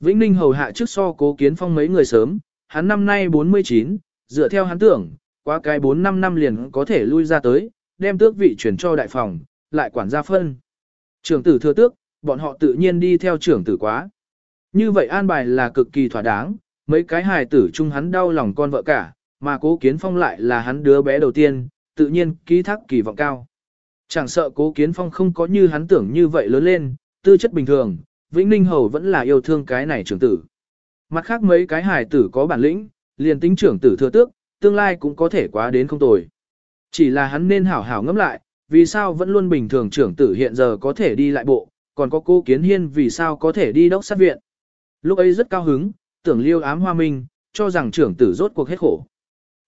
Vĩnh Ninh hầu hạ trước so cố kiến phong mấy người sớm, hắn năm nay 49, dựa theo hắn tưởng, qua cái 4-5 năm liền có thể lui ra tới, đem tước vị chuyển cho đại phòng, lại quản gia phân. Trưởng tử thừa tước, bọn họ tự nhiên đi theo trưởng tử quá. Như vậy an bài là cực kỳ thỏa đáng, mấy cái hài tử chung hắn đau lòng con vợ cả, mà cố kiến phong lại là hắn đứa bé đầu tiên, tự nhiên ký thác kỳ vọng cao. Chẳng sợ cố kiến phong không có như hắn tưởng như vậy lớn lên, tư chất bình thường, Vĩnh Ninh Hầu vẫn là yêu thương cái này trưởng tử. Mặt khác mấy cái hài tử có bản lĩnh, liền tính trưởng tử thừa tước, tương lai cũng có thể quá đến không tồi. Chỉ là hắn nên hảo hảo ngẫm lại, vì sao vẫn luôn bình thường trưởng tử hiện giờ có thể đi lại bộ, còn có cô kiến hiên vì sao có thể đi đốc sát viện. Lúc ấy rất cao hứng, tưởng liêu ám hoa minh, cho rằng trưởng tử rốt cuộc hết khổ.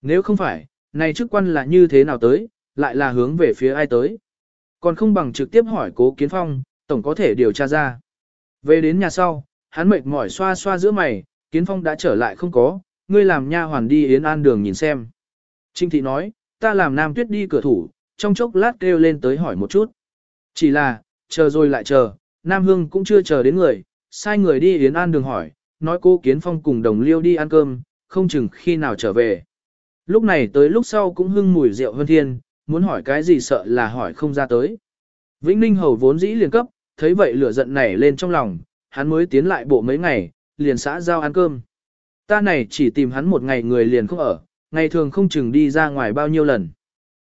Nếu không phải, này chức quan là như thế nào tới, lại là hướng về phía ai tới. Còn không bằng trực tiếp hỏi cố kiến phong, tổng có thể điều tra ra. Về đến nhà sau, hắn mệt mỏi xoa xoa giữa mày, kiến phong đã trở lại không có, ngươi làm nha hoàn đi yến an đường nhìn xem. Trinh thị nói, ta làm nam tuyết đi cửa thủ, trong chốc lát kêu lên tới hỏi một chút. Chỉ là, chờ rồi lại chờ, Nam Hương cũng chưa chờ đến người, sai người đi Yến An đường hỏi, nói cô Kiến Phong cùng đồng liêu đi ăn cơm, không chừng khi nào trở về. Lúc này tới lúc sau cũng hưng mùi rượu hơn thiên, muốn hỏi cái gì sợ là hỏi không ra tới. Vĩnh Ninh Hầu vốn dĩ liền cấp, thấy vậy lửa giận nảy lên trong lòng, hắn mới tiến lại bộ mấy ngày, liền xã giao ăn cơm. Ta này chỉ tìm hắn một ngày người liền không ở, ngày thường không chừng đi ra ngoài bao nhiêu lần.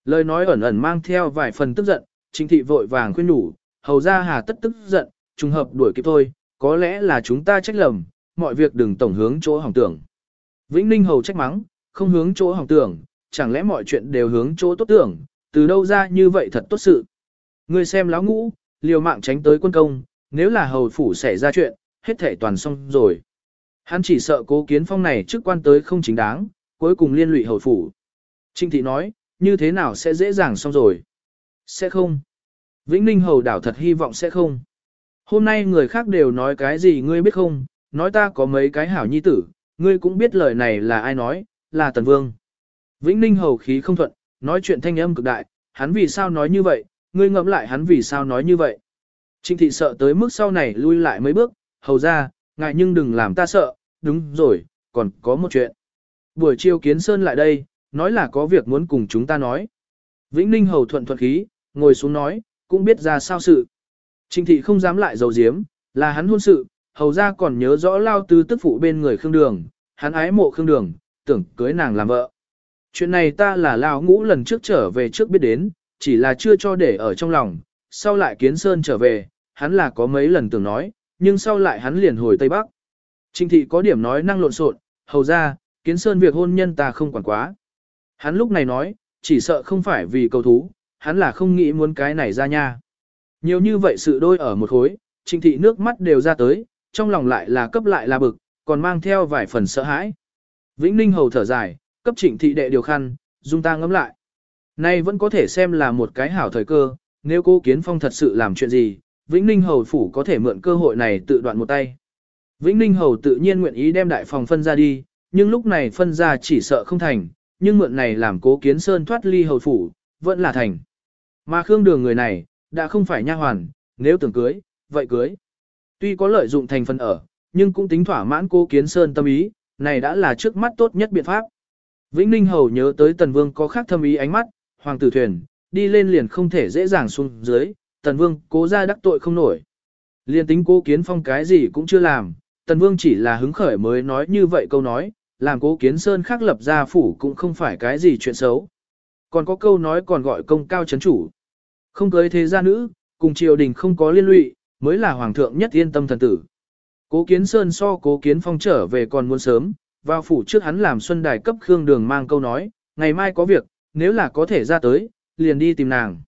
Lời nói ẩn ẩn mang theo vài phần tức giận, chính thị vội vàng khuyên nhủ, hầu ra hà tất tức giận, trùng hợp đuổi kịp thôi, có lẽ là chúng ta trách lầm, mọi việc đừng tổng hướng chỗ hỏng tưởng. Vĩnh Ninh hầu trách mắng, không hướng chỗ hỏng tưởng, chẳng lẽ mọi chuyện đều hướng chỗ tốt tưởng, từ đâu ra như vậy thật tốt sự. Ngươi xem láo ngũ, liều mạng tránh tới quân công, nếu là hầu phủ xảy ra chuyện, hết thể toàn xong rồi. Hắn chỉ sợ cố kiến phong này chức quan tới không chính đáng, cuối cùng liên lụy hầu phủ. Trinh thị nói, như thế nào sẽ dễ dàng xong rồi? Sẽ không. Vĩnh Ninh hầu đảo thật hy vọng sẽ không. Hôm nay người khác đều nói cái gì ngươi biết không, nói ta có mấy cái hảo nhi tử, ngươi cũng biết lời này là ai nói, là Tần Vương. Vĩnh Ninh hầu khí không thuận, nói chuyện thanh âm cực đại, hắn vì sao nói như vậy, ngươi ngẫm lại hắn vì sao nói như vậy. Trịnh thị sợ tới mức sau này lui lại mấy bước, hầu ra, ngại nhưng đừng làm ta sợ, đúng rồi, còn có một chuyện. Buổi chiều kiến sơn lại đây, nói là có việc muốn cùng chúng ta nói. Vĩnh Ninh hầu thuận thuận khí, ngồi xuống nói, cũng biết ra sao sự. Trình thị không dám lại dầu diếm, là hắn hôn sự, hầu ra còn nhớ rõ lao tư tức phụ bên người Khương Đường, hắn ái mộ Khương Đường, tưởng cưới nàng làm vợ. Chuyện này ta là lao ngũ lần trước trở về trước biết đến, chỉ là chưa cho để ở trong lòng, sau lại kiến sơn trở về, hắn là có mấy lần tưởng nói, nhưng sau lại hắn liền hồi Tây Bắc. Trình thị có điểm nói năng lộn xộn, hầu ra, kiến sơn việc hôn nhân ta không quản quá. Hắn lúc này nói, chỉ sợ không phải vì cầu thú, hắn là không nghĩ muốn cái này ra nha. Nhiều như vậy sự đôi ở một khối, trịnh thị nước mắt đều ra tới, trong lòng lại là cấp lại là bực, còn mang theo vài phần sợ hãi. Vĩnh Ninh hầu thở dài, cấp trịnh thị đệ điều khăn, dung ta ngẫm lại. Nay vẫn có thể xem là một cái hảo thời cơ, nếu cô Kiến Phong thật sự làm chuyện gì, Vĩnh Ninh hầu phủ có thể mượn cơ hội này tự đoạn một tay. Vĩnh Ninh hầu tự nhiên nguyện ý đem đại phòng phân ra đi, nhưng lúc này phân ra chỉ sợ không thành, nhưng mượn này làm cố kiến sơn thoát ly hầu phủ, vẫn là thành. Mà Khương Đường người này, đã không phải nha hoàn, nếu tưởng cưới, vậy cưới. Tuy có lợi dụng thành phần ở, nhưng cũng tính thỏa mãn cố kiến sơn tâm ý, này đã là trước mắt tốt nhất biện pháp. Vĩnh Ninh Hầu nhớ tới Tần Vương có khác thâm ý ánh mắt, hoàng tử thuyền, đi lên liền không thể dễ dàng xuống dưới, Tần Vương cố ra đắc tội không nổi. Liên tính cố kiến phong cái gì cũng chưa làm, Tần Vương chỉ là hứng khởi mới nói như vậy câu nói, làm cố kiến sơn khắc lập ra phủ cũng không phải cái gì chuyện xấu. Còn có câu nói còn gọi công cao chấn chủ. Không cưới thế gia nữ, cùng triều đình không có liên lụy, mới là hoàng thượng nhất yên tâm thần tử. Cố kiến sơn so cố kiến phong trở về còn muốn sớm, vào phủ trước hắn làm xuân đài cấp khương đường mang câu nói, ngày mai có việc, nếu là có thể ra tới, liền đi tìm nàng.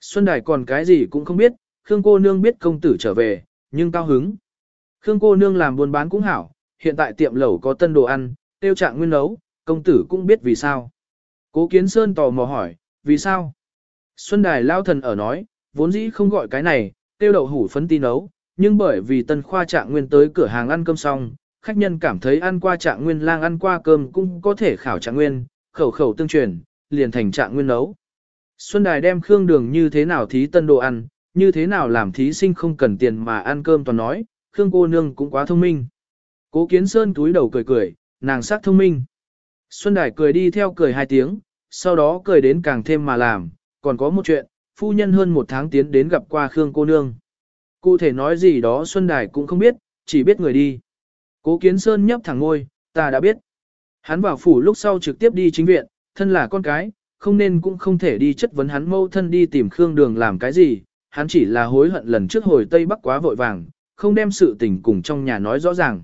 Xuân đài còn cái gì cũng không biết, khương cô nương biết công tử trở về, nhưng cao hứng. Khương cô nương làm buôn bán cũng hảo, hiện tại tiệm lẩu có tân đồ ăn, tiêu trạng nguyên nấu, công tử cũng biết vì sao. Cố Kiến Sơn tò mò hỏi, vì sao? Xuân Đài lao thần ở nói, vốn dĩ không gọi cái này, tiêu đậu hủ phấn tí nấu, nhưng bởi vì tân khoa trạng nguyên tới cửa hàng ăn cơm xong, khách nhân cảm thấy ăn qua trạng nguyên lang ăn qua cơm cũng có thể khảo trạng nguyên, khẩu khẩu tương truyền, liền thành trạng nguyên nấu. Xuân Đài đem khương đường như thế nào thí tân đồ ăn, như thế nào làm thí sinh không cần tiền mà ăn cơm toàn nói, khương cô nương cũng quá thông minh. Cố Kiến Sơn túi đầu cười cười, nàng sắc thông minh. Xuân Đài cười đi theo cười hai tiếng, sau đó cười đến càng thêm mà làm, còn có một chuyện, phu nhân hơn một tháng tiến đến gặp qua Khương cô nương. Cụ thể nói gì đó Xuân Đài cũng không biết, chỉ biết người đi. Cố Kiến Sơn nhấp thẳng ngôi, ta đã biết. Hắn vào phủ lúc sau trực tiếp đi chính viện, thân là con cái, không nên cũng không thể đi chất vấn hắn mâu thân đi tìm Khương Đường làm cái gì, hắn chỉ là hối hận lần trước hồi Tây Bắc quá vội vàng, không đem sự tình cùng trong nhà nói rõ ràng.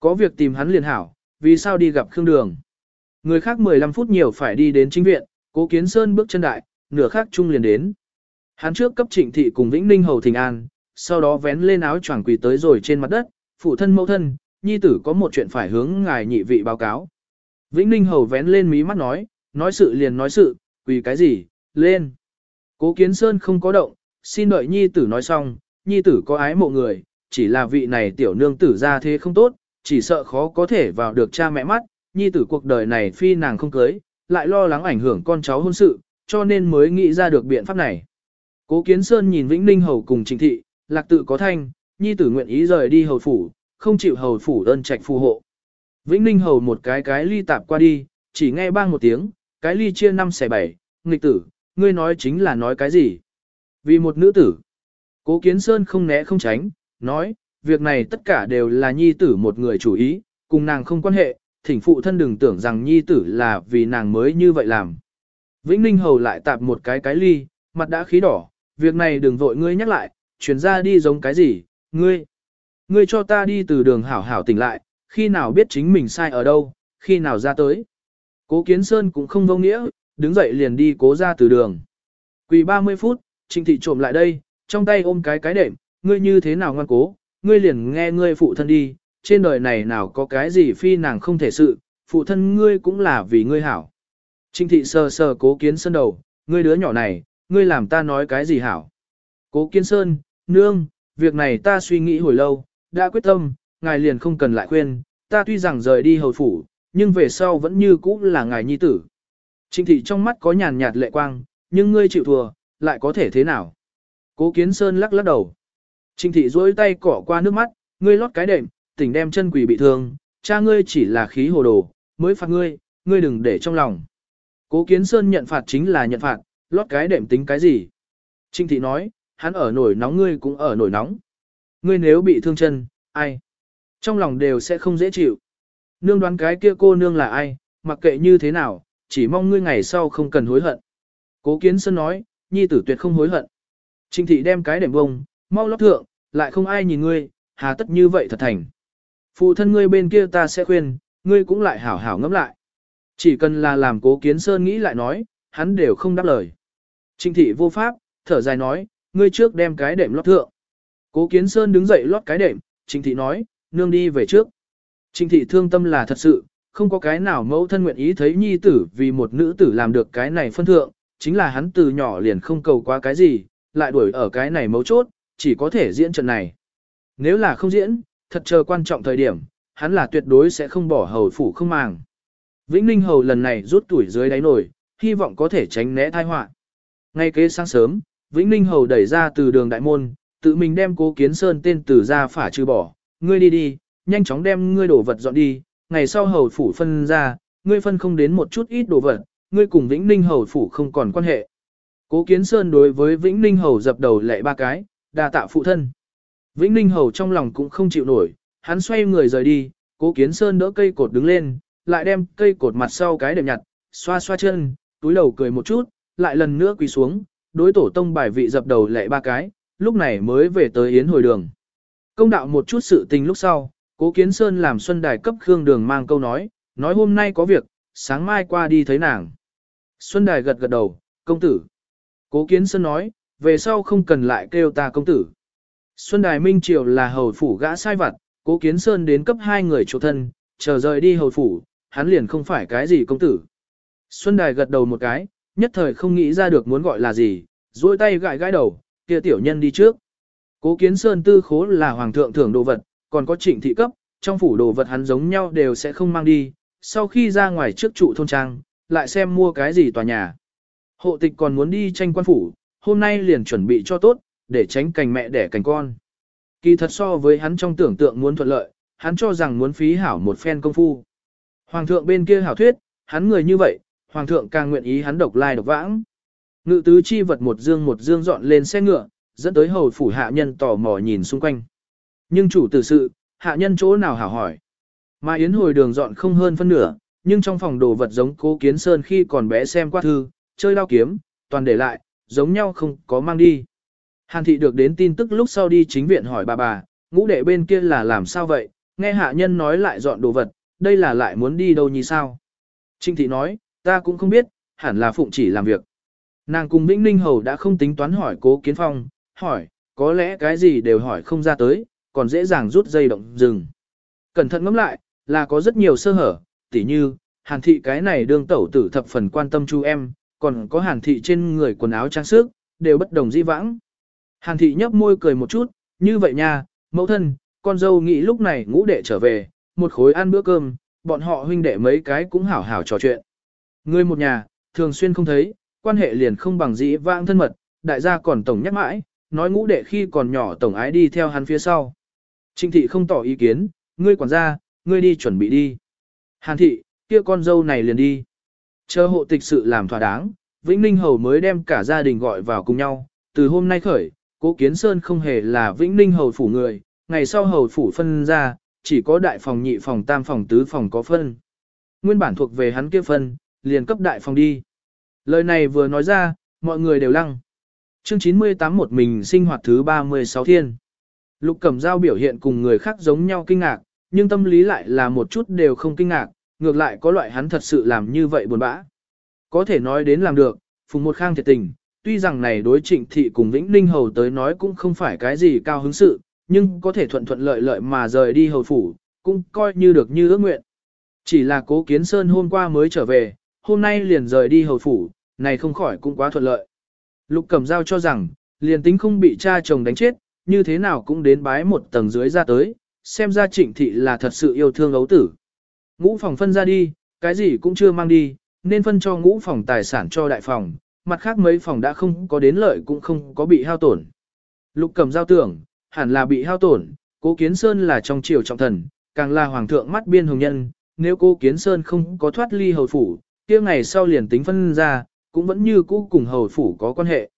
Có việc tìm hắn liền hảo, vì sao đi gặp Khương Đường. Người khác 15 phút nhiều phải đi đến chính viện, cố kiến sơn bước chân đại, nửa khác chung liền đến. Hắn trước cấp trịnh thị cùng Vĩnh Ninh Hầu Thình An, sau đó vén lên áo choàng quỳ tới rồi trên mặt đất, phụ thân mẫu thân, nhi tử có một chuyện phải hướng ngài nhị vị báo cáo. Vĩnh Ninh Hầu vén lên mí mắt nói, nói sự liền nói sự, quỳ cái gì, lên. Cố Kiến Sơn không có động, xin đợi nhi tử nói xong, nhi tử có ái mộ người, chỉ là vị này tiểu nương tử ra thế không tốt, chỉ sợ khó có thể vào được cha mẹ mắt, nhi tử cuộc đời này phi nàng không cưới, lại lo lắng ảnh hưởng con cháu hôn sự, cho nên mới nghĩ ra được biện pháp này. Cố Kiến Sơn nhìn Vĩnh Ninh Hầu cùng Trình Thị, lạc tự có thanh, nhi tử nguyện ý rời đi hầu phủ, không chịu hầu phủ đơn trạch phù hộ. Vĩnh Ninh Hầu một cái cái ly tạp qua đi, chỉ nghe bang một tiếng, cái ly chia năm xẻ bảy, nghịch tử, ngươi nói chính là nói cái gì? Vì một nữ tử. Cố Kiến Sơn không né không tránh, nói, việc này tất cả đều là nhi tử một người chủ ý, cùng nàng không quan hệ, thỉnh phụ thân đừng tưởng rằng nhi tử là vì nàng mới như vậy làm. Vĩnh Ninh Hầu lại tạp một cái cái ly, mặt đã khí đỏ, việc này đừng vội ngươi nhắc lại, chuyển ra đi giống cái gì, ngươi. Ngươi cho ta đi từ đường hảo hảo tỉnh lại, khi nào biết chính mình sai ở đâu, khi nào ra tới. Cố Kiến Sơn cũng không vô nghĩa, đứng dậy liền đi cố ra từ đường. Quỳ 30 phút, Trịnh thị trộm lại đây, trong tay ôm cái cái đệm, ngươi như thế nào ngoan cố, ngươi liền nghe ngươi phụ thân đi, trên đời này nào có cái gì phi nàng không thể sự, phụ thân ngươi cũng là vì ngươi hảo. Trịnh thị sờ sờ cố kiến sơn đầu, ngươi đứa nhỏ này, ngươi làm ta nói cái gì hảo. Cố kiến sơn, nương, việc này ta suy nghĩ hồi lâu, đã quyết tâm, ngài liền không cần lại khuyên, ta tuy rằng rời đi hầu phủ, nhưng về sau vẫn như cũ là ngài nhi tử. Trịnh thị trong mắt có nhàn nhạt lệ quang, nhưng ngươi chịu thua, lại có thể thế nào? Cố Kiến Sơn lắc lắc đầu. Trịnh thị duỗi tay cỏ qua nước mắt, ngươi lót cái đệm, tỉnh đem chân quỷ bị thương, cha ngươi chỉ là khí hồ đồ, mới phạt ngươi, ngươi đừng để trong lòng. Cố Kiến Sơn nhận phạt chính là nhận phạt, lót cái đệm tính cái gì? Trịnh thị nói, hắn ở nổi nóng ngươi cũng ở nổi nóng. Ngươi nếu bị thương chân, ai? Trong lòng đều sẽ không dễ chịu. Nương đoán cái kia cô nương là ai, mặc kệ như thế nào, chỉ mong ngươi ngày sau không cần hối hận. Cố Kiến Sơn nói, nhi tử tuyệt không hối hận. Trinh thị đem cái đệm bông, mau lót thượng, lại không ai nhìn ngươi, hà tất như vậy thật thành. Phụ thân ngươi bên kia ta sẽ khuyên, ngươi cũng lại hảo hảo ngẫm lại. Chỉ cần là làm cố kiến sơn nghĩ lại nói, hắn đều không đáp lời. Trinh thị vô pháp, thở dài nói, ngươi trước đem cái đệm lót thượng. Cố kiến sơn đứng dậy lót cái đệm, trinh thị nói, nương đi về trước. Trịnh thị thương tâm là thật sự, không có cái nào mẫu thân nguyện ý thấy nhi tử vì một nữ tử làm được cái này phân thượng, chính là hắn từ nhỏ liền không cầu qua cái gì, lại đuổi ở cái này mấu chốt, chỉ có thể diễn trận này. Nếu là không diễn, thật chờ quan trọng thời điểm, hắn là tuyệt đối sẽ không bỏ hầu phủ không màng. Vĩnh Ninh Hầu lần này rút tuổi dưới đáy nổi, hy vọng có thể tránh né tai họa. Ngay kế sáng sớm, Vĩnh Ninh Hầu đẩy ra từ đường đại môn, tự mình đem cố kiến sơn tên từ ra phả trừ bỏ. Ngươi đi đi, nhanh chóng đem ngươi đổ vật dọn đi, ngày sau hầu phủ phân ra, ngươi phân không đến một chút ít đồ vật, ngươi cùng Vĩnh Ninh Hầu phủ không còn quan hệ. Cố Kiến Sơn đối với Vĩnh Ninh Hầu dập đầu lệ ba cái, đa tạ phụ thân. Vĩnh Ninh Hầu trong lòng cũng không chịu nổi, hắn xoay người rời đi, Cố Kiến Sơn đỡ cây cột đứng lên, lại đem cây cột mặt sau cái đệm nhặt, xoa xoa chân, túi đầu cười một chút, lại lần nữa quỳ xuống, đối tổ tông bài vị dập đầu lệ ba cái, lúc này mới về tới Yến hồi đường. Công đạo một chút sự tình lúc sau, Cố Kiến Sơn làm Xuân Đài cấp Khương Đường mang câu nói, nói hôm nay có việc, sáng mai qua đi thấy nàng. Xuân Đài gật gật đầu, công tử. Cố Kiến Sơn nói, về sau không cần lại kêu ta công tử. Xuân Đài Minh Triều là hầu phủ gã sai vặt, Cố Kiến Sơn đến cấp hai người chỗ thân, chờ rời đi hầu phủ, hắn liền không phải cái gì công tử. Xuân Đài gật đầu một cái, nhất thời không nghĩ ra được muốn gọi là gì, duỗi tay gãi gãi đầu, kia tiểu nhân đi trước. Cố Kiến Sơn tư khố là hoàng thượng thưởng đồ vật, còn có trịnh thị cấp, trong phủ đồ vật hắn giống nhau đều sẽ không mang đi, sau khi ra ngoài trước trụ thôn trang, lại xem mua cái gì tòa nhà. Hộ tịch còn muốn đi tranh quan phủ, hôm nay liền chuẩn bị cho tốt, để tránh cành mẹ đẻ cành con. Kỳ thật so với hắn trong tưởng tượng muốn thuận lợi, hắn cho rằng muốn phí hảo một phen công phu. Hoàng thượng bên kia hảo thuyết, hắn người như vậy, hoàng thượng càng nguyện ý hắn độc lai độc vãng. Ngự tứ chi vật một dương một dương dọn lên xe ngựa, dẫn tới hầu phủ hạ nhân tò mò nhìn xung quanh. Nhưng chủ tử sự, hạ nhân chỗ nào hảo hỏi. Mà Yến hồi đường dọn không hơn phân nửa, nhưng trong phòng đồ vật giống cố kiến sơn khi còn bé xem qua thư, chơi lao kiếm, toàn để lại, giống nhau không có mang đi. Hàn thị được đến tin tức lúc sau đi chính viện hỏi bà bà, ngũ đệ bên kia là làm sao vậy, nghe hạ nhân nói lại dọn đồ vật, đây là lại muốn đi đâu như sao. Trinh thị nói, ta cũng không biết, hẳn là phụng chỉ làm việc. Nàng cùng Vĩnh Ninh Hầu đã không tính toán hỏi cố kiến phong, hỏi, có lẽ cái gì đều hỏi không ra tới, còn dễ dàng rút dây động dừng. Cẩn thận ngẫm lại, là có rất nhiều sơ hở, tỉ như, hàn thị cái này đương tẩu tử thập phần quan tâm chú em, còn có hàn thị trên người quần áo trang sức, đều bất đồng di vãng. Hàn thị nhấp môi cười một chút, như vậy nha, mẫu thân, con dâu nghĩ lúc này ngũ đệ trở về, một khối ăn bữa cơm, bọn họ huynh đệ mấy cái cũng hảo hảo trò chuyện. Người một nhà, thường xuyên không thấy, quan hệ liền không bằng dĩ vãng thân mật, đại gia còn tổng nhắc mãi, nói ngũ đệ khi còn nhỏ tổng ái đi theo hắn phía sau. Trinh thị không tỏ ý kiến, ngươi quản gia, ngươi đi chuẩn bị đi. Hàn thị, kia con dâu này liền đi. Chờ hộ tịch sự làm thỏa đáng, Vĩnh Ninh Hầu mới đem cả gia đình gọi vào cùng nhau. Từ hôm nay khởi, Cố Kiến Sơn không hề là Vĩnh Ninh Hầu phủ người, ngày sau Hầu phủ phân ra, chỉ có đại phòng nhị phòng tam phòng tứ phòng có phân. Nguyên bản thuộc về hắn kia phân, liền cấp đại phòng đi. Lời này vừa nói ra, mọi người đều lăng. Chương 98 một mình sinh hoạt thứ 36 thiên. Lục Cẩm Giao biểu hiện cùng người khác giống nhau kinh ngạc, nhưng tâm lý lại là một chút đều không kinh ngạc, ngược lại có loại hắn thật sự làm như vậy buồn bã. Có thể nói đến làm được, Phùng Một Khang thiệt tình, tuy rằng này đối trịnh thị cùng Vĩnh Ninh Hầu tới nói cũng không phải cái gì cao hứng sự, nhưng có thể thuận thuận lợi lợi mà rời đi hầu phủ, cũng coi như được như ước nguyện. Chỉ là cố kiến sơn hôm qua mới trở về, hôm nay liền rời đi hầu phủ, này không khỏi cũng quá thuận lợi. Lục Cẩm Giao cho rằng, liền tính không bị cha chồng đánh chết, như thế nào cũng đến bái một tầng dưới ra tới, xem ra trịnh thị là thật sự yêu thương ấu tử. Ngũ phòng phân ra đi, cái gì cũng chưa mang đi, nên phân cho ngũ phòng tài sản cho đại phòng, mặt khác mấy phòng đã không có đến lợi cũng không có bị hao tổn. Lục cầm giao tưởng, hẳn là bị hao tổn, cố kiến sơn là trong triều trọng thần, càng là hoàng thượng mắt biên hồng nhân, nếu cố kiến sơn không có thoát ly hầu phủ, kia ngày sau liền tính phân ra, cũng vẫn như cũ cùng hầu phủ có quan hệ.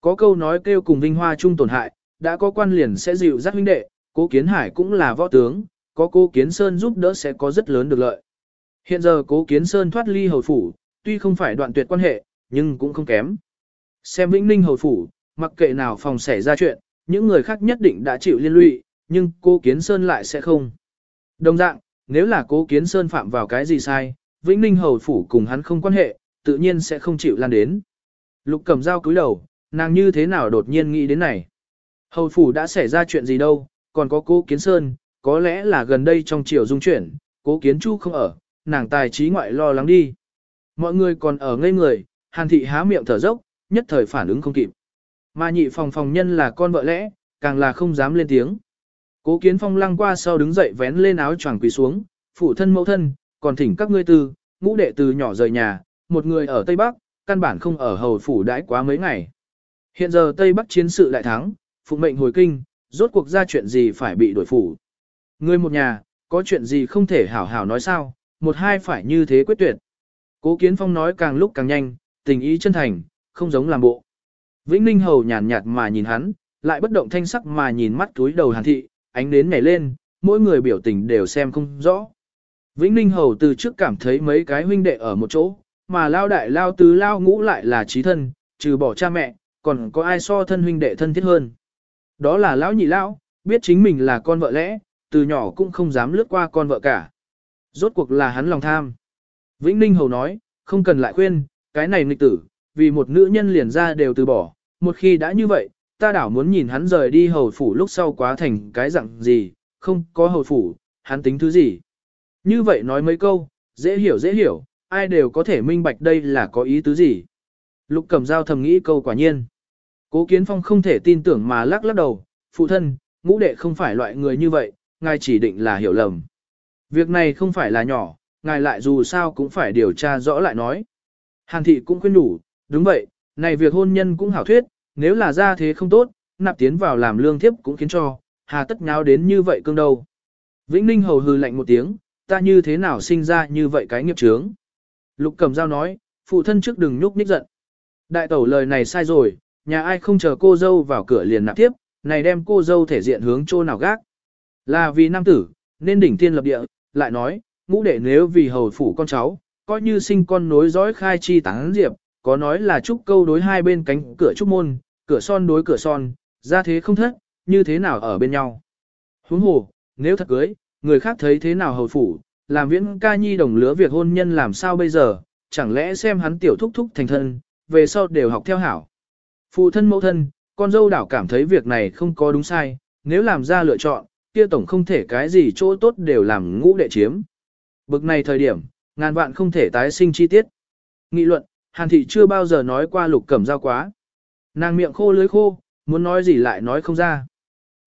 Có câu nói kêu cùng vinh hoa chung tổn hại, đã có quan liền sẽ dịu dắt huynh đệ, cố kiến hải cũng là võ tướng, có cố kiến sơn giúp đỡ sẽ có rất lớn được lợi. Hiện giờ cố kiến sơn thoát ly hầu phủ, tuy không phải đoạn tuyệt quan hệ, nhưng cũng không kém. Xem Vĩnh Ninh hầu phủ, mặc kệ nào phòng xảy ra chuyện, những người khác nhất định đã chịu liên lụy, nhưng cố kiến sơn lại sẽ không. Đồng dạng, nếu là cố kiến sơn phạm vào cái gì sai, Vĩnh Ninh hầu phủ cùng hắn không quan hệ, tự nhiên sẽ không chịu lan đến. Lục cầm dao cúi đầu, nàng như thế nào đột nhiên nghĩ đến này. Hầu phủ đã xảy ra chuyện gì đâu, còn có cố kiến sơn, có lẽ là gần đây trong chiều dung chuyển, cố kiến chu không ở, nàng tài trí ngoại lo lắng đi. Mọi người còn ở ngây người, hàn thị há miệng thở dốc, nhất thời phản ứng không kịp. Mà nhị phòng phòng nhân là con vợ lẽ, càng là không dám lên tiếng. Cố kiến phong lăng qua sau đứng dậy vén lên áo choàng quỳ xuống, phụ thân mẫu thân, còn thỉnh các ngươi tư, ngũ đệ từ nhỏ rời nhà, một người ở Tây Bắc, căn bản không ở hầu phủ đãi quá mấy ngày. Hiện giờ Tây Bắc chiến sự đại thắng, phụ mệnh hồi kinh, rốt cuộc ra chuyện gì phải bị đổi phủ. Người một nhà, có chuyện gì không thể hảo hảo nói sao, một hai phải như thế quyết tuyệt. Cố Kiến Phong nói càng lúc càng nhanh, tình ý chân thành, không giống làm bộ. Vĩnh Ninh Hầu nhàn nhạt mà nhìn hắn, lại bất động thanh sắc mà nhìn mắt túi đầu hàn thị, ánh nến nhảy lên, mỗi người biểu tình đều xem không rõ. Vĩnh Ninh Hầu từ trước cảm thấy mấy cái huynh đệ ở một chỗ, mà lao đại lao tứ lao ngũ lại là trí thân, trừ bỏ cha mẹ, còn có ai so thân huynh đệ thân thiết hơn. Đó là lão nhị lão, biết chính mình là con vợ lẽ, từ nhỏ cũng không dám lướt qua con vợ cả. Rốt cuộc là hắn lòng tham. Vĩnh Ninh Hầu nói, không cần lại khuyên, cái này nghịch tử, vì một nữ nhân liền ra đều từ bỏ, một khi đã như vậy, ta đảo muốn nhìn hắn rời đi hầu phủ lúc sau quá thành cái dạng gì, không có hầu phủ, hắn tính thứ gì. Như vậy nói mấy câu, dễ hiểu dễ hiểu, ai đều có thể minh bạch đây là có ý tứ gì. Lục Cẩm Giao thầm nghĩ câu quả nhiên. Cố Kiến Phong không thể tin tưởng mà lắc lắc đầu, phụ thân, ngũ đệ không phải loại người như vậy, ngài chỉ định là hiểu lầm. Việc này không phải là nhỏ, ngài lại dù sao cũng phải điều tra rõ lại nói. Hàn thị cũng khuyên đủ, đúng vậy, này việc hôn nhân cũng hảo thuyết, nếu là ra thế không tốt, nạp tiến vào làm lương thiếp cũng khiến cho, hà tất nháo đến như vậy cương đâu. Vĩnh Ninh hầu hừ lạnh một tiếng, ta như thế nào sinh ra như vậy cái nghiệp chướng. Lục cầm dao nói, phụ thân trước đừng nhúc nhích giận. Đại tẩu lời này sai rồi, nhà ai không chờ cô dâu vào cửa liền nạp tiếp, này đem cô dâu thể diện hướng chỗ nào gác. Là vì nam tử, nên đỉnh thiên lập địa, lại nói, ngũ đệ nếu vì hầu phủ con cháu, coi như sinh con nối dõi khai chi tán diệp, có nói là chúc câu đối hai bên cánh cửa trúc môn, cửa son đối cửa son, ra thế không thất, như thế nào ở bên nhau. Huống hồ, nếu thật cưới, người khác thấy thế nào hầu phủ, làm viễn ca nhi đồng lứa việc hôn nhân làm sao bây giờ, chẳng lẽ xem hắn tiểu thúc thúc thành thân, về sau đều học theo hảo. Phụ thân mẫu thân, con dâu đảo cảm thấy việc này không có đúng sai, nếu làm ra lựa chọn, kia tổng không thể cái gì chỗ tốt đều làm ngũ đệ chiếm. Bực này thời điểm, ngàn vạn không thể tái sinh chi tiết. Nghị luận, Hàn thị chưa bao giờ nói qua lục cẩm giao quá. Nàng miệng khô lưới khô, muốn nói gì lại nói không ra.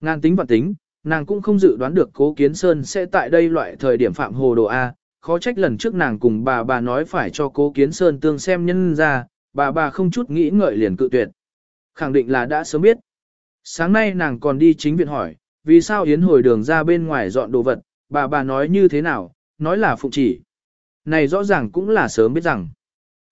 Ngàn tính vạn tính, nàng cũng không dự đoán được cố kiến sơn sẽ tại đây loại thời điểm phạm hồ đồ A, khó trách lần trước nàng cùng bà bà nói phải cho cố kiến sơn tương xem nhân ra, bà bà không chút nghĩ ngợi liền cự tuyệt. Khẳng định là đã sớm biết. Sáng nay nàng còn đi chính viện hỏi, vì sao Yến hồi đường ra bên ngoài dọn đồ vật, bà bà nói như thế nào, nói là phụ chỉ. Này rõ ràng cũng là sớm biết rằng.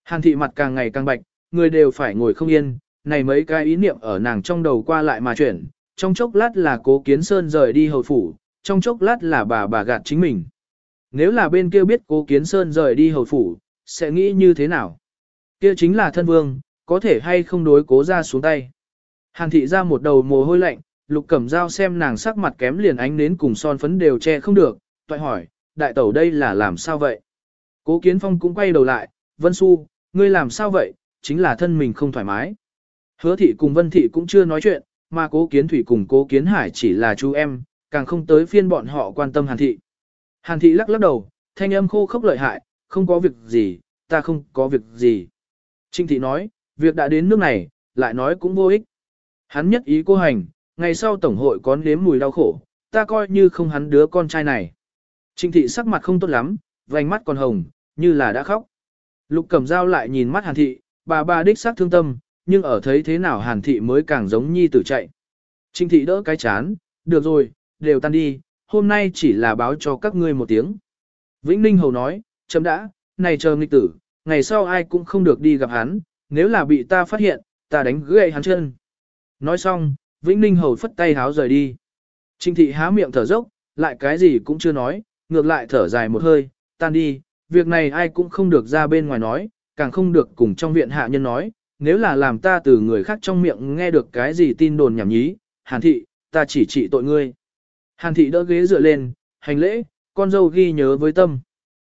Hàn thị mặt càng ngày càng bạch, người đều phải ngồi không yên, này mấy cái ý niệm ở nàng trong đầu qua lại mà chuyển, trong chốc lát là cố kiến sơn rời đi hầu phủ, trong chốc lát là bà bà gạt chính mình. Nếu là bên kia biết cố kiến sơn rời đi hầu phủ, sẽ nghĩ như thế nào? Kia chính là thân vương, có thể hay không đối cố ra xuống tay. Hàn thị ra một đầu mồ hôi lạnh, lục cẩm dao xem nàng sắc mặt kém liền ánh nến cùng son phấn đều che không được, toại hỏi, đại tẩu đây là làm sao vậy? Cố kiến phong cũng quay đầu lại, Vân Xu, ngươi làm sao vậy, chính là thân mình không thoải mái. Hứa thị cùng Vân thị cũng chưa nói chuyện, mà cố kiến thủy cùng cố kiến hải chỉ là chú em, càng không tới phiên bọn họ quan tâm hàn thị. Hàn thị lắc lắc đầu, thanh âm khô khốc lợi hại, không có việc gì, ta không có việc gì. Trinh thị nói, việc đã đến nước này, lại nói cũng vô ích. Hắn nhất ý cô hành, ngày sau tổng hội có nếm mùi đau khổ, ta coi như không hắn đứa con trai này. Trình thị sắc mặt không tốt lắm, vành mắt còn hồng, như là đã khóc. Lục cẩm dao lại nhìn mắt hàn thị, bà bà đích xác thương tâm, nhưng ở thấy thế nào hàn thị mới càng giống nhi tử chạy. Trình thị đỡ cái chán, được rồi, đều tan đi, hôm nay chỉ là báo cho các ngươi một tiếng. Vĩnh Ninh Hầu nói, chấm đã, này chờ nghịch tử, ngày sau ai cũng không được đi gặp hắn, nếu là bị ta phát hiện, ta đánh gãy hắn chân. Nói xong, Vĩnh Ninh Hầu phất tay háo rời đi. Trinh thị há miệng thở dốc, lại cái gì cũng chưa nói, ngược lại thở dài một hơi, tan đi, việc này ai cũng không được ra bên ngoài nói, càng không được cùng trong viện hạ nhân nói, nếu là làm ta từ người khác trong miệng nghe được cái gì tin đồn nhảm nhí, hàn thị, ta chỉ trị tội ngươi. Hàn thị đỡ ghế dựa lên, hành lễ, con dâu ghi nhớ với tâm.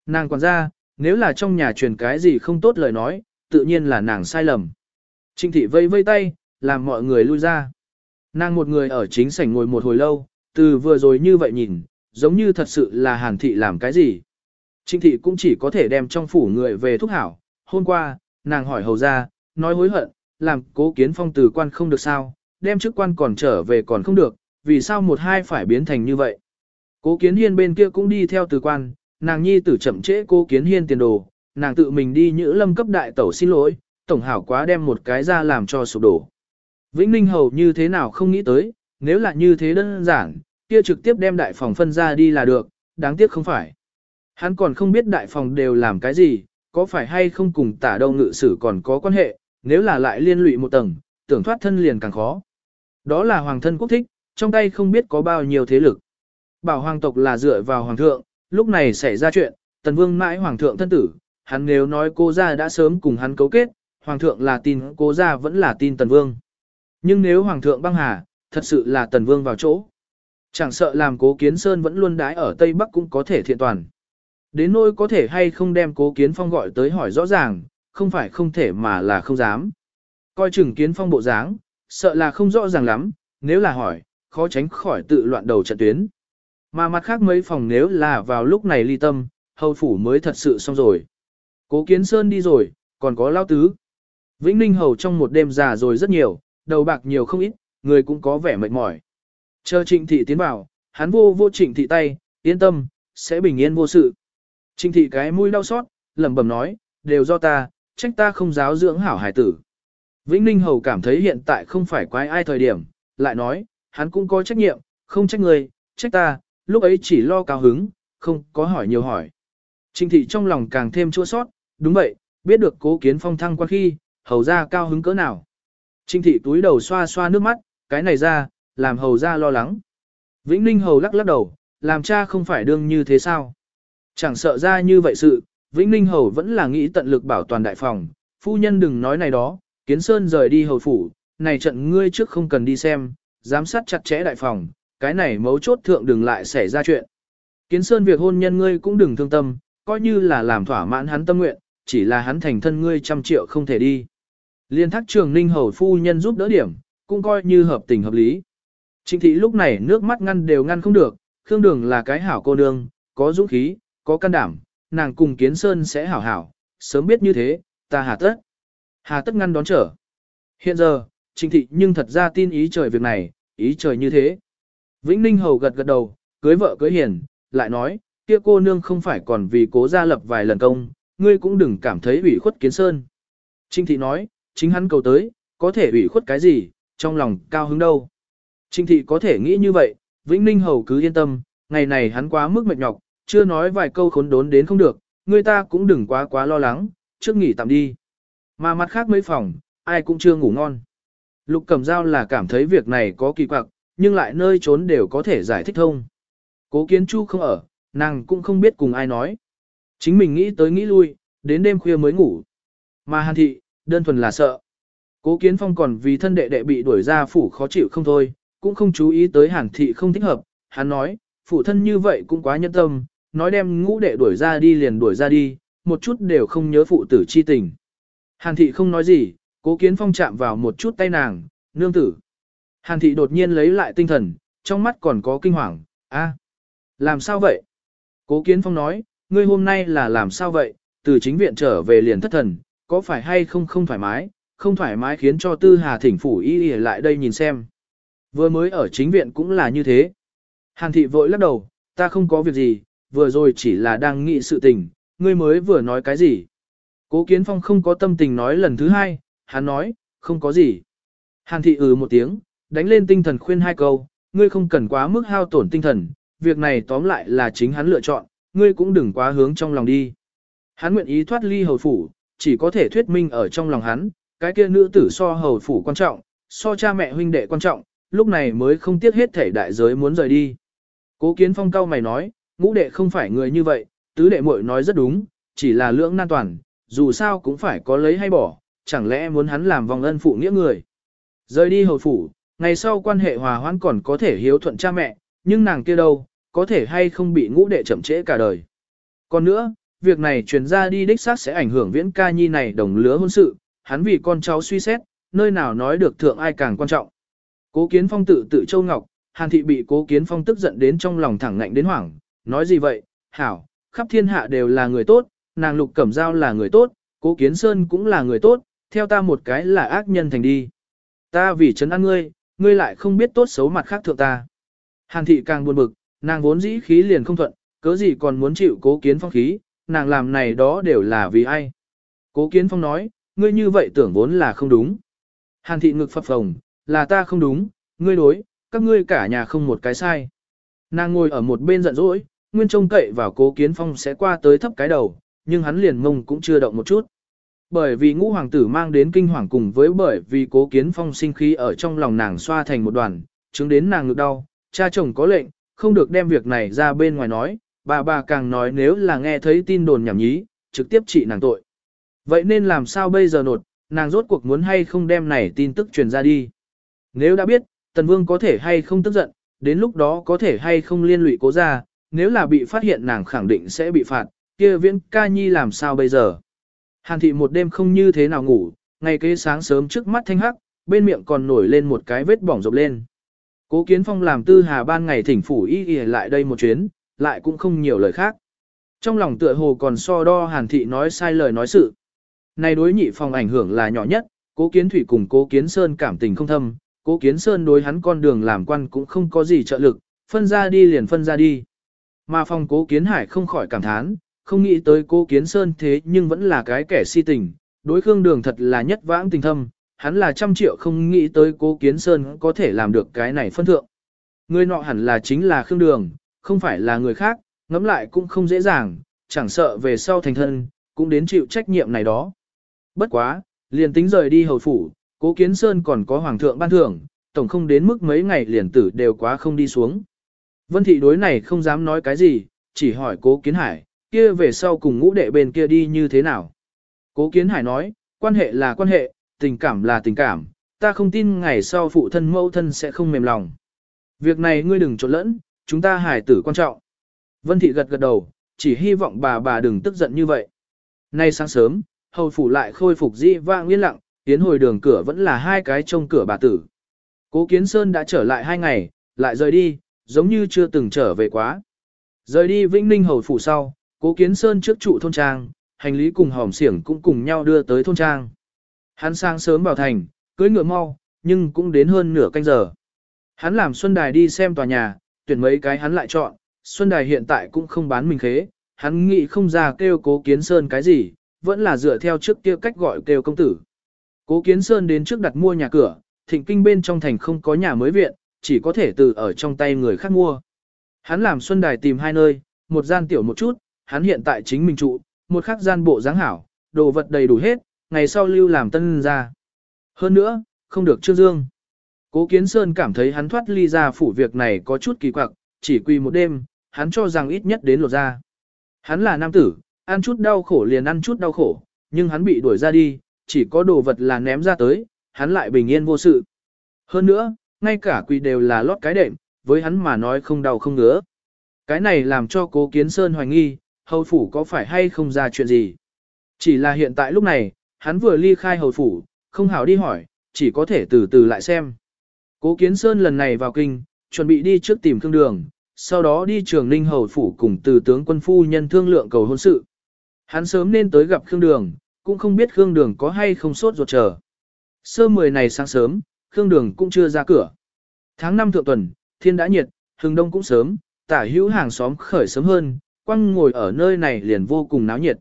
Nàng còn ra, nếu là trong nhà truyền cái gì không tốt lời nói, tự nhiên là nàng sai lầm. Trinh thị vây vây tay, làm mọi người lui ra. Nàng một người ở chính sảnh ngồi một hồi lâu, từ vừa rồi như vậy nhìn, giống như thật sự là hàn thị làm cái gì. Trinh thị cũng chỉ có thể đem trong phủ người về thúc hảo. Hôm qua, nàng hỏi hầu ra, nói hối hận, làm cố kiến phong từ quan không được sao, đem chức quan còn trở về còn không được, vì sao một hai phải biến thành như vậy. Cố kiến hiên bên kia cũng đi theo từ quan, nàng nhi tử chậm trễ cố kiến hiên tiền đồ, nàng tự mình đi nhữ lâm cấp đại tẩu xin lỗi, tổng hảo quá đem một cái ra làm cho sụp đổ. Vĩnh Ninh hầu như thế nào không nghĩ tới, nếu là như thế đơn giản, kia trực tiếp đem đại phòng phân ra đi là được, đáng tiếc không phải. Hắn còn không biết đại phòng đều làm cái gì, có phải hay không cùng tả đâu ngự sử còn có quan hệ, nếu là lại liên lụy một tầng, tưởng thoát thân liền càng khó. Đó là hoàng thân quốc thích, trong tay không biết có bao nhiêu thế lực. Bảo hoàng tộc là dựa vào hoàng thượng, lúc này xảy ra chuyện, tần vương mãi hoàng thượng thân tử, hắn nếu nói cô gia đã sớm cùng hắn cấu kết, hoàng thượng là tin cô gia vẫn là tin tần vương. Nhưng nếu hoàng thượng băng hà, thật sự là tần vương vào chỗ. Chẳng sợ làm cố kiến sơn vẫn luôn đái ở Tây Bắc cũng có thể thiện toàn. Đến nỗi có thể hay không đem cố kiến phong gọi tới hỏi rõ ràng, không phải không thể mà là không dám. Coi chừng kiến phong bộ dáng, sợ là không rõ ràng lắm, nếu là hỏi, khó tránh khỏi tự loạn đầu trận tuyến. Mà mặt khác mấy phòng nếu là vào lúc này ly tâm, hầu phủ mới thật sự xong rồi. Cố kiến sơn đi rồi, còn có lao tứ. Vĩnh Ninh hầu trong một đêm già rồi rất nhiều, đầu bạc nhiều không ít, người cũng có vẻ mệt mỏi. Chờ trịnh thị tiến vào, hắn vô vô trịnh thị tay, yên tâm, sẽ bình yên vô sự. Trịnh thị cái mũi đau xót, lẩm bẩm nói, đều do ta, trách ta không giáo dưỡng hảo hải tử. Vĩnh Ninh Hầu cảm thấy hiện tại không phải quái ai thời điểm, lại nói, hắn cũng có trách nhiệm, không trách người, trách ta, lúc ấy chỉ lo cao hứng, không có hỏi nhiều hỏi. Trịnh thị trong lòng càng thêm chua sót, đúng vậy, biết được cố kiến phong thăng qua khi, hầu ra cao hứng cỡ nào. trinh thị túi đầu xoa xoa nước mắt, cái này ra, làm hầu ra lo lắng. Vĩnh Ninh hầu lắc lắc đầu, làm cha không phải đương như thế sao. Chẳng sợ ra như vậy sự, Vĩnh Ninh hầu vẫn là nghĩ tận lực bảo toàn đại phòng, phu nhân đừng nói này đó, kiến sơn rời đi hầu phủ, này trận ngươi trước không cần đi xem, giám sát chặt chẽ đại phòng, cái này mấu chốt thượng đừng lại xảy ra chuyện. Kiến sơn việc hôn nhân ngươi cũng đừng thương tâm, coi như là làm thỏa mãn hắn tâm nguyện, chỉ là hắn thành thân ngươi trăm triệu không thể đi. Liên thác trường ninh hầu phu nhân giúp đỡ điểm, cũng coi như hợp tình hợp lý. Trịnh thị lúc này nước mắt ngăn đều ngăn không được, Khương Đường là cái hảo cô nương, có dũng khí, có can đảm, nàng cùng Kiến Sơn sẽ hảo hảo, sớm biết như thế, ta hà tất. Hà tất ngăn đón trở. Hiện giờ, Trịnh thị nhưng thật ra tin ý trời việc này, ý trời như thế. Vĩnh Ninh hầu gật gật đầu, cưới vợ cưới hiền, lại nói, kia cô nương không phải còn vì cố gia lập vài lần công, ngươi cũng đừng cảm thấy ủy khuất Kiến Sơn. Trinh thị nói, chính hắn cầu tới, có thể ủy khuất cái gì, trong lòng cao hứng đâu. Trinh thị có thể nghĩ như vậy, Vĩnh Ninh Hầu cứ yên tâm, ngày này hắn quá mức mệt nhọc, chưa nói vài câu khốn đốn đến không được, người ta cũng đừng quá quá lo lắng, trước nghỉ tạm đi. Mà mặt khác mấy phòng, ai cũng chưa ngủ ngon. Lục cầm dao là cảm thấy việc này có kỳ quặc, nhưng lại nơi trốn đều có thể giải thích thông. Cố kiến chu không ở, nàng cũng không biết cùng ai nói. Chính mình nghĩ tới nghĩ lui, đến đêm khuya mới ngủ. Mà hàn thị, đơn thuần là sợ. Cố Kiến Phong còn vì thân đệ đệ bị đuổi ra phủ khó chịu không thôi, cũng không chú ý tới hàn thị không thích hợp. Hắn nói, phụ thân như vậy cũng quá nhân tâm, nói đem ngũ đệ đuổi ra đi liền đuổi ra đi, một chút đều không nhớ phụ tử chi tình. Hàn thị không nói gì, cố kiến phong chạm vào một chút tay nàng, nương tử. Hàn thị đột nhiên lấy lại tinh thần, trong mắt còn có kinh hoàng, a, làm sao vậy? Cố kiến phong nói, ngươi hôm nay là làm sao vậy, từ chính viện trở về liền thất thần, có phải hay không không thoải mái, không thoải mái khiến cho tư hà thỉnh phủ y y lại đây nhìn xem. Vừa mới ở chính viện cũng là như thế. Hàn thị vội lắc đầu, ta không có việc gì, vừa rồi chỉ là đang nghĩ sự tình, ngươi mới vừa nói cái gì. Cố kiến phong không có tâm tình nói lần thứ hai, hắn nói, không có gì. Hàn thị ừ một tiếng, đánh lên tinh thần khuyên hai câu, ngươi không cần quá mức hao tổn tinh thần, việc này tóm lại là chính hắn lựa chọn, ngươi cũng đừng quá hướng trong lòng đi. Hắn nguyện ý thoát ly hầu phủ, chỉ có thể thuyết minh ở trong lòng hắn, cái kia nữ tử so hầu phủ quan trọng, so cha mẹ huynh đệ quan trọng, lúc này mới không tiếc hết thể đại giới muốn rời đi. Cố kiến phong cao mày nói, ngũ đệ không phải người như vậy, tứ đệ muội nói rất đúng, chỉ là lưỡng nan toàn, dù sao cũng phải có lấy hay bỏ, chẳng lẽ muốn hắn làm vòng ân phụ nghĩa người. Rời đi hầu phủ, ngày sau quan hệ hòa hoãn còn có thể hiếu thuận cha mẹ, nhưng nàng kia đâu, có thể hay không bị ngũ đệ chậm trễ cả đời. Còn nữa, việc này truyền ra đi đích xác sẽ ảnh hưởng viễn ca nhi này đồng lứa hôn sự, hắn vì con cháu suy xét, nơi nào nói được thượng ai càng quan trọng. Cố kiến phong tự tự châu ngọc, hàn thị bị cố kiến phong tức giận đến trong lòng thẳng ngạnh đến hoảng, nói gì vậy, hảo, khắp thiên hạ đều là người tốt, nàng lục cẩm giao là người tốt, cố kiến sơn cũng là người tốt, theo ta một cái là ác nhân thành đi. Ta vì chấn an ngươi, ngươi lại không biết tốt xấu mặt khác thượng ta. Hàn thị càng buồn bực, nàng vốn dĩ khí liền không thuận, cớ gì còn muốn chịu cố kiến phong khí, nàng làm này đó đều là vì ai. Cố kiến phong nói, ngươi như vậy tưởng vốn là không đúng. Hàn thị ngực phập phồng, là ta không đúng, ngươi đối, các ngươi cả nhà không một cái sai. Nàng ngồi ở một bên giận dỗi, nguyên trông cậy vào cố kiến phong sẽ qua tới thấp cái đầu, nhưng hắn liền mông cũng chưa động một chút. Bởi vì ngũ hoàng tử mang đến kinh hoàng cùng với bởi vì cố kiến phong sinh khí ở trong lòng nàng xoa thành một đoàn, chứng đến nàng ngực đau, cha chồng có lệnh, không được đem việc này ra bên ngoài nói, bà bà càng nói nếu là nghe thấy tin đồn nhảm nhí, trực tiếp trị nàng tội. Vậy nên làm sao bây giờ nột, nàng rốt cuộc muốn hay không đem này tin tức truyền ra đi. Nếu đã biết, Tần Vương có thể hay không tức giận, đến lúc đó có thể hay không liên lụy cố ra, nếu là bị phát hiện nàng khẳng định sẽ bị phạt, kia viễn ca nhi làm sao bây giờ. Hàn thị một đêm không như thế nào ngủ, ngày kế sáng sớm trước mắt thanh hắc, bên miệng còn nổi lên một cái vết bỏng rộp lên. Cố kiến phong làm tư hà ban ngày thỉnh phủ y y lại đây một chuyến, lại cũng không nhiều lời khác. Trong lòng tựa hồ còn so đo hàn thị nói sai lời nói sự. Này đối nhị phòng ảnh hưởng là nhỏ nhất, cố kiến thủy cùng cố kiến sơn cảm tình không thâm, cố kiến sơn đối hắn con đường làm quan cũng không có gì trợ lực, phân ra đi liền phân ra đi. Mà phòng cố kiến hải không khỏi cảm thán, không nghĩ tới cố kiến sơn thế nhưng vẫn là cái kẻ si tình, đối khương đường thật là nhất vãng tình thâm, hắn là trăm triệu không nghĩ tới cố kiến sơn có thể làm được cái này phân thượng. Người nọ hẳn là chính là khương đường, không phải là người khác, ngẫm lại cũng không dễ dàng, chẳng sợ về sau thành thân, cũng đến chịu trách nhiệm này đó. Bất quá, liền tính rời đi hầu phủ, cố kiến sơn còn có hoàng thượng ban thưởng, tổng không đến mức mấy ngày liền tử đều quá không đi xuống. Vân thị đối này không dám nói cái gì, chỉ hỏi cố kiến hải, kia về sau cùng ngũ đệ bên kia đi như thế nào. Cố kiến hải nói, quan hệ là quan hệ, tình cảm là tình cảm, ta không tin ngày sau phụ thân mẫu thân sẽ không mềm lòng. Việc này ngươi đừng trộn lẫn, chúng ta hải tử quan trọng. Vân thị gật gật đầu, chỉ hy vọng bà bà đừng tức giận như vậy. Nay sáng sớm, hầu phủ lại khôi phục di vang yên lặng, tiến hồi đường cửa vẫn là hai cái trông cửa bà tử. Cố Kiến Sơn đã trở lại hai ngày, lại rời đi, giống như chưa từng trở về quá. Rời đi Vĩnh Ninh hầu phủ sau, Cố Kiến Sơn trước trụ thôn trang, hành lý cùng hòm xiển cũng cùng nhau đưa tới thôn trang. Hắn sang sớm vào thành, cưới ngựa mau, nhưng cũng đến hơn nửa canh giờ. Hắn làm Xuân Đài đi xem tòa nhà, tuyển mấy cái hắn lại chọn, Xuân Đài hiện tại cũng không bán mình khế, hắn nghĩ không ra kêu Cố Kiến Sơn cái gì, vẫn là dựa theo trước kia cách gọi kêu công tử. Cố Kiến Sơn đến trước đặt mua nhà cửa, thịnh kinh bên trong thành không có nhà mới viện, chỉ có thể từ ở trong tay người khác mua. Hắn làm Xuân Đài tìm hai nơi, một gian tiểu một chút, hắn hiện tại chính mình trụ, một khắc gian bộ dáng hảo, đồ vật đầy đủ hết, ngày sau lưu làm tân ra. Hơn nữa, không được trương dương. Cố Kiến Sơn cảm thấy hắn thoát ly ra phủ việc này có chút kỳ quặc, chỉ quy một đêm, hắn cho rằng ít nhất đến lột ra. Hắn là nam tử, ăn chút đau khổ liền ăn chút đau khổ, nhưng hắn bị đuổi ra đi, chỉ có đồ vật là ném ra tới, hắn lại bình yên vô sự. Hơn nữa, ngay cả quỳ đều là lót cái đệm, với hắn mà nói không đau không ngứa. Cái này làm cho cố kiến sơn hoài nghi, hầu phủ có phải hay không ra chuyện gì. Chỉ là hiện tại lúc này, hắn vừa ly khai hầu phủ, không hảo đi hỏi, chỉ có thể từ từ lại xem. Cố kiến sơn lần này vào kinh, chuẩn bị đi trước tìm thương đường, sau đó đi trường ninh hầu phủ cùng từ tướng quân phu nhân thương lượng cầu hôn sự. Hắn sớm nên tới gặp Khương Đường, cũng không biết Khương Đường có hay không sốt ruột chờ. Sơ mười này sáng sớm, Khương Đường cũng chưa ra cửa. Tháng 5 thượng tuần, thiên đã nhiệt, hừng đông cũng sớm, tả hữu hàng xóm khởi sớm hơn, quăng ngồi ở nơi này liền vô cùng náo nhiệt.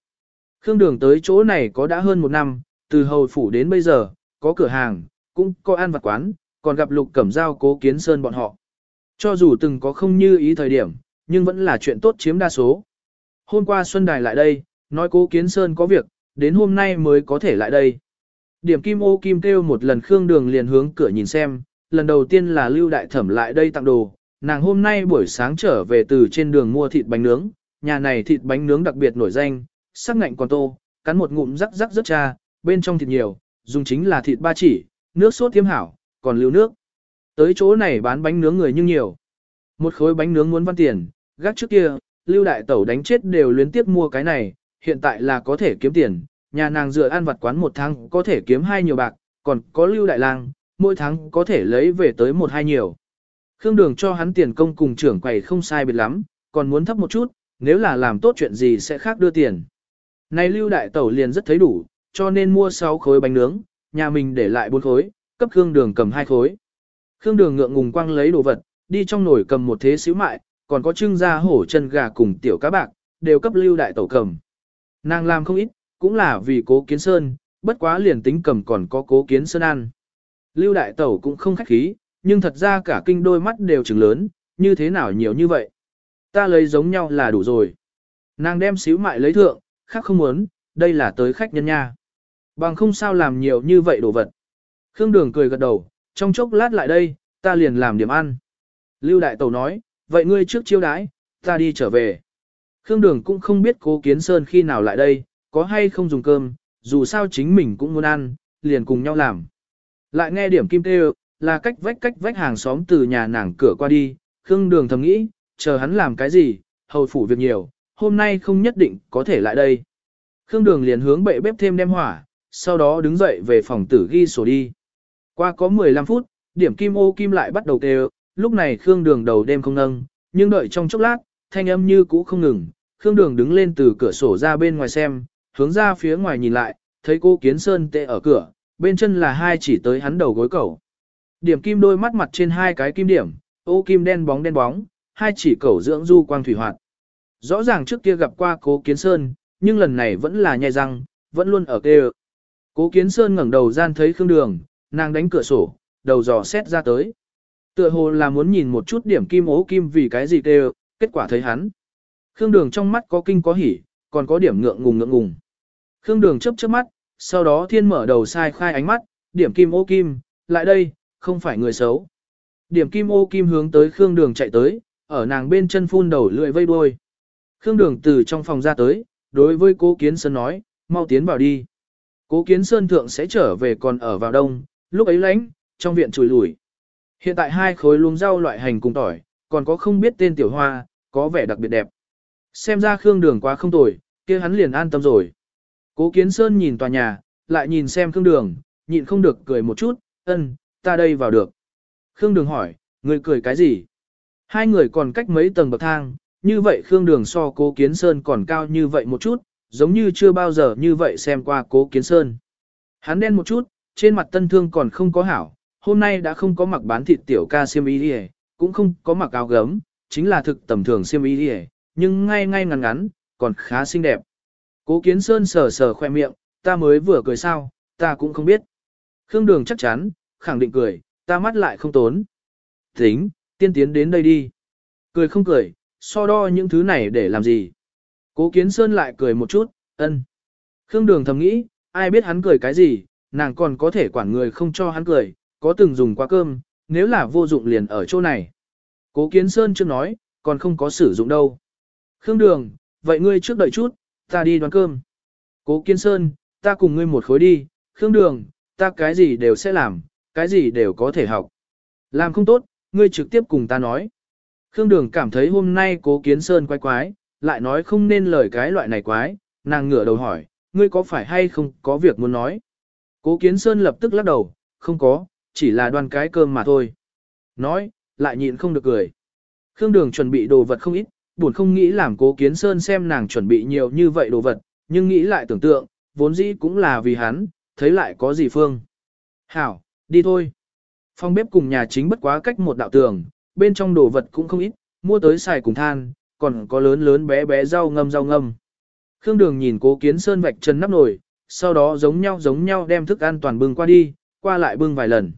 Khương Đường tới chỗ này có đã hơn một năm, từ hầu phủ đến bây giờ, có cửa hàng, cũng có ăn vặt quán, còn gặp lục cẩm giao cố kiến sơn bọn họ. Cho dù từng có không như ý thời điểm, nhưng vẫn là chuyện tốt chiếm đa số. Hôm qua Xuân Đài lại đây, nói cố kiến sơn có việc, đến hôm nay mới có thể lại đây. Điểm kim ô kim kêu một lần Khương Đường liền hướng cửa nhìn xem, lần đầu tiên là Lưu Đại Thẩm lại đây tặng đồ, nàng hôm nay buổi sáng trở về từ trên đường mua thịt bánh nướng, nhà này thịt bánh nướng đặc biệt nổi danh, sắc ngạnh còn tô, cắn một ngụm rắc rắc rất cha, bên trong thịt nhiều, dùng chính là thịt ba chỉ, nước sốt thiêm hảo, còn lưu nước. Tới chỗ này bán bánh nướng người nhưng nhiều. Một khối bánh nướng muốn văn tiền, gác trước kia, Lưu Đại Tẩu đánh chết đều luyến tiếp mua cái này, hiện tại là có thể kiếm tiền, nhà nàng dựa ăn vặt quán một tháng có thể kiếm hai nhiều bạc, còn có lưu đại lang, mỗi tháng có thể lấy về tới một hai nhiều. Khương Đường cho hắn tiền công cùng trưởng quầy không sai biệt lắm, còn muốn thấp một chút, nếu là làm tốt chuyện gì sẽ khác đưa tiền. Này lưu đại tẩu liền rất thấy đủ, cho nên mua 6 khối bánh nướng, nhà mình để lại 4 khối, cấp Khương Đường cầm 2 khối. Khương Đường ngượng ngùng quăng lấy đồ vật, đi trong nồi cầm một thế xíu mại, còn có trưng ra hổ chân gà cùng tiểu cá bạc, đều cấp lưu đại tẩu cầm. Nàng làm không ít, cũng là vì cố kiến sơn, bất quá liền tính cầm còn có cố kiến sơn ăn. Lưu đại tẩu cũng không khách khí, nhưng thật ra cả kinh đôi mắt đều trừng lớn, như thế nào nhiều như vậy. Ta lấy giống nhau là đủ rồi. Nàng đem xíu mại lấy thượng, khác không muốn, đây là tới khách nhân nha. Bằng không sao làm nhiều như vậy đồ vật. Khương Đường cười gật đầu, trong chốc lát lại đây, ta liền làm điểm ăn. Lưu Đại Tẩu nói, vậy ngươi trước chiêu đãi, ta đi trở về. Khương Đường cũng không biết cố kiến sơn khi nào lại đây, có hay không dùng cơm, dù sao chính mình cũng muốn ăn, liền cùng nhau làm. Lại nghe điểm kim tê là cách vách cách vách hàng xóm từ nhà nàng cửa qua đi, Khương Đường thầm nghĩ, chờ hắn làm cái gì, hầu phủ việc nhiều, hôm nay không nhất định có thể lại đây. Khương Đường liền hướng bệ bếp thêm đem hỏa, sau đó đứng dậy về phòng tử ghi sổ đi. Qua có 15 phút, điểm kim ô kim lại bắt đầu tê. lúc này Khương Đường đầu đêm không nâng, nhưng đợi trong chốc lát, thanh âm như cũ không ngừng, Khương Đường đứng lên từ cửa sổ ra bên ngoài xem, hướng ra phía ngoài nhìn lại, thấy cô Kiến Sơn tệ ở cửa, bên chân là hai chỉ tới hắn đầu gối cầu. Điểm kim đôi mắt mặt trên hai cái kim điểm, ô kim đen bóng đen bóng, hai chỉ cầu dưỡng du quang thủy hoạt. Rõ ràng trước kia gặp qua cố Kiến Sơn, nhưng lần này vẫn là nhai răng, vẫn luôn ở kê Cố Kiến Sơn ngẩng đầu gian thấy Khương Đường, nàng đánh cửa sổ, đầu dò xét ra tới. Tựa hồ là muốn nhìn một chút điểm kim ố kim vì cái gì kê kết quả thấy hắn. Khương Đường trong mắt có kinh có hỉ, còn có điểm ngượng ngùng ngượng ngùng. Khương Đường chớp chớp mắt, sau đó thiên mở đầu sai khai ánh mắt, điểm kim ô kim, lại đây, không phải người xấu. Điểm kim ô kim hướng tới Khương Đường chạy tới, ở nàng bên chân phun đầu lưỡi vây đuôi. Khương Đường từ trong phòng ra tới, đối với cố Kiến Sơn nói, mau tiến vào đi. Cố Kiến Sơn thượng sẽ trở về còn ở vào đông, lúc ấy lánh, trong viện chùi lủi. Hiện tại hai khối luống rau loại hành cùng tỏi, còn có không biết tên tiểu hoa, có vẻ đặc biệt đẹp. Xem ra Khương Đường quá không tồi, kia hắn liền an tâm rồi. Cố Kiến Sơn nhìn tòa nhà, lại nhìn xem Khương Đường, nhịn không được cười một chút, ân, ta đây vào được. Khương Đường hỏi, người cười cái gì? Hai người còn cách mấy tầng bậc thang, như vậy Khương Đường so Cố Kiến Sơn còn cao như vậy một chút, giống như chưa bao giờ như vậy xem qua Cố Kiến Sơn. Hắn đen một chút, trên mặt tân thương còn không có hảo, hôm nay đã không có mặc bán thịt tiểu ca xiêm y đi cũng không có mặc áo gấm, chính là thực tầm thường xiêm y đi nhưng ngay ngay ngắn ngắn, còn khá xinh đẹp. Cố Kiến Sơn sờ sờ khoe miệng, ta mới vừa cười sao, ta cũng không biết. Khương Đường chắc chắn, khẳng định cười, ta mắt lại không tốn. Tính, tiên tiến đến đây đi. Cười không cười, so đo những thứ này để làm gì. Cố Kiến Sơn lại cười một chút, ân. Khương Đường thầm nghĩ, ai biết hắn cười cái gì, nàng còn có thể quản người không cho hắn cười, có từng dùng qua cơm, nếu là vô dụng liền ở chỗ này. Cố Kiến Sơn chưa nói, còn không có sử dụng đâu. Khương Đường, vậy ngươi trước đợi chút, ta đi đoán cơm. Cố Kiến Sơn, ta cùng ngươi một khối đi, Khương Đường, ta cái gì đều sẽ làm, cái gì đều có thể học. Làm không tốt, ngươi trực tiếp cùng ta nói. Khương Đường cảm thấy hôm nay Cố Kiến Sơn quái quái, lại nói không nên lời cái loại này quái, nàng ngửa đầu hỏi, ngươi có phải hay không có việc muốn nói. Cố Kiến Sơn lập tức lắc đầu, không có, chỉ là đoan cái cơm mà thôi. Nói, lại nhịn không được cười. Khương Đường chuẩn bị đồ vật không ít, buồn không nghĩ làm cố kiến sơn xem nàng chuẩn bị nhiều như vậy đồ vật, nhưng nghĩ lại tưởng tượng, vốn dĩ cũng là vì hắn, thấy lại có gì phương. Hảo, đi thôi. Phòng bếp cùng nhà chính bất quá cách một đạo tường, bên trong đồ vật cũng không ít, mua tới xài cùng than, còn có lớn lớn bé bé rau ngâm rau ngâm. Khương Đường nhìn cố kiến sơn vạch chân nắp nồi, sau đó giống nhau giống nhau đem thức ăn toàn bưng qua đi, qua lại bưng vài lần.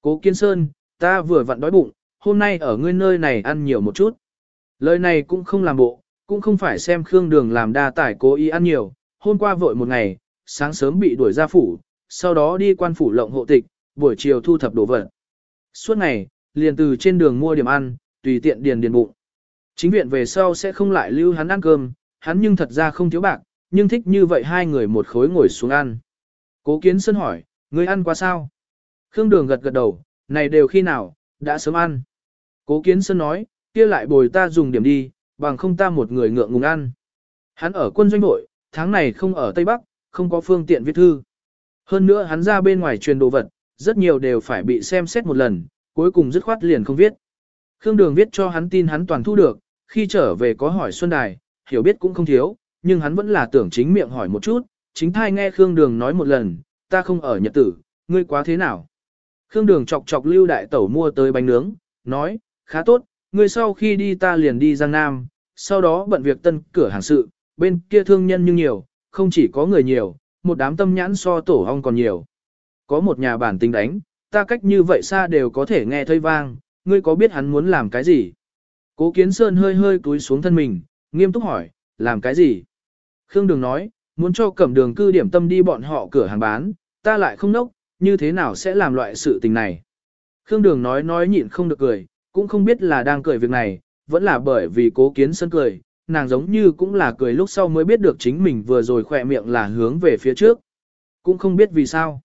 Cố kiến sơn, ta vừa vặn đói bụng, hôm nay ở ngươi nơi này ăn nhiều một chút. Lời này cũng không làm bộ, cũng không phải xem Khương Đường làm đa tải cố ý ăn nhiều, hôm qua vội một ngày, sáng sớm bị đuổi ra phủ, sau đó đi quan phủ lộng hộ tịch, buổi chiều thu thập đồ vật. Suốt ngày, liền từ trên đường mua điểm ăn, tùy tiện điền điền bụng. Chính viện về sau sẽ không lại lưu hắn ăn cơm, hắn nhưng thật ra không thiếu bạc, nhưng thích như vậy hai người một khối ngồi xuống ăn. Cố Kiến Sơn hỏi, ngươi ăn qua sao? Khương Đường gật gật đầu, này đều khi nào, đã sớm ăn. Cố Kiến Sơn nói, kia lại bồi ta dùng điểm đi, bằng không ta một người ngượng ngùng ăn. Hắn ở quân doanh nội, tháng này không ở Tây Bắc, không có phương tiện viết thư. Hơn nữa hắn ra bên ngoài truyền đồ vật, rất nhiều đều phải bị xem xét một lần, cuối cùng dứt khoát liền không viết. Khương Đường viết cho hắn tin hắn toàn thu được, khi trở về có hỏi Xuân Đài, hiểu biết cũng không thiếu, nhưng hắn vẫn là tưởng chính miệng hỏi một chút, chính thai nghe Khương Đường nói một lần, ta không ở nhật tử, ngươi quá thế nào. Khương Đường chọc chọc lưu đại tẩu mua tới bánh nướng, nói, khá tốt, ngươi sau khi đi ta liền đi Giang Nam, sau đó bận việc tân cửa hàng sự, bên kia thương nhân nhưng nhiều, không chỉ có người nhiều, một đám tâm nhãn so tổ ong còn nhiều. Có một nhà bản tính đánh, ta cách như vậy xa đều có thể nghe thấy vang, ngươi có biết hắn muốn làm cái gì? Cố Kiến Sơn hơi hơi cúi xuống thân mình, nghiêm túc hỏi, làm cái gì? Khương Đường nói, muốn cho cẩm đường cư điểm tâm đi bọn họ cửa hàng bán, ta lại không nốc, như thế nào sẽ làm loại sự tình này? Khương Đường nói nói nhịn không được cười, cũng không biết là đang cười việc này, vẫn là bởi vì cố kiến Sơn cười, nàng giống như cũng là cười lúc sau mới biết được chính mình vừa rồi khỏe miệng là hướng về phía trước. Cũng không biết vì sao.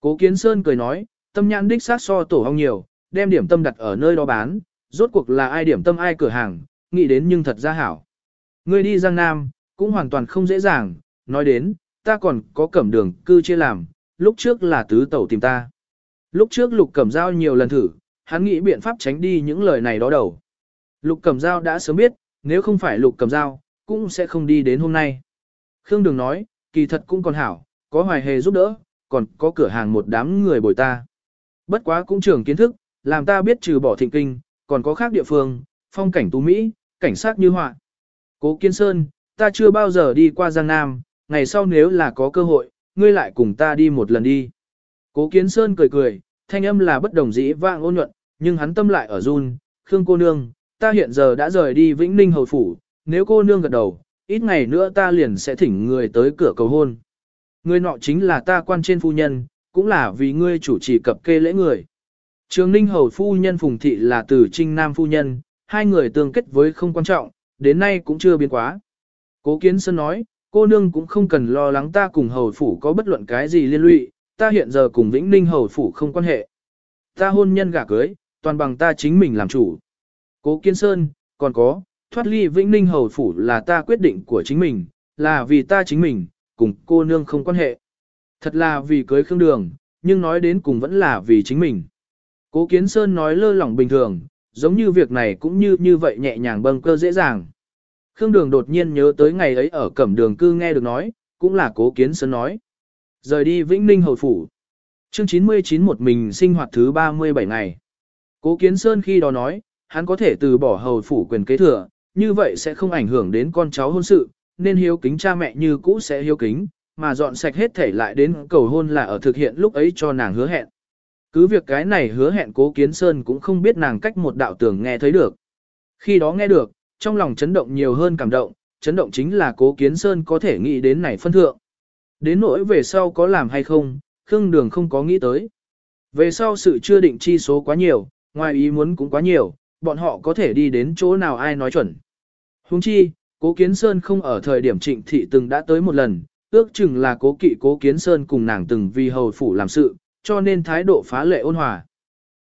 Cố kiến sơn cười nói, tâm nhãn đích sát so tổ hong nhiều, đem điểm tâm đặt ở nơi đó bán, rốt cuộc là ai điểm tâm ai cửa hàng, nghĩ đến nhưng thật ra hảo. Người đi Giang Nam, cũng hoàn toàn không dễ dàng, nói đến, ta còn có cẩm đường cư chia làm, lúc trước là tứ tẩu tìm ta. Lúc trước lục cẩm giao nhiều lần thử, hắn nghĩ biện pháp tránh đi những lời này đó đầu. Lục cẩm dao đã sớm biết, nếu không phải lục cẩm dao, cũng sẽ không đi đến hôm nay. Khương Đường nói, kỳ thật cũng còn hảo, có hoài hề giúp đỡ, còn có cửa hàng một đám người bồi ta. Bất quá cũng trưởng kiến thức, làm ta biết trừ bỏ thịnh kinh, còn có khác địa phương, phong cảnh tú Mỹ, cảnh sát như họa. Cố Kiên Sơn, ta chưa bao giờ đi qua Giang Nam, ngày sau nếu là có cơ hội, ngươi lại cùng ta đi một lần đi. Cố Kiến Sơn cười cười, thanh âm là bất đồng dĩ vang ôn nhuận, nhưng hắn tâm lại ở run, Khương cô nương, ta hiện giờ đã rời đi Vĩnh Ninh Hầu Phủ, nếu cô nương gật đầu, ít ngày nữa ta liền sẽ thỉnh người tới cửa cầu hôn. Người nọ chính là ta quan trên phu nhân, cũng là vì ngươi chủ trì cập kê lễ người. Trường Ninh Hầu phu nhân Phùng Thị là từ Trinh Nam phu nhân, hai người tương kết với không quan trọng, đến nay cũng chưa biến quá. Cố Kiến Sơn nói, cô nương cũng không cần lo lắng ta cùng Hầu Phủ có bất luận cái gì liên lụy, ta hiện giờ cùng Vĩnh Ninh Hầu Phủ không quan hệ. Ta hôn nhân gả cưới, toàn bằng ta chính mình làm chủ. Cố Kiến Sơn, còn có, thoát ly Vĩnh Ninh Hầu Phủ là ta quyết định của chính mình, là vì ta chính mình, cùng cô nương không quan hệ. Thật là vì cưới Khương Đường, nhưng nói đến cùng vẫn là vì chính mình. Cố Kiến Sơn nói lơ lỏng bình thường, giống như việc này cũng như như vậy nhẹ nhàng bâng cơ dễ dàng. Khương Đường đột nhiên nhớ tới ngày ấy ở cẩm đường cư nghe được nói, cũng là Cố Kiến Sơn nói. Rời đi Vĩnh Ninh Hầu Phủ. Chương 99 một mình sinh hoạt thứ 37 ngày. Cố Kiến Sơn khi đó nói, hắn có thể từ bỏ hầu phủ quyền kế thừa, như vậy sẽ không ảnh hưởng đến con cháu hôn sự, nên hiếu kính cha mẹ như cũ sẽ hiếu kính, mà dọn sạch hết thể lại đến cầu hôn là ở thực hiện lúc ấy cho nàng hứa hẹn. Cứ việc cái này hứa hẹn cố kiến sơn cũng không biết nàng cách một đạo tường nghe thấy được. Khi đó nghe được, trong lòng chấn động nhiều hơn cảm động, chấn động chính là cố kiến sơn có thể nghĩ đến này phân thượng. Đến nỗi về sau có làm hay không, Khương Đường không có nghĩ tới. Về sau sự chưa định chi số quá nhiều, ngoài ý muốn cũng quá nhiều, bọn họ có thể đi đến chỗ nào ai nói chuẩn. Huống chi, Cố Kiến Sơn không ở thời điểm trịnh thị từng đã tới một lần, ước chừng là cố kỵ Cố Kiến Sơn cùng nàng từng vì hầu phủ làm sự, cho nên thái độ phá lệ ôn hòa.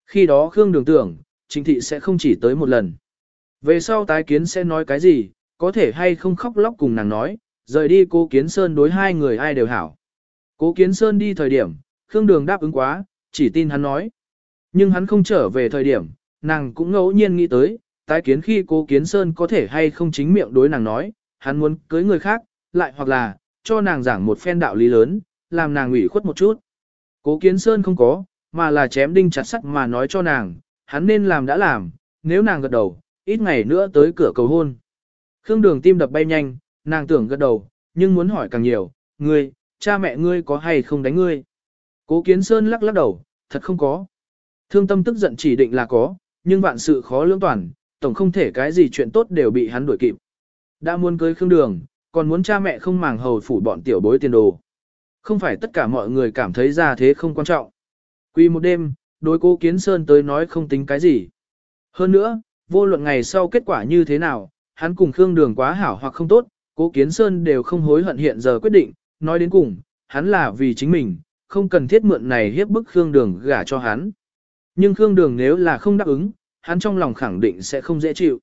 Khi đó Khương Đường tưởng, chính thị sẽ không chỉ tới một lần. Về sau tái kiến sẽ nói cái gì, có thể hay không khóc lóc cùng nàng nói, rời đi Cố Kiến Sơn đối hai người ai đều hảo. Cố Kiến Sơn đi thời điểm, Khương Đường đáp ứng quá, chỉ tin hắn nói. Nhưng hắn không trở về thời điểm, nàng cũng ngẫu nhiên nghĩ tới, tái kiến khi cố kiến sơn có thể hay không chính miệng đối nàng nói, hắn muốn cưới người khác, lại hoặc là, cho nàng giảng một phen đạo lý lớn, làm nàng ủy khuất một chút. Cố kiến sơn không có, mà là chém đinh chặt sắt mà nói cho nàng, hắn nên làm đã làm, nếu nàng gật đầu, ít ngày nữa tới cửa cầu hôn. Khương đường tim đập bay nhanh, nàng tưởng gật đầu, nhưng muốn hỏi càng nhiều, ngươi, cha mẹ ngươi có hay không đánh ngươi? Cố kiến sơn lắc lắc đầu, thật không có. Thương tâm tức giận chỉ định là có, nhưng vạn sự khó lưỡng toàn, tổng không thể cái gì chuyện tốt đều bị hắn đuổi kịp. Đã muốn cưới Khương Đường, còn muốn cha mẹ không màng hầu phủ bọn tiểu bối tiền đồ. Không phải tất cả mọi người cảm thấy ra thế không quan trọng. Quy một đêm, đối cố Kiến Sơn tới nói không tính cái gì. Hơn nữa, vô luận ngày sau kết quả như thế nào, hắn cùng Khương Đường quá hảo hoặc không tốt, cố Kiến Sơn đều không hối hận hiện giờ quyết định, nói đến cùng, hắn là vì chính mình, không cần thiết mượn này hiếp bức Khương Đường gả cho hắn. Nhưng Khương Đường nếu là không đáp ứng, hắn trong lòng khẳng định sẽ không dễ chịu.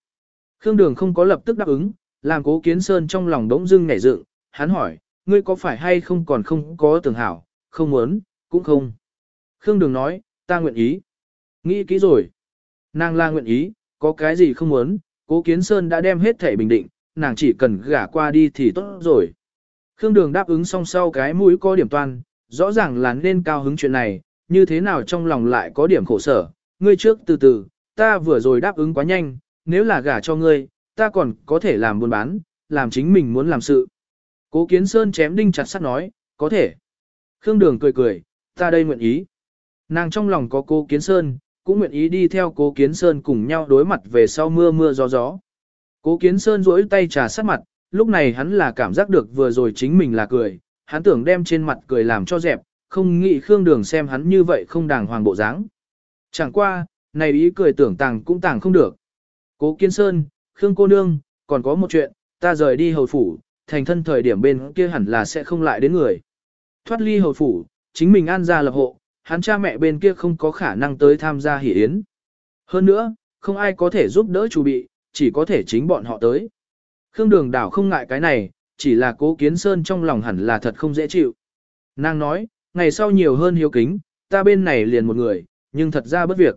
Khương Đường không có lập tức đáp ứng, làm cố kiến sơn trong lòng đống dưng nhảy dựng, hắn hỏi, ngươi có phải hay không còn không có tưởng hảo, không muốn, cũng không. Khương Đường nói, ta nguyện ý. Nghĩ kỹ rồi. Nàng la nguyện ý, có cái gì không muốn, cố kiến sơn đã đem hết thể bình định, nàng chỉ cần gả qua đi thì tốt rồi. Khương Đường đáp ứng xong sau cái mũi có điểm toan, rõ ràng là nên cao hứng chuyện này, như thế nào trong lòng lại có điểm khổ sở, ngươi trước từ từ, ta vừa rồi đáp ứng quá nhanh, nếu là gả cho ngươi, ta còn có thể làm buôn bán, làm chính mình muốn làm sự. Cố Kiến Sơn chém đinh chặt sắt nói, có thể. Khương Đường cười cười, ta đây nguyện ý. Nàng trong lòng có cố Kiến Sơn, cũng nguyện ý đi theo cố Kiến Sơn cùng nhau đối mặt về sau mưa mưa gió gió. Cố Kiến Sơn duỗi tay trà sát mặt, lúc này hắn là cảm giác được vừa rồi chính mình là cười, hắn tưởng đem trên mặt cười làm cho dẹp, không nghĩ Khương Đường xem hắn như vậy không đàng hoàng bộ dáng. Chẳng qua, này ý cười tưởng tàng cũng tàng không được. Cố Kiến Sơn, Khương cô nương, còn có một chuyện, ta rời đi hầu phủ, thành thân thời điểm bên kia hẳn là sẽ không lại đến người. Thoát ly hầu phủ, chính mình an ra lập hộ, hắn cha mẹ bên kia không có khả năng tới tham gia hỷ yến. Hơn nữa, không ai có thể giúp đỡ chủ bị, chỉ có thể chính bọn họ tới. Khương Đường Đảo không ngại cái này, chỉ là cố kiến sơn trong lòng hẳn là thật không dễ chịu. Nàng nói, ngày sau nhiều hơn hiếu kính, ta bên này liền một người, nhưng thật ra bất việc.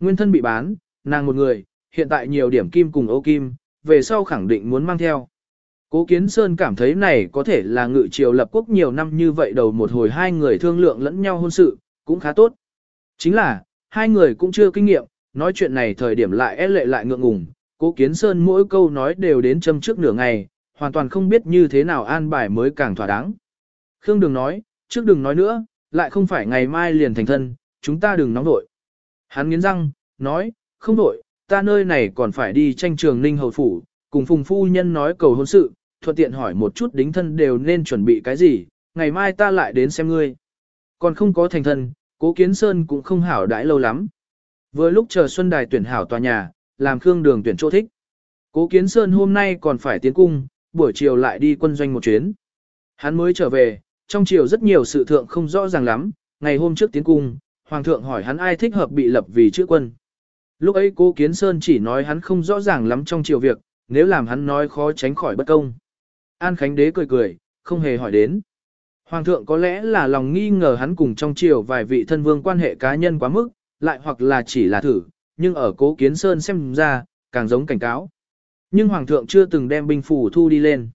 Nguyên thân bị bán, nàng một người, hiện tại nhiều điểm kim cùng ô kim, về sau khẳng định muốn mang theo. Cố Kiến Sơn cảm thấy này có thể là ngự triều lập quốc nhiều năm như vậy đầu một hồi hai người thương lượng lẫn nhau hôn sự, cũng khá tốt. Chính là, hai người cũng chưa kinh nghiệm, nói chuyện này thời điểm lại é lệ lại ngượng ngùng, Cố Kiến Sơn mỗi câu nói đều đến châm trước nửa ngày, hoàn toàn không biết như thế nào an bài mới càng thỏa đáng. Khương đừng nói, trước đừng nói nữa, lại không phải ngày mai liền thành thân, chúng ta đừng nóng đội. Hắn nghiến răng, nói, không đổi, ta nơi này còn phải đi tranh trường ninh hầu phủ, cùng phùng phu nhân nói cầu hôn sự, thuận tiện hỏi một chút đính thân đều nên chuẩn bị cái gì, ngày mai ta lại đến xem ngươi. Còn không có thành thân, cố kiến sơn cũng không hảo đãi lâu lắm. Vừa lúc chờ Xuân Đài tuyển hảo tòa nhà, làm Khương Đường tuyển chỗ thích. Cố Kiến Sơn hôm nay còn phải tiến cung, buổi chiều lại đi quân doanh một chuyến. Hắn mới trở về, trong chiều rất nhiều sự thượng không rõ ràng lắm, ngày hôm trước tiến cung, Hoàng thượng hỏi hắn ai thích hợp bị lập vì chữ quân. Lúc ấy cố Kiến Sơn chỉ nói hắn không rõ ràng lắm trong chiều việc, nếu làm hắn nói khó tránh khỏi bất công. An Khánh Đế cười cười, không hề hỏi đến. Hoàng thượng có lẽ là lòng nghi ngờ hắn cùng trong triều vài vị thân vương quan hệ cá nhân quá mức, lại hoặc là chỉ là thử, nhưng ở cố kiến sơn xem ra, càng giống cảnh cáo. Nhưng Hoàng thượng chưa từng đem binh phủ thu đi lên.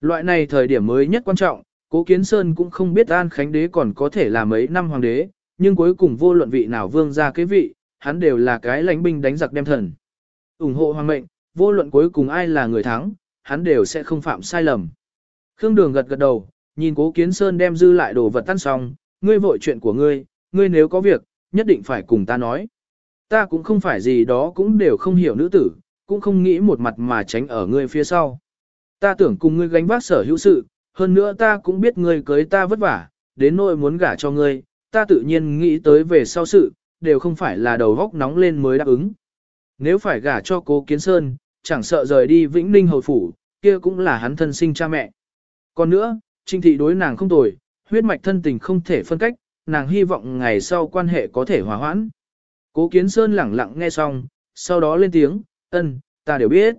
Loại này thời điểm mới nhất quan trọng, cố kiến sơn cũng không biết An Khánh Đế còn có thể là mấy năm hoàng đế, nhưng cuối cùng vô luận vị nào vương ra cái vị, hắn đều là cái lãnh binh đánh giặc đem thần. ủng hộ hoàng mệnh, vô luận cuối cùng ai là người thắng, hắn đều sẽ không phạm sai lầm. Khương Đường gật gật đầu, nhìn Cố Kiến Sơn đem dư lại đồ vật tan xong, ngươi vội chuyện của ngươi, ngươi nếu có việc, nhất định phải cùng ta nói. Ta cũng không phải gì đó cũng đều không hiểu nữ tử, cũng không nghĩ một mặt mà tránh ở ngươi phía sau. Ta tưởng cùng ngươi gánh vác sở hữu sự, hơn nữa ta cũng biết ngươi cưới ta vất vả, đến nỗi muốn gả cho ngươi, ta tự nhiên nghĩ tới về sau sự, đều không phải là đầu góc nóng lên mới đáp ứng. Nếu phải gả cho cố Kiến Sơn, chẳng sợ rời đi Vĩnh Ninh hồi phủ, kia cũng là hắn thân sinh cha mẹ. Còn nữa, Trinh thị đối nàng không tồi, huyết mạch thân tình không thể phân cách, nàng hy vọng ngày sau quan hệ có thể hòa hoãn. Cố Kiến Sơn lẳng lặng nghe xong, sau đó lên tiếng, ân, ta đều biết.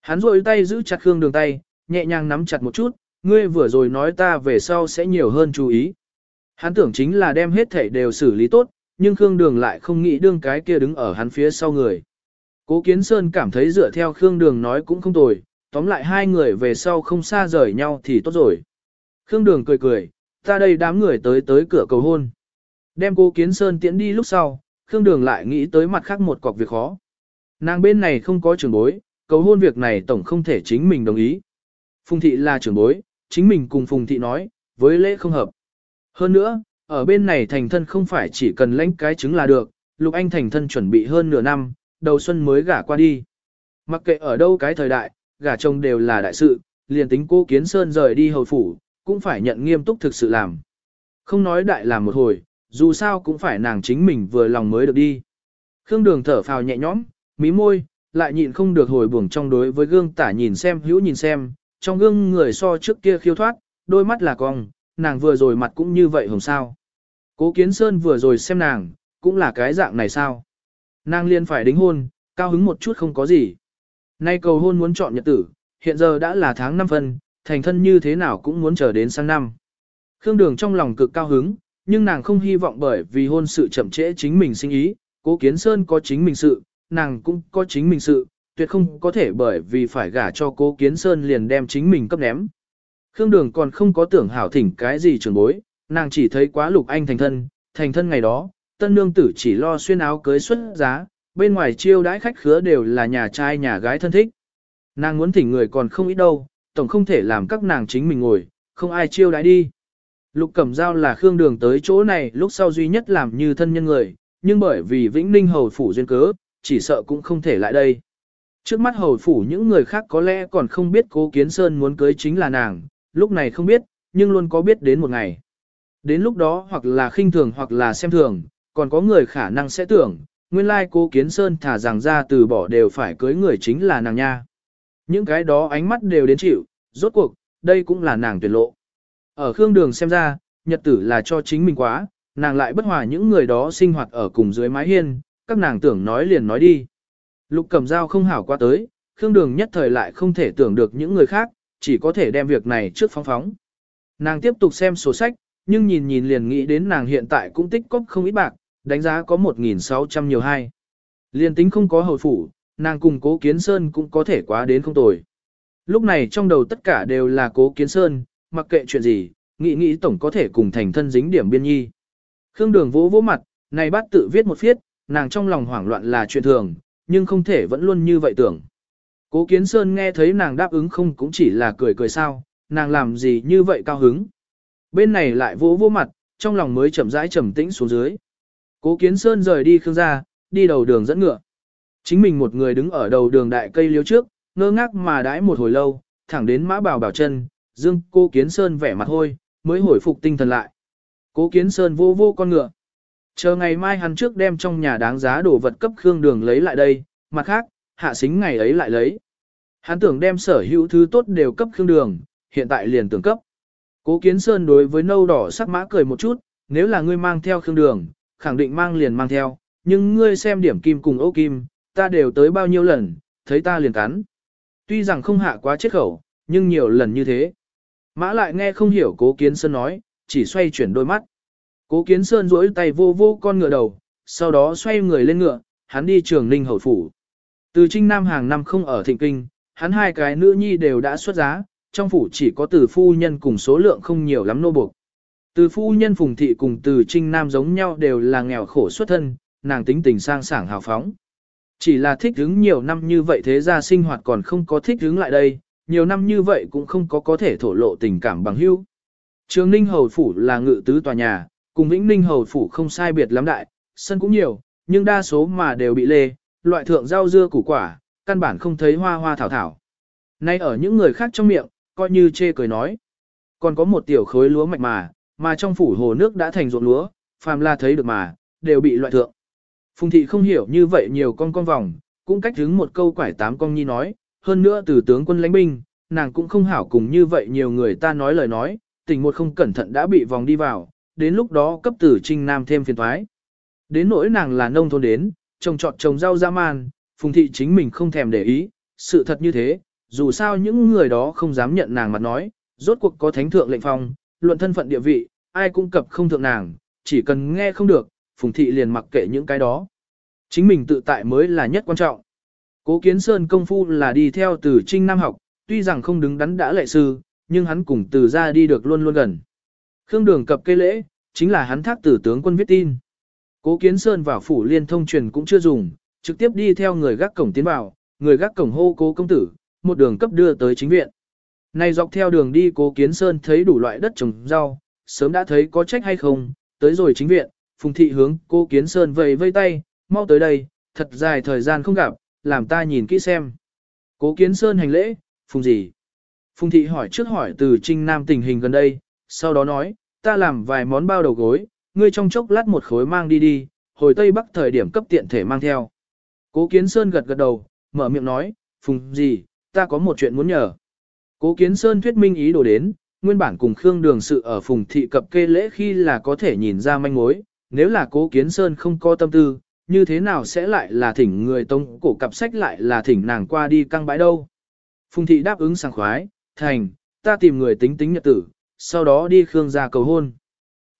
Hắn rôi tay giữ chặt Khương Đường tay, nhẹ nhàng nắm chặt một chút, ngươi vừa rồi nói ta về sau sẽ nhiều hơn chú ý. Hắn tưởng chính là đem hết thảy đều xử lý tốt, nhưng Khương Đường lại không nghĩ đương cái kia đứng ở hắn phía sau người. Cố Kiến Sơn cảm thấy dựa theo Khương Đường nói cũng không tồi, tóm lại hai người về sau không xa rời nhau thì tốt rồi. Khương Đường cười cười, ta đây đám người tới tới cửa cầu hôn. Đem Cố Kiến Sơn tiễn đi lúc sau, Khương Đường lại nghĩ tới mặt khác một cọc việc khó. Nàng bên này không có trưởng bối, cầu hôn việc này tổng không thể chính mình đồng ý. Phùng thị là trưởng bối, chính mình cùng Phùng thị nói, với lễ không hợp. Hơn nữa, ở bên này thành thân không phải chỉ cần lãnh cái chứng là được, Lục Anh thành thân chuẩn bị hơn nửa năm, đầu xuân mới gả qua đi. Mặc kệ ở đâu cái thời đại, gả chồng đều là đại sự, liền tính cô Kiến Sơn rời đi hầu phủ, cũng phải nhận nghiêm túc thực sự làm. Không nói đại làm một hồi, dù sao cũng phải nàng chính mình vừa lòng mới được đi. Khương Đường thở phào nhẹ nhõm, mí môi, lại nhịn không được hồi buồng trong đối với gương tả nhìn xem hữu nhìn xem, trong gương người so trước kia khiêu thoát, đôi mắt là cong, nàng vừa rồi mặt cũng như vậy hồng sao. Cố Kiến Sơn vừa rồi xem nàng, cũng là cái dạng này sao. Nàng liên phải đính hôn, cao hứng một chút không có gì. Nay cầu hôn muốn chọn nhật tử, hiện giờ đã là tháng 5 phân, thành thân như thế nào cũng muốn chờ đến sang năm. Khương Đường trong lòng cực cao hứng, nhưng nàng không hy vọng bởi vì hôn sự chậm trễ chính mình sinh ý, cố kiến sơn có chính mình sự, nàng cũng có chính mình sự, tuyệt không có thể bởi vì phải gả cho cố kiến sơn liền đem chính mình cấp ném. Khương Đường còn không có tưởng hảo thỉnh cái gì trường bối, nàng chỉ thấy quá lục anh thành thân, thành thân ngày đó, tân nương tử chỉ lo xuyên áo cưới xuất giá, bên ngoài chiêu đãi khách khứa đều là nhà trai nhà gái thân thích. Nàng muốn thỉnh người còn không ít đâu, tổng không thể làm các nàng chính mình ngồi, không ai chiêu đãi đi. Lục Cẩm Giao là Khương Đường tới chỗ này lúc sau duy nhất làm như thân nhân người, nhưng bởi vì Vĩnh Ninh Hầu Phủ duyên cớ, chỉ sợ cũng không thể lại đây. Trước mắt Hầu Phủ những người khác có lẽ còn không biết Cố Kiến Sơn muốn cưới chính là nàng, lúc này không biết, nhưng luôn có biết đến một ngày. Đến lúc đó hoặc là khinh thường hoặc là xem thường, còn có người khả năng sẽ tưởng, nguyên lai Cố Kiến Sơn thả rằng ra từ bỏ đều phải cưới người chính là nàng nha. Những cái đó ánh mắt đều đến chịu, rốt cuộc, đây cũng là nàng tuyệt lộ. Ở Khương Đường xem ra, nhật tử là cho chính mình quá, nàng lại bất hòa những người đó sinh hoạt ở cùng dưới mái hiên, các nàng tưởng nói liền nói đi. Lục Cẩm Dao không hảo qua tới, Khương Đường nhất thời lại không thể tưởng được những người khác, chỉ có thể đem việc này trước phóng phóng. Nàng tiếp tục xem sổ sách, nhưng nhìn nhìn liền nghĩ đến nàng hiện tại cũng tích cóp không ít bạc, đánh giá có 1.600 nhiều hai. Liền tính không có hầu phủ, nàng cùng cố kiến sơn cũng có thể quá đến không tồi. Lúc này trong đầu tất cả đều là cố kiến sơn, mặc kệ chuyện gì, nghĩ nghĩ tổng có thể cùng thành thân dính điểm biên nhi. Khương đường vỗ vỗ mặt, này bắt tự viết một phiết, nàng trong lòng hoảng loạn là chuyện thường, nhưng không thể vẫn luôn như vậy tưởng. Cố kiến sơn nghe thấy nàng đáp ứng không cũng chỉ là cười cười sao, nàng làm gì như vậy cao hứng. Bên này lại vỗ vỗ mặt, trong lòng mới chậm rãi trầm tĩnh xuống dưới. Cố kiến sơn rời đi khương gia, đi đầu đường dẫn ngựa. Chính mình một người đứng ở đầu đường đại cây liếu trước, ngơ ngác mà đãi một hồi lâu, thẳng đến mã bảo bảo chân, dương cô kiến sơn vẻ mặt hôi, mới hồi phục tinh thần lại. Cố kiến sơn vô vô con ngựa. Chờ ngày mai hắn trước đem trong nhà đáng giá đồ vật cấp Khương Đường lấy lại đây, mặt khác, hạ xính ngày ấy lại lấy. Hắn tưởng đem sở hữu thứ tốt đều cấp Khương Đường, hiện tại liền tưởng cấp. Cố Kiến Sơn đối với nâu đỏ sắc mã cười một chút, nếu là ngươi mang theo Khương Đường, khẳng định mang liền mang theo, nhưng ngươi xem điểm kim cùng ô kim, ta đều tới bao nhiêu lần, thấy ta liền cắn. Tuy rằng không hạ quá chết khẩu, nhưng nhiều lần như thế. Mã lại nghe không hiểu Cố Kiến Sơn nói, chỉ xoay chuyển đôi mắt. Cố Kiến Sơn duỗi tay vô vô con ngựa đầu, sau đó xoay người lên ngựa, hắn đi trường ninh hầu phủ. Từ trinh nam hàng năm không ở thịnh kinh, hắn hai cái nữ nhi đều đã xuất giá, trong phủ chỉ có từ phu nhân cùng số lượng không nhiều lắm nô buộc. Từ phu nhân phùng thị cùng từ trinh nam giống nhau đều là nghèo khổ xuất thân, nàng tính tình sang sảng hào phóng. Chỉ là thích hứng nhiều năm như vậy thế ra sinh hoạt còn không có thích hứng lại đây, nhiều năm như vậy cũng không có có thể thổ lộ tình cảm bằng hữu. Trường Ninh Hầu Phủ là ngự tứ tòa nhà, cùng Vĩnh Ninh Hầu Phủ không sai biệt lắm đại, sân cũng nhiều, nhưng đa số mà đều bị lê, loại thượng rau dưa củ quả, căn bản không thấy hoa hoa thảo thảo. Nay ở những người khác trong miệng, coi như chê cười nói. Còn có một tiểu khối lúa mạch mà, mà trong phủ hồ nước đã thành ruộng lúa, phàm la thấy được mà, đều bị loại thượng. Phùng thị không hiểu như vậy nhiều con con vòng, cũng cách hứng một câu quải tám con nhi nói, hơn nữa từ tướng quân lãnh binh, nàng cũng không hảo cùng như vậy nhiều người ta nói lời nói, tình một không cẩn thận đã bị vòng đi vào, đến lúc đó cấp tử trinh nam thêm phiền thoái. Đến nỗi nàng là nông thôn đến, trồng trọt trồng rau ra man, phùng thị chính mình không thèm để ý, sự thật như thế, dù sao những người đó không dám nhận nàng mặt nói, rốt cuộc có thánh thượng lệnh phong, luận thân phận địa vị, ai cũng cập không thượng nàng, chỉ cần nghe không được, phùng thị liền mặc kệ những cái đó. Chính mình tự tại mới là nhất quan trọng. Cố Kiến Sơn công phu là đi theo từ Trinh Nam học, tuy rằng không đứng đắn đã lệ sư, nhưng hắn cùng từ ra đi được luôn luôn gần. Khương Đường cập cây lễ, chính là hắn thác tử tướng quân viết tin. Cố Kiến Sơn vào phủ liên thông truyền cũng chưa dùng, trực tiếp đi theo người gác cổng tiến vào, người gác cổng hô cố công tử, một đường cấp đưa tới chính viện. Này dọc theo đường đi cố Kiến Sơn thấy đủ loại đất trồng rau, sớm đã thấy có trách hay không, tới rồi chính viện, Phùng Thị hướng cố Kiến Sơn vầy vây tay, mau tới đây, thật dài thời gian không gặp, làm ta nhìn kỹ xem. Cố Kiến Sơn hành lễ, Phùng gì? Phùng Thị hỏi trước hỏi từ Trinh Nam tình hình gần đây, sau đó nói, ta làm vài món bao đầu gối, ngươi trong chốc lát một khối mang đi đi, hồi Tây Bắc thời điểm cấp tiện thể mang theo. Cố Kiến Sơn gật gật đầu, mở miệng nói, Phùng gì, ta có một chuyện muốn nhờ. Cố Kiến Sơn thuyết minh ý đồ đến, nguyên bản cùng Khương Đường sự ở Phùng Thị cập kê lễ khi là có thể nhìn ra manh mối, nếu là Cố Kiến Sơn không có tâm tư, như thế nào sẽ lại là thỉnh người tông cổ cặp sách lại là thỉnh nàng qua đi căng bãi đâu. Phùng Thị đáp ứng sảng khoái, thành, ta tìm người tính tính nhật tử, sau đó đi Khương gia cầu hôn.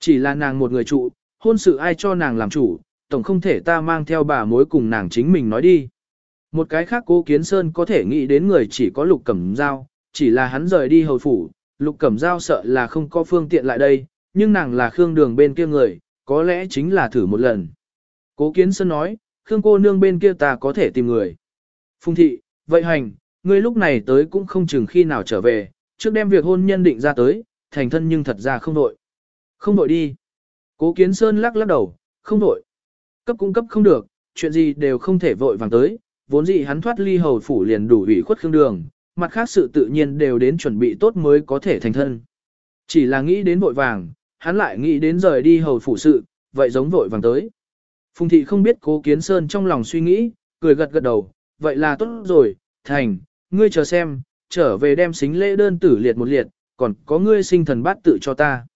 Chỉ là nàng một người trụ, hôn sự ai cho nàng làm chủ, tổng không thể ta mang theo bà mối cùng nàng chính mình nói đi. Một cái khác cố kiến sơn có thể nghĩ đến người chỉ có lục cẩm dao, chỉ là hắn rời đi hầu phủ, lục cẩm dao sợ là không có phương tiện lại đây, nhưng nàng là khương đường bên kia người, có lẽ chính là thử một lần. Cố kiến sơn nói, khương cô nương bên kia ta có thể tìm người. Phùng thị, vậy hành, ngươi lúc này tới cũng không chừng khi nào trở về, trước đem việc hôn nhân định ra tới, thành thân nhưng thật ra không đội. Không đội đi. Cố kiến sơn lắc lắc đầu, không đội. Cấp cung cấp không được, chuyện gì đều không thể vội vàng tới, vốn dĩ hắn thoát ly hầu phủ liền đủ ủy khuất khương đường, mặt khác sự tự nhiên đều đến chuẩn bị tốt mới có thể thành thân. Chỉ là nghĩ đến vội vàng, hắn lại nghĩ đến rời đi hầu phủ sự, vậy giống vội vàng tới. Phùng thị không biết cố kiến sơn trong lòng suy nghĩ, cười gật gật đầu, vậy là tốt rồi, thành, ngươi chờ xem, trở về đem xính lễ đơn tử liệt một liệt, còn có ngươi sinh thần bát tự cho ta.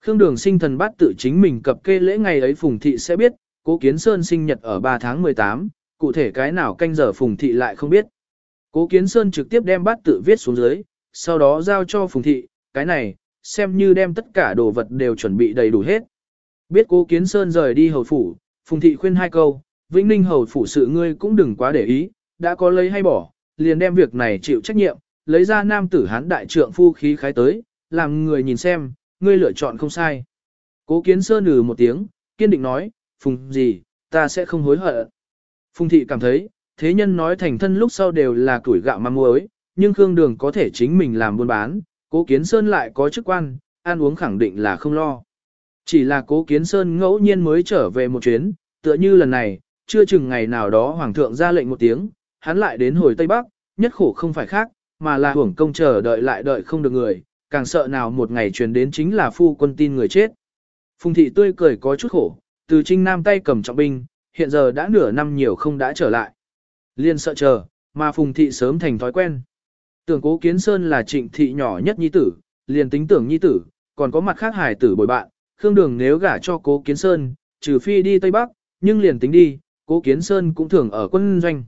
Khương đường sinh thần bát tự chính mình cập kê lễ ngày ấy Phùng thị sẽ biết, cố kiến sơn sinh nhật ở 3 tháng 18, cụ thể cái nào canh giờ Phùng thị lại không biết. Cố kiến sơn trực tiếp đem bát tự viết xuống dưới, sau đó giao cho Phùng thị, cái này, xem như đem tất cả đồ vật đều chuẩn bị đầy đủ hết. Biết cố kiến sơn rời đi hầu phủ, Phùng thị khuyên hai câu, Vĩnh Ninh hầu phủ sự ngươi cũng đừng quá để ý, đã có lấy hay bỏ, liền đem việc này chịu trách nhiệm, lấy ra nam tử hán đại trượng phu khí khái tới, làm người nhìn xem, ngươi lựa chọn không sai. Cố kiến sơn ừ một tiếng, kiên định nói, Phùng gì, ta sẽ không hối hận. Phùng thị cảm thấy, thế nhân nói thành thân lúc sau đều là tuổi gạo măng muối, nhưng Khương Đường có thể chính mình làm buôn bán, cố kiến sơn lại có chức quan, ăn uống khẳng định là không lo. Chỉ là cố kiến sơn ngẫu nhiên mới trở về một chuyến, tựa như lần này, chưa chừng ngày nào đó hoàng thượng ra lệnh một tiếng, hắn lại đến hồi Tây Bắc, nhất khổ không phải khác, mà là hưởng công chờ đợi lại đợi không được người, càng sợ nào một ngày truyền đến chính là phu quân tin người chết. Phùng thị tươi cười có chút khổ, từ trinh nam tay cầm trọng binh, hiện giờ đã nửa năm nhiều không đã trở lại. Liên sợ chờ, mà phùng thị sớm thành thói quen. Tưởng cố kiến sơn là trịnh thị nhỏ nhất nhi tử, liền tính tưởng nhi tử, còn có mặt khác hài tử bồi bạn, khương đường nếu gả cho cố kiến sơn, trừ phi đi Tây Bắc, nhưng liền tính đi, cố kiến sơn cũng thường ở quân doanh.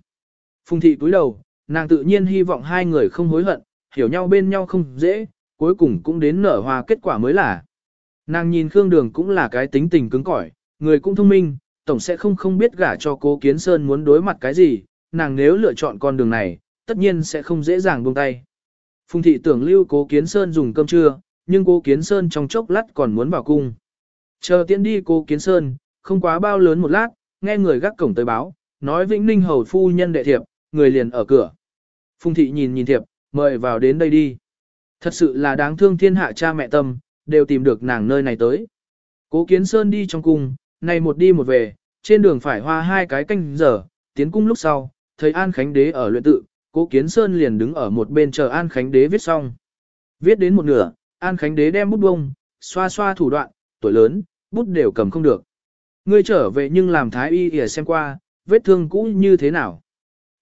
Phùng thị cúi đầu, nàng tự nhiên hy vọng hai người không hối hận, hiểu nhau bên nhau không dễ, cuối cùng cũng đến nở hoa kết quả mới là. Nàng nhìn Khương Đường cũng là cái tính tình cứng cỏi, người cũng thông minh, tổng sẽ không không biết gả cho cố Kiến Sơn muốn đối mặt cái gì, nàng nếu lựa chọn con đường này, tất nhiên sẽ không dễ dàng buông tay. Phùng thị tưởng lưu cố Kiến Sơn dùng cơm trưa, nhưng cố Kiến Sơn trong chốc lát còn muốn vào cung. Chờ tiễn đi cố Kiến Sơn, không quá bao lớn một lát, nghe người gác cổng tới báo, nói Vĩnh Ninh hầu phu nhân đệ thiệp, người liền ở cửa. Phùng thị nhìn nhìn thiệp, mời vào đến đây đi. Thật sự là đáng thương thiên hạ cha mẹ tâm, đều tìm được nàng nơi này tới. Cố Kiến Sơn đi trong cung, này một đi một về, trên đường phải hoa hai cái canh giờ, tiến cung lúc sau, thấy An Khánh Đế ở luyện tự, Cố Kiến Sơn liền đứng ở một bên chờ An Khánh Đế viết xong. Viết đến một nửa, An Khánh Đế đem bút bông, xoa xoa thủ đoạn, tuổi lớn, bút đều cầm không được. Ngươi trở về nhưng làm thái y để xem qua, vết thương cũ như thế nào.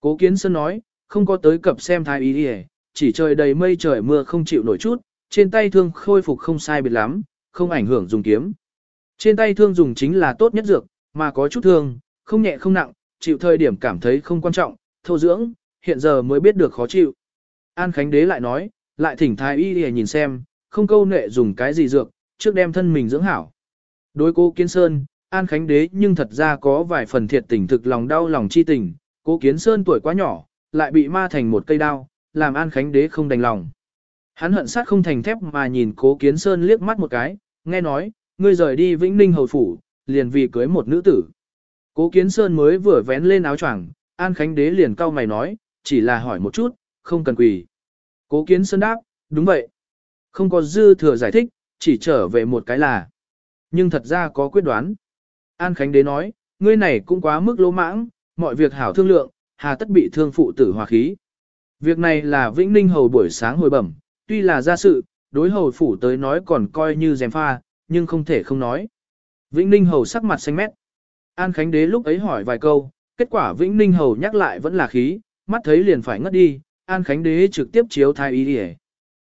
Cố Kiến Sơn nói, không có tới cập xem thái y để, chỉ trời đầy mây trời mưa không chịu nổi chút, trên tay thương khôi phục không sai biệt lắm, không ảnh hưởng dùng kiếm. Trên tay thương dùng chính là tốt nhất dược, mà có chút thương, không nhẹ không nặng, chịu thời điểm cảm thấy không quan trọng, thâu dưỡng, hiện giờ mới biết được khó chịu. An Khánh Đế lại nói, lại thỉnh thái y để nhìn xem, không câu nệ dùng cái gì dược, trước đem thân mình dưỡng hảo. Đối cô Kiến Sơn, An Khánh Đế nhưng thật ra có vài phần thiệt tình thực lòng đau lòng chi tình, cô Kiến Sơn tuổi quá nhỏ, lại bị ma thành một cây đao, làm An Khánh Đế không đành lòng. Hắn hận sát không thành thép mà nhìn cố kiến sơn liếc mắt một cái, nghe nói, ngươi rời đi Vĩnh Ninh hầu phủ, liền vì cưới một nữ tử. Cố kiến sơn mới vừa vén lên áo choàng, An Khánh Đế liền cau mày nói, chỉ là hỏi một chút, không cần quỳ. Cố kiến sơn đáp, đúng vậy. Không có dư thừa giải thích, chỉ trở về một cái là. Nhưng thật ra có quyết đoán. An Khánh Đế nói, ngươi này cũng quá mức lỗ mãng, mọi việc hảo thương lượng, hà tất bị thương phụ tử hòa khí. Việc này là Vĩnh Ninh hầu buổi sáng hồi bẩm, tuy là gia sự, đối hầu phủ tới nói còn coi như dèm pha, nhưng không thể không nói. Vĩnh Ninh hầu sắc mặt xanh mét. An Khánh Đế lúc ấy hỏi vài câu, kết quả Vĩnh Ninh hầu nhắc lại vẫn là khí, mắt thấy liền phải ngất đi, An Khánh Đế trực tiếp chiếu thai ý đi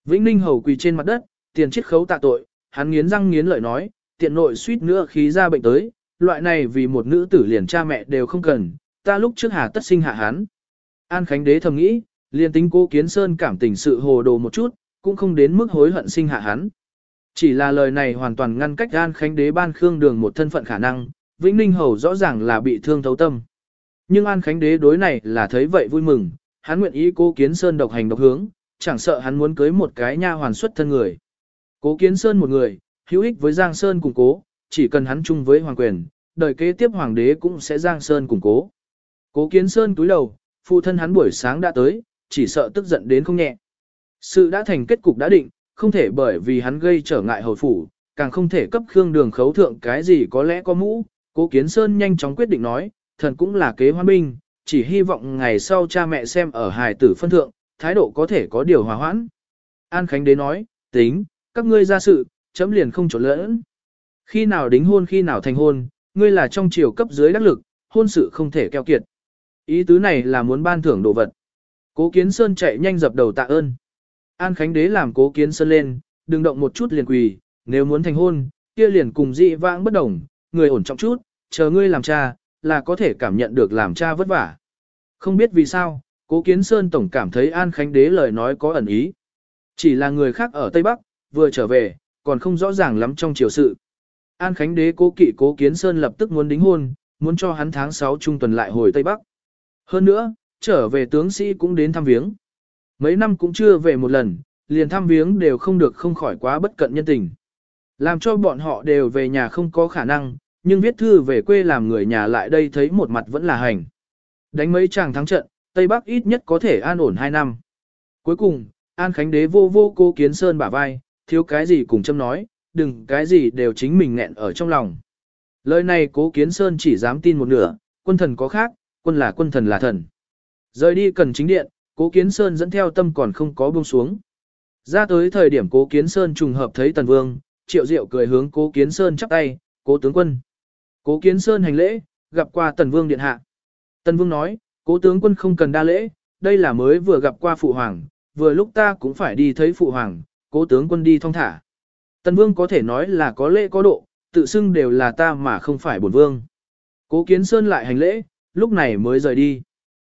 Vĩnh Ninh hầu quỳ trên mặt đất, tiền chiết khấu tạ tội, hắn nghiến răng nghiến lợi nói, tiện nội suýt nữa khí ra bệnh tới, loại này vì một nữ tử liền cha mẹ đều không cần, ta lúc trước hà tất sinh hạ hắn. An Khánh Đế thầm nghĩ, liền tính cố kiến sơn cảm tình sự hồ đồ một chút, cũng không đến mức hối hận sinh hạ hắn. Chỉ là lời này hoàn toàn ngăn cách An Khánh Đế ban Khương Đường một thân phận khả năng, Vĩnh Ninh Hầu rõ ràng là bị thương thấu tâm. Nhưng An Khánh Đế đối này là thấy vậy vui mừng, hắn nguyện ý cố kiến sơn độc hành độc hướng, chẳng sợ hắn muốn cưới một cái nha hoàn xuất thân người. Cố kiến sơn một người, hữu ích với Giang Sơn củng cố, chỉ cần hắn chung với hoàng quyền, đời kế tiếp hoàng đế cũng sẽ Giang Sơn củng cố. Cố kiến sơn túi đầu, phụ thân hắn buổi sáng đã tới, chỉ sợ tức giận đến không nhẹ. Sự đã thành kết cục đã định, không thể bởi vì hắn gây trở ngại hầu phủ, càng không thể cấp Khương Đường khấu thượng cái gì có lẽ có mũ. Cố Kiến Sơn nhanh chóng quyết định nói, thần cũng là kế hoan binh, chỉ hy vọng ngày sau cha mẹ xem ở hài tử phân thượng, thái độ có thể có điều hòa hoãn. An Khánh Đế nói, tính, các ngươi ra sự, chấm liền không trộn lẫn. Khi nào đính hôn khi nào thành hôn, ngươi là trong triều cấp dưới đắc lực, hôn sự không thể keo kiệt. Ý tứ này là muốn ban thưởng đồ vật. Cố Kiến Sơn chạy nhanh dập đầu tạ ơn. An Khánh Đế làm Cố Kiến Sơn lên, đừng động một chút liền quỳ, nếu muốn thành hôn, kia liền cùng dị vãng bất đồng, người ổn trọng chút, chờ ngươi làm cha, là có thể cảm nhận được làm cha vất vả. Không biết vì sao, Cố Kiến Sơn tổng cảm thấy An Khánh Đế lời nói có ẩn ý. Chỉ là người khác ở Tây Bắc, vừa trở về, còn không rõ ràng lắm trong chiều sự. An Khánh Đế cố kỵ Cố Kiến Sơn lập tức muốn đính hôn, muốn cho hắn tháng 6 trung tuần lại hồi Tây Bắc. Hơn nữa, trở về tướng sĩ cũng đến thăm viếng. Mấy năm cũng chưa về một lần, liền thăm viếng đều không được không khỏi quá bất cận nhân tình. Làm cho bọn họ đều về nhà không có khả năng, nhưng viết thư về quê làm người nhà lại đây thấy một mặt vẫn là hành. Đánh mấy chàng thắng trận, Tây Bắc ít nhất có thể an ổn 2 năm. Cuối cùng, An Khánh Đế vô vô cô Kiến Sơn bả vai, thiếu cái gì cùng châm nói, đừng cái gì đều chính mình nghẹn ở trong lòng. Lời này cố Kiến Sơn chỉ dám tin một nửa, quân thần có khác, quân là quân thần là thần. Rời đi cần chính điện, cố kiến sơn dẫn theo tâm còn không có buông xuống. Ra tới thời điểm cố kiến sơn trùng hợp thấy tần vương, triệu diệu cười hướng cố kiến sơn chắp tay, cố tướng quân. Cố kiến sơn hành lễ, gặp qua tần vương điện hạ. Tần vương nói, cố tướng quân không cần đa lễ, đây là mới vừa gặp qua phụ hoàng, vừa lúc ta cũng phải đi thấy phụ hoàng, cố tướng quân đi thong thả. Tần vương có thể nói là có lễ có độ, tự xưng đều là ta mà không phải bổn vương. Cố kiến sơn lại hành lễ, lúc này mới rời đi.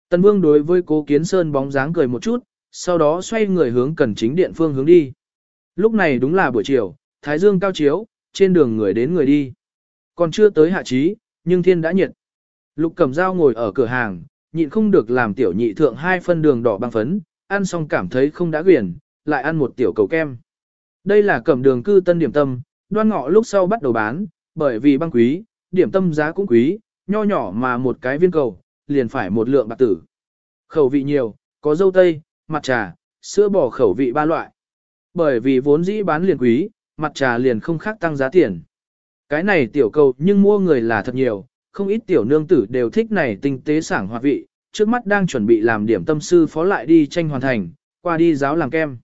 Tần vương đối với cố kiến sơn bóng dáng cười một chút, sau đó xoay người hướng cần chính điện phương hướng đi. Lúc này đúng là buổi chiều, thái dương cao chiếu, trên đường người đến người đi. Còn chưa tới hạ trí, nhưng thiên đã nhiệt. Lục Cẩm dao ngồi ở cửa hàng, nhịn không được làm tiểu nhị thượng hai phân đường đỏ băng phấn, ăn xong cảm thấy không đã quyển, lại ăn một tiểu cầu kem. Đây là cẩm đường cư tân điểm tâm, đoan ngọ lúc sau bắt đầu bán, bởi vì băng quý, điểm tâm giá cũng quý, nho nhỏ mà một cái viên cầu, liền phải một lượng bạc tử. Khẩu vị nhiều, có dâu tây, mặt trà, sữa bò khẩu vị ba loại. Bởi vì vốn dĩ bán liền quý, mặt trà liền không khác tăng giá tiền. Cái này tiểu cầu nhưng mua người là thật nhiều, không ít tiểu nương tử đều thích này tinh tế sảng hoạt vị, trước mắt đang chuẩn bị làm điểm tâm sư phó lại đi tranh hoàn thành, qua đi giáo làm kem.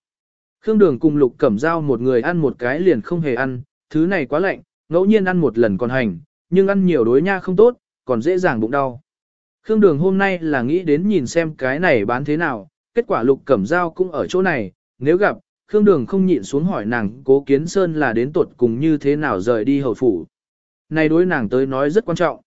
Khương Đường cùng Lục Cẩm Dao một người ăn một cái liền không hề ăn, thứ này quá lạnh, ngẫu nhiên ăn một lần còn hành, nhưng ăn nhiều đối nha không tốt, còn dễ dàng bụng đau. Khương Đường hôm nay là nghĩ đến nhìn xem cái này bán thế nào, kết quả Lục Cẩm Dao cũng ở chỗ này, nếu gặp, Khương Đường không nhịn xuống hỏi nàng cố kiến sơn là đến tuột cùng như thế nào rời đi hầu phủ. Này đối nàng tới nói rất quan trọng.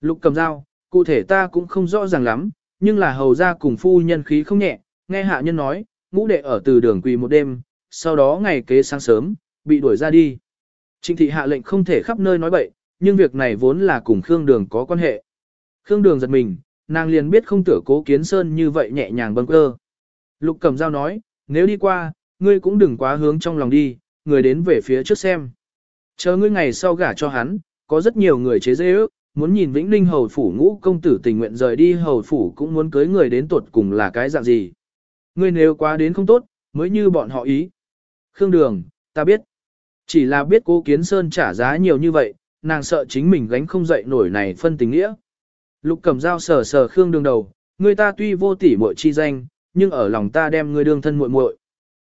Lục Cẩm Dao, cụ thể ta cũng không rõ ràng lắm, nhưng là hầu ra cùng phu nhân khí không nhẹ, nghe hạ nhân nói, ngũ đệ ở từ đường quỳ một đêm, sau đó ngày kế sáng sớm, bị đuổi ra đi. Trịnh thị hạ lệnh không thể khắp nơi nói bậy, nhưng việc này vốn là cùng Khương Đường có quan hệ. Khương Đường giật mình, nàng liền biết không tưởng cố kiến sơn như vậy nhẹ nhàng bâng cơ. Lục cầm dao nói, nếu đi qua, ngươi cũng đừng quá hướng trong lòng đi, người đến về phía trước xem. Chờ ngươi ngày sau gả cho hắn, có rất nhiều người chế dễ ước, muốn nhìn Vĩnh Ninh hầu phủ ngũ công tử tình nguyện rời đi hầu phủ cũng muốn cưới người đến tuột cùng là cái dạng gì. Ngươi nếu quá đến không tốt, mới như bọn họ ý. Khương Đường, ta biết. Chỉ là biết cô Kiến Sơn trả giá nhiều như vậy, nàng sợ chính mình gánh không dậy nổi này phân tình nghĩa. Lục cầm dao sờ sờ Khương Đường đầu, người ta tuy vô tỷ muội chi danh, nhưng ở lòng ta đem ngươi đương thân muội muội.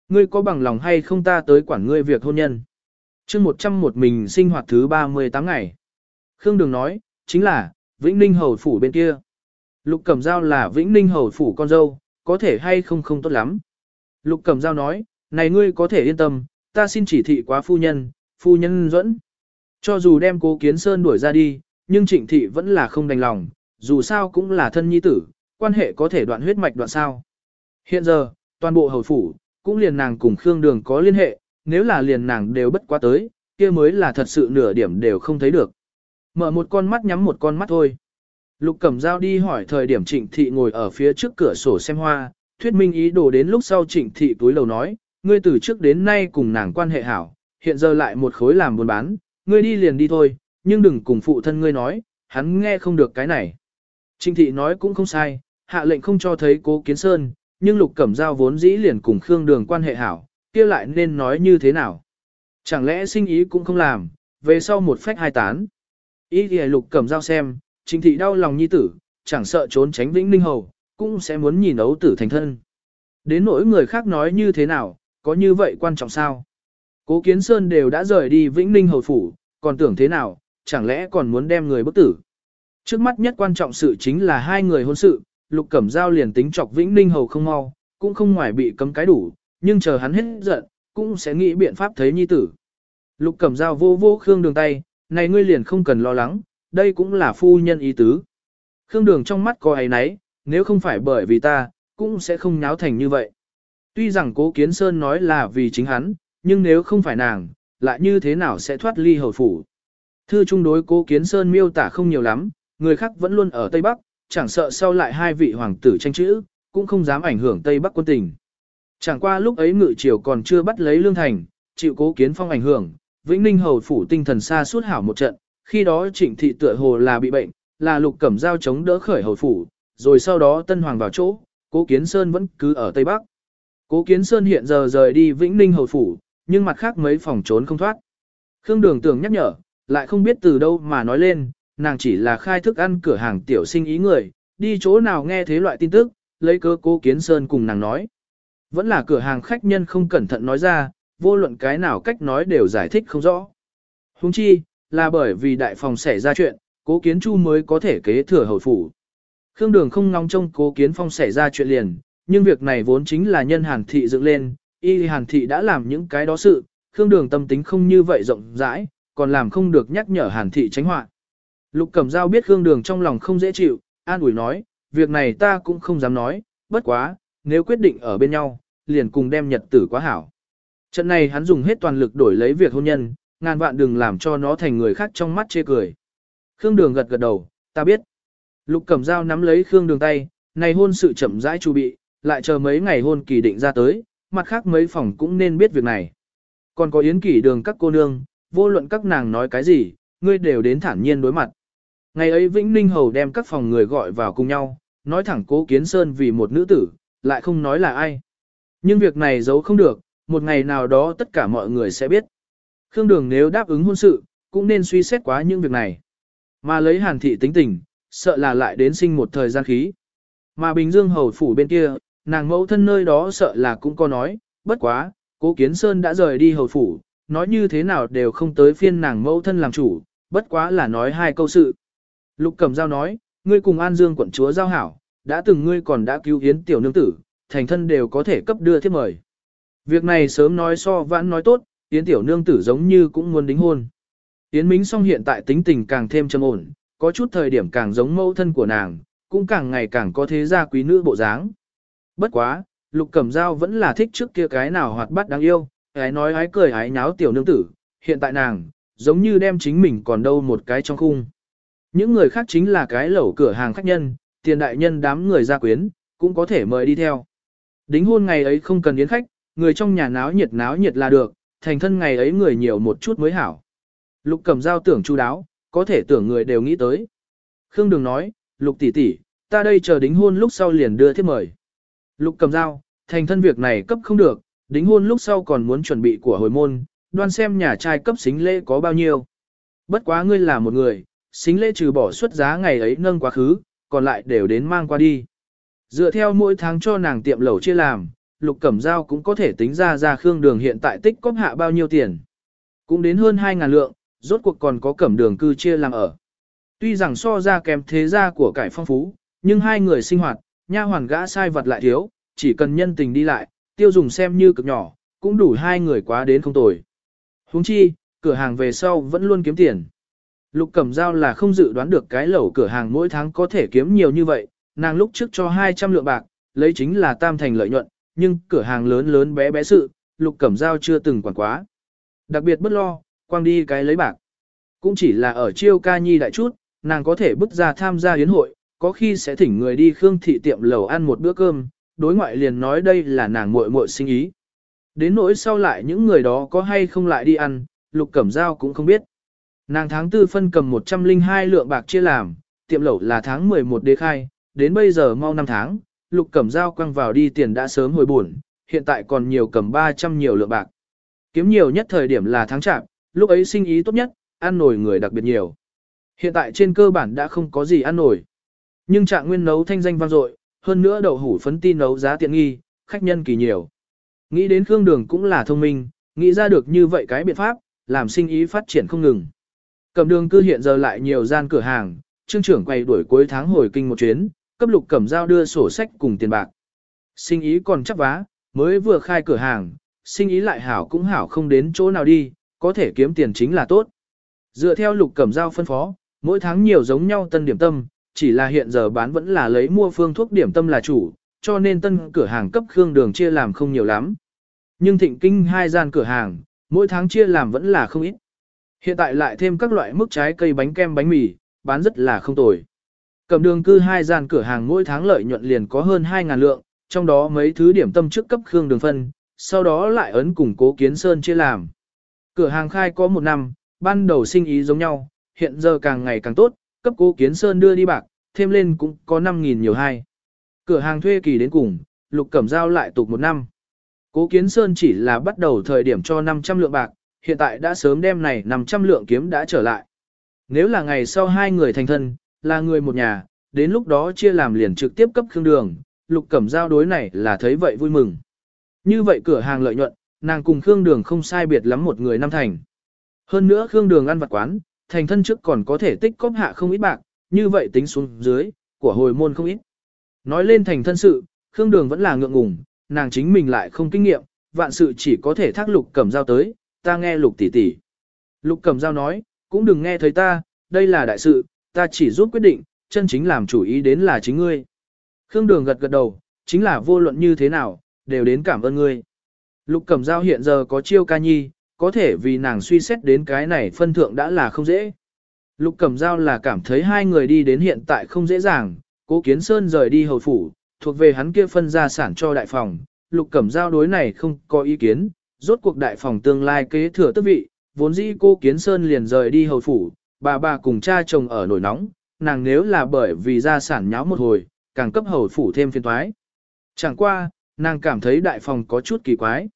Ngươi có bằng lòng hay không ta tới quản ngươi việc hôn nhân. chương một trăm một mình sinh hoạt thứ 38 ngày. Khương Đường nói, chính là, Vĩnh Ninh Hầu Phủ bên kia. Lục Cẩm dao là Vĩnh Ninh Hầu Phủ con dâu, có thể hay không không tốt lắm. Lục Cẩm dao nói, này ngươi có thể yên tâm, ta xin chỉ thị quá phu nhân, phu nhân dẫn. Cho dù đem cố kiến sơn đuổi ra đi, nhưng trịnh thị vẫn là không đành lòng, dù sao cũng là thân nhi tử, quan hệ có thể đoạn huyết mạch đoạn sao. Hiện giờ, toàn bộ hầu phủ, cũng liền nàng cùng Khương Đường có liên hệ, nếu là liền nàng đều bất quá tới, kia mới là thật sự nửa điểm đều không thấy được. Mở một con mắt nhắm một con mắt thôi. Lục Cẩm Giao đi hỏi thời điểm Trịnh Thị ngồi ở phía trước cửa sổ xem hoa, thuyết minh ý đồ đến lúc sau Trịnh Thị túi lầu nói, ngươi từ trước đến nay cùng nàng quan hệ hảo, hiện giờ lại một khối làm buôn bán, ngươi đi liền đi thôi, nhưng đừng cùng phụ thân ngươi nói, hắn nghe không được cái này. Trinh Thị nói cũng không sai, hạ lệnh không cho thấy cố kiến sơn, nhưng Lục Cẩm Giao vốn dĩ liền cùng Khương Đường quan hệ hảo, kia lại nên nói như thế nào. Chẳng lẽ sinh ý cũng không làm, về sau một phách hai tán. Ý thì Lục Cẩm Giao xem, Trình thị đau lòng nhi tử, chẳng sợ trốn tránh Vĩnh Ninh Hầu, cũng sẽ muốn nhìn ấu tử thành thân. Đến nỗi người khác nói như thế nào, có như vậy quan trọng sao? Cố Kiến Sơn đều đã rời đi Vĩnh Ninh Hầu phủ, còn tưởng thế nào, chẳng lẽ còn muốn đem người bức tử? Trước mắt nhất quan trọng sự chính là hai người hôn sự, Lục Cẩm Giao liền tính chọc Vĩnh Ninh Hầu không mau, cũng không ngoài bị cấm cái đủ, nhưng chờ hắn hết giận, cũng sẽ nghĩ biện pháp thấy nhi tử. Lục Cẩm Giao vô vô Khương Đường tay, này ngươi liền không cần lo lắng, đây cũng là phu nhân ý tứ. Khương Đường trong mắt có ấy nấy, nếu không phải bởi vì ta, cũng sẽ không nháo thành như vậy. Tuy rằng cố kiến sơn nói là vì chính hắn, nhưng nếu không phải nàng, lại như thế nào sẽ thoát ly hầu phủ. Thư trung đối cố kiến sơn miêu tả không nhiều lắm, người khác vẫn luôn ở Tây Bắc, chẳng sợ sau lại hai vị hoàng tử tranh chữ, cũng không dám ảnh hưởng Tây Bắc quân tình. Chẳng qua lúc ấy ngự triều còn chưa bắt lấy lương thành, chịu cố kiến phong ảnh hưởng, Vĩnh Ninh hầu phủ tinh thần xa suốt hảo một trận, khi đó trịnh thị tựa hồ là bị bệnh, là lục cẩm giao chống đỡ khởi hầu phủ, rồi sau đó tân hoàng vào chỗ, cố kiến sơn vẫn cứ ở Tây Bắc. Cố kiến sơn hiện giờ rời đi Vĩnh Ninh hầu phủ, nhưng mặt khác mấy phòng trốn không thoát. Khương đường tưởng nhắc nhở, lại không biết từ đâu mà nói lên, nàng chỉ là khai thức ăn cửa hàng tiểu sinh ý người, đi chỗ nào nghe thế loại tin tức, lấy cớ cố kiến sơn cùng nàng nói. Vẫn là cửa hàng khách nhân không cẩn thận nói ra, vô luận cái nào cách nói đều giải thích không rõ. Hùng chi, là bởi vì đại phòng xảy ra chuyện, cố kiến chu mới có thể kế thừa hầu phủ. Khương Đường không ngóng trông cố kiến phong xảy ra chuyện liền, nhưng việc này vốn chính là nhân hàn thị dựng lên, y hàn thị đã làm những cái đó sự, Khương Đường tâm tính không như vậy rộng rãi, còn làm không được nhắc nhở hàn thị tránh họa. Lục Cẩm Giao biết Khương Đường trong lòng không dễ chịu, an ủi nói, việc này ta cũng không dám nói, bất quá, nếu quyết định ở bên nhau, liền cùng đem nhật tử quá hảo. Trận này hắn dùng hết toàn lực đổi lấy việc hôn nhân, ngàn vạn đừng làm cho nó thành người khác trong mắt chê cười. Khương Đường gật gật đầu, ta biết. Lục Cẩm Giao nắm lấy Khương Đường tay, này hôn sự chậm rãi chu bị, lại chờ mấy ngày hôn kỳ định ra tới, mặt khác mấy phòng cũng nên biết việc này. Còn có yến kỷ đường các cô nương, vô luận các nàng nói cái gì, ngươi đều đến thản nhiên đối mặt. Ngày ấy Vĩnh Ninh Hầu đem các phòng người gọi vào cùng nhau, nói thẳng cố kiến sơn vì một nữ tử, lại không nói là ai. Nhưng việc này giấu không được, một ngày nào đó tất cả mọi người sẽ biết. Khương Đường nếu đáp ứng hôn sự, cũng nên suy xét quá những việc này. Mà lấy hàn thị tính tình, sợ là lại đến sinh một thời gian khí. Mà Bình Dương hầu phủ bên kia, nàng mẫu thân nơi đó sợ là cũng có nói, bất quá, cố kiến sơn đã rời đi hầu phủ, nói như thế nào đều không tới phiên nàng mẫu thân làm chủ, bất quá là nói hai câu sự. Lục Cẩm Giao nói, ngươi cùng An Dương quận chúa giao hảo, đã từng ngươi còn đã cứu hiến tiểu nương tử, thành thân đều có thể cấp đưa thiếp mời. Việc này sớm nói so vãn nói tốt, Yến tiểu nương tử giống như cũng muốn đính hôn. Yến Minh song hiện tại tính tình càng thêm trầm ổn, có chút thời điểm càng giống mẫu thân của nàng, cũng càng ngày càng có thế gia quý nữ bộ dáng. Bất quá, Lục Cẩm Giao vẫn là thích trước kia cái nào hoạt bát đáng yêu, ái nói ái cười ái nháo tiểu nương tử, hiện tại nàng, giống như đem chính mình còn đâu một cái trong khung. Những người khác chính là cái lẩu cửa hàng khách nhân, tiền đại nhân đám người gia quyến, cũng có thể mời đi theo. Đính hôn ngày ấy không cần yến khách, người trong nhà náo nhiệt náo nhiệt là được, thành thân ngày ấy người nhiều một chút mới hảo. Lục cầm dao tưởng chu đáo, có thể tưởng người đều nghĩ tới. Khương Đường nói, Lục tỷ tỷ, ta đây chờ đính hôn lúc sau liền đưa thiếp mời. Lục cầm dao, thành thân việc này cấp không được, đính hôn lúc sau còn muốn chuẩn bị của hồi môn, đoan xem nhà trai cấp xính lễ có bao nhiêu. Bất quá ngươi là một người, xính lễ trừ bỏ suất giá ngày ấy nâng quá khứ, còn lại đều đến mang qua đi. Dựa theo mỗi tháng cho nàng tiệm lẩu chia làm, Lục Cẩm Giao cũng có thể tính ra ra Khương Đường hiện tại tích cóp hạ bao nhiêu tiền. Cũng đến hơn 2.000 lượng, rốt cuộc còn có Cẩm Đường cư chia làm ở. Tuy rằng so ra kèm thế gia của cải phong phú, nhưng hai người sinh hoạt, nha hoàn gã sai vật lại thiếu, chỉ cần nhân tình đi lại, tiêu dùng xem như cực nhỏ, cũng đủ hai người quá đến không tồi. Huống chi, cửa hàng về sau vẫn luôn kiếm tiền. Lục Cẩm Giao là không dự đoán được cái lẩu cửa hàng mỗi tháng có thể kiếm nhiều như vậy, nàng lúc trước cho 200 lượng bạc, lấy chính là tam thành lợi nhuận, nhưng cửa hàng lớn lớn bé bé sự, Lục Cẩm Giao chưa từng quản quá. Đặc biệt bất lo, quang đi cái lấy bạc. Cũng chỉ là ở chiêu ca nhi đại chút, nàng có thể bước ra tham gia yến hội, có khi sẽ thỉnh người đi khương thị tiệm lẩu ăn một bữa cơm, đối ngoại liền nói đây là nàng muội muội sinh ý. Đến nỗi sau lại những người đó có hay không lại đi ăn, Lục Cẩm Giao cũng không biết. Nàng tháng tư phân cầm 102 lượng bạc chia làm, tiệm lẩu là tháng 11 đế khai, đến bây giờ mau 5 tháng, lục cẩm dao quăng vào đi tiền đã sớm hồi buồn, hiện tại còn nhiều cầm 300 nhiều lượng bạc. Kiếm nhiều nhất thời điểm là tháng chạp, lúc ấy sinh ý tốt nhất, ăn nổi người đặc biệt nhiều. Hiện tại trên cơ bản đã không có gì ăn nổi. Nhưng trạng nguyên nấu thanh danh vang dội, hơn nữa đậu hủ phấn ti nấu giá tiện nghi, khách nhân kỳ nhiều. Nghĩ đến Khương Đường cũng là thông minh, nghĩ ra được như vậy cái biện pháp, làm sinh ý phát triển không ngừng. Cẩm đường cư hiện giờ lại nhiều gian cửa hàng, trương trưởng quay đuổi cuối tháng hồi kinh một chuyến, cấp lục cẩm giao đưa sổ sách cùng tiền bạc. Sinh ý còn chắc vá, mới vừa khai cửa hàng, sinh ý lại hảo cũng hảo không đến chỗ nào đi, có thể kiếm tiền chính là tốt. Dựa theo lục cẩm giao phân phó, mỗi tháng nhiều giống nhau tân điểm tâm, chỉ là hiện giờ bán vẫn là lấy mua phương thuốc điểm tâm là chủ, cho nên tân cửa hàng cấp khương đường chia làm không nhiều lắm. Nhưng thịnh kinh hai gian cửa hàng, mỗi tháng chia làm vẫn là không ít. Hiện tại lại thêm các loại mức trái cây bánh kem bánh mì, bán rất là không tồi. Cầm đường cư hai gian cửa hàng mỗi tháng lợi nhuận liền có hơn 2.000 lượng, trong đó mấy thứ điểm tâm trước cấp khương đường phân, sau đó lại ấn cùng cố kiến sơn chia làm. Cửa hàng khai có một năm, ban đầu sinh ý giống nhau, hiện giờ càng ngày càng tốt, cấp cố kiến sơn đưa đi bạc, thêm lên cũng có 5.000 nhiều hai. Cửa hàng thuê kỳ đến cùng, lục cẩm giao lại tục một năm. Cố kiến sơn chỉ là bắt đầu thời điểm cho 500 lượng bạc, hiện tại đã sớm đem này 500 lượng kiếm đã trở lại. Nếu là ngày sau hai người thành thân, là người một nhà, đến lúc đó chia làm liền trực tiếp cấp Khương Đường, Lục Cẩm Giao đối này là thấy vậy vui mừng. Như vậy cửa hàng lợi nhuận, nàng cùng Khương Đường không sai biệt lắm một người năm thành. Hơn nữa Khương Đường ăn vặt quán, thành thân trước còn có thể tích cóp hạ không ít bạc, như vậy tính xuống dưới, của hồi môn không ít. Nói lên thành thân sự, Khương Đường vẫn là ngượng ngùng, nàng chính mình lại không kinh nghiệm, vạn sự chỉ có thể thác Lục Cẩm Giao tới, ta nghe Lục tỷ tỷ. Lục Cẩm Giao nói, cũng đừng nghe thấy ta, đây là đại sự, ta chỉ giúp quyết định, chân chính làm chủ ý đến là chính ngươi. Khương Đường gật gật đầu, chính là vô luận như thế nào, đều đến cảm ơn ngươi. Lục Cẩm Giao hiện giờ có chiêu ca nhi, có thể vì nàng suy xét đến cái này phân thượng đã là không dễ. Lục Cẩm Giao là cảm thấy hai người đi đến hiện tại không dễ dàng, Cố Kiến Sơn rời đi hầu phủ, thuộc về hắn kia phân gia sản cho đại phòng, Lục Cẩm Giao đối này không có ý kiến, rốt cuộc đại phòng tương lai kế thừa tước vị, vốn dĩ cô Kiến Sơn liền rời đi hầu phủ, bà bà cùng cha chồng ở nổi nóng, nàng nếu là bởi vì gia sản nháo một hồi, càng cấp hầu phủ thêm phiền toái. Chẳng qua, nàng cảm thấy đại phòng có chút kỳ quái.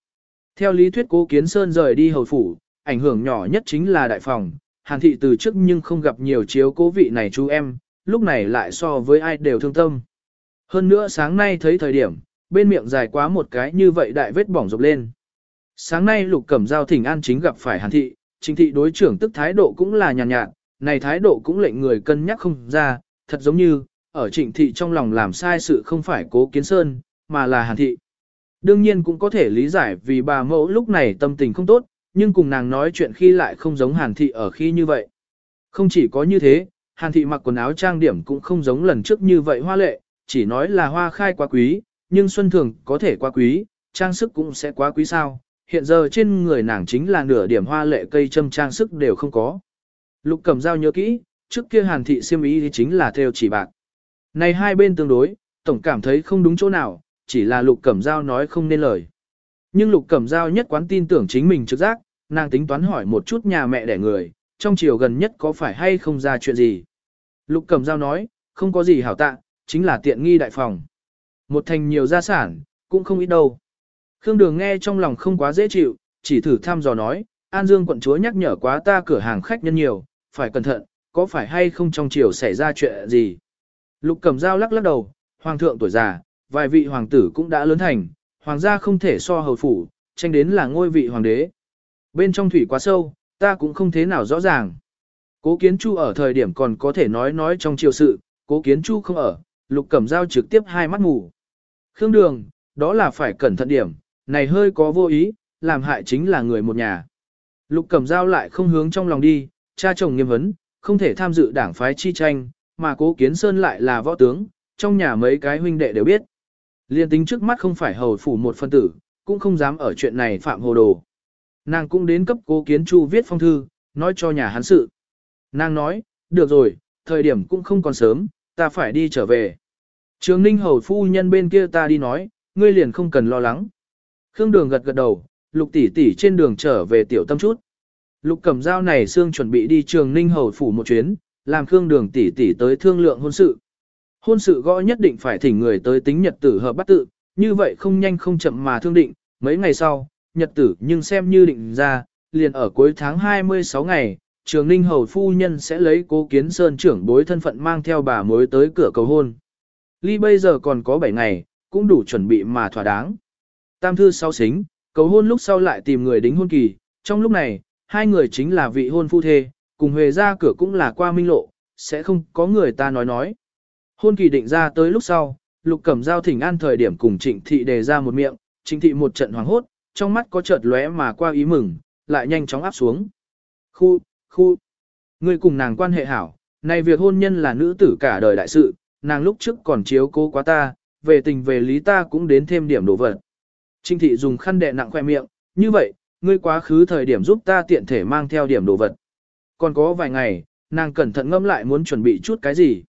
Theo lý thuyết cố kiến sơn rời đi hầu phủ, ảnh hưởng nhỏ nhất chính là đại phòng, hàn thị từ trước nhưng không gặp nhiều chiếu cố vị này chú em, lúc này lại so với ai đều thương tâm. Hơn nữa sáng nay thấy thời điểm, bên miệng dài quá một cái như vậy đại vết bỏng rộp lên. Sáng nay lục cẩm giao thỉnh an chính gặp phải hàn thị, trình thị đối trưởng tức thái độ cũng là nhàn nhạt, nhạt, này thái độ cũng lệnh người cân nhắc không ra, thật giống như, ở trịnh thị trong lòng làm sai sự không phải cố kiến sơn, mà là hàn thị. Đương nhiên cũng có thể lý giải vì bà mẫu lúc này tâm tình không tốt, nhưng cùng nàng nói chuyện khi lại không giống hàn thị ở khi như vậy. Không chỉ có như thế, hàn thị mặc quần áo trang điểm cũng không giống lần trước như vậy hoa lệ, chỉ nói là hoa khai quá quý, nhưng xuân thường có thể quá quý, trang sức cũng sẽ quá quý sao. Hiện giờ trên người nàng chính là nửa điểm hoa lệ cây châm trang sức đều không có. Lục cầm dao nhớ kỹ, trước kia hàn thị siêm ý thì chính là theo chỉ bạc. Này hai bên tương đối, tổng cảm thấy không đúng chỗ nào, chỉ là lục cẩm dao nói không nên lời. Nhưng lục cẩm dao nhất quán tin tưởng chính mình trực giác, nàng tính toán hỏi một chút nhà mẹ đẻ người, trong chiều gần nhất có phải hay không ra chuyện gì. Lục cẩm dao nói, không có gì hảo tạ, chính là tiện nghi đại phòng. Một thành nhiều gia sản, cũng không ít đâu. Khương Đường nghe trong lòng không quá dễ chịu, chỉ thử thăm dò nói, An Dương quận chúa nhắc nhở quá ta cửa hàng khách nhân nhiều, phải cẩn thận, có phải hay không trong chiều xảy ra chuyện gì. Lục Cẩm Dao lắc lắc đầu, hoàng thượng tuổi già, vài vị hoàng tử cũng đã lớn thành, hoàng gia không thể so hầu phủ, tranh đến là ngôi vị hoàng đế. Bên trong thủy quá sâu, ta cũng không thế nào rõ ràng. Cố Kiến Chu ở thời điểm còn có thể nói nói trong triều sự, Cố Kiến Chu không ở, Lục Cẩm Dao trực tiếp hai mắt ngủ. Khương Đường, đó là phải cẩn thận điểm, này hơi có vô ý, làm hại chính là người một nhà. Lục Cẩm Dao lại không hướng trong lòng đi, cha chồng nghiêm vấn, không thể tham dự đảng phái chi tranh, mà Cố Kiến Sơn lại là võ tướng, trong nhà mấy cái huynh đệ đều biết. Liên tính trước mắt không phải hầu phủ một phân tử, cũng không dám ở chuyện này phạm hồ đồ. Nàng cũng đến cấp cố kiến chu viết phong thư, nói cho nhà hắn sự. Nàng nói, được rồi, thời điểm cũng không còn sớm, ta phải đi trở về. Trường ninh hầu phu nhân bên kia ta đi nói, ngươi liền không cần lo lắng. Khương đường gật gật đầu, lục tỷ tỷ trên đường trở về tiểu tâm chút. Lục cầm dao này xương chuẩn bị đi trường ninh hầu phủ một chuyến, làm Khương đường tỷ tỷ tới thương lượng hôn sự. Hôn sự gõ nhất định phải thỉnh người tới tính nhật tử hợp bắt tự, như vậy không nhanh không chậm mà thương định, mấy ngày sau, nhật tử nhưng xem như định ra, liền ở cuối tháng 26 ngày, trường ninh hầu phu nhân sẽ lấy cố kiến sơn trưởng bối thân phận mang theo bà mối tới cửa cầu hôn. Ly bây giờ còn có 7 ngày, cũng đủ chuẩn bị mà thỏa đáng. Tam thư sau xính, cầu hôn lúc sau lại tìm người đính hôn kỳ, trong lúc này, hai người chính là vị hôn phu thê, cùng huề ra cửa cũng là qua minh lộ, sẽ không có người ta nói nói. Hôn kỳ định ra tới lúc sau, Lục Cẩm Giao thỉnh an thời điểm cùng Trịnh Thị đề ra một miệng, Trịnh Thị một trận hoảng hốt, trong mắt có chợt lóe mà qua ý mừng, lại nhanh chóng áp xuống. Khu, khu, người cùng nàng quan hệ hảo, này việc hôn nhân là nữ tử cả đời đại sự, nàng lúc trước còn chiếu cố quá ta, về tình về lý ta cũng đến thêm điểm đổ vật. Trinh Thị dùng khăn đè nặng khoe miệng, như vậy, ngươi quá khứ thời điểm giúp ta tiện thể mang theo điểm đồ vật. Còn có vài ngày, nàng cẩn thận ngâm lại muốn chuẩn bị chút cái gì.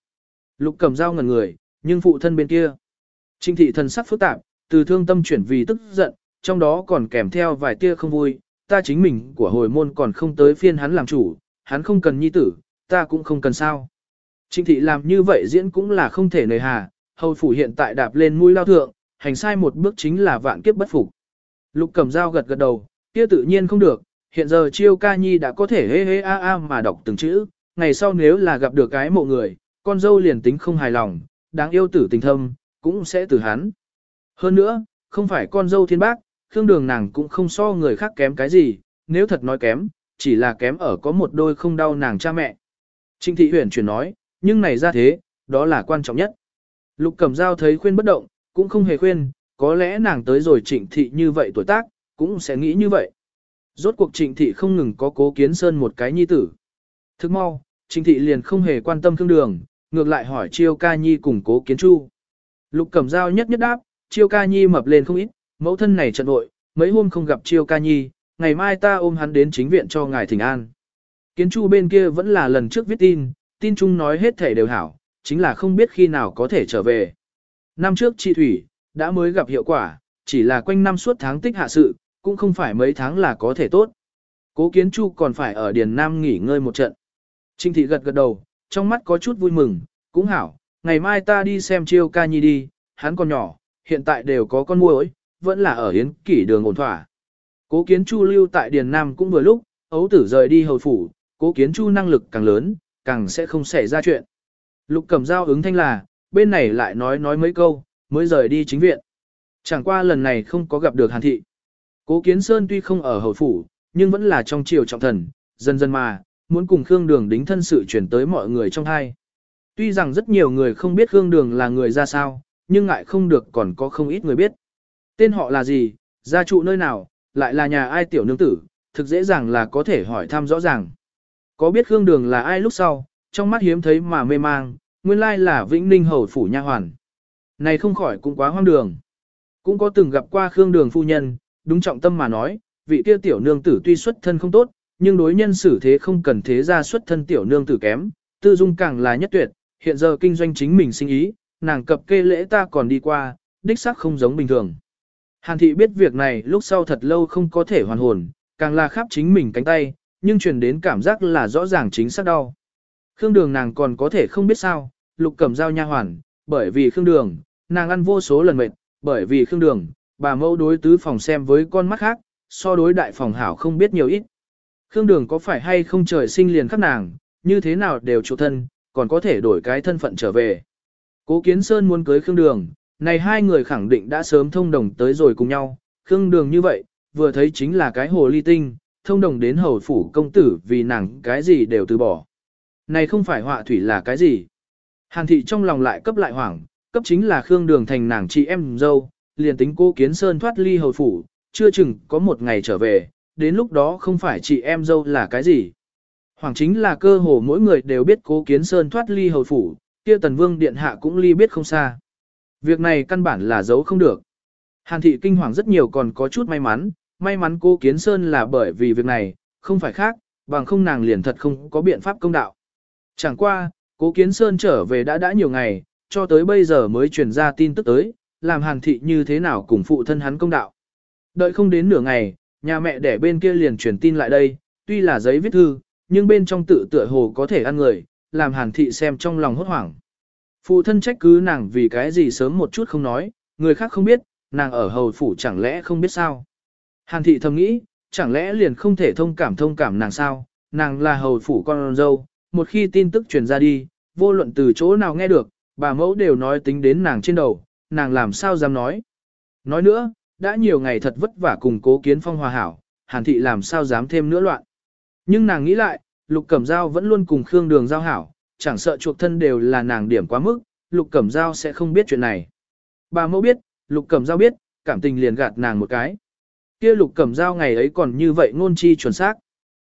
Lục cầm dao ngần người, nhưng phụ thân bên kia. Trinh thị thần sắc phức tạp, từ thương tâm chuyển vì tức giận, trong đó còn kèm theo vài tia không vui, ta chính mình của hồi môn còn không tới phiên hắn làm chủ, hắn không cần nhi tử, ta cũng không cần sao. Trinh thị làm như vậy diễn cũng là không thể nời hà, hầu phủ hiện tại đạp lên mũi lao thượng, hành sai một bước chính là vạn kiếp bất phục. Lục cầm dao gật gật đầu, kia tự nhiên không được, hiện giờ chiêu ca nhi đã có thể hê hê a a mà đọc từng chữ, ngày sau nếu là gặp được cái mộ người, con dâu liền tính không hài lòng, đáng yêu tử tình thâm, cũng sẽ từ hắn. Hơn nữa, không phải con dâu thiên bác, Khương Đường nàng cũng không so người khác kém cái gì, nếu thật nói kém, chỉ là kém ở có một đôi không đau nàng cha mẹ. Trinh thị huyền chuyển nói, nhưng này ra thế, đó là quan trọng nhất. Lục Cẩm Dao thấy khuyên bất động, cũng không hề khuyên, có lẽ nàng tới rồi trịnh thị như vậy tuổi tác, cũng sẽ nghĩ như vậy. Rốt cuộc trịnh thị không ngừng có cố kiến sơn một cái nhi tử. Thức mau, trịnh thị liền không hề quan tâm thương đường, ngược lại hỏi chiêu ca nhi cùng cố kiến chu. Lục cẩm dao nhất nhất đáp, chiêu ca nhi mập lên không ít, mẫu thân này trận nội, mấy hôm không gặp chiêu ca nhi, ngày mai ta ôm hắn đến chính viện cho ngài thỉnh an. Kiến chu bên kia vẫn là lần trước viết tin, tin chung nói hết thể đều hảo, chính là không biết khi nào có thể trở về. Năm trước chị Thủy, đã mới gặp hiệu quả, chỉ là quanh năm suốt tháng tích hạ sự, cũng không phải mấy tháng là có thể tốt. Cố Kiến Chu còn phải ở Điền Nam nghỉ ngơi một trận. Trinh Thị gật gật đầu, trong mắt có chút vui mừng, cũng hảo, ngày mai ta đi xem chiêu ca nhi đi, hắn còn nhỏ, hiện tại đều có con muỗi, vẫn là ở hiến kỷ đường ổn thỏa. Cố Kiến Chu lưu tại Điền Nam cũng vừa lúc, ấu tử rời đi hầu phủ, Cố Kiến Chu năng lực càng lớn, càng sẽ không xảy ra chuyện. Lục cầm dao ứng thanh là, bên này lại nói nói mấy câu, mới rời đi chính viện. Chẳng qua lần này không có gặp được Hàn Thị. Cố Kiến Sơn tuy không ở hầu phủ, nhưng vẫn là trong triều trọng thần, dần dần mà, muốn cùng Khương Đường đính thân sự chuyển tới mọi người trong hai. Tuy rằng rất nhiều người không biết Khương Đường là người ra sao, nhưng ngại không được còn có không ít người biết. Tên họ là gì, gia trụ nơi nào, lại là nhà ai tiểu nương tử, thực dễ dàng là có thể hỏi thăm rõ ràng. Có biết Khương Đường là ai lúc sau, trong mắt hiếm thấy mà mê mang, nguyên lai là Vĩnh Ninh hầu phủ nha hoàn. Này không khỏi cũng quá hoang đường. Cũng có từng gặp qua Khương Đường phu nhân, đúng trọng tâm mà nói, vị kia tiểu nương tử tuy xuất thân không tốt, nhưng đối nhân xử thế không cần thế ra xuất thân tiểu nương tử kém, tư dung càng là nhất tuyệt, hiện giờ kinh doanh chính mình sinh ý, nàng cập kê lễ ta còn đi qua, đích xác không giống bình thường. Hàn thị biết việc này lúc sau thật lâu không có thể hoàn hồn, càng là khắp chính mình cánh tay, nhưng truyền đến cảm giác là rõ ràng chính xác đau. Khương đường nàng còn có thể không biết sao, lục cầm giao nha hoàn, bởi vì khương đường, nàng ăn vô số lần mệt, bởi vì khương đường, bà mẫu đối tứ phòng xem với con mắt khác, so đối đại phòng hảo không biết nhiều ít. Khương Đường có phải hay không trời sinh liền khắc nàng, như thế nào đều chủ thân, còn có thể đổi cái thân phận trở về. Cố Kiến Sơn muốn cưới Khương Đường, này hai người khẳng định đã sớm thông đồng tới rồi cùng nhau, Khương Đường như vậy, vừa thấy chính là cái hồ ly tinh, thông đồng đến hầu phủ công tử vì nàng cái gì đều từ bỏ. Này không phải họa thủy là cái gì. Hàn thị trong lòng lại cấp lại hoảng, cấp chính là Khương Đường thành nàng chị em dâu, liền tính cô Kiến Sơn thoát ly hầu phủ, chưa chừng có một ngày trở về, đến lúc đó không phải chị em dâu là cái gì. Hoàng chính là cơ hồ mỗi người đều biết cố Kiến Sơn thoát ly hầu phủ, kia tần vương điện hạ cũng ly biết không xa. Việc này căn bản là giấu không được. Hàn thị kinh hoàng rất nhiều còn có chút may mắn, may mắn cô Kiến Sơn là bởi vì việc này, không phải khác, bằng không nàng liền thật không có biện pháp công đạo. Chẳng qua, cố Kiến Sơn trở về đã đã nhiều ngày, cho tới bây giờ mới truyền ra tin tức tới, làm hàn thị như thế nào cùng phụ thân hắn công đạo. Đợi không đến nửa ngày, nhà mẹ đẻ bên kia liền truyền tin lại đây, tuy là giấy viết thư, nhưng bên trong tự tựa hồ có thể ăn người, làm hàn thị xem trong lòng hốt hoảng. Phụ thân trách cứ nàng vì cái gì sớm một chút không nói, người khác không biết, nàng ở hầu phủ chẳng lẽ không biết sao. Hàn thị thầm nghĩ, chẳng lẽ liền không thể thông cảm thông cảm nàng sao, nàng là hầu phủ con dâu, một khi tin tức truyền ra đi, vô luận từ chỗ nào nghe được, bà mẫu đều nói tính đến nàng trên đầu, nàng làm sao dám nói. Nói nữa, đã nhiều ngày thật vất vả cùng cố kiến phong hòa hảo, hàn thị làm sao dám thêm nữa loạn. Nhưng nàng nghĩ lại, lục cẩm dao vẫn luôn cùng khương đường giao hảo, chẳng sợ chuộc thân đều là nàng điểm quá mức, lục cẩm dao sẽ không biết chuyện này. Bà mẫu biết, lục cẩm dao biết, cảm tình liền gạt nàng một cái. Kia lục cẩm dao ngày ấy còn như vậy ngôn chi chuẩn xác.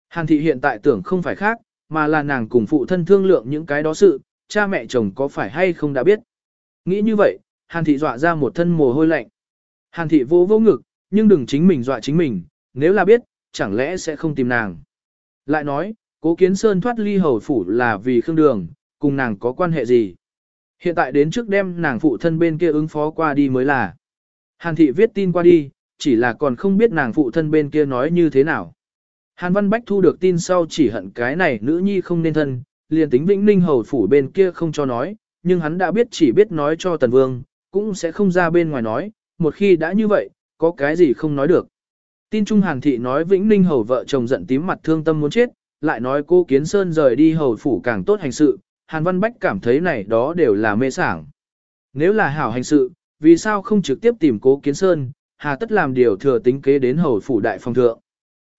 Hàn thị hiện tại tưởng không phải khác, mà là nàng cùng phụ thân thương lượng những cái đó sự, cha mẹ chồng có phải hay không đã biết. Nghĩ như vậy, Hàn thị dọa ra một thân mồ hôi lạnh. Hàn thị vô vô ngực, nhưng đừng chính mình dọa chính mình, nếu là biết, chẳng lẽ sẽ không tìm nàng. Lại nói, cố kiến sơn thoát ly hầu phủ là vì khương đường, cùng nàng có quan hệ gì. Hiện tại đến trước đêm nàng phụ thân bên kia ứng phó qua đi mới là. Hàn thị viết tin qua đi, chỉ là còn không biết nàng phụ thân bên kia nói như thế nào. Hàn Văn Bách thu được tin sau chỉ hận cái này nữ nhi không nên thân, liền tính Vĩnh Ninh hầu phủ bên kia không cho nói, nhưng hắn đã biết chỉ biết nói cho Tần Vương, cũng sẽ không ra bên ngoài nói, một khi đã như vậy, có cái gì không nói được. Tin Trung Hàn Thị nói Vĩnh Ninh Hầu vợ chồng giận tím mặt thương tâm muốn chết, lại nói cô Kiến Sơn rời đi hầu phủ càng tốt hành sự, Hàn Văn Bách cảm thấy này đó đều là mê sảng. Nếu là hảo hành sự, vì sao không trực tiếp tìm cố Kiến Sơn, hà tất làm điều thừa tính kế đến hầu phủ đại phong thượng.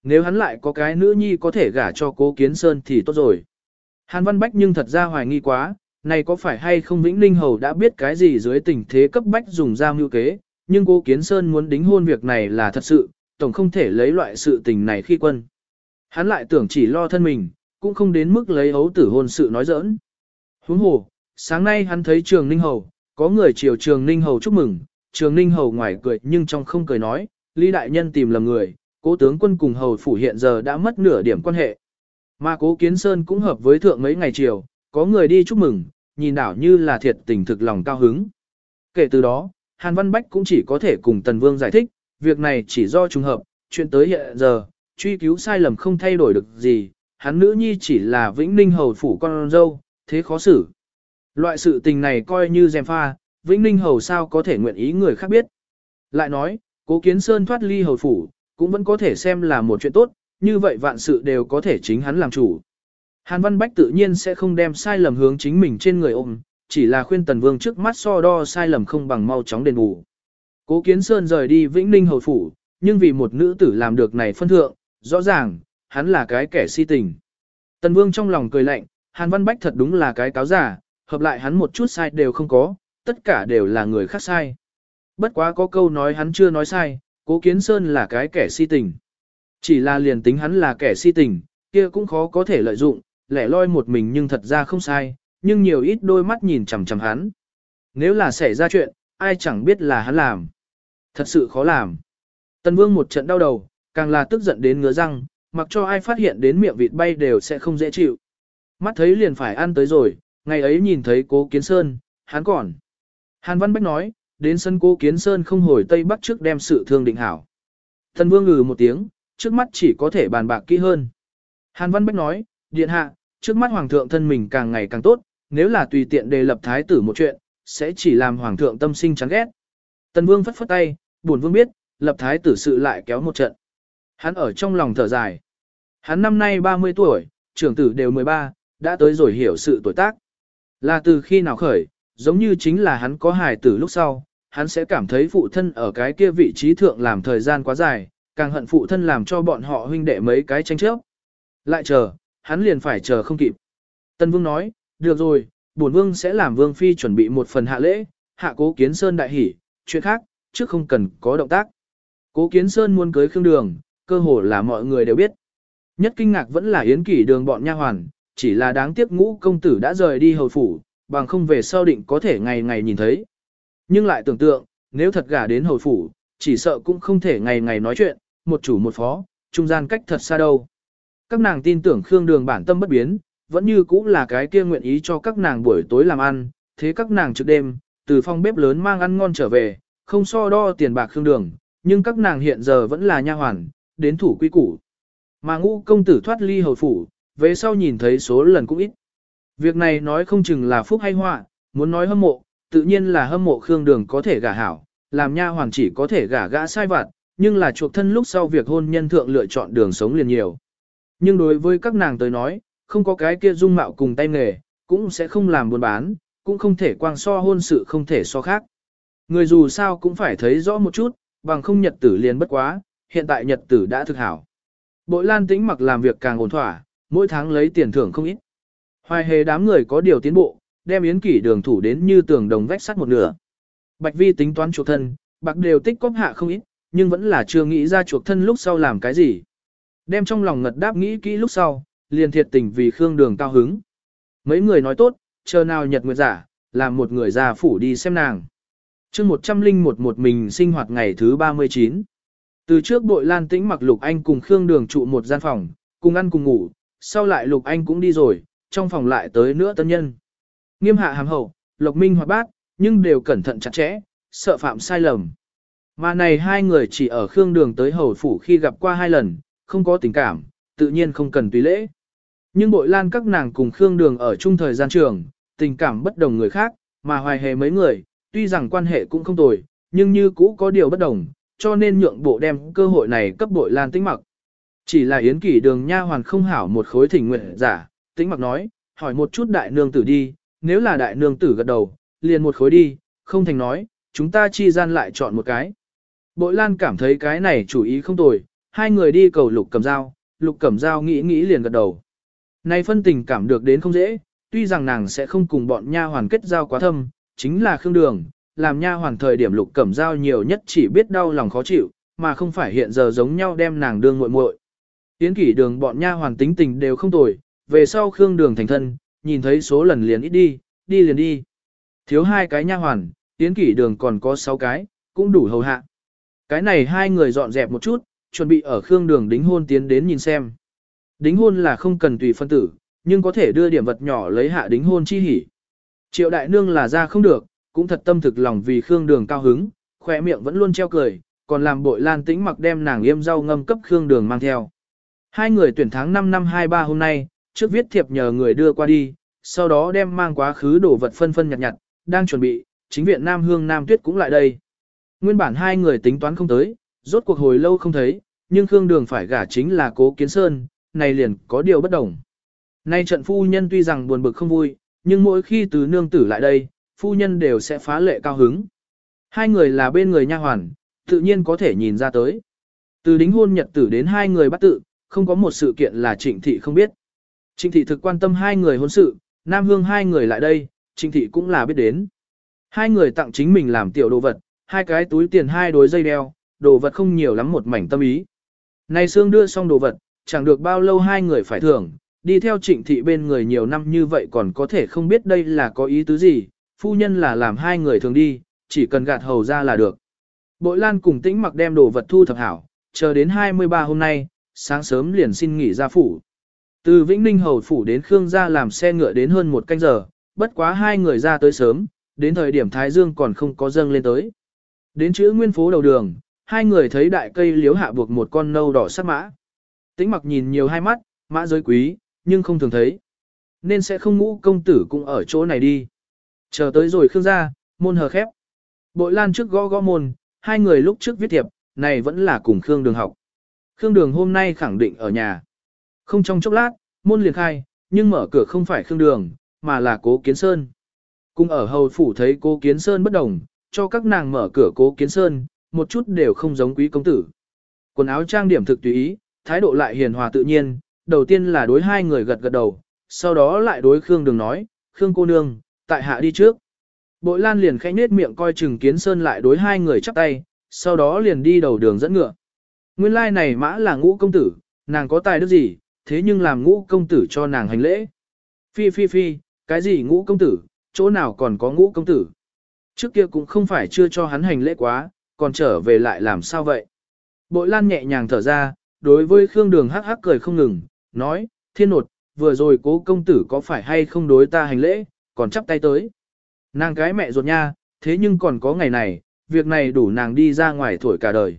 Nếu hắn lại có cái nữ nhi có thể gả cho cố Kiến Sơn thì tốt rồi. Hàn Văn Bách nhưng thật ra hoài nghi quá, này có phải hay không Vĩnh Ninh Hầu đã biết cái gì dưới tình thế cấp bách dùng ra mưu kế, nhưng cố Kiến Sơn muốn đính hôn việc này là thật sự, tổng không thể lấy loại sự tình này khi quân. Hắn lại tưởng chỉ lo thân mình, cũng không đến mức lấy hấu tử hôn sự nói giỡn. Huống hồ, sáng nay hắn thấy trường Ninh Hầu, có người chiều trường Ninh Hầu chúc mừng, trường Ninh Hầu ngoài cười nhưng trong không cười nói, Lý Đại Nhân tìm lầm người, cố tướng quân cùng Hầu phủ hiện giờ đã mất nửa điểm quan hệ. Mà cố Kiến Sơn cũng hợp với thượng mấy ngày chiều, có người đi chúc mừng, nhìn đảo như là thiệt tình thực lòng cao hứng. Kể từ đó, Hàn Văn Bách cũng chỉ có thể cùng Tần Vương giải thích, việc này chỉ do trùng hợp, chuyện tới hiện giờ, truy cứu sai lầm không thay đổi được gì, hắn nữ nhi chỉ là Vĩnh Ninh Hầu phủ con dâu, thế khó xử. Loại sự tình này coi như dèm pha, Vĩnh Ninh Hầu sao có thể nguyện ý người khác biết. Lại nói, cố kiến sơn thoát ly hầu phủ, cũng vẫn có thể xem là một chuyện tốt, như vậy vạn sự đều có thể chính hắn làm chủ. Hàn Văn Bách tự nhiên sẽ không đem sai lầm hướng chính mình trên người ôm, chỉ là khuyên Tần Vương trước mắt so đo sai lầm không bằng mau chóng đền bù. Cố Kiến Sơn rời đi Vĩnh Ninh hầu phủ, nhưng vì một nữ tử làm được này phân thượng, rõ ràng, hắn là cái kẻ si tình. Tần Vương trong lòng cười lạnh, Hàn Văn Bách thật đúng là cái cáo giả, hợp lại hắn một chút sai đều không có, tất cả đều là người khác sai. Bất quá có câu nói hắn chưa nói sai, Cố Kiến Sơn là cái kẻ si tình. Chỉ là liền tính hắn là kẻ si tình, kia cũng khó có thể lợi dụng, lẻ loi một mình nhưng thật ra không sai, nhưng nhiều ít đôi mắt nhìn chằm chằm hắn. Nếu là xảy ra chuyện, ai chẳng biết là hắn làm. Thật sự khó làm. Tần Vương một trận đau đầu, càng là tức giận đến ngứa răng, mặc cho ai phát hiện đến miệng vịt bay đều sẽ không dễ chịu. Mắt thấy liền phải ăn tới rồi, ngày ấy nhìn thấy cố kiến sơn, hắn còn. Hàn Văn Bách nói, đến sân cố kiến sơn không hồi Tây Bắc trước đem sự thương định hảo. Thần Vương ngừ một tiếng, trước mắt chỉ có thể bàn bạc kỹ hơn. Hàn Văn Bách nói, điện hạ, trước mắt hoàng thượng thân mình càng ngày càng tốt, nếu là tùy tiện đề lập thái tử một chuyện, sẽ chỉ làm hoàng thượng tâm sinh chán ghét. Tần Vương phất phất tay, buồn vương biết, lập thái tử sự lại kéo một trận. Hắn ở trong lòng thở dài. Hắn năm nay 30 tuổi, trưởng tử đều 13, đã tới rồi hiểu sự tuổi tác. Là từ khi nào khởi, giống như chính là hắn có hài tử lúc sau, hắn sẽ cảm thấy phụ thân ở cái kia vị trí thượng làm thời gian quá dài, càng hận phụ thân làm cho bọn họ huynh đệ mấy cái tranh chấp. Lại chờ, hắn liền phải chờ không kịp. Tân Vương nói, được rồi, bổn Vương sẽ làm Vương Phi chuẩn bị một phần hạ lễ, hạ cố kiến sơn đại hỷ, chuyện khác, trước không cần có động tác. Cố kiến sơn muốn cưới khương đường, cơ hồ là mọi người đều biết. Nhất kinh ngạc vẫn là yến kỷ đường bọn nha hoàn, chỉ là đáng tiếc ngũ công tử đã rời đi hầu phủ, bằng không về sau định có thể ngày ngày nhìn thấy. Nhưng lại tưởng tượng, nếu thật gả đến hồi phủ, chỉ sợ cũng không thể ngày ngày nói chuyện, một chủ một phó, trung gian cách thật xa đâu. Các nàng tin tưởng Khương Đường bản tâm bất biến, vẫn như cũ là cái kia nguyện ý cho các nàng buổi tối làm ăn, thế các nàng trước đêm, từ phòng bếp lớn mang ăn ngon trở về, không so đo tiền bạc Khương Đường, nhưng các nàng hiện giờ vẫn là nha hoàn, đến thủ quy củ. Mà ngũ công tử thoát ly hồi phủ, về sau nhìn thấy số lần cũng ít. Việc này nói không chừng là phúc hay họa, muốn nói hâm mộ, tự nhiên là hâm mộ Khương Đường có thể gả hảo, làm nha hoàn chỉ có thể gả gã sai vặt, nhưng là chuộc thân lúc sau việc hôn nhân thượng lựa chọn đường sống liền nhiều. Nhưng đối với các nàng tới nói, không có cái kia dung mạo cùng tay nghề, cũng sẽ không làm buôn bán, cũng không thể quang so hôn sự không thể so khác. Người dù sao cũng phải thấy rõ một chút, bằng không nhật tử liền bất quá, hiện tại nhật tử đã thực hảo. Bội lan tĩnh mặc làm việc càng ổn thỏa, mỗi tháng lấy tiền thưởng không ít. Hoài hề đám người có điều tiến bộ, đem yến kỷ đường thủ đến như tường đồng vách sắt một nửa. Bạch vi tính toán chuộc thân, bạc đều tích cóp hạ không ít, nhưng vẫn là chưa nghĩ ra chuộc thân lúc sau làm cái gì. Đem trong lòng ngật đáp nghĩ kỹ lúc sau, liền thiệt tình vì Khương Đường cao hứng. Mấy người nói tốt, chờ nào nhật nguyệt giả, làm một người già phủ đi xem nàng. chương một trăm linh một một mình sinh hoạt ngày thứ 39. Từ trước bội lan tĩnh mặc Lục Anh cùng Khương Đường trụ một gian phòng, cùng ăn cùng ngủ, sau lại Lục Anh cũng đi rồi, trong phòng lại tới nữa tân nhân. Nghiêm hạ hàm hậu, Lộc Minh hoạt bát, nhưng đều cẩn thận chặt chẽ, sợ phạm sai lầm. Mà này hai người chỉ ở Khương Đường tới hầu phủ khi gặp qua hai lần, không có tình cảm, tự nhiên không cần tùy lễ. Nhưng bội lan các nàng cùng Khương Đường ở chung thời gian trường, tình cảm bất đồng người khác, mà hoài hề mấy người, tuy rằng quan hệ cũng không tồi, nhưng như cũ có điều bất đồng, cho nên nhượng bộ đem cơ hội này cấp bội lan tính mặc. Chỉ là Yến Kỷ Đường nha hoàn không hảo một khối thỉnh nguyện giả, tĩnh mặc nói, hỏi một chút đại nương tử đi, nếu là đại nương tử gật đầu, liền một khối đi, không thành nói, chúng ta chi gian lại chọn một cái. Bội Lan cảm thấy cái này chủ ý không tồi, hai người đi cầu lục cầm dao, lục cầm dao nghĩ nghĩ liền gật đầu. Này phân tình cảm được đến không dễ, tuy rằng nàng sẽ không cùng bọn nha hoàn kết giao quá thâm, chính là khương đường, làm nha hoàn thời điểm lục cẩm dao nhiều nhất chỉ biết đau lòng khó chịu, mà không phải hiện giờ giống nhau đem nàng đương muội muội. Yến kỷ đường bọn nha hoàn tính tình đều không tồi, về sau khương đường thành thân, nhìn thấy số lần liền ít đi, đi liền đi. Thiếu hai cái nha hoàn, tiến kỷ đường còn có sáu cái, cũng đủ hầu hạ. Cái này hai người dọn dẹp một chút, chuẩn bị ở khương đường đính hôn tiến đến nhìn xem. Đính hôn là không cần tùy phân tử, nhưng có thể đưa điểm vật nhỏ lấy hạ đính hôn chi hỉ. Triệu đại nương là ra không được, cũng thật tâm thực lòng vì Khương Đường cao hứng, khỏe miệng vẫn luôn treo cười, còn làm bội lan tĩnh mặc đem nàng yêm rau ngâm cấp Khương Đường mang theo. Hai người tuyển tháng 5 năm 23 hôm nay, trước viết thiệp nhờ người đưa qua đi, sau đó đem mang quá khứ đồ vật phân phân nhặt nhặt, đang chuẩn bị, chính viện Nam Hương Nam Tuyết cũng lại đây. Nguyên bản hai người tính toán không tới, rốt cuộc hồi lâu không thấy, nhưng Khương Đường phải gả chính là Cố Kiến Sơn, này liền có điều bất đồng. Nay trận phu nhân tuy rằng buồn bực không vui, nhưng mỗi khi từ nương tử lại đây, phu nhân đều sẽ phá lệ cao hứng. Hai người là bên người nha hoàn, tự nhiên có thể nhìn ra tới. Từ đính hôn nhật tử đến hai người bắt tự, không có một sự kiện là trịnh thị không biết. Trịnh thị thực quan tâm hai người hôn sự, Nam Hương hai người lại đây, trịnh thị cũng là biết đến. Hai người tặng chính mình làm tiểu đồ vật, hai cái túi tiền hai đối dây đeo, đồ vật không nhiều lắm một mảnh tâm ý. Này Sương đưa xong đồ vật, chẳng được bao lâu hai người phải thưởng, đi theo trịnh thị bên người nhiều năm như vậy còn có thể không biết đây là có ý tứ gì, phu nhân là làm hai người thường đi, chỉ cần gạt hầu ra là được. Bội Lan cùng tĩnh mặc đem đồ vật thu thập hảo, chờ đến 23 hôm nay, sáng sớm liền xin nghỉ ra phủ. Từ Vĩnh Ninh Hầu phủ đến Khương gia làm xe ngựa đến hơn một canh giờ, bất quá hai người ra tới sớm, đến thời điểm Thái Dương còn không có dâng lên tới. Đến chữ nguyên phố đầu đường, hai người thấy đại cây liếu hạ buộc một con nâu đỏ sắc mã. Tĩnh mặc nhìn nhiều hai mắt, mã giới quý, nhưng không thường thấy. Nên sẽ không ngũ công tử cũng ở chỗ này đi. Chờ tới rồi Khương gia, môn hờ khép. Bội Lan trước gõ gõ môn, hai người lúc trước viết thiệp, này vẫn là cùng Khương Đường học. Khương Đường hôm nay khẳng định ở nhà. Không trong chốc lát, môn liền khai, nhưng mở cửa không phải Khương Đường, mà là Cố Kiến Sơn. Cùng ở hầu phủ thấy Cố Kiến Sơn bất đồng, cho các nàng mở cửa Cố Kiến Sơn, một chút đều không giống quý công tử. Quần áo trang điểm thực tùy ý, thái độ lại hiền hòa tự nhiên, đầu tiên là đối hai người gật gật đầu, sau đó lại đối Khương Đường nói, Khương cô nương, tại hạ đi trước. Bội Lan liền khẽ nết miệng coi chừng Kiến Sơn lại đối hai người chắp tay, sau đó liền đi đầu đường dẫn ngựa. Nguyên lai like này mã là ngũ công tử, nàng có tài đức gì, thế nhưng làm ngũ công tử cho nàng hành lễ. Phi phi phi, cái gì ngũ công tử, chỗ nào còn có ngũ công tử. Trước kia cũng không phải chưa cho hắn hành lễ quá, còn trở về lại làm sao vậy. Bội Lan nhẹ nhàng thở ra, đối với Khương Đường hắc hắc cười không ngừng, nói, thiên nột, vừa rồi cố công tử có phải hay không đối ta hành lễ, còn chắp tay tới. Nàng cái mẹ ruột nha, thế nhưng còn có ngày này, việc này đủ nàng đi ra ngoài thổi cả đời.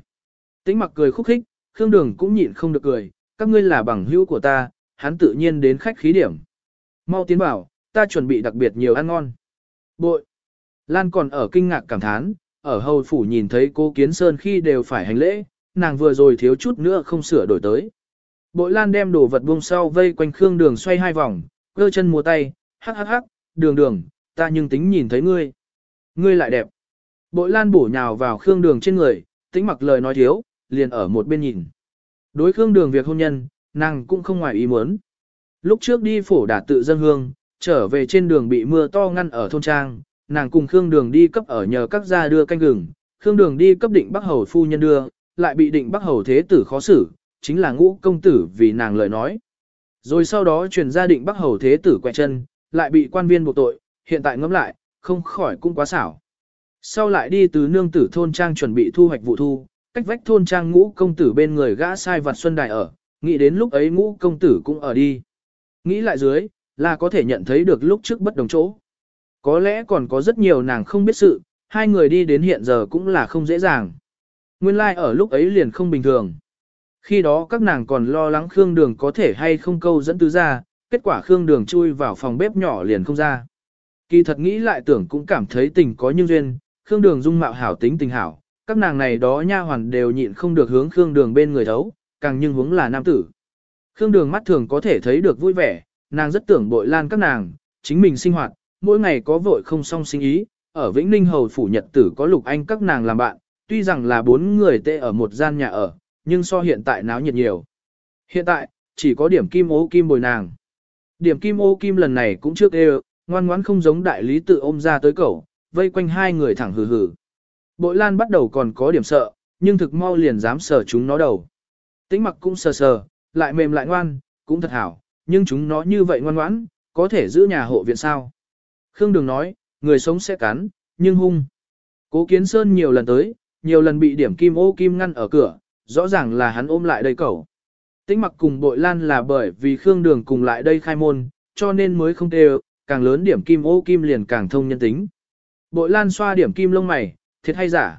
Tĩnh mặc cười khúc khích, Khương Đường cũng nhịn không được cười, các ngươi là bằng hữu của ta, hắn tự nhiên đến khách khí điểm. Mau tiến bảo, ta chuẩn bị đặc biệt nhiều ăn ngon. Bội. Lan còn ở kinh ngạc cảm thán, ở hầu phủ nhìn thấy cô Kiến Sơn khi đều phải hành lễ, nàng vừa rồi thiếu chút nữa không sửa đổi tới. Bội Lan đem đồ vật buông sau vây quanh Khương Đường xoay hai vòng, cơ chân múa tay, hắc hắc hắc, đường đường, ta nhưng tính nhìn thấy ngươi. Ngươi lại đẹp. Bội Lan bổ nhào vào Khương Đường trên người, tính mặc lời nói thiếu, liền ở một bên nhìn. Đối Khương Đường việc hôn nhân, nàng cũng không ngoài ý muốn. Lúc trước đi phổ đả tự dân hương, trở về trên đường bị mưa to ngăn ở thôn trang, nàng cùng Khương Đường đi cấp ở nhờ các gia đưa canh gừng, Khương Đường đi cấp định Bắc Hầu phu nhân đưa, lại bị định Bắc Hầu thế tử khó xử, chính là ngũ công tử vì nàng lời nói. Rồi sau đó truyền gia định Bắc Hầu thế tử quẹt chân, lại bị quan viên buộc tội, hiện tại ngẫm lại, không khỏi cũng quá xảo. Sau lại đi từ nương tử thôn trang chuẩn bị thu hoạch vụ thu, cách vách thôn trang ngũ công tử bên người gã sai vặt xuân đài ở, nghĩ đến lúc ấy ngũ công tử cũng ở đi. Nghĩ lại dưới, là có thể nhận thấy được lúc trước bất đồng chỗ. Có lẽ còn có rất nhiều nàng không biết sự, hai người đi đến hiện giờ cũng là không dễ dàng. Nguyên lai like ở lúc ấy liền không bình thường. Khi đó các nàng còn lo lắng Khương Đường có thể hay không câu dẫn tứ ra, kết quả Khương Đường chui vào phòng bếp nhỏ liền không ra. Kỳ thật nghĩ lại tưởng cũng cảm thấy tình có như duyên, Khương Đường dung mạo hảo tính tình hảo, các nàng này đó nha hoàn đều nhịn không được hướng Khương Đường bên người thấu, càng nhưng hướng là nam tử. Khương Đường mắt thường có thể thấy được vui vẻ, nàng rất tưởng bội lan các nàng, chính mình sinh hoạt, mỗi ngày có vội không song sinh ý, ở Vĩnh Ninh Hầu phủ nhật tử có lục anh các nàng làm bạn, tuy rằng là bốn người tê ở một gian nhà ở, nhưng so hiện tại náo nhiệt nhiều. Hiện tại, chỉ có điểm kim ô kim bồi nàng. Điểm kim ô kim lần này cũng trước đều, ngoan ngoãn không giống đại lý tự ôm ra tới cổ vây quanh hai người thẳng hừ hừ. Bội lan bắt đầu còn có điểm sợ, nhưng thực mau liền dám sờ chúng nó đầu. Tĩnh mặc cũng sờ sờ, lại mềm lại ngoan, cũng thật hảo, nhưng chúng nó như vậy ngoan ngoãn, có thể giữ nhà hộ viện sao. Khương Đường nói, người sống sẽ cắn, nhưng hung. Cố Kiến Sơn nhiều lần tới, nhiều lần bị điểm kim ô kim ngăn ở cửa, rõ ràng là hắn ôm lại đây cẩu. Tĩnh mặc cùng bội lan là bởi vì Khương Đường cùng lại đây khai môn, cho nên mới không tê càng lớn điểm kim ô kim liền càng thông nhân tính. Bội lan xoa điểm kim lông mày, thiệt hay giả.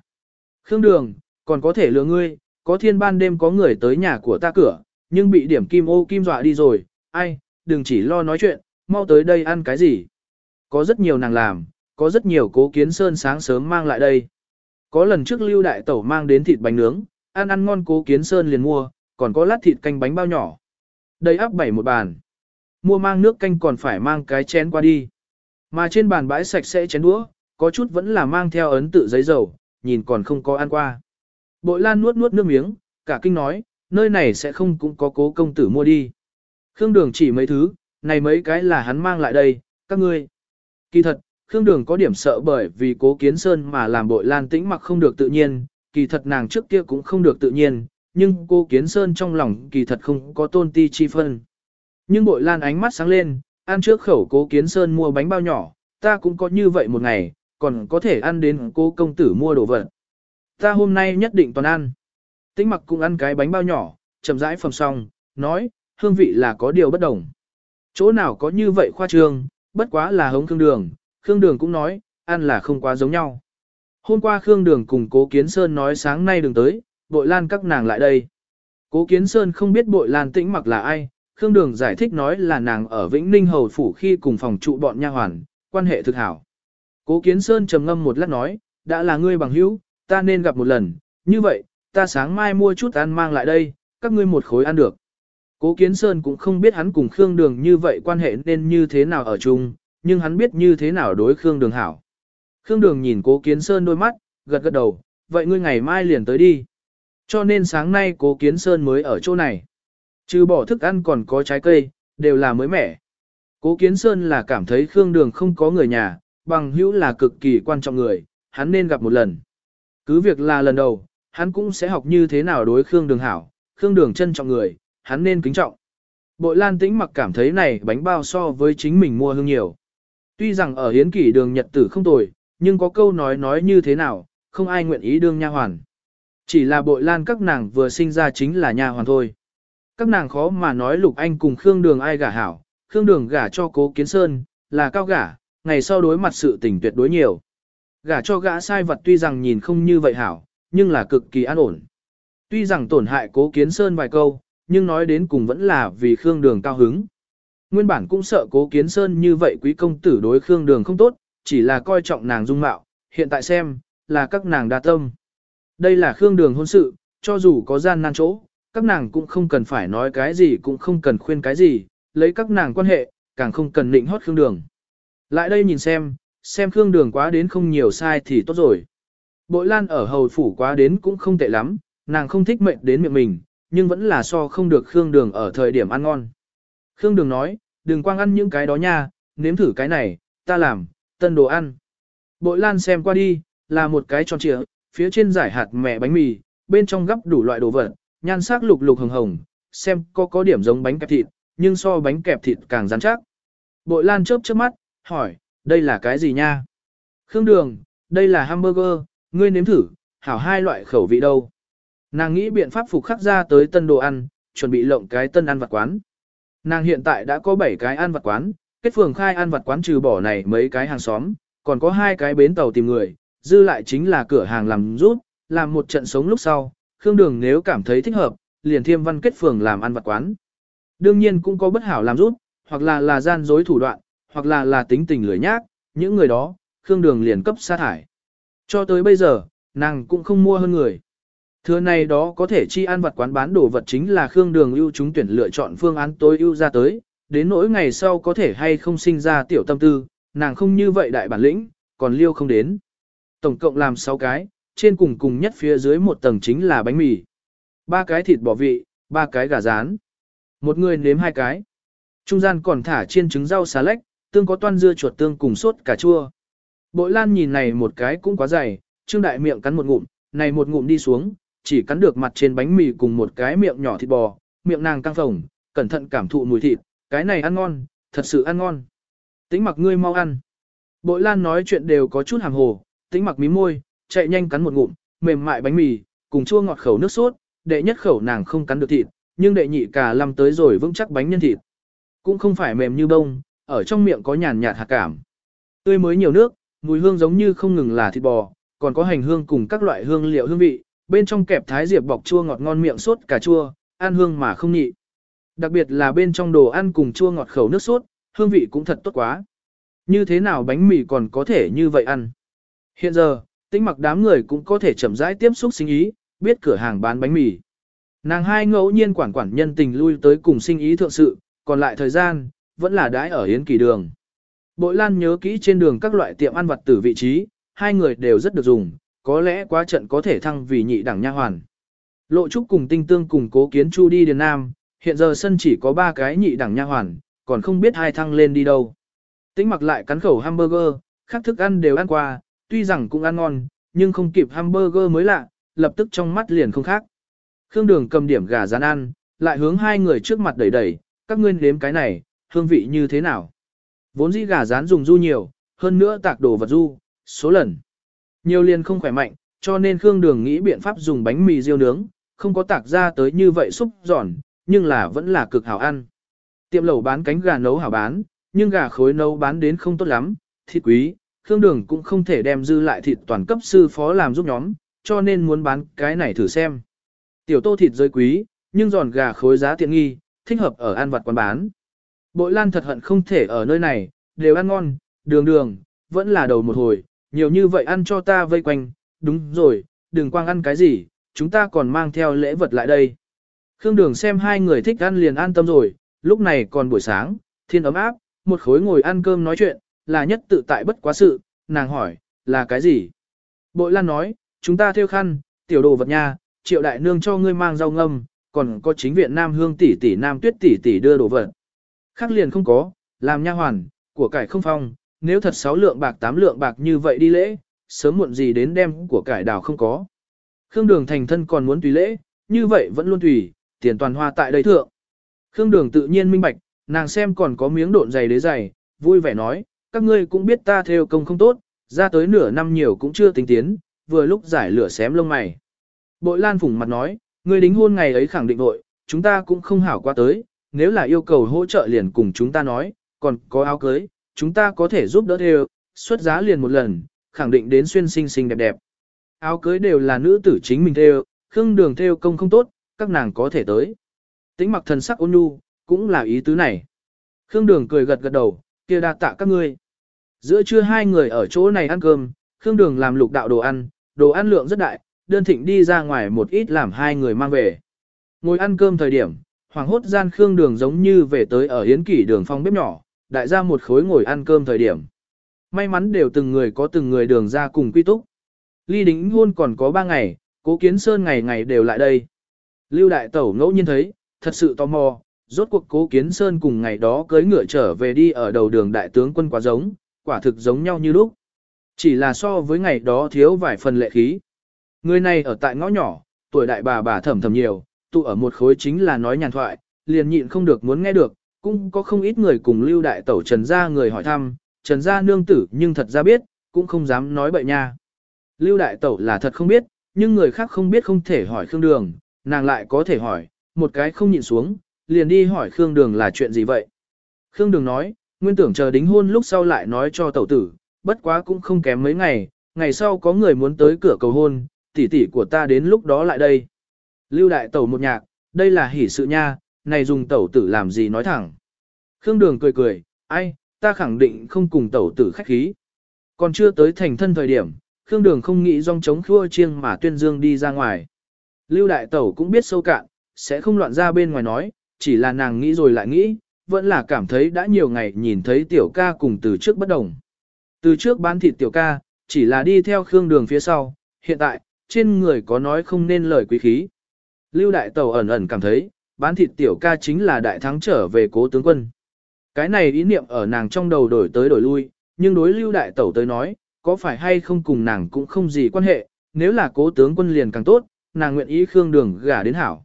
Khương Đường, còn có thể lừa ngươi, có thiên ban đêm có người tới nhà của ta cửa, nhưng bị điểm kim ô kim dọa đi rồi, ai, đừng chỉ lo nói chuyện, mau tới đây ăn cái gì. Có rất nhiều nàng làm, có rất nhiều cố kiến sơn sáng sớm mang lại đây. Có lần trước lưu đại tẩu mang đến thịt bánh nướng, ăn ăn ngon cố kiến sơn liền mua, còn có lát thịt canh bánh bao nhỏ. Đây áp bảy một bàn. Mua mang nước canh còn phải mang cái chén qua đi. Mà trên bàn bãi sạch sẽ chén đũa, có chút vẫn là mang theo ấn tự giấy dầu, nhìn còn không có ăn qua. Bội lan nuốt nuốt nước miếng, cả kinh nói, nơi này sẽ không cũng có cố công tử mua đi. Khương Đường chỉ mấy thứ, này mấy cái là hắn mang lại đây, các ngươi. Kỳ thật, Khương Đường có điểm sợ bởi vì cố kiến sơn mà làm bội lan tĩnh mặc không được tự nhiên, kỳ thật nàng trước kia cũng không được tự nhiên, nhưng cô kiến sơn trong lòng kỳ thật không có tôn ti chi phân. Nhưng bội lan ánh mắt sáng lên, ăn trước khẩu cố kiến sơn mua bánh bao nhỏ, ta cũng có như vậy một ngày, còn có thể ăn đến cô công tử mua đồ vật. Ta hôm nay nhất định toàn ăn. Tĩnh mặc cũng ăn cái bánh bao nhỏ, chậm rãi phẩm xong, nói, hương vị là có điều bất đồng. Chỗ nào có như vậy khoa trương, bất quá là hống Khương Đường, Khương Đường cũng nói, ăn là không quá giống nhau. Hôm qua Khương Đường cùng Cố Kiến Sơn nói sáng nay đừng tới, bội lan các nàng lại đây. Cố Kiến Sơn không biết bội lan tĩnh mặc là ai, Khương Đường giải thích nói là nàng ở Vĩnh Ninh Hầu Phủ khi cùng phòng trụ bọn nha hoàn, quan hệ thực hảo. Cố Kiến Sơn trầm ngâm một lát nói, đã là ngươi bằng hữu, ta nên gặp một lần, như vậy, ta sáng mai mua chút ăn mang lại đây, các ngươi một khối ăn được. Cố Kiến Sơn cũng không biết hắn cùng Khương Đường như vậy quan hệ nên như thế nào ở chung, nhưng hắn biết như thế nào đối Khương Đường hảo. Khương Đường nhìn Cố Kiến Sơn đôi mắt, gật gật đầu, vậy ngươi ngày mai liền tới đi. Cho nên sáng nay Cố Kiến Sơn mới ở chỗ này. Trừ bỏ thức ăn còn có trái cây, đều là mới mẻ. Cố Kiến Sơn là cảm thấy Khương Đường không có người nhà, bằng hữu là cực kỳ quan trọng người, hắn nên gặp một lần. Cứ việc là lần đầu, hắn cũng sẽ học như thế nào đối Khương Đường hảo, Khương Đường trân trọng người, hắn nên kính trọng. Bội Lan Tĩnh mặc cảm thấy này bánh bao so với chính mình mua hương nhiều. Tuy rằng ở hiến kỷ đường nhật tử không tồi, nhưng có câu nói nói như thế nào, không ai nguyện ý đương nha hoàn. Chỉ là bội lan các nàng vừa sinh ra chính là nha hoàn thôi. Các nàng khó mà nói Lục Anh cùng Khương Đường ai gả hảo, Khương Đường gả cho Cố Kiến Sơn, là cao gả, ngày sau đối mặt sự tình tuyệt đối nhiều. Gả cho gã sai vật tuy rằng nhìn không như vậy hảo, nhưng là cực kỳ an ổn. Tuy rằng tổn hại Cố Kiến Sơn vài câu, nhưng nói đến cùng vẫn là vì Khương Đường cao hứng. Nguyên bản cũng sợ Cố Kiến Sơn như vậy quý công tử đối Khương Đường không tốt, chỉ là coi trọng nàng dung mạo, hiện tại xem, là các nàng đa tâm. Đây là Khương Đường hôn sự, cho dù có gian nan chỗ, các nàng cũng không cần phải nói cái gì cũng không cần khuyên cái gì, lấy các nàng quan hệ, càng không cần định hót Khương Đường. Lại đây nhìn xem, xem Khương Đường quá đến không nhiều sai thì tốt rồi. Bội Lan ở hầu phủ quá đến cũng không tệ lắm, nàng không thích mệnh đến miệng mình, nhưng vẫn là so không được Khương Đường ở thời điểm ăn ngon. Khương Đường nói, đừng quang ăn những cái đó nha, nếm thử cái này, ta làm, tân đồ ăn. Bội Lan xem qua đi, là một cái tròn trịa, phía trên giải hạt mẹ bánh mì, bên trong gấp đủ loại đồ vật, nhan sắc lục lục hồng hồng, xem có có điểm giống bánh kẹp thịt, nhưng so bánh kẹp thịt càng rắn chắc. Bội Lan chớp chớp mắt, hỏi, đây là cái gì nha? Khương Đường, đây là hamburger, ngươi nếm thử, hảo hai loại khẩu vị đâu. Nàng nghĩ biện pháp phục khắc ra tới tân đồ ăn, chuẩn bị lộng cái tân ăn vặt quán. Nàng hiện tại đã có 7 cái ăn vặt quán, kết phường khai ăn vặt quán trừ bỏ này mấy cái hàng xóm, còn có hai cái bến tàu tìm người, dư lại chính là cửa hàng làm rút, làm một trận sống lúc sau, Khương Đường nếu cảm thấy thích hợp, liền thiêm văn kết phường làm ăn vặt quán. Đương nhiên cũng có bất hảo làm rút, hoặc là là gian dối thủ đoạn, hoặc là là tính tình lười nhác, những người đó, Khương Đường liền cấp sát thải. Cho tới bây giờ, nàng cũng không mua hơn người. Thừa này đó có thể chi ăn vật quán bán đồ vật chính là Khương Đường ưu chúng tuyển lựa chọn phương án tối ưu ra tới, đến nỗi ngày sau có thể hay không sinh ra tiểu tâm tư, nàng không như vậy đại bản lĩnh, còn liêu không đến. Tổng cộng làm 6 cái, trên cùng cùng nhất phía dưới một tầng chính là bánh mì. ba cái thịt bò vị, ba cái gà rán. Một người nếm hai cái. Trung gian còn thả chiên trứng rau xà lách, tương có toan dưa chuột tương cùng sốt cà chua. Bội Lan nhìn này một cái cũng quá dày, Trương Đại miệng cắn một ngụm, này một ngụm đi xuống, chỉ cắn được mặt trên bánh mì cùng một cái miệng nhỏ thịt bò, miệng nàng căng phồng, cẩn thận cảm thụ mùi thịt, cái này ăn ngon, thật sự ăn ngon. Tính mặc ngươi mau ăn. Bội Lan nói chuyện đều có chút hàng hồ, tính mặc mí môi, chạy nhanh cắn một ngụm, mềm mại bánh mì, cùng chua ngọt khẩu nước sốt, đệ nhất khẩu nàng không cắn được thịt, nhưng đệ nhị cả lâm tới rồi vững chắc bánh nhân thịt. Cũng không phải mềm như bông, ở trong miệng có nhàn nhạt hạt cảm. Tươi mới nhiều nước, mùi hương giống như không ngừng là thịt bò, còn có hành hương cùng các loại hương liệu hương vị, bên trong kẹp thái diệp bọc chua ngọt ngon miệng sốt cà chua, ăn hương mà không nhị. Đặc biệt là bên trong đồ ăn cùng chua ngọt khẩu nước sốt, hương vị cũng thật tốt quá. Như thế nào bánh mì còn có thể như vậy ăn? Hiện giờ, tính mặc đám người cũng có thể chậm rãi tiếp xúc sinh ý, biết cửa hàng bán bánh mì. Nàng hai ngẫu nhiên quản quản nhân tình lui tới cùng sinh ý thượng sự, còn lại thời gian, vẫn là đãi ở Yến Kỳ Đường. Bội Lan nhớ kỹ trên đường các loại tiệm ăn vặt từ vị trí, hai người đều rất được dùng, có lẽ quá trận có thể thăng vì nhị đẳng nha hoàn. Lộ Trúc cùng Tinh Tương cùng Cố Kiến Chu đi Điền Nam, hiện giờ sân chỉ có ba cái nhị đẳng nha hoàn, còn không biết hai thăng lên đi đâu. Tĩnh mặc lại cắn khẩu hamburger, khác thức ăn đều ăn qua, tuy rằng cũng ăn ngon, nhưng không kịp hamburger mới lạ, lập tức trong mắt liền không khác. Khương Đường cầm điểm gà rán ăn, lại hướng hai người trước mặt đẩy đẩy, các ngươi nếm cái này, hương vị như thế nào? Vốn dĩ gà rán dùng du nhiều, hơn nữa tạc đồ vật du, số lần. Nhiều liền không khỏe mạnh, cho nên Khương Đường nghĩ biện pháp dùng bánh mì riêu nướng, không có tạc ra tới như vậy xúc giòn, nhưng là vẫn là cực hảo ăn. Tiệm lẩu bán cánh gà nấu hảo bán, nhưng gà khối nấu bán đến không tốt lắm, thịt quý, Khương Đường cũng không thể đem dư lại thịt toàn cấp sư phó làm giúp nhóm, cho nên muốn bán cái này thử xem. Tiểu tô thịt rơi quý, nhưng giòn gà khối giá tiện nghi, thích hợp ở ăn vặt quán bán. Bội Lan thật hận không thể ở nơi này, đều ăn ngon, đường đường, vẫn là đầu một hồi, nhiều như vậy ăn cho ta vây quanh, đúng rồi, đừng quang ăn cái gì, chúng ta còn mang theo lễ vật lại đây. Khương Đường xem hai người thích ăn liền an tâm rồi, lúc này còn buổi sáng, thiên ấm áp, một khối ngồi ăn cơm nói chuyện, là nhất tự tại bất quá sự, nàng hỏi, là cái gì? Bội Lan nói, chúng ta theo khăn, tiểu đồ vật nha, triệu đại nương cho ngươi mang rau ngâm, còn có chính viện Nam Hương tỷ tỷ Nam Tuyết tỷ tỷ đưa đồ vật. Khác liền không có, làm nha hoàn, của cải không phong, nếu thật sáu lượng bạc tám lượng bạc như vậy đi lễ, sớm muộn gì đến đem của cải đào không có. Khương Đường thành thân còn muốn tùy lễ, như vậy vẫn luôn tùy, tiền toàn hoa tại đây thượng. Khương Đường tự nhiên minh bạch, nàng xem còn có miếng độn dày đế dày, vui vẻ nói, các ngươi cũng biết ta theo công không tốt, ra tới nửa năm nhiều cũng chưa tính tiến, vừa lúc giải lửa xém lông mày. Bội Lan phủng mặt nói, ngươi đính hôn ngày ấy khẳng định vội, chúng ta cũng không hảo qua tới, nếu là yêu cầu hỗ trợ liền cùng chúng ta nói, còn có áo cưới, chúng ta có thể giúp đỡ theo, xuất giá liền một lần, khẳng định đến xuyên xinh xinh đẹp đẹp. Áo cưới đều là nữ tử chính mình theo, khương đường theo công không tốt, các nàng có thể tới. Tính mặc thần sắc ôn nhu, cũng là ý tứ này. Khương đường cười gật gật đầu, kia đa tạ các ngươi. Giữa trưa hai người ở chỗ này ăn cơm, Khương đường làm lục đạo đồ ăn, đồ ăn lượng rất đại, đơn thịnh đi ra ngoài một ít làm hai người mang về. Ngồi ăn cơm thời điểm, hoàng hốt gian Khương đường giống như về tới ở hiến kỷ đường phong bếp nhỏ, đại ra một khối ngồi ăn cơm thời điểm. May mắn đều từng người có từng người đường ra cùng quy túc. Ly đính hôn còn có ba ngày, cố kiến sơn ngày ngày đều lại đây. Lưu đại tẩu ngẫu nhiên thấy, thật sự tò mò, rốt cuộc cố kiến sơn cùng ngày đó cưới ngựa trở về đi ở đầu đường đại tướng quân quá giống, quả thực giống nhau như lúc. Chỉ là so với ngày đó thiếu vài phần lệ khí. Người này ở tại ngõ nhỏ, tuổi đại bà bà thầm thầm nhiều, tụ ở một khối chính là nói nhàn thoại, liền nhịn không được muốn nghe được, cũng có không ít người cùng lưu đại tẩu trần gia người hỏi thăm, trần gia nương tử nhưng thật ra biết, cũng không dám nói bậy nha. Lưu đại tẩu là thật không biết, nhưng người khác không biết không thể hỏi Khương Đường, nàng lại có thể hỏi, một cái không nhịn xuống, liền đi hỏi Khương Đường là chuyện gì vậy. Khương Đường nói, nguyên tưởng chờ đính hôn lúc sau lại nói cho tẩu tử, bất quá cũng không kém mấy ngày, ngày sau có người muốn tới cửa cầu hôn, tỷ tỷ của ta đến lúc đó lại đây. Lưu đại tẩu một nhạc, đây là hỷ sự nha, này dùng tẩu tử làm gì nói thẳng. Khương Đường cười cười, ai, ta khẳng định không cùng tẩu tử khách khí. Còn chưa tới thành thân thời điểm, Khương Đường không nghĩ rong chống khua chiêng mà tuyên dương đi ra ngoài. Lưu đại tẩu cũng biết sâu cạn, sẽ không loạn ra bên ngoài nói, chỉ là nàng nghĩ rồi lại nghĩ, vẫn là cảm thấy đã nhiều ngày nhìn thấy tiểu ca cùng từ trước bất đồng. Từ trước bán thịt tiểu ca, chỉ là đi theo khương đường phía sau, hiện tại, trên người có nói không nên lời quý khí. Lưu đại tẩu ẩn ẩn cảm thấy, bán thịt tiểu ca chính là đại thắng trở về cố tướng quân. Cái này ý niệm ở nàng trong đầu đổi tới đổi lui, nhưng đối lưu đại tẩu tới nói, có phải hay không cùng nàng cũng không gì quan hệ, nếu là cố tướng quân liền càng tốt, nàng nguyện ý khương đường gả đến hảo.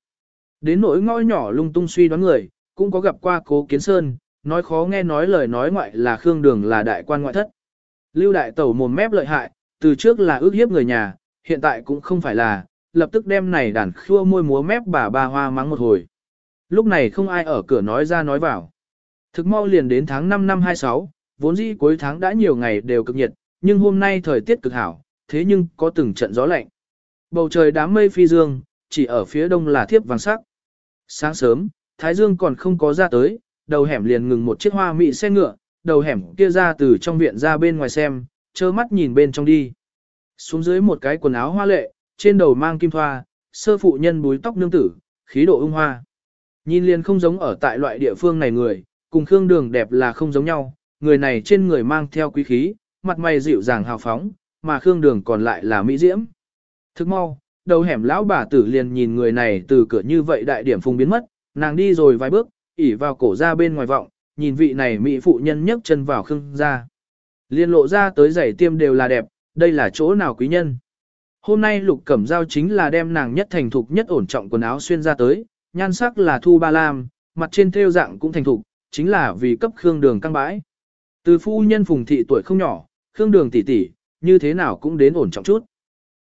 Đến nỗi ngõ nhỏ lung tung suy đoán người, cũng có gặp qua cố kiến sơn, nói khó nghe nói lời nói ngoại là khương đường là đại quan ngoại thất. Lưu đại tẩu mồm mép lợi hại, từ trước là ước hiếp người nhà, hiện tại cũng không phải là, lập tức đem này đàn khua môi múa mép bà ba hoa mắng một hồi. Lúc này không ai ở cửa nói ra nói vào. Thực mau liền đến tháng 5 năm 26, vốn dĩ cuối tháng đã nhiều ngày đều cực nhiệt, nhưng hôm nay thời tiết cực hảo, thế nhưng có từng trận gió lạnh. Bầu trời đám mây phi dương, chỉ ở phía đông là thiếp vàng sắc. Sáng sớm, Thái Dương còn không có ra tới, đầu hẻm liền ngừng một chiếc hoa mị xe ngựa, đầu hẻm kia ra từ trong viện ra bên ngoài xem, chơ mắt nhìn bên trong đi. Xuống dưới một cái quần áo hoa lệ, trên đầu mang kim thoa, sơ phụ nhân búi tóc nương tử, khí độ ung hoa. Nhìn liền không giống ở tại loại địa phương này người, cùng Khương Đường đẹp là không giống nhau, người này trên người mang theo quý khí, mặt mày dịu dàng hào phóng, mà Khương Đường còn lại là mỹ diễm. Thức mau, đầu hẻm lão bà tử liền nhìn người này từ cửa như vậy đại điểm phùng biến mất, nàng đi rồi vài bước, ỉ vào cổ ra bên ngoài vọng, nhìn vị này mỹ phụ nhân nhấc chân vào Khương ra. Liên lộ ra tới giày tiêm đều là đẹp, đây là chỗ nào quý nhân. Hôm nay lục cẩm dao chính là đem nàng nhất thành thục nhất ổn trọng quần áo xuyên ra tới, nhan sắc là thu ba lam, mặt trên thêu dạng cũng thành thục, chính là vì cấp Khương Đường căng bãi. Từ phu nhân phùng thị tuổi không nhỏ, Khương Đường tỷ tỷ, như thế nào cũng đến ổn trọng chút.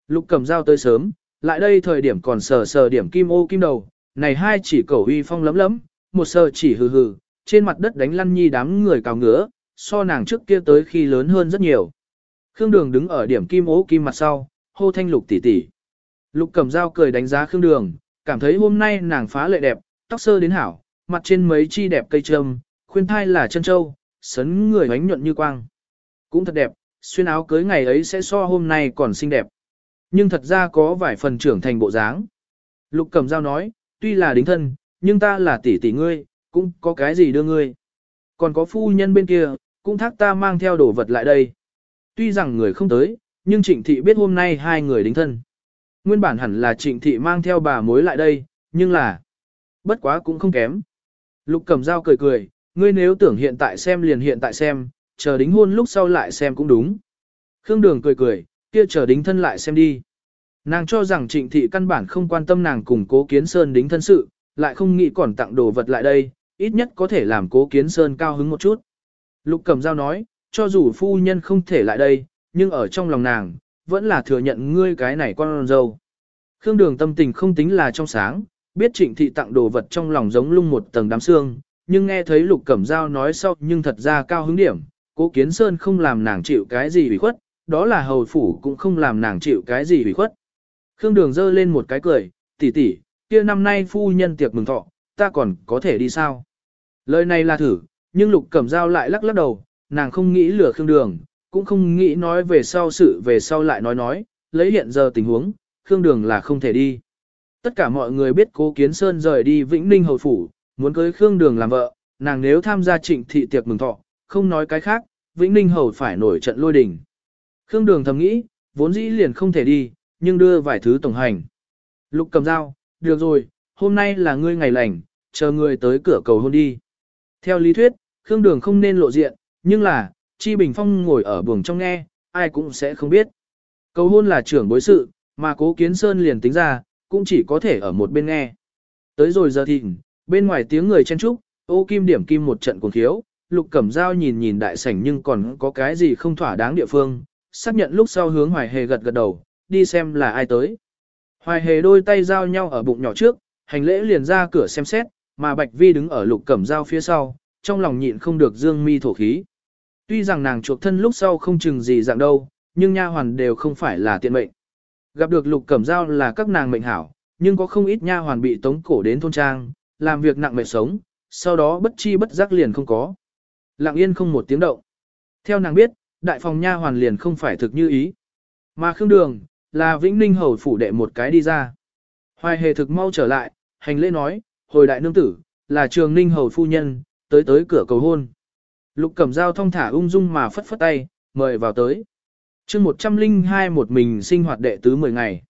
Lục cẩm dao tới sớm, lại đây thời điểm còn sờ sờ điểm kim ô kim đầu, này hai chỉ cầu uy phong lấm lấm, một sờ chỉ hừ hừ, trên mặt đất đánh lăn nhi đám người cào ngứa, so nàng trước kia tới khi lớn hơn rất nhiều. Khương Đường đứng ở điểm kim ô kim mặt sau, hô thanh lục tỷ tỷ. Lục cầm dao cười đánh giá Khương Đường, cảm thấy hôm nay nàng phá lệ đẹp, tóc sơ đến hảo, mặt trên mấy chi đẹp cây trâm, khuyên thai là chân châu, sấn người ánh nhuận như quang. Cũng thật đẹp, xuyên áo cưới ngày ấy sẽ so hôm nay còn xinh đẹp. Nhưng thật ra có vài phần trưởng thành bộ dáng. Lục cầm dao nói, tuy là đính thân, nhưng ta là tỷ tỷ ngươi, cũng có cái gì đưa ngươi. Còn có phu nhân bên kia, cũng thác ta mang theo đồ vật lại đây. Tuy rằng người không tới, nhưng trịnh thị biết hôm nay hai người đính thân. Nguyên bản hẳn là trịnh thị mang theo bà mối lại đây, nhưng là... Bất quá cũng không kém. Lục cầm dao cười cười, ngươi nếu tưởng hiện tại xem liền hiện tại xem, chờ đính hôn lúc sau lại xem cũng đúng. Khương Đường cười cười, kia chờ đính thân lại xem đi. Nàng cho rằng trịnh thị căn bản không quan tâm nàng cùng cố kiến sơn đính thân sự, lại không nghĩ còn tặng đồ vật lại đây, ít nhất có thể làm cố kiến sơn cao hứng một chút. Lục cầm dao nói, cho dù phu nhân không thể lại đây, nhưng ở trong lòng nàng, vẫn là thừa nhận ngươi cái này con dâu. Khương đường tâm tình không tính là trong sáng, biết trịnh thị tặng đồ vật trong lòng giống lung một tầng đám xương, nhưng nghe thấy lục cẩm dao nói sau nhưng thật ra cao hứng điểm, cố kiến sơn không làm nàng chịu cái gì ủy khuất, đó là hầu phủ cũng không làm nàng chịu cái gì ủy khuất. Khương đường giơ lên một cái cười, tỷ tỷ, kia năm nay phu nhân tiệc mừng thọ, ta còn có thể đi sao? Lời này là thử, nhưng lục cẩm dao lại lắc lắc đầu, nàng không nghĩ lừa Khương đường, cũng không nghĩ nói về sau sự về sau lại nói nói, lấy hiện giờ tình huống, Khương đường là không thể đi. Tất cả mọi người biết cố kiến sơn rời đi Vĩnh Ninh hầu phủ, muốn cưới Khương đường làm vợ, nàng nếu tham gia trịnh thị tiệc mừng thọ, không nói cái khác, Vĩnh Ninh hầu phải nổi trận lôi đình. Khương đường thầm nghĩ, vốn dĩ liền không thể đi, nhưng đưa vài thứ tổng hành. Lục cầm dao, được rồi, hôm nay là ngươi ngày lành, chờ ngươi tới cửa cầu hôn đi. Theo lý thuyết, Khương Đường không nên lộ diện, nhưng là, Chi Bình Phong ngồi ở buồng trong nghe, ai cũng sẽ không biết. Cầu hôn là trưởng bối sự, mà cố kiến sơn liền tính ra, cũng chỉ có thể ở một bên nghe. Tới rồi giờ thịnh, bên ngoài tiếng người chen trúc, ô kim điểm kim một trận cuồng khiếu, lục cẩm dao nhìn nhìn đại sảnh nhưng còn có cái gì không thỏa đáng địa phương, xác nhận lúc sau hướng hoài hề gật gật đầu, đi xem là ai tới. Hoài hề đôi tay giao nhau ở bụng nhỏ trước, hành lễ liền ra cửa xem xét, mà Bạch Vi đứng ở lục cẩm dao phía sau, trong lòng nhịn không được dương mi thổ khí. Tuy rằng nàng chuộc thân lúc sau không chừng gì dạng đâu, nhưng nha hoàn đều không phải là tiện mệnh. Gặp được lục cẩm dao là các nàng mệnh hảo, nhưng có không ít nha hoàn bị tống cổ đến thôn trang, làm việc nặng mệt sống, sau đó bất chi bất giác liền không có. Lặng yên không một tiếng động. Theo nàng biết, đại phòng nha hoàn liền không phải thực như ý. Mà Khương Đường, là Vĩnh Ninh hầu phủ đệ một cái đi ra. Hoài hề thực mau trở lại, hành lễ nói, hồi đại nương tử, là trường ninh hầu phu nhân, tới tới cửa cầu hôn. Lục cẩm dao thong thả ung dung mà phất phất tay, mời vào tới. chương 102 một mình sinh hoạt đệ tứ 10 ngày.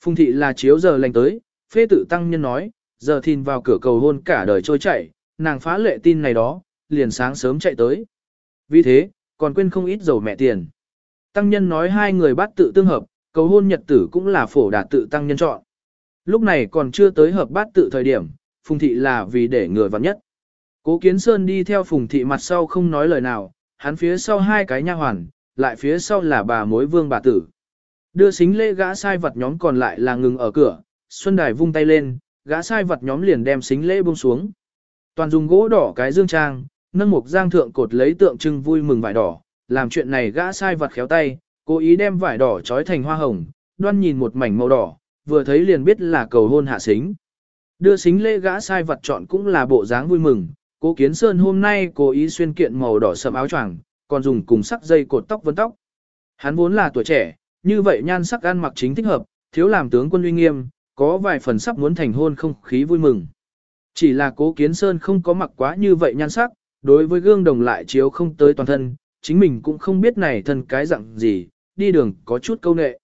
Phùng thị là chiếu giờ lành tới, phê Tử tăng nhân nói, giờ thìn vào cửa cầu hôn cả đời trôi chảy, nàng phá lệ tin này đó, liền sáng sớm chạy tới. Vì thế, còn quên không ít dầu mẹ tiền. Tăng nhân nói hai người bắt tự tương hợp, cầu hôn nhật tử cũng là phổ đạt tự tăng nhân chọn. Lúc này còn chưa tới hợp bát tự thời điểm, Phùng Thị là vì để người vặn nhất. Cố Kiến Sơn đi theo Phùng Thị mặt sau không nói lời nào, hắn phía sau hai cái nha hoàn, lại phía sau là bà mối vương bà tử. Đưa xính lễ gã sai vật nhóm còn lại là ngừng ở cửa, Xuân Đài vung tay lên, gã sai vật nhóm liền đem xính lễ buông xuống. Toàn dùng gỗ đỏ cái dương trang, nâng một giang thượng cột lấy tượng trưng vui mừng vải đỏ, làm chuyện này gã sai vật khéo tay, cố ý đem vải đỏ trói thành hoa hồng, đoan nhìn một mảnh màu đỏ, vừa thấy liền biết là cầu hôn hạ xính. Đưa xính lễ gã sai vật chọn cũng là bộ dáng vui mừng, cố kiến sơn hôm nay cố ý xuyên kiện màu đỏ sẫm áo choàng, còn dùng cùng sắc dây cột tóc vấn tóc. Hắn vốn là tuổi trẻ, như vậy nhan sắc ăn mặc chính thích hợp, thiếu làm tướng quân uy nghiêm, có vài phần sắp muốn thành hôn không khí vui mừng. Chỉ là cố kiến sơn không có mặc quá như vậy nhan sắc, đối với gương đồng lại chiếu không tới toàn thân, chính mình cũng không biết này thân cái dạng gì, đi đường có chút câu nệ.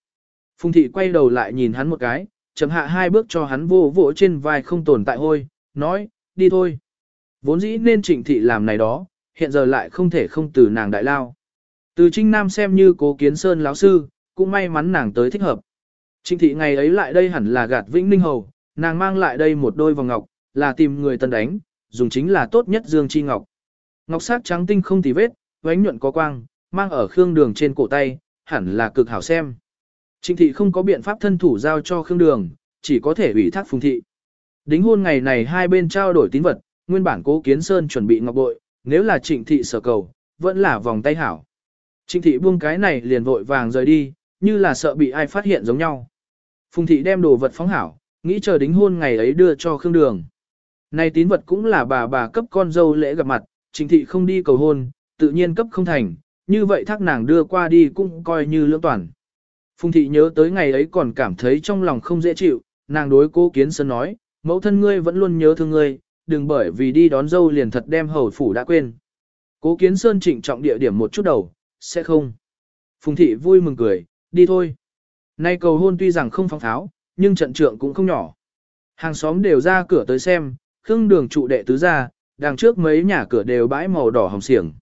Phùng thị quay đầu lại nhìn hắn một cái, chấm hạ hai bước cho hắn vô vỗ trên vai không tồn tại hôi, nói, đi thôi. Vốn dĩ nên trịnh thị làm này đó, hiện giờ lại không thể không từ nàng đại lao. Từ Trinh Nam xem như cố kiến sơn lão sư, cũng may mắn nàng tới thích hợp. Trịnh thị ngày ấy lại đây hẳn là gạt Vĩnh Ninh Hầu, nàng mang lại đây một đôi vòng ngọc, là tìm người tân đánh, dùng chính là tốt nhất dương chi ngọc. Ngọc sắc trắng tinh không tì vết, vánh nhuận có quang, mang ở khương đường trên cổ tay, hẳn là cực hảo xem. Trịnh thị không có biện pháp thân thủ giao cho khương đường, chỉ có thể ủy thác phùng thị. Đính hôn ngày này hai bên trao đổi tín vật, nguyên bản cố kiến sơn chuẩn bị ngọc bội, nếu là trịnh thị sở cầu, vẫn là vòng tay hảo. Trịnh thị buông cái này liền vội vàng rời đi, như là sợ bị ai phát hiện giống nhau. Phùng thị đem đồ vật phóng hảo, nghĩ chờ đính hôn ngày ấy đưa cho Khương Đường. Này tín vật cũng là bà bà cấp con dâu lễ gặp mặt, trịnh thị không đi cầu hôn, tự nhiên cấp không thành, như vậy thác nàng đưa qua đi cũng coi như lưỡng toàn. Phùng thị nhớ tới ngày ấy còn cảm thấy trong lòng không dễ chịu, nàng đối cố kiến sơn nói, mẫu thân ngươi vẫn luôn nhớ thương ngươi, đừng bởi vì đi đón dâu liền thật đem hầu phủ đã quên. Cố kiến sơn trịnh trọng địa điểm một chút đầu, sẽ không. Phùng thị vui mừng cười, đi thôi. Nay cầu hôn tuy rằng không phong tháo, nhưng trận trượng cũng không nhỏ. Hàng xóm đều ra cửa tới xem, khương đường trụ đệ tứ ra, đằng trước mấy nhà cửa đều bãi màu đỏ hồng xiềng.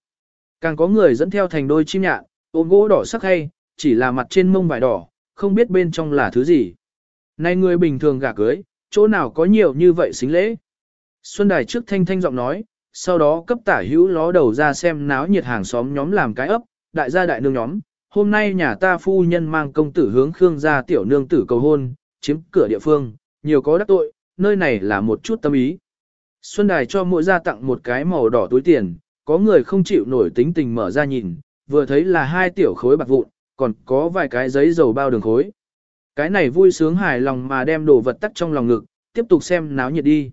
Càng có người dẫn theo thành đôi chim nhạn, ôm gỗ đỏ sắc hay, chỉ là mặt trên mông vải đỏ, không biết bên trong là thứ gì. Này người bình thường gả cưới, chỗ nào có nhiều như vậy xính lễ. Xuân Đài trước thanh thanh giọng nói, sau đó cấp tả hữu ló đầu ra xem náo nhiệt hàng xóm nhóm làm cái ấp, đại gia đại nương nhóm. Hôm nay nhà ta phu nhân mang công tử hướng Khương gia tiểu nương tử cầu hôn, chiếm cửa địa phương, nhiều có đắc tội, nơi này là một chút tâm ý. Xuân Đài cho mỗi gia tặng một cái màu đỏ túi tiền, có người không chịu nổi tính tình mở ra nhìn, vừa thấy là hai tiểu khối bạc vụn, còn có vài cái giấy dầu bao đường khối. Cái này vui sướng hài lòng mà đem đồ vật tắt trong lòng ngực, tiếp tục xem náo nhiệt đi.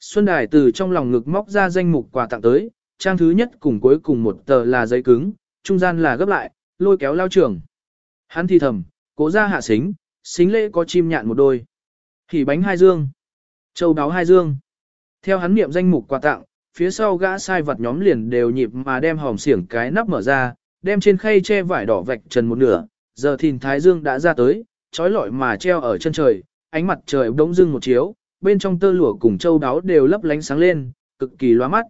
Xuân Đài từ trong lòng ngực móc ra danh mục quà tặng tới, trang thứ nhất cùng cuối cùng một tờ là giấy cứng, trung gian là gấp lại, lôi kéo lao trường. Hắn thì thầm, cố ra hạ xính, xính lễ có chim nhạn một đôi. Hỉ bánh hai dương. Châu đáo hai dương. Theo hắn niệm danh mục quà tặng, phía sau gã sai vật nhóm liền đều nhịp mà đem hòm xiển cái nắp mở ra, đem trên khay che vải đỏ vạch trần một nửa, giờ thìn thái dương đã ra tới, trói lọi mà treo ở chân trời, ánh mặt trời bỗng dưng một chiếu, bên trong tơ lụa cùng châu đáo đều lấp lánh sáng lên, cực kỳ loa mắt.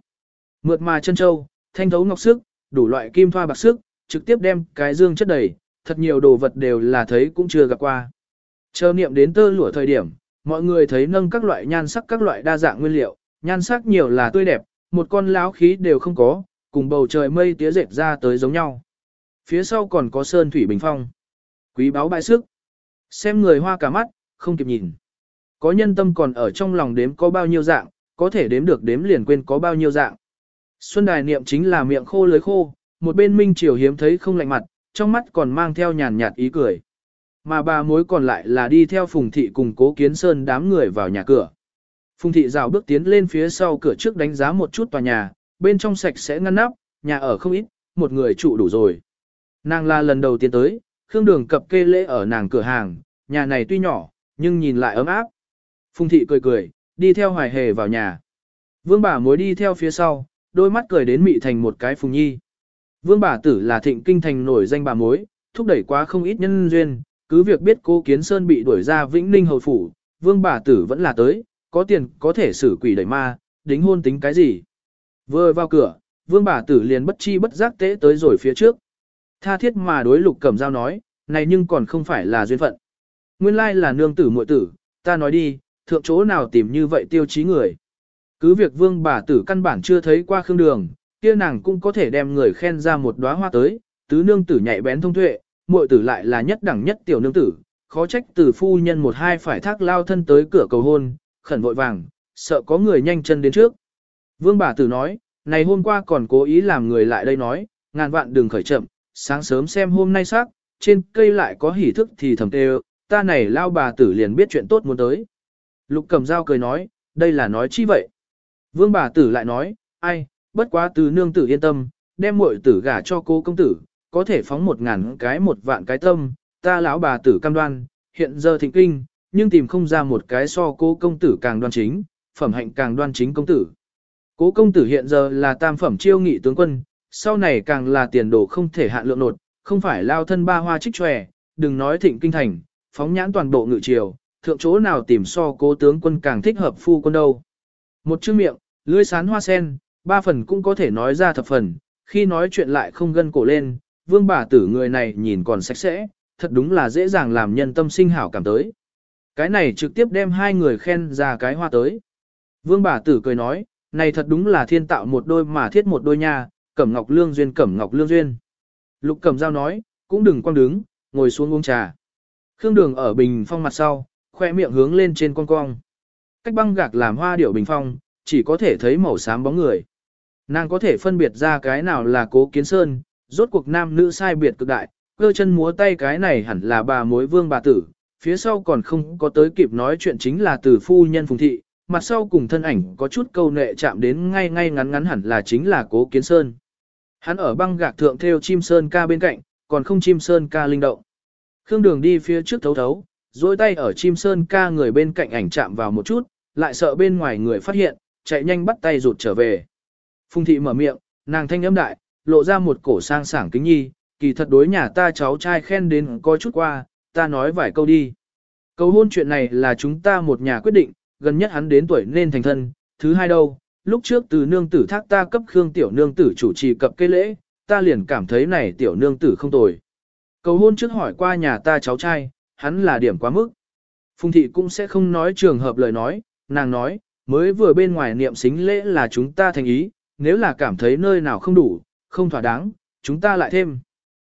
Mượt mà chân châu, thanh thấu ngọc sức, đủ loại kim thoa bạc sức, trực tiếp đem cái dương chất đầy, thật nhiều đồ vật đều là thấy cũng chưa gặp qua. Chờ niệm đến tơ lụa thời điểm, mọi người thấy nâng các loại nhan sắc các loại đa dạng nguyên liệu, nhan sắc nhiều là tươi đẹp, một con láo khí đều không có, cùng bầu trời mây tía dệt ra tới giống nhau. Phía sau còn có sơn thủy bình phong. Quý báo bại sức. Xem người hoa cả mắt, không kịp nhìn. Có nhân tâm còn ở trong lòng đếm có bao nhiêu dạng, có thể đếm được đếm liền quên có bao nhiêu dạng. Xuân đài niệm chính là miệng khô lưới khô, một bên minh triều hiếm thấy không lạnh mặt, trong mắt còn mang theo nhàn nhạt ý cười. Mà bà mối còn lại là đi theo phùng thị cùng cố kiến sơn đám người vào nhà cửa. Phùng thị rào bước tiến lên phía sau cửa trước đánh giá một chút tòa nhà, bên trong sạch sẽ ngăn nắp, nhà ở không ít, một người trụ đủ rồi. Nàng là lần đầu tiên tới, Khương Đường cập kê lễ ở nàng cửa hàng, nhà này tuy nhỏ, nhưng nhìn lại ấm áp. Phùng thị cười cười, đi theo hoài hề vào nhà. Vương bà mối đi theo phía sau, đôi mắt cười đến mị thành một cái phùng nhi. Vương bà tử là thịnh kinh thành nổi danh bà mối, thúc đẩy quá không ít nhân duyên, cứ việc biết cô Kiến Sơn bị đuổi ra Vĩnh Ninh hầu phủ, vương bà tử vẫn là tới, có tiền có thể xử quỷ đẩy ma, đính hôn tính cái gì. Vừa vào cửa, vương bà tử liền bất chi bất giác tế tới rồi phía trước. Tha thiết mà đối lục cẩm dao nói, này nhưng còn không phải là duyên phận. Nguyên lai là nương tử muội tử, ta nói đi, thượng chỗ nào tìm như vậy tiêu chí người. Cứ việc vương bà tử căn bản chưa thấy qua khương đường, kia nàng cũng có thể đem người khen ra một đóa hoa tới, tứ nương tử nhạy bén thông tuệ, muội tử lại là nhất đẳng nhất tiểu nương tử, khó trách từ phu nhân một hai phải thác lao thân tới cửa cầu hôn, khẩn vội vàng, sợ có người nhanh chân đến trước. Vương bà tử nói, này hôm qua còn cố ý làm người lại đây nói, ngàn vạn đừng khởi chậm, sáng sớm xem hôm nay sắc, trên cây lại có hỉ thức thì thầm tê ta này lao bà tử liền biết chuyện tốt muốn tới. Lục cầm dao cười nói, đây là nói chi vậy? Vương bà tử lại nói, ai, bất quá từ nương tử yên tâm, đem muội tử gả cho cô công tử, có thể phóng một ngàn cái một vạn cái tâm, ta lão bà tử cam đoan, hiện giờ thịnh kinh, nhưng tìm không ra một cái so cô công tử càng đoan chính, phẩm hạnh càng đoan chính công tử. Cố công tử hiện giờ là tam phẩm chiêu nghị tướng quân, sau này càng là tiền đồ không thể hạn lượng nột, không phải lao thân ba hoa trích tròe, đừng nói thịnh kinh thành, phóng nhãn toàn bộ ngự triều, thượng chỗ nào tìm so cố tướng quân càng thích hợp phu quân đâu. Một chữ miệng, lưỡi sán hoa sen, ba phần cũng có thể nói ra thập phần, khi nói chuyện lại không gân cổ lên, vương bà tử người này nhìn còn sạch sẽ, thật đúng là dễ dàng làm nhân tâm sinh hảo cảm tới. Cái này trực tiếp đem hai người khen ra cái hoa tới. Vương bà tử cười nói, này thật đúng là thiên tạo một đôi mà thiết một đôi nha, cẩm ngọc lương duyên cẩm ngọc lương duyên. Lục cẩm giao nói, cũng đừng quăng đứng, ngồi xuống uống trà. Khương đường ở bình phong mặt sau, khoe miệng hướng lên trên con cong. Cách băng gạc làm hoa điệu bình phong, chỉ có thể thấy màu xám bóng người. Nàng có thể phân biệt ra cái nào là cố kiến sơn, rốt cuộc nam nữ sai biệt cực đại, cơ chân múa tay cái này hẳn là bà mối vương bà tử, phía sau còn không có tới kịp nói chuyện chính là từ phu nhân phùng thị, mặt sau cùng thân ảnh có chút câu nệ chạm đến ngay ngay ngắn ngắn hẳn là chính là cố kiến sơn. Hắn ở băng gạc thượng theo chim sơn ca bên cạnh, còn không chim sơn ca linh động. Khương đường đi phía trước thấu thấu, dôi tay ở chim sơn ca người bên cạnh ảnh chạm vào một chút, lại sợ bên ngoài người phát hiện, chạy nhanh bắt tay rụt trở về. Phùng thị mở miệng, nàng thanh âm đại, lộ ra một cổ sang sảng kính nhi, kỳ thật đối nhà ta cháu trai khen đến có chút qua, ta nói vài câu đi. Cầu hôn chuyện này là chúng ta một nhà quyết định, gần nhất hắn đến tuổi nên thành thân, thứ hai đâu, lúc trước từ nương tử thác ta cấp Khương tiểu nương tử chủ trì cập cây lễ, ta liền cảm thấy này tiểu nương tử không tồi. Cầu hôn trước hỏi qua nhà ta cháu trai, hắn là điểm quá mức. Phùng thị cũng sẽ không nói trường hợp lời nói, nàng nói, mới vừa bên ngoài niệm xính lễ là chúng ta thành ý, nếu là cảm thấy nơi nào không đủ, không thỏa đáng, chúng ta lại thêm.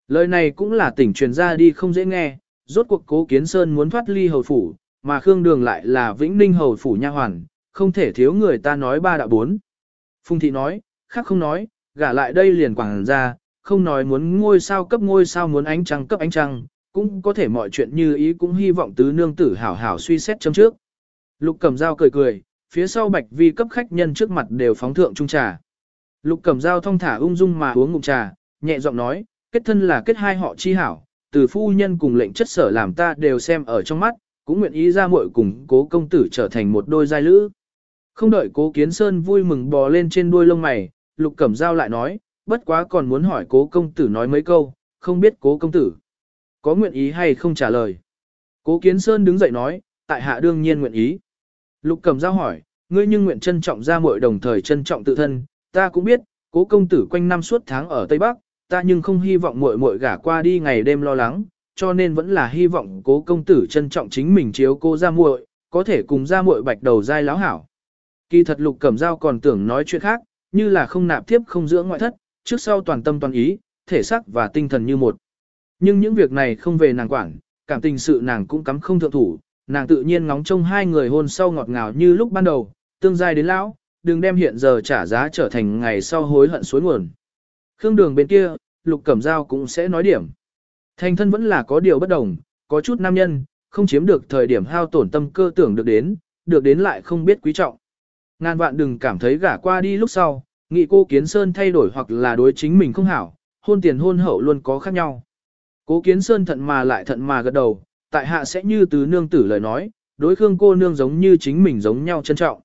Lời này cũng là tỉnh truyền ra đi không dễ nghe, rốt cuộc cố kiến sơn muốn thoát ly hầu phủ, mà Khương Đường lại là vĩnh ninh hầu phủ nha hoàn, không thể thiếu người ta nói ba đạo bốn. Phùng thị nói, khác không nói, gả lại đây liền quảng ra, không nói muốn ngôi sao cấp ngôi sao muốn ánh trăng cấp ánh trăng, cũng có thể mọi chuyện như ý cũng hy vọng tứ nương tử hảo hảo suy xét chấm trước. Lục cầm dao cười cười, phía sau bạch vi cấp khách nhân trước mặt đều phóng thượng trung trà. Lục cầm dao thong thả ung dung mà uống ngụm trà, nhẹ giọng nói, kết thân là kết hai họ chi hảo, từ phu nhân cùng lệnh chất sở làm ta đều xem ở trong mắt, cũng nguyện ý ra muội cùng cố công tử trở thành một đôi giai lữ. Không đợi cố kiến sơn vui mừng bò lên trên đuôi lông mày, lục cẩm dao lại nói, bất quá còn muốn hỏi cố công tử nói mấy câu, không biết cố công tử. Có nguyện ý hay không trả lời. Cố kiến sơn đứng dậy nói, tại hạ đương nhiên nguyện ý. Lục cẩm Giao hỏi, ngươi nhưng nguyện trân trọng ra muội đồng thời trân trọng tự thân, ta cũng biết, cố công tử quanh năm suốt tháng ở Tây Bắc, ta nhưng không hy vọng muội muội gả qua đi ngày đêm lo lắng, cho nên vẫn là hy vọng cố công tử trân trọng chính mình chiếu cô ra muội, có thể cùng ra muội bạch đầu dai láo hảo. Kỳ thật lục cẩm Giao còn tưởng nói chuyện khác, như là không nạp tiếp không dưỡng ngoại thất, trước sau toàn tâm toàn ý, thể xác và tinh thần như một. Nhưng những việc này không về nàng quản, cảm tình sự nàng cũng cắm không thượng thủ, nàng tự nhiên ngóng trông hai người hôn sau ngọt ngào như lúc ban đầu, tương giai đến lão, đừng đem hiện giờ trả giá trở thành ngày sau hối hận suối nguồn. Khương đường bên kia, lục cẩm dao cũng sẽ nói điểm. Thành thân vẫn là có điều bất đồng, có chút nam nhân, không chiếm được thời điểm hao tổn tâm cơ tưởng được đến, được đến lại không biết quý trọng. Ngàn vạn đừng cảm thấy gả qua đi lúc sau, nghị cô Kiến Sơn thay đổi hoặc là đối chính mình không hảo, hôn tiền hôn hậu luôn có khác nhau. Cố Kiến Sơn thận mà lại thận mà gật đầu, tại hạ sẽ như từ nương tử lời nói, đối Khương cô nương giống như chính mình giống nhau trân trọng.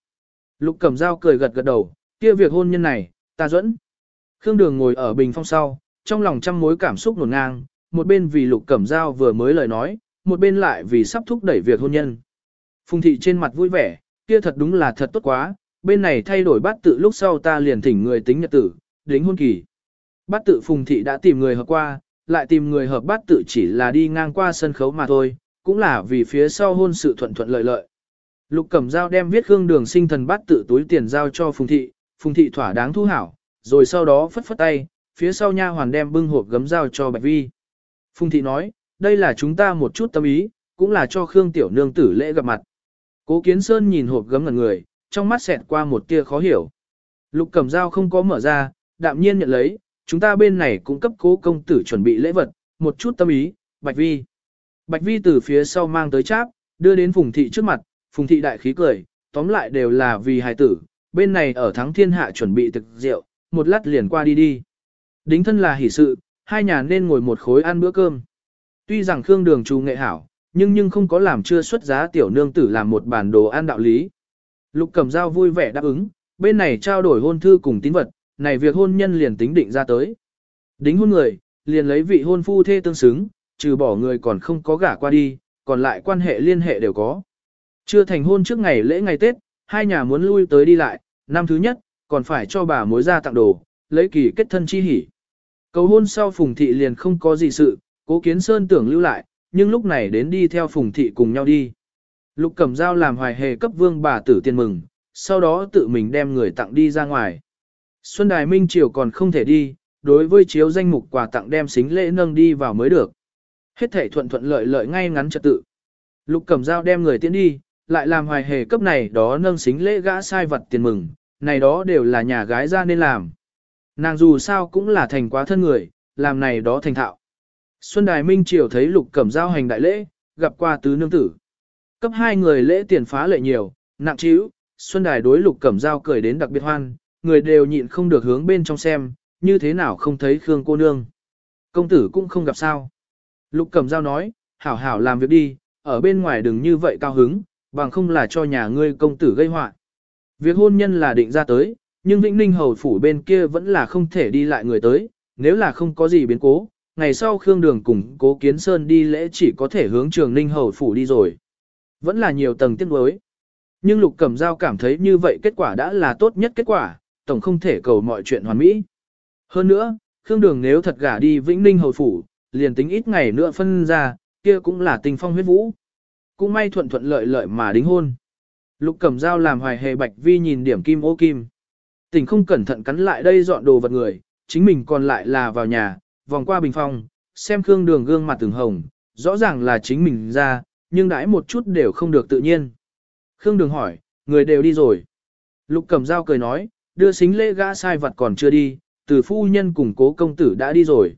Lục Cẩm Dao cười gật gật đầu, kia việc hôn nhân này, ta dẫn. Khương Đường ngồi ở bình phong sau, trong lòng trăm mối cảm xúc nổn ngang, một bên vì Lục Cẩm Dao vừa mới lời nói, một bên lại vì sắp thúc đẩy việc hôn nhân. Phùng thị trên mặt vui vẻ, kia thật đúng là thật tốt quá, bên này thay đổi bát tự lúc sau ta liền thỉnh người tính nhật tử, đính hôn kỳ. Bát tự Phùng thị đã tìm người hợp qua, lại tìm người hợp bát tự chỉ là đi ngang qua sân khấu mà thôi, cũng là vì phía sau hôn sự thuận thuận lợi lợi. Lục Cẩm giao đem viết gương Đường sinh thần bát tự túi tiền giao cho Phùng thị, Phùng thị thỏa đáng thu hảo, rồi sau đó phất phất tay, phía sau nha hoàn đem bưng hộp gấm giao cho Bạch Vi. Phùng thị nói, đây là chúng ta một chút tâm ý, cũng là cho Khương tiểu nương tử lễ gặp mặt. Cố Kiến Sơn nhìn hộp gấm ngẩn người, trong mắt xẹt qua một tia khó hiểu. Lục Cẩm Dao không có mở ra, đạm nhiên nhận lấy, chúng ta bên này cũng cấp cố công tử chuẩn bị lễ vật, một chút tâm ý, Bạch Vi. Bạch Vi từ phía sau mang tới cháp, đưa đến Phùng Thị trước mặt, Phùng Thị đại khí cười, tóm lại đều là vì hài tử, bên này ở thắng thiên hạ chuẩn bị thực rượu, một lát liền qua đi đi. Đính thân là hỷ sự, hai nhà nên ngồi một khối ăn bữa cơm. Tuy rằng Khương Đường trù nghệ hảo, nhưng nhưng không có làm chưa xuất giá tiểu nương tử làm một bản đồ ăn đạo lý. Lục Cẩm Dao vui vẻ đáp ứng, bên này trao đổi hôn thư cùng tín vật, này việc hôn nhân liền tính định ra tới. Đính hôn người, liền lấy vị hôn phu thê tương xứng, trừ bỏ người còn không có gả qua đi, còn lại quan hệ liên hệ đều có. Chưa thành hôn trước ngày lễ ngày Tết, hai nhà muốn lui tới đi lại, năm thứ nhất, còn phải cho bà mối ra tặng đồ, lấy kỳ kết thân chi hỉ. Cầu hôn sau Phùng Thị liền không có gì sự, cố kiến Sơn tưởng lưu lại, nhưng lúc này đến đi theo Phùng Thị cùng nhau đi. Lục Cẩm Giao làm hoài hề cấp vương bà tử tiền mừng, sau đó tự mình đem người tặng đi ra ngoài. Xuân Đài Minh Triều còn không thể đi, đối với chiếu danh mục quà tặng đem xính lễ nâng đi vào mới được. Hết thể thuận thuận lợi lợi ngay ngắn trật tự. Lục Cẩm Giao đem người tiến đi, lại làm hoài hề cấp này đó nâng xính lễ gã sai vật tiền mừng, này đó đều là nhà gái ra nên làm. Nàng dù sao cũng là thành quá thân người, làm này đó thành thạo. Xuân Đài Minh Triều thấy Lục Cẩm Giao hành đại lễ, gặp qua tứ nương tử. Cấp hai người lễ tiền phá lệ nhiều, nặng chíu, Xuân Đài đối Lục Cẩm Giao cười đến đặc biệt hoan, người đều nhịn không được hướng bên trong xem, như thế nào không thấy Khương cô nương. Công tử cũng không gặp sao. Lục Cẩm Giao nói, hảo hảo làm việc đi, ở bên ngoài đừng như vậy cao hứng, bằng không là cho nhà ngươi công tử gây họa. Việc hôn nhân là định ra tới, nhưng Vĩnh Ninh Hầu Phủ bên kia vẫn là không thể đi lại người tới, nếu là không có gì biến cố, ngày sau Khương Đường cùng Cố Kiến Sơn đi lễ chỉ có thể hướng trường Ninh Hầu Phủ đi rồi. Vẫn là nhiều tầng tiếc đối. Nhưng Lục Cẩm Giao cảm thấy như vậy kết quả đã là tốt nhất kết quả, tổng không thể cầu mọi chuyện hoàn mỹ. Hơn nữa, Khương Đường nếu thật gả đi Vĩnh Ninh Hầu Phủ, liền tính ít ngày nữa phân ra, kia cũng là tình phong huyết vũ. Cũng may thuận thuận lợi lợi mà đính hôn. Lục Cẩm Giao làm hoài hề bạch vi nhìn điểm kim ô kim. Tình không cẩn thận cắn lại đây dọn đồ vật người, chính mình còn lại là vào nhà, vòng qua bình phong, xem Khương Đường gương mặt từng hồng, rõ ràng là chính mình ra, nhưng đãi một chút đều không được tự nhiên. Khương Đường hỏi, người đều đi rồi. Lục Cẩm Giao cười nói, đưa xính lễ gã sai vật còn chưa đi, từ phu nhân cùng cố công tử đã đi rồi.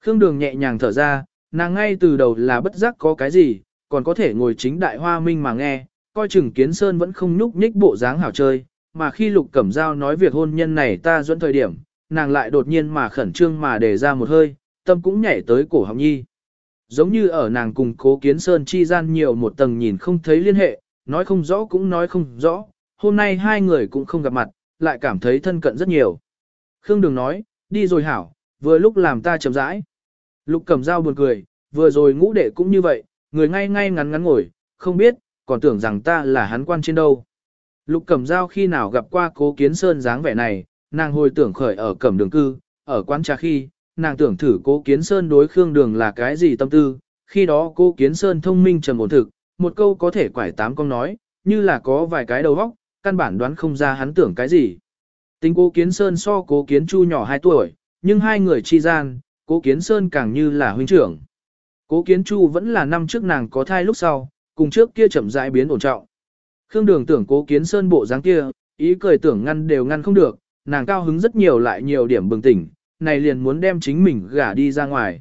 Khương Đường nhẹ nhàng thở ra, nàng ngay từ đầu là bất giác có cái gì, còn có thể ngồi chính đại hoa minh mà nghe, coi chừng kiến sơn vẫn không nhúc nhích bộ dáng hảo chơi, mà khi lục cẩm dao nói việc hôn nhân này ta dẫn thời điểm, nàng lại đột nhiên mà khẩn trương mà để ra một hơi, tâm cũng nhảy tới cổ họng nhi. Giống như ở nàng cùng cố kiến sơn chi gian nhiều một tầng nhìn không thấy liên hệ, nói không rõ cũng nói không rõ, hôm nay hai người cũng không gặp mặt, lại cảm thấy thân cận rất nhiều. Khương Đường nói, đi rồi hảo, vừa lúc làm ta chậm rãi. Lục Cẩm Dao buồn cười, vừa rồi ngũ đệ cũng như vậy, người ngay ngay ngắn ngắn ngồi, không biết, còn tưởng rằng ta là hắn quan trên đâu. Lục Cẩm Dao khi nào gặp qua cố kiến sơn dáng vẻ này, nàng hồi tưởng khởi ở cẩm đường cư, ở quán trà khi, nàng tưởng thử cố kiến sơn đối khương đường là cái gì tâm tư, khi đó cố kiến sơn thông minh trầm ổn thực, một câu có thể quải tám con nói, như là có vài cái đầu óc, căn bản đoán không ra hắn tưởng cái gì. Tính cố kiến sơn so cố kiến chu nhỏ 2 tuổi, nhưng hai người chi gian, cố kiến sơn càng như là huynh trưởng. Cố kiến chu vẫn là năm trước nàng có thai lúc sau, cùng trước kia chậm rãi biến ổn trọng. Khương đường tưởng cố kiến sơn bộ dáng kia, ý cười tưởng ngăn đều ngăn không được, nàng cao hứng rất nhiều lại nhiều điểm bừng tỉnh, này liền muốn đem chính mình gả đi ra ngoài.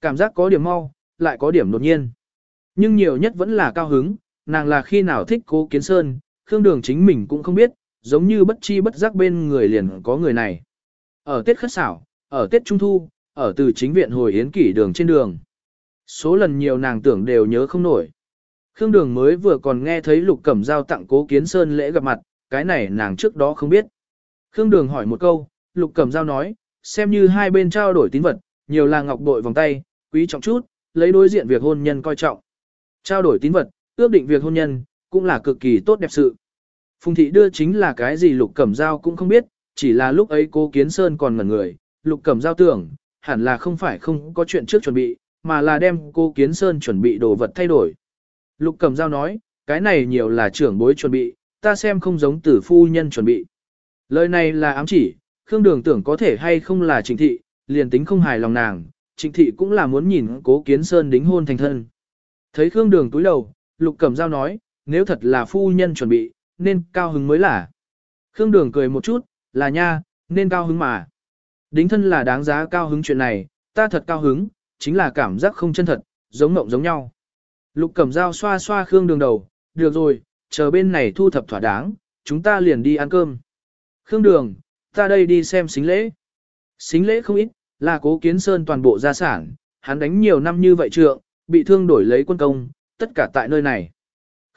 Cảm giác có điểm mau, lại có điểm đột nhiên. Nhưng nhiều nhất vẫn là cao hứng, nàng là khi nào thích cố kiến sơn, Khương đường chính mình cũng không biết, giống như bất chi bất giác bên người liền có người này. Ở Tết khất xảo, ở Tết Trung Thu, ở từ chính viện hồi yến kỷ đường trên đường. Số lần nhiều nàng tưởng đều nhớ không nổi. Khương Đường mới vừa còn nghe thấy Lục Cẩm Giao tặng Cố Kiến Sơn lễ gặp mặt, cái này nàng trước đó không biết. Khương Đường hỏi một câu, Lục Cẩm Giao nói, xem như hai bên trao đổi tín vật, nhiều là ngọc bội vòng tay, quý trọng chút, lấy đối diện việc hôn nhân coi trọng. Trao đổi tín vật, ước định việc hôn nhân, cũng là cực kỳ tốt đẹp sự. Phùng thị đưa chính là cái gì Lục Cẩm Giao cũng không biết, chỉ là lúc ấy cô Kiến Sơn còn ngẩn người, Lục Cẩm Giao tưởng, hẳn là không phải không có chuyện trước chuẩn bị, mà là đem cô Kiến Sơn chuẩn bị đồ vật thay đổi. Lục Cẩm Giao nói, cái này nhiều là trưởng bối chuẩn bị, ta xem không giống tử phu nhân chuẩn bị. Lời này là ám chỉ, Khương Đường tưởng có thể hay không là Trịnh Thị, liền tính không hài lòng nàng, Trịnh Thị cũng là muốn nhìn Cố Kiến Sơn đính hôn thành thân. Thấy Khương Đường túi đầu, Lục Cẩm Giao nói, nếu thật là phu nhân chuẩn bị, nên cao hứng mới là. Khương Đường cười một chút, là nha, nên cao hứng mà. Đính thân là đáng giá cao hứng chuyện này, ta thật cao hứng, chính là cảm giác không chân thật, giống mộng giống nhau. Lục Cẩm Giao xoa xoa Khương Đường đầu, được rồi, chờ bên này thu thập thỏa đáng, chúng ta liền đi ăn cơm. Khương Đường, ta đây đi xem xính lễ. Xính lễ không ít, là cố kiến sơn toàn bộ gia sản, hắn đánh nhiều năm như vậy trượng, bị thương đổi lấy quân công, tất cả tại nơi này.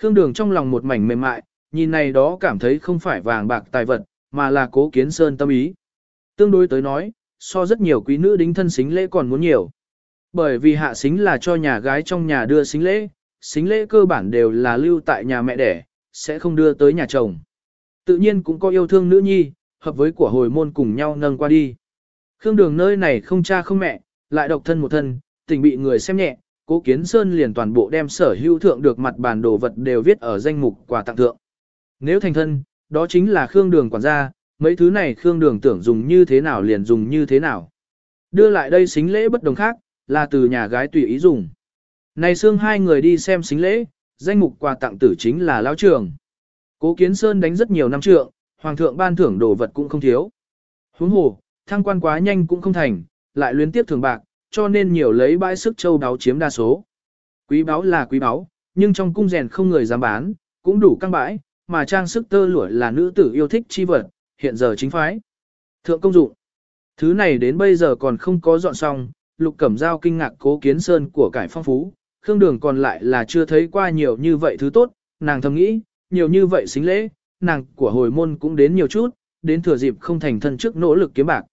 Khương Đường trong lòng một mảnh mềm mại, nhìn này đó cảm thấy không phải vàng bạc tài vật, mà là cố kiến sơn tâm ý. Tương đối tới nói, so rất nhiều quý nữ đính thân xính lễ còn muốn nhiều. Bởi vì hạ xính là cho nhà gái trong nhà đưa xính lễ, xính lễ cơ bản đều là lưu tại nhà mẹ đẻ, sẽ không đưa tới nhà chồng. Tự nhiên cũng có yêu thương nữ nhi, hợp với của hồi môn cùng nhau nâng qua đi. Khương đường nơi này không cha không mẹ, lại độc thân một thân, tình bị người xem nhẹ, cố kiến sơn liền toàn bộ đem sở hữu thượng được mặt bản đồ vật đều viết ở danh mục quà tặng thượng. Nếu thành thân, đó chính là Khương đường quản gia, mấy thứ này Khương đường tưởng dùng như thế nào liền dùng như thế nào. Đưa lại đây xính lễ bất đồng khác, là từ nhà gái tùy ý dùng. Này xương hai người đi xem xính lễ, danh mục quà tặng tử chính là lão trường. Cố Kiến Sơn đánh rất nhiều năm trượng, hoàng thượng ban thưởng đồ vật cũng không thiếu. Huống hồ, thăng quan quá nhanh cũng không thành, lại luyến tiếp thường bạc, cho nên nhiều lấy bãi sức châu đáo chiếm đa số. Quý báu là quý báu, nhưng trong cung rèn không người dám bán, cũng đủ căng bãi, mà trang sức tơ lụa là nữ tử yêu thích chi vật, hiện giờ chính phái. Thượng công dụng. Thứ này đến bây giờ còn không có dọn xong, Lục Cẩm Giao kinh ngạc cố kiến sơn của cải phong phú, Khương Đường còn lại là chưa thấy qua nhiều như vậy thứ tốt, nàng thầm nghĩ, nhiều như vậy xính lễ, nàng của hồi môn cũng đến nhiều chút, đến thừa dịp không thành thân trước nỗ lực kiếm bạc.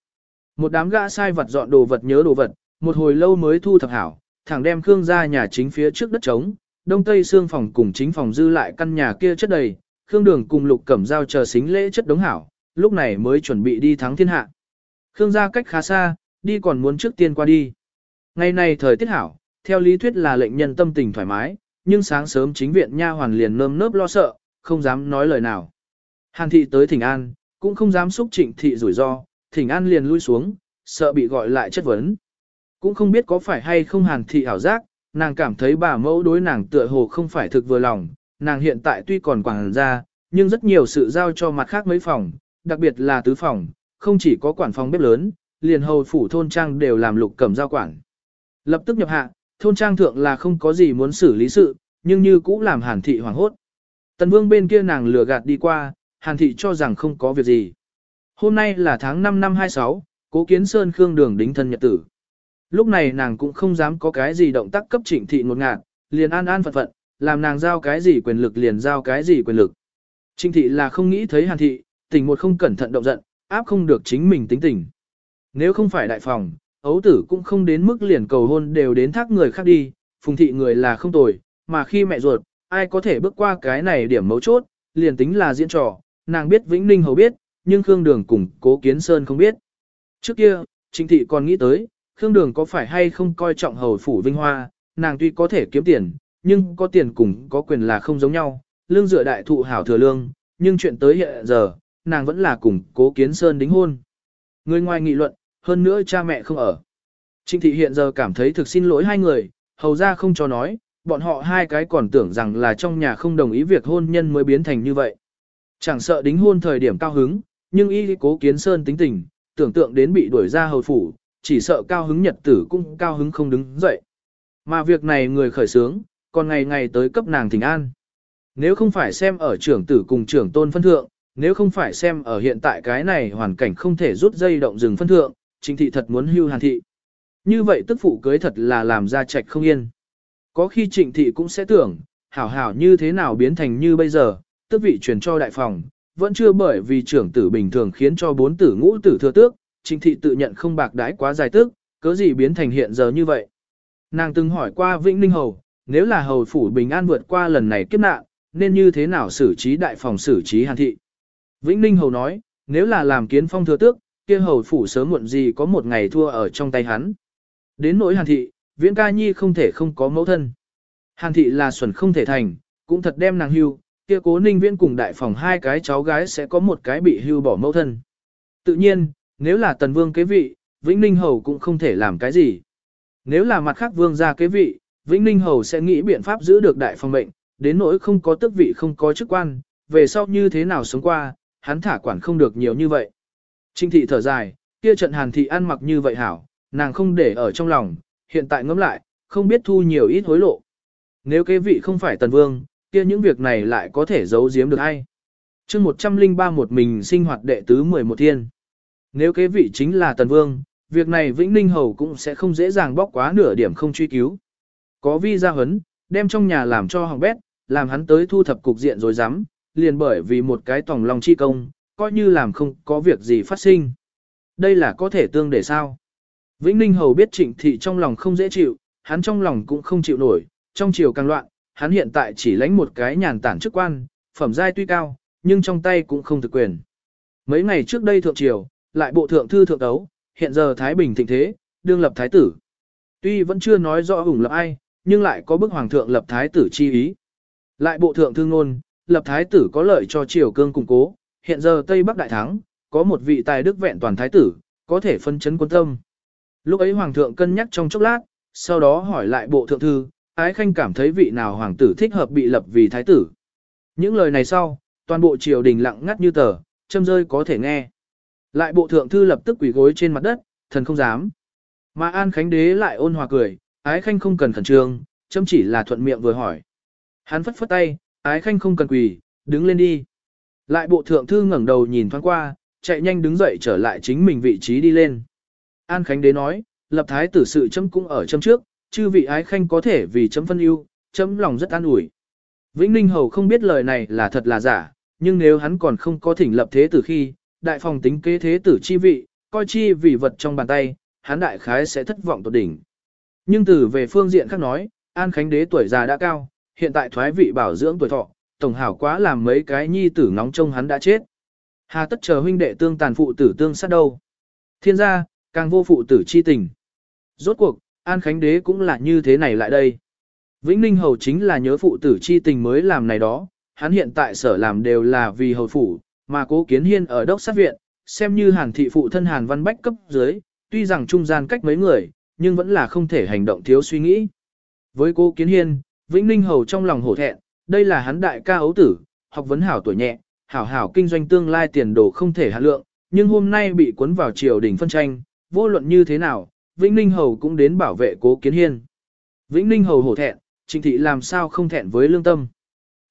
Một đám gã sai vật dọn đồ vật nhớ đồ vật, một hồi lâu mới thu thập hảo, thẳng đem Khương ra nhà chính phía trước đất trống, đông tây xương phòng cùng chính phòng dư lại căn nhà kia chất đầy, Khương Đường cùng Lục Cẩm Giao chờ xính lễ chất đống hảo, lúc này mới chuẩn bị đi thắng thiên hạ. Khương gia cách khá xa, đi còn muốn trước tiên qua đi. Ngày này thời tiết hảo, theo lý thuyết là lệnh nhân tâm tình thoải mái, nhưng sáng sớm chính viện nha hoàn liền nơm nớp lo sợ, không dám nói lời nào. Hàn thị tới thỉnh an, cũng không dám xúc trịnh thị rủi ro, thỉnh an liền lui xuống, sợ bị gọi lại chất vấn. Cũng không biết có phải hay không hàn thị ảo giác, nàng cảm thấy bà mẫu đối nàng tựa hồ không phải thực vừa lòng, nàng hiện tại tuy còn quảng ra, nhưng rất nhiều sự giao cho mặt khác mấy phòng, đặc biệt là tứ phòng, không chỉ có quản phòng bếp lớn, liền hầu phủ thôn trang đều làm lục cẩm giao quản. Lập tức nhập hạ, thôn trang thượng là không có gì muốn xử lý sự, nhưng như cũ làm hàn thị hoảng hốt. Tần vương bên kia nàng lừa gạt đi qua, hàn thị cho rằng không có việc gì. Hôm nay là tháng 5 năm 26, cố kiến sơn khương đường đính thân nhật tử. Lúc này nàng cũng không dám có cái gì động tác cấp trịnh thị ngột ngạt, liền an an phận phận, làm nàng giao cái gì quyền lực liền giao cái gì quyền lực. Trịnh thị là không nghĩ thấy hàn thị, tình một không cẩn thận động giận, áp không được chính mình tính tình. Nếu không phải đại phòng, ấu tử cũng không đến mức liền cầu hôn đều đến thác người khác đi, phùng thị người là không tồi, mà khi mẹ ruột, ai có thể bước qua cái này điểm mấu chốt, liền tính là diễn trò, nàng biết Vĩnh Ninh hầu biết, nhưng Khương Đường cùng Cố Kiến Sơn không biết. Trước kia, Trịnh thị còn nghĩ tới, Khương Đường có phải hay không coi trọng hầu phủ vinh hoa, nàng tuy có thể kiếm tiền, nhưng có tiền cùng có quyền là không giống nhau, lương dựa đại thụ hảo thừa lương, nhưng chuyện tới hiện giờ, nàng vẫn là cùng Cố Kiến Sơn đính hôn. Người ngoài nghị luận, hơn nữa cha mẹ không ở. Trịnh thị hiện giờ cảm thấy thực xin lỗi hai người, hầu ra không cho nói, bọn họ hai cái còn tưởng rằng là trong nhà không đồng ý việc hôn nhân mới biến thành như vậy. Chẳng sợ đính hôn thời điểm cao hứng, nhưng y cố kiến sơn tính tình, tưởng tượng đến bị đuổi ra hầu phủ, chỉ sợ cao hứng nhật tử cũng cao hứng không đứng dậy. Mà việc này người khởi sướng, còn ngày ngày tới cấp nàng thỉnh an. Nếu không phải xem ở trưởng tử cùng trưởng tôn phân thượng, nếu không phải xem ở hiện tại cái này hoàn cảnh không thể rút dây động rừng phân thượng, chính thị thật muốn hưu hàn thị. Như vậy tức phụ cưới thật là làm ra trạch không yên. Có khi trịnh thị cũng sẽ tưởng, hảo hảo như thế nào biến thành như bây giờ, tức vị truyền cho đại phòng, vẫn chưa bởi vì trưởng tử bình thường khiến cho bốn tử ngũ tử thừa tước, trịnh thị tự nhận không bạc đãi quá dài tước, cớ gì biến thành hiện giờ như vậy. Nàng từng hỏi qua Vĩnh Ninh Hầu, nếu là hầu phủ bình an vượt qua lần này kiếp nạn, nên như thế nào xử trí đại phòng xử trí hàn thị. Vĩnh Ninh Hầu nói, nếu là làm kiến phong thừa tước, kia hầu phủ sớm muộn gì có một ngày thua ở trong tay hắn. Đến nỗi hàn thị, viễn ca nhi không thể không có mẫu thân. Hàn thị là xuẩn không thể thành, cũng thật đem nàng hưu, kia cố ninh viễn cùng đại phòng hai cái cháu gái sẽ có một cái bị hưu bỏ mẫu thân. Tự nhiên, nếu là tần vương kế vị, Vĩnh Ninh Hầu cũng không thể làm cái gì. Nếu là mặt khác vương ra kế vị, Vĩnh Ninh Hầu sẽ nghĩ biện pháp giữ được đại phong mệnh, đến nỗi không có tước vị không có chức quan, về sau như thế nào sống qua, hắn thả quản không được nhiều như vậy. Trinh thị thở dài, kia trận hàn thị ăn mặc như vậy hảo, nàng không để ở trong lòng, hiện tại ngẫm lại, không biết thu nhiều ít hối lộ. Nếu kế vị không phải tần vương, kia những việc này lại có thể giấu giếm được hay. chương 103 một mình sinh hoạt đệ tứ 11 thiên. Nếu kế vị chính là tần vương, việc này Vĩnh Ninh Hầu cũng sẽ không dễ dàng bóc quá nửa điểm không truy cứu. Có vi ra hấn, đem trong nhà làm cho hỏng bét, làm hắn tới thu thập cục diện rồi dám, liền bởi vì một cái tòng lòng chi công, coi như làm không có việc gì phát sinh. Đây là có thể tương để sao? Vĩnh Ninh Hầu biết trịnh thị trong lòng không dễ chịu, hắn trong lòng cũng không chịu nổi, trong chiều càng loạn, hắn hiện tại chỉ lãnh một cái nhàn tản chức quan, phẩm giai tuy cao, nhưng trong tay cũng không thực quyền. Mấy ngày trước đây thượng triều, lại bộ thượng thư thượng đấu, hiện giờ Thái Bình thịnh thế, đương lập thái tử. Tuy vẫn chưa nói rõ ủng lập ai, nhưng lại có bức hoàng thượng lập thái tử chi ý. Lại bộ thượng thư ngôn, lập thái tử có lợi cho triều cương củng cố, hiện giờ Tây Bắc đại thắng, có một vị tài đức vẹn toàn thái tử, có thể phân chấn quân tâm. Lúc ấy hoàng thượng cân nhắc trong chốc lát, sau đó hỏi lại bộ thượng thư, ái khanh cảm thấy vị nào hoàng tử thích hợp bị lập vì thái tử. Những lời này sau, toàn bộ triều đình lặng ngắt như tờ, châm rơi có thể nghe. Lại bộ thượng thư lập tức quỳ gối trên mặt đất, thần không dám. Mà An Khánh Đế lại ôn hòa cười, ái khanh không cần khẩn trương, châm chỉ là thuận miệng vừa hỏi. Hắn phất phất tay, ái khanh không cần quỳ, đứng lên đi. Lại bộ thượng thư ngẩng đầu nhìn thoáng qua, chạy nhanh đứng dậy trở lại chính mình vị trí đi lên. An Khánh Đế nói, lập thái tử sự châm cũng ở châm trước, chư vị ái khanh có thể vì chấm phân ưu, chấm lòng rất an ủi. Vĩnh Ninh Hầu không biết lời này là thật là giả, nhưng nếu hắn còn không có thỉnh lập thế tử khi, đại phòng tính kế thế tử chi vị, coi chi vì vật trong bàn tay, hắn đại khái sẽ thất vọng tột đỉnh. Nhưng từ về phương diện khác nói, An Khánh Đế tuổi già đã cao, hiện tại thoái vị bảo dưỡng tuổi thọ, tổng hảo quá làm mấy cái nhi tử nóng trông hắn đã chết. Hà tất chờ huynh đệ tương tàn phụ tử tương sát đâu. Thiên gia, càng vô phụ tử chi tình. Rốt cuộc, An Khánh Đế cũng là như thế này lại đây. Vĩnh Ninh Hầu chính là nhớ phụ tử chi tình mới làm này đó, hắn hiện tại sở làm đều là vì hầu phủ, mà cố kiến hiên ở đốc sát viện, xem như hàn thị phụ thân hàn văn bách cấp dưới, tuy rằng trung gian cách mấy người, nhưng vẫn là không thể hành động thiếu suy nghĩ. Với cố kiến hiên, Vĩnh Ninh Hầu trong lòng hổ thẹn, đây là hắn đại ca ấu tử, học vấn hảo tuổi nhẹ, hảo hảo kinh doanh tương lai tiền đồ không thể hạ lượng, nhưng hôm nay bị cuốn vào triều đình phân tranh, vô luận như thế nào, Vĩnh Ninh Hầu cũng đến bảo vệ cố kiến hiên. Vĩnh Ninh Hầu hổ thẹn, trịnh thị làm sao không thẹn với lương tâm.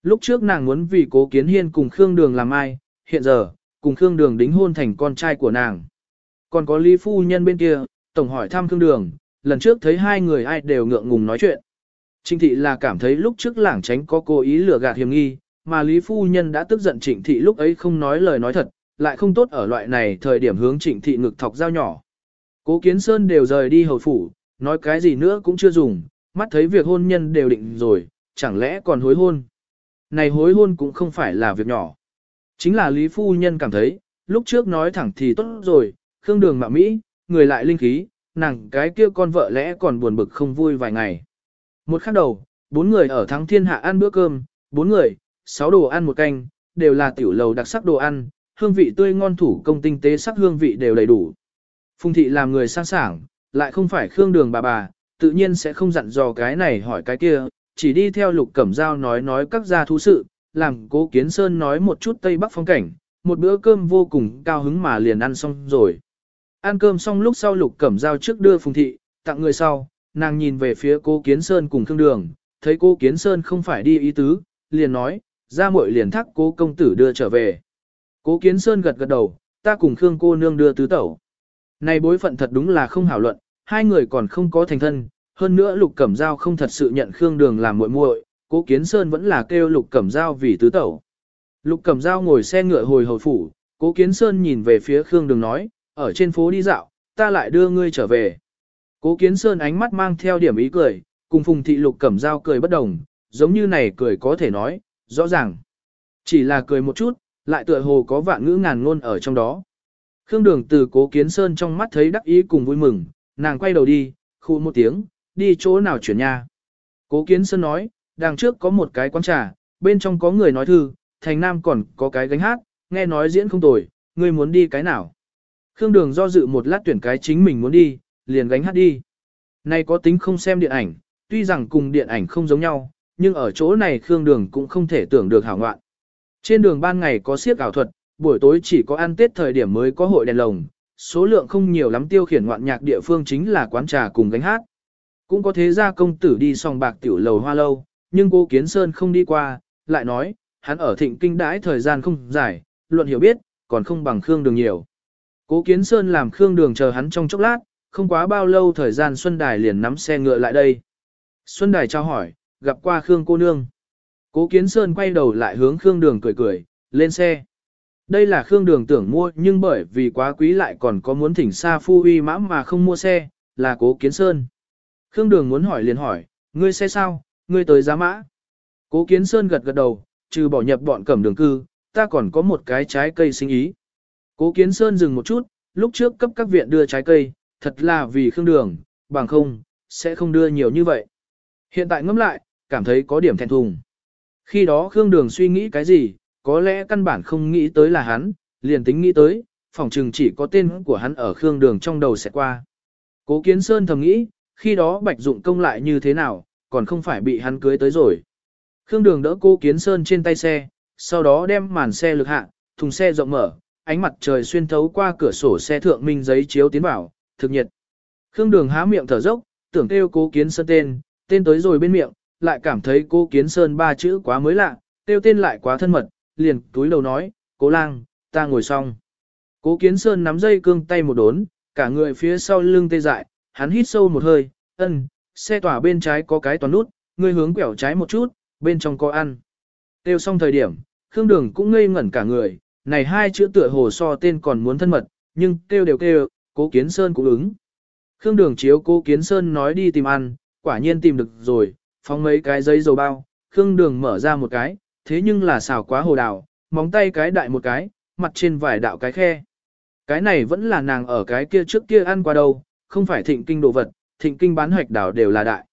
Lúc trước nàng muốn vì cố kiến hiên cùng Khương Đường làm ai, hiện giờ, cùng Khương Đường đính hôn thành con trai của nàng. Còn có Lý Phu Nhân bên kia, tổng hỏi thăm Khương Đường, lần trước thấy hai người ai đều ngượng ngùng nói chuyện. Trịnh thị là cảm thấy lúc trước lảng tránh có cố ý lừa gạt hiểm nghi, mà Lý Phu Nhân đã tức giận trịnh thị lúc ấy không nói lời nói thật, lại không tốt ở loại này thời điểm hướng trịnh thị ngực thọc dao nhỏ. Cố Kiến Sơn đều rời đi hầu phủ, nói cái gì nữa cũng chưa dùng, mắt thấy việc hôn nhân đều định rồi, chẳng lẽ còn hối hôn. Này hối hôn cũng không phải là việc nhỏ. Chính là Lý Phu Nhân cảm thấy, lúc trước nói thẳng thì tốt rồi, khương đường mạ Mỹ, người lại linh khí, nàng cái kia con vợ lẽ còn buồn bực không vui vài ngày. Một khắc đầu, bốn người ở thắng thiên hạ ăn bữa cơm, bốn người, sáu đồ ăn một canh, đều là tiểu lầu đặc sắc đồ ăn, hương vị tươi ngon thủ công tinh tế sắc hương vị đều đầy đủ. Phùng thị làm người sang sảng, lại không phải khương đường bà bà, tự nhiên sẽ không dặn dò cái này hỏi cái kia, chỉ đi theo lục cẩm dao nói nói các gia thú sự, làm cố kiến sơn nói một chút tây bắc phong cảnh, một bữa cơm vô cùng cao hứng mà liền ăn xong rồi. Ăn cơm xong lúc sau lục cẩm dao trước đưa phùng thị, tặng người sau, nàng nhìn về phía cố kiến sơn cùng Thương đường, thấy cố kiến sơn không phải đi ý tứ, liền nói, ra muội liền thắc cố công tử đưa trở về. Cố kiến sơn gật gật đầu, ta cùng khương cô nương đưa tứ tẩu. Này bối phận thật đúng là không hảo luận, hai người còn không có thành thân, hơn nữa Lục Cẩm Giao không thật sự nhận Khương Đường làm muội muội, cố kiến sơn vẫn là kêu lục cẩm dao vì tứ tẩu. Lục cẩm dao ngồi xe ngựa hồi hồi phủ, cố kiến sơn nhìn về phía Khương Đường nói, ở trên phố đi dạo, ta lại đưa ngươi trở về. Cố kiến sơn ánh mắt mang theo điểm ý cười, cùng phùng thị lục cẩm dao cười bất đồng, giống như này cười có thể nói, rõ ràng. Chỉ là cười một chút, lại tựa hồ có vạn ngữ ngàn ngôn ở trong đó. Khương Đường từ cố kiến sơn trong mắt thấy đắc ý cùng vui mừng, nàng quay đầu đi, khu một tiếng, đi chỗ nào chuyển nhà. Cố kiến sơn nói, đằng trước có một cái quán trà, bên trong có người nói thư, thành nam còn có cái gánh hát, nghe nói diễn không tồi, ngươi muốn đi cái nào. Khương Đường do dự một lát tuyển cái chính mình muốn đi, liền gánh hát đi. Nay có tính không xem điện ảnh, tuy rằng cùng điện ảnh không giống nhau, nhưng ở chỗ này Khương Đường cũng không thể tưởng được hảo ngoạn. Trên đường ban ngày có siếc ảo thuật, buổi tối chỉ có ăn tết thời điểm mới có hội đèn lồng, số lượng không nhiều lắm tiêu khiển ngoạn nhạc địa phương chính là quán trà cùng gánh hát. Cũng có thế gia công tử đi song bạc tiểu lầu hoa lâu, nhưng cô Kiến Sơn không đi qua, lại nói, hắn ở thịnh kinh đãi thời gian không dài, luận hiểu biết, còn không bằng Khương Đường nhiều. Cố Kiến Sơn làm Khương Đường chờ hắn trong chốc lát, không quá bao lâu thời gian Xuân Đài liền nắm xe ngựa lại đây. Xuân Đài trao hỏi, gặp qua Khương cô nương. Cố Kiến Sơn quay đầu lại hướng Khương Đường cười cười, lên xe. Đây là Khương Đường tưởng mua nhưng bởi vì quá quý lại còn có muốn thỉnh xa phu uy mã mà không mua xe, là Cố Kiến Sơn. Khương Đường muốn hỏi liền hỏi, ngươi xe sao, ngươi tới giá mã. Cố Kiến Sơn gật gật đầu, trừ bỏ nhập bọn cẩm đường cư, ta còn có một cái trái cây sinh ý. Cố Kiến Sơn dừng một chút, lúc trước cấp các viện đưa trái cây, thật là vì Khương Đường, bằng không, sẽ không đưa nhiều như vậy. Hiện tại ngẫm lại, cảm thấy có điểm thẹn thùng. Khi đó Khương Đường suy nghĩ cái gì, có lẽ căn bản không nghĩ tới là hắn, liền tính nghĩ tới, phòng trừng chỉ có tên của hắn ở Khương Đường trong đầu sẽ qua. Cố Kiến Sơn thầm nghĩ, khi đó Bạch Dụng công lại như thế nào, còn không phải bị hắn cưới tới rồi. Khương Đường đỡ cô Kiến Sơn trên tay xe, sau đó đem màn xe lực hạ, thùng xe rộng mở, ánh mặt trời xuyên thấu qua cửa sổ xe thượng minh giấy chiếu tiến vào, thực nhiệt. Khương Đường há miệng thở dốc, tưởng kêu Cố Kiến Sơn tên, tên tới rồi bên miệng, lại cảm thấy Cố Kiến Sơn ba chữ quá mới lạ, tiêu tên lại quá thân mật, liền túi đầu nói, cố lang, ta ngồi xong. Cố kiến sơn nắm dây cương tay một đốn, cả người phía sau lưng tê dại, hắn hít sâu một hơi, ân, xe tỏa bên trái có cái toàn nút, ngươi hướng quẹo trái một chút, bên trong có ăn. Tiêu xong thời điểm, Khương Đường cũng ngây ngẩn cả người, này hai chữ tựa hồ so tên còn muốn thân mật, nhưng kêu đều kêu, cố kiến sơn cũng ứng. Khương Đường chiếu cố kiến sơn nói đi tìm ăn, quả nhiên tìm được rồi, phóng mấy cái giấy dầu bao, Khương Đường mở ra một cái, thế nhưng là xào quá hồ đào, móng tay cái đại một cái, mặt trên vải đạo cái khe. Cái này vẫn là nàng ở cái kia trước kia ăn qua đâu, không phải thịnh kinh đồ vật, thịnh kinh bán hoạch đào đều là đại.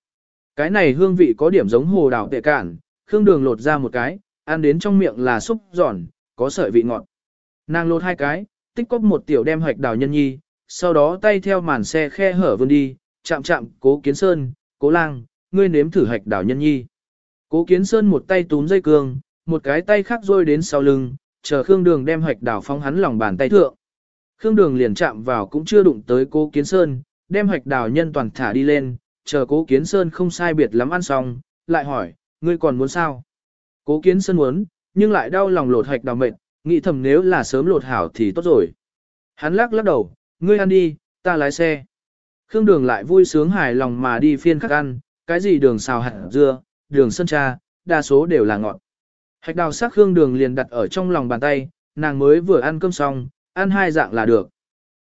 Cái này hương vị có điểm giống hồ đào tệ cản, khương đường lột ra một cái, ăn đến trong miệng là xúc giòn, có sợi vị ngọt. Nàng lột hai cái, tích cóp một tiểu đem hoạch đào nhân nhi, sau đó tay theo màn xe khe hở vươn đi, chạm chạm, cố kiến sơn, cố lang, ngươi nếm thử hoạch đào nhân nhi. Cố Kiến Sơn một tay túm dây cương, một cái tay khác rôi đến sau lưng, chờ Khương Đường đem hoạch đảo phóng hắn lòng bàn tay thượng. Khương Đường liền chạm vào cũng chưa đụng tới Cố Kiến Sơn, đem hoạch đào nhân toàn thả đi lên, chờ Cố Kiến Sơn không sai biệt lắm ăn xong, lại hỏi, ngươi còn muốn sao? Cố Kiến Sơn muốn, nhưng lại đau lòng lột hoạch đào mệt, nghĩ thầm nếu là sớm lột hảo thì tốt rồi. Hắn lắc lắc đầu, ngươi ăn đi, ta lái xe. Khương Đường lại vui sướng hài lòng mà đi phiên khắc ăn, cái gì đường xào hạt dưa, đường sơn cha, đa số đều là ngọt. Hạch đào sắc hương đường liền đặt ở trong lòng bàn tay, nàng mới vừa ăn cơm xong, ăn hai dạng là được.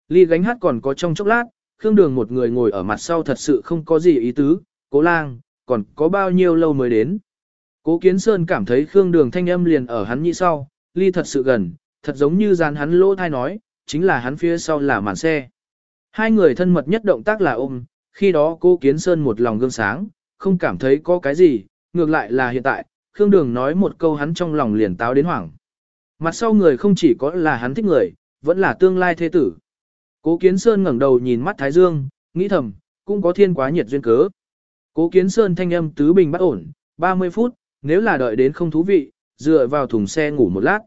Ly gánh hát còn có trong chốc lát, Khương Đường một người ngồi ở mặt sau thật sự không có gì ý tứ, cố lang, còn có bao nhiêu lâu mới đến. Cố Kiến Sơn cảm thấy Khương Đường thanh âm liền ở hắn nhị sau, ly thật sự gần, thật giống như dàn hắn lỗ thai nói, chính là hắn phía sau là màn xe. Hai người thân mật nhất động tác là ôm, khi đó cố Kiến Sơn một lòng gương sáng, không cảm thấy có cái gì, ngược lại là hiện tại, Khương Đường nói một câu hắn trong lòng liền táo đến hoảng. Mặt sau người không chỉ có là hắn thích người, vẫn là tương lai thế tử. Cố Kiến Sơn ngẩng đầu nhìn mắt Thái Dương, nghĩ thầm, cũng có thiên quá nhiệt duyên cớ. Cố Kiến Sơn thanh âm tứ bình bắt ổn, 30 phút, nếu là đợi đến không thú vị, dựa vào thùng xe ngủ một lát.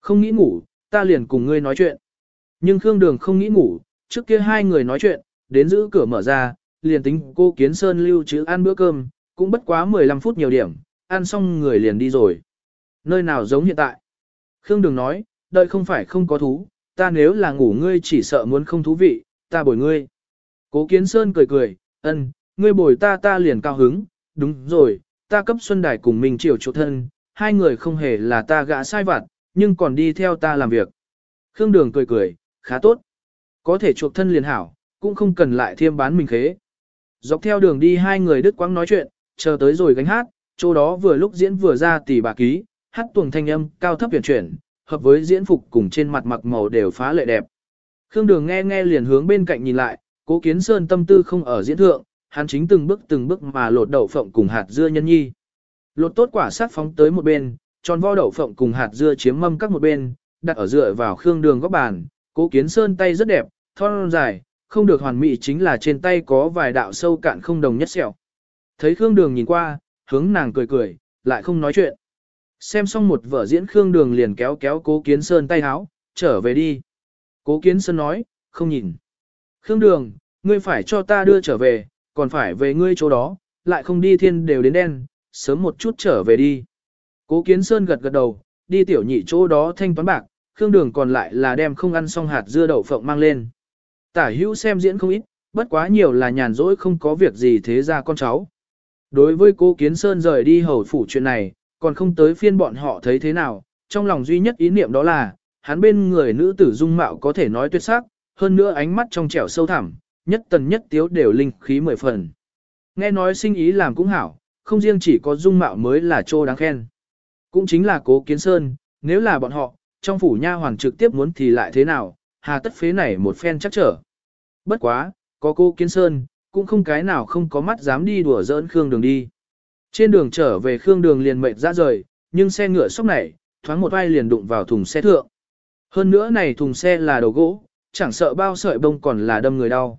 Không nghĩ ngủ, ta liền cùng ngươi nói chuyện. Nhưng Khương Đường không nghĩ ngủ, trước kia hai người nói chuyện, đến giữ cửa mở ra, liền tính cô Kiến Sơn lưu trữ ăn bữa cơm, cũng bất quá 15 phút nhiều điểm, ăn xong người liền đi rồi. Nơi nào giống hiện tại? Khương Đường nói, đợi không phải không có thú, ta nếu là ngủ ngươi chỉ sợ muốn không thú vị, ta bồi ngươi. Cố Kiến Sơn cười cười, ân, ngươi bồi ta ta liền cao hứng, đúng rồi, ta cấp Xuân Đài cùng mình chiều chỗ thân, hai người không hề là ta gã sai vặt, nhưng còn đi theo ta làm việc. Khương Đường cười cười, khá tốt. Có thể chuộc thân liền hảo, cũng không cần lại thiêm bán mình khế. Dọc theo đường đi hai người đứt quãng nói chuyện, chờ tới rồi gánh hát, chỗ đó vừa lúc diễn vừa ra tỷ bà ký, hát tuồng thanh âm, cao thấp huyền chuyển, hợp với diễn phục cùng trên mặt mặc màu đều phá lệ đẹp. Khương Đường nghe nghe liền hướng bên cạnh nhìn lại, Cố Kiến Sơn tâm tư không ở diễn thượng, hắn chính từng bước từng bước mà lột đậu phộng cùng hạt dưa nhân nhi. Lột tốt quả sát phóng tới một bên, tròn vo đậu phộng cùng hạt dưa chiếm mâm các một bên, đặt ở dựa vào Khương Đường góc bàn, Cố Kiến Sơn tay rất đẹp, thon dài, không được hoàn mỹ chính là trên tay có vài đạo sâu cạn không đồng nhất sẹo. Thấy Khương Đường nhìn qua, hướng nàng cười cười, lại không nói chuyện. Xem xong một vở diễn Khương Đường liền kéo kéo Cố Kiến Sơn tay háo, trở về đi. Cố Kiến Sơn nói, không nhìn. Khương Đường, ngươi phải cho ta đưa trở về, còn phải về ngươi chỗ đó, lại không đi thiên đều đến đen, sớm một chút trở về đi. Cố Kiến Sơn gật gật đầu, đi tiểu nhị chỗ đó thanh toán bạc, Khương Đường còn lại là đem không ăn xong hạt dưa đậu phộng mang lên. Tả hữu xem diễn không ít, bất quá nhiều là nhàn rỗi không có việc gì thế ra con cháu. Đối với cô Kiến Sơn rời đi hầu phủ chuyện này, còn không tới phiên bọn họ thấy thế nào, trong lòng duy nhất ý niệm đó là, hắn bên người nữ tử dung mạo có thể nói tuyệt sắc, hơn nữa ánh mắt trong trẻo sâu thẳm, nhất tần nhất tiếu đều linh khí mười phần. Nghe nói sinh ý làm cũng hảo, không riêng chỉ có dung mạo mới là trô đáng khen. Cũng chính là cố kiến sơn, nếu là bọn họ, trong phủ nha hoàng trực tiếp muốn thì lại thế nào, hà tất phế này một phen chắc trở. Bất quá, có cô kiến sơn, cũng không cái nào không có mắt dám đi đùa giỡn Khương Đường đi. Trên đường trở về Khương Đường liền mệt ra rời, nhưng xe ngựa sốc này, thoáng một vai liền đụng vào thùng xe thượng. Hơn nữa này thùng xe là đầu gỗ, chẳng sợ bao sợi bông còn là đâm người đau.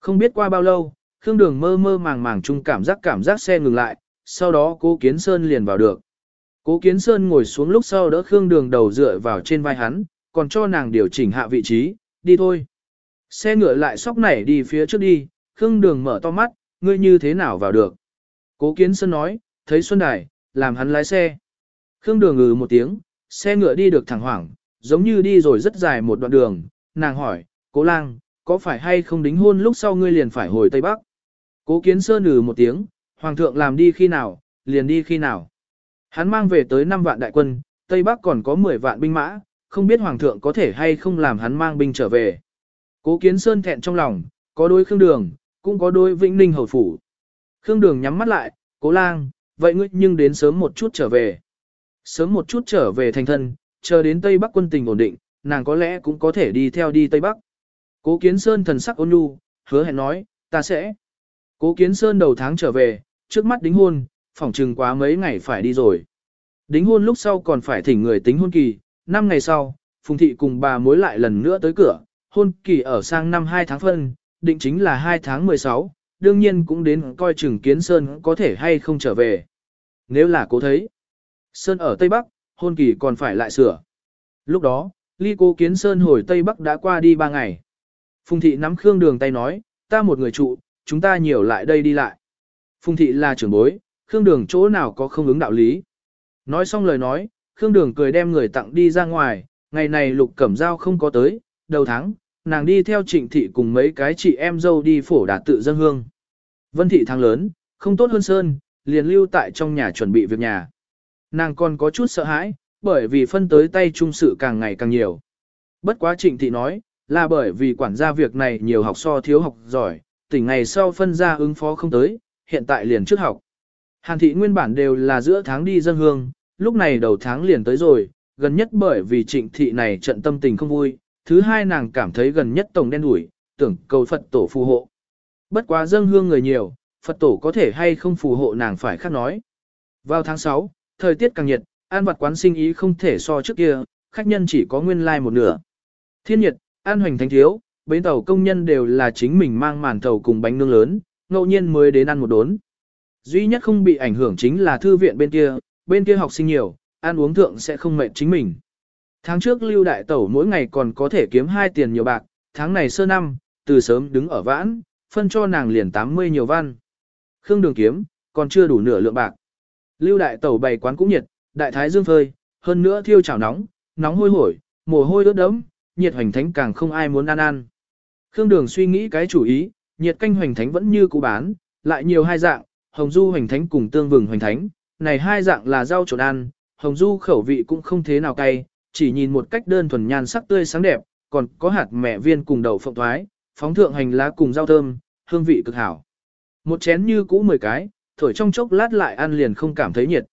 Không biết qua bao lâu, Khương Đường mơ mơ màng màng chung cảm giác cảm giác xe ngừng lại, sau đó cố Kiến Sơn liền vào được. Cố Kiến Sơn ngồi xuống lúc sau đỡ Khương Đường đầu dựa vào trên vai hắn, còn cho nàng điều chỉnh hạ vị trí, đi thôi. Xe ngựa lại sóc nảy đi phía trước đi, Khương Đường mở to mắt, ngươi như thế nào vào được. Cố Kiến Sơn nói, thấy Xuân Đài, làm hắn lái xe. Khương Đường ngừ một tiếng, xe ngựa đi được thẳng hoảng, giống như đi rồi rất dài một đoạn đường, nàng hỏi, cố lang, có phải hay không đính hôn lúc sau ngươi liền phải hồi Tây Bắc? Cố kiến sơn ừ một tiếng, hoàng thượng làm đi khi nào, liền đi khi nào. Hắn mang về tới 5 vạn đại quân, Tây Bắc còn có 10 vạn binh mã, không biết hoàng thượng có thể hay không làm hắn mang binh trở về. Cố kiến sơn thẹn trong lòng, có đôi khương đường, cũng có đôi vĩnh ninh hầu phủ. Khương đường nhắm mắt lại, cố lang, vậy ngươi nhưng đến sớm một chút trở về. Sớm một chút trở về thành thân, chờ đến Tây Bắc quân tình ổn định, nàng có lẽ cũng có thể đi theo đi Tây Bắc. Cố Kiến Sơn thần sắc ôn nhu, hứa hẹn nói, ta sẽ. Cố Kiến Sơn đầu tháng trở về, trước mắt đính hôn, phỏng chừng quá mấy ngày phải đi rồi. Đính hôn lúc sau còn phải thỉnh người tính hôn kỳ, năm ngày sau, Phùng Thị cùng bà mối lại lần nữa tới cửa, hôn kỳ ở sang năm 2 tháng phân, định chính là 2 tháng 16, đương nhiên cũng đến coi chừng Kiến Sơn có thể hay không trở về. Nếu là cố thấy, Sơn ở Tây Bắc, hôn kỳ còn phải lại sửa. Lúc đó, ly cố Kiến Sơn hồi Tây Bắc đã qua đi 3 ngày. Phùng thị nắm Khương Đường tay nói, ta một người trụ, chúng ta nhiều lại đây đi lại. Phùng thị là trưởng bối, Khương Đường chỗ nào có không ứng đạo lý. Nói xong lời nói, Khương Đường cười đem người tặng đi ra ngoài, ngày này Lục Cẩm Giao không có tới, đầu tháng, nàng đi theo trịnh thị cùng mấy cái chị em dâu đi phổ đạt tự dân hương. Vân thị thắng lớn, không tốt hơn Sơn, liền lưu tại trong nhà chuẩn bị việc nhà. Nàng còn có chút sợ hãi, bởi vì phân tới tay trung sự càng ngày càng nhiều. Bất quá trịnh thị nói, là bởi vì quản gia việc này nhiều học so thiếu học giỏi, tỉnh ngày sau phân ra ứng phó không tới, hiện tại liền trước học. Hàn thị nguyên bản đều là giữa tháng đi dân hương, lúc này đầu tháng liền tới rồi, gần nhất bởi vì trịnh thị này trận tâm tình không vui, thứ hai nàng cảm thấy gần nhất tổng đen đủi, tưởng cầu Phật tổ phù hộ. Bất quá dân hương người nhiều, Phật tổ có thể hay không phù hộ nàng phải khác nói. Vào tháng 6, thời tiết càng nhiệt, an vật quán sinh ý không thể so trước kia, khách nhân chỉ có nguyên lai like một nửa. Thiên nhiệt, an hoành thánh thiếu, bến tàu công nhân đều là chính mình mang màn tàu cùng bánh nướng lớn, ngẫu nhiên mới đến ăn một đốn. Duy nhất không bị ảnh hưởng chính là thư viện bên kia, bên kia học sinh nhiều, ăn uống thượng sẽ không mệt chính mình. Tháng trước lưu đại tẩu mỗi ngày còn có thể kiếm hai tiền nhiều bạc, tháng này sơ năm, từ sớm đứng ở vãn, phân cho nàng liền 80 nhiều văn. Khương đường kiếm, còn chưa đủ nửa lượng bạc. Lưu đại tẩu bày quán cũng nhiệt, đại thái dương phơi, hơn nữa thiêu chảo nóng, nóng hôi hổi, mồ hôi ướt đẫm, nhiệt hoành thánh càng không ai muốn ăn ăn. Khương Đường suy nghĩ cái chủ ý, nhiệt canh hoành thánh vẫn như cũ bán, lại nhiều hai dạng, hồng du hoành thánh cùng tương vừng hoành thánh, này hai dạng là rau trộn ăn, hồng du khẩu vị cũng không thế nào cay, chỉ nhìn một cách đơn thuần nhan sắc tươi sáng đẹp, còn có hạt mẹ viên cùng đậu phộng thoái, phóng thượng hành lá cùng rau thơm, hương vị cực hảo. Một chén như cũ 10 cái, thổi trong chốc lát lại ăn liền không cảm thấy nhiệt.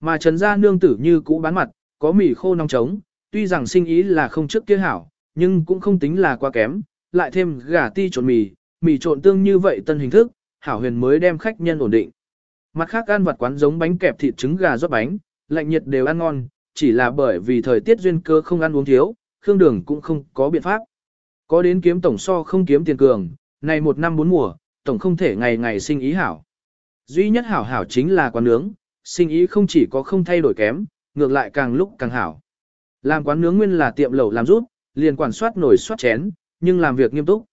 Mà trần gia nương tử như cũ bán mặt, có mì khô nóng trống, tuy rằng sinh ý là không trước kia hảo, nhưng cũng không tính là quá kém, lại thêm gà ti trộn mì, mì trộn tương như vậy tân hình thức, hảo huyền mới đem khách nhân ổn định. Mặt khác ăn vặt quán giống bánh kẹp thịt trứng gà rót bánh, lạnh nhiệt đều ăn ngon, chỉ là bởi vì thời tiết duyên cơ không ăn uống thiếu, khương đường cũng không có biện pháp. Có đến kiếm tổng so không kiếm tiền cường, này một năm bốn mùa, tổng không thể ngày ngày sinh ý hảo. Duy nhất hảo hảo chính là quán nướng, sinh ý không chỉ có không thay đổi kém, ngược lại càng lúc càng hảo. Làm quán nướng nguyên là tiệm lẩu làm rút, liền quản soát nồi soát chén, nhưng làm việc nghiêm túc.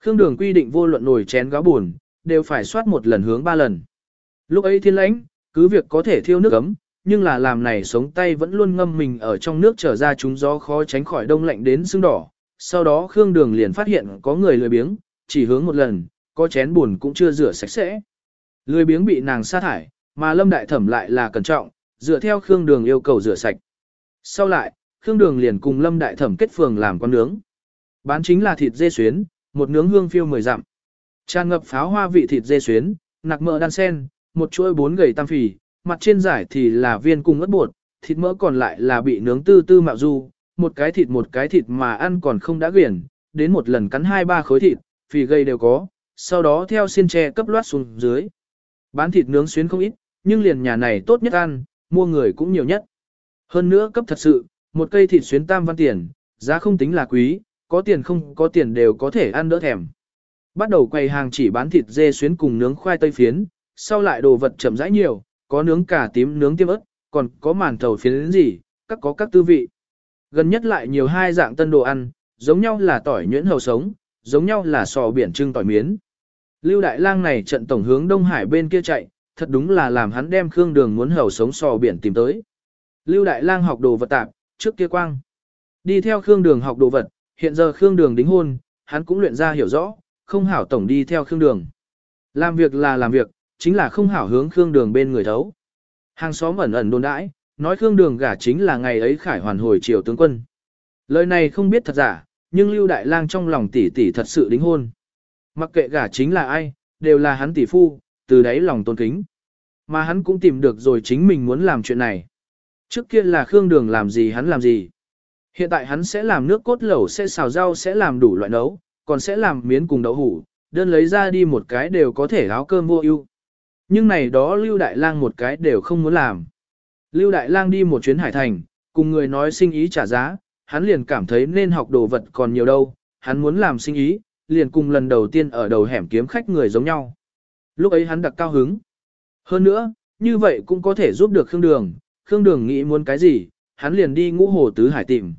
Khương Đường quy định vô luận nồi chén gáo buồn, đều phải soát một lần hướng ba lần. Lúc ấy thiên lãnh, cứ việc có thể thiêu nước ấm, nhưng là làm này sống tay vẫn luôn ngâm mình ở trong nước trở ra chúng gió khó tránh khỏi đông lạnh đến sưng đỏ. Sau đó Khương Đường liền phát hiện có người lười biếng, chỉ hướng một lần, có chén buồn cũng chưa rửa sạch sẽ. Lười biếng bị nàng sa thải, mà Lâm Đại Thẩm lại là cẩn trọng, dựa theo Khương Đường yêu cầu rửa sạch. Sau lại, Khương Đường liền cùng Lâm Đại Thẩm kết phường làm con nướng. Bán chính là thịt dê xuyến, một nướng hương phiêu mười dặm. Tràn ngập pháo hoa vị thịt dê xuyến, nạc mỡ đan sen, một chuỗi bốn gầy tam phì, mặt trên giải thì là viên cùng ớt bột, thịt mỡ còn lại là bị nướng tư tư mạo du, một cái thịt một cái thịt mà ăn còn không đã quyển, đến một lần cắn hai ba khối thịt, phì gây đều có, sau đó theo xiên tre cấp loát xuống dưới. Bán thịt nướng xuyến không ít, nhưng liền nhà này tốt nhất ăn, mua người cũng nhiều nhất. Hơn nữa cấp thật sự, một cây thịt xuyến tam văn tiền, giá không tính là quý, có tiền không có tiền đều có thể ăn đỡ thèm. Bắt đầu quầy hàng chỉ bán thịt dê xuyến cùng nướng khoai tây phiến, sau lại đồ vật chậm rãi nhiều, có nướng cà tím nướng tiêm ớt, còn có màn thầu phiến gì, các có các tư vị. Gần nhất lại nhiều hai dạng tân đồ ăn, giống nhau là tỏi nhuyễn hầu sống, giống nhau là sò biển trưng tỏi miến. Lưu Đại Lang này trận tổng hướng Đông Hải bên kia chạy, thật đúng là làm hắn đem Khương Đường muốn hầu sống sò biển tìm tới. Lưu Đại Lang học đồ vật tạp, trước kia quang. Đi theo Khương Đường học đồ vật, hiện giờ Khương Đường đính hôn, hắn cũng luyện ra hiểu rõ, không hảo tổng đi theo Khương Đường. Làm việc là làm việc, chính là không hảo hướng Khương Đường bên người thấu. Hàng xóm ẩn ẩn đồn đãi, nói Khương Đường gả chính là ngày ấy khải hoàn hồi triều tướng quân. Lời này không biết thật giả, nhưng Lưu Đại Lang trong lòng tỷ tỷ thật sự đính hôn. Mặc kệ gả chính là ai, đều là hắn tỷ phu, từ đấy lòng tôn kính. Mà hắn cũng tìm được rồi chính mình muốn làm chuyện này. Trước kia là Khương Đường làm gì hắn làm gì. Hiện tại hắn sẽ làm nước cốt lẩu sẽ xào rau sẽ làm đủ loại nấu, còn sẽ làm miến cùng đậu hủ, đơn lấy ra đi một cái đều có thể áo cơm vô ưu. Nhưng này đó Lưu Đại Lang một cái đều không muốn làm. Lưu Đại Lang đi một chuyến hải thành, cùng người nói sinh ý trả giá, hắn liền cảm thấy nên học đồ vật còn nhiều đâu, hắn muốn làm sinh ý, liền cùng lần đầu tiên ở đầu hẻm kiếm khách người giống nhau. Lúc ấy hắn đặc cao hứng. Hơn nữa, như vậy cũng có thể giúp được Khương Đường, Khương Đường nghĩ muốn cái gì, hắn liền đi ngũ hồ tứ hải tìm.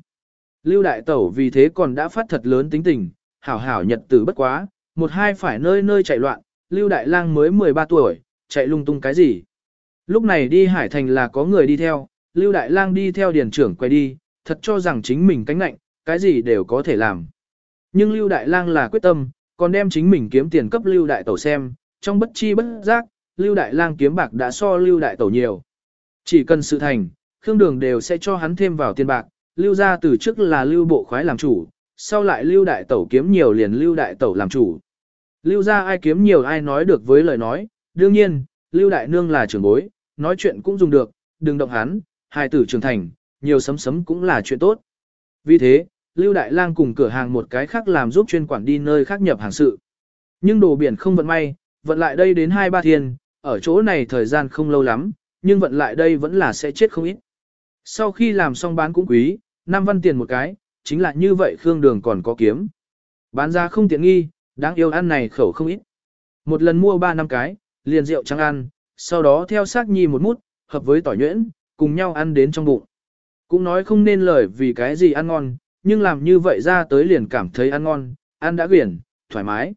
Lưu Đại Tẩu vì thế còn đã phát thật lớn tính tình, hảo hảo nhật tử bất quá, một hai phải nơi nơi chạy loạn, Lưu Đại Lang mới 13 tuổi, chạy lung tung cái gì. Lúc này đi Hải Thành là có người đi theo, Lưu Đại Lang đi theo điền trưởng quay đi, thật cho rằng chính mình cánh nạnh, cái gì đều có thể làm. Nhưng Lưu Đại Lang là quyết tâm, còn đem chính mình kiếm tiền cấp Lưu Đại Tẩu xem, trong bất chi bất giác, Lưu Đại Lang kiếm bạc đã so Lưu Đại Tẩu nhiều. Chỉ cần sự thành, Khương Đường đều sẽ cho hắn thêm vào tiền bạc, Lưu ra từ trước là Lưu Bộ khoái làm chủ, sau lại Lưu Đại Tẩu kiếm nhiều liền Lưu Đại Tẩu làm chủ. Lưu ra ai kiếm nhiều ai nói được với lời nói, đương nhiên, Lưu Đại Nương là trưởng bối, nói chuyện cũng dùng được, đừng động hắn, hài tử trưởng thành, nhiều sấm sấm cũng là chuyện tốt. Vì thế, Lưu Đại Lang cùng cửa hàng một cái khác làm giúp chuyên quản đi nơi khác nhập hàng sự. Nhưng đồ biển không vận may, vận lại đây đến hai ba thiên, ở chỗ này thời gian không lâu lắm, nhưng vận lại đây vẫn là sẽ chết không ít. Sau khi làm xong bán cũng quý, năm văn tiền một cái, chính là như vậy Khương Đường còn có kiếm. Bán ra không tiện nghi, đáng yêu ăn này khẩu không ít. Một lần mua ba năm cái, liền rượu trắng ăn, sau đó theo xác nhi một mút, hợp với tỏi nhuyễn, cùng nhau ăn đến trong bụng. Cũng nói không nên lời vì cái gì ăn ngon, nhưng làm như vậy ra tới liền cảm thấy ăn ngon, ăn đã quyển, thoải mái.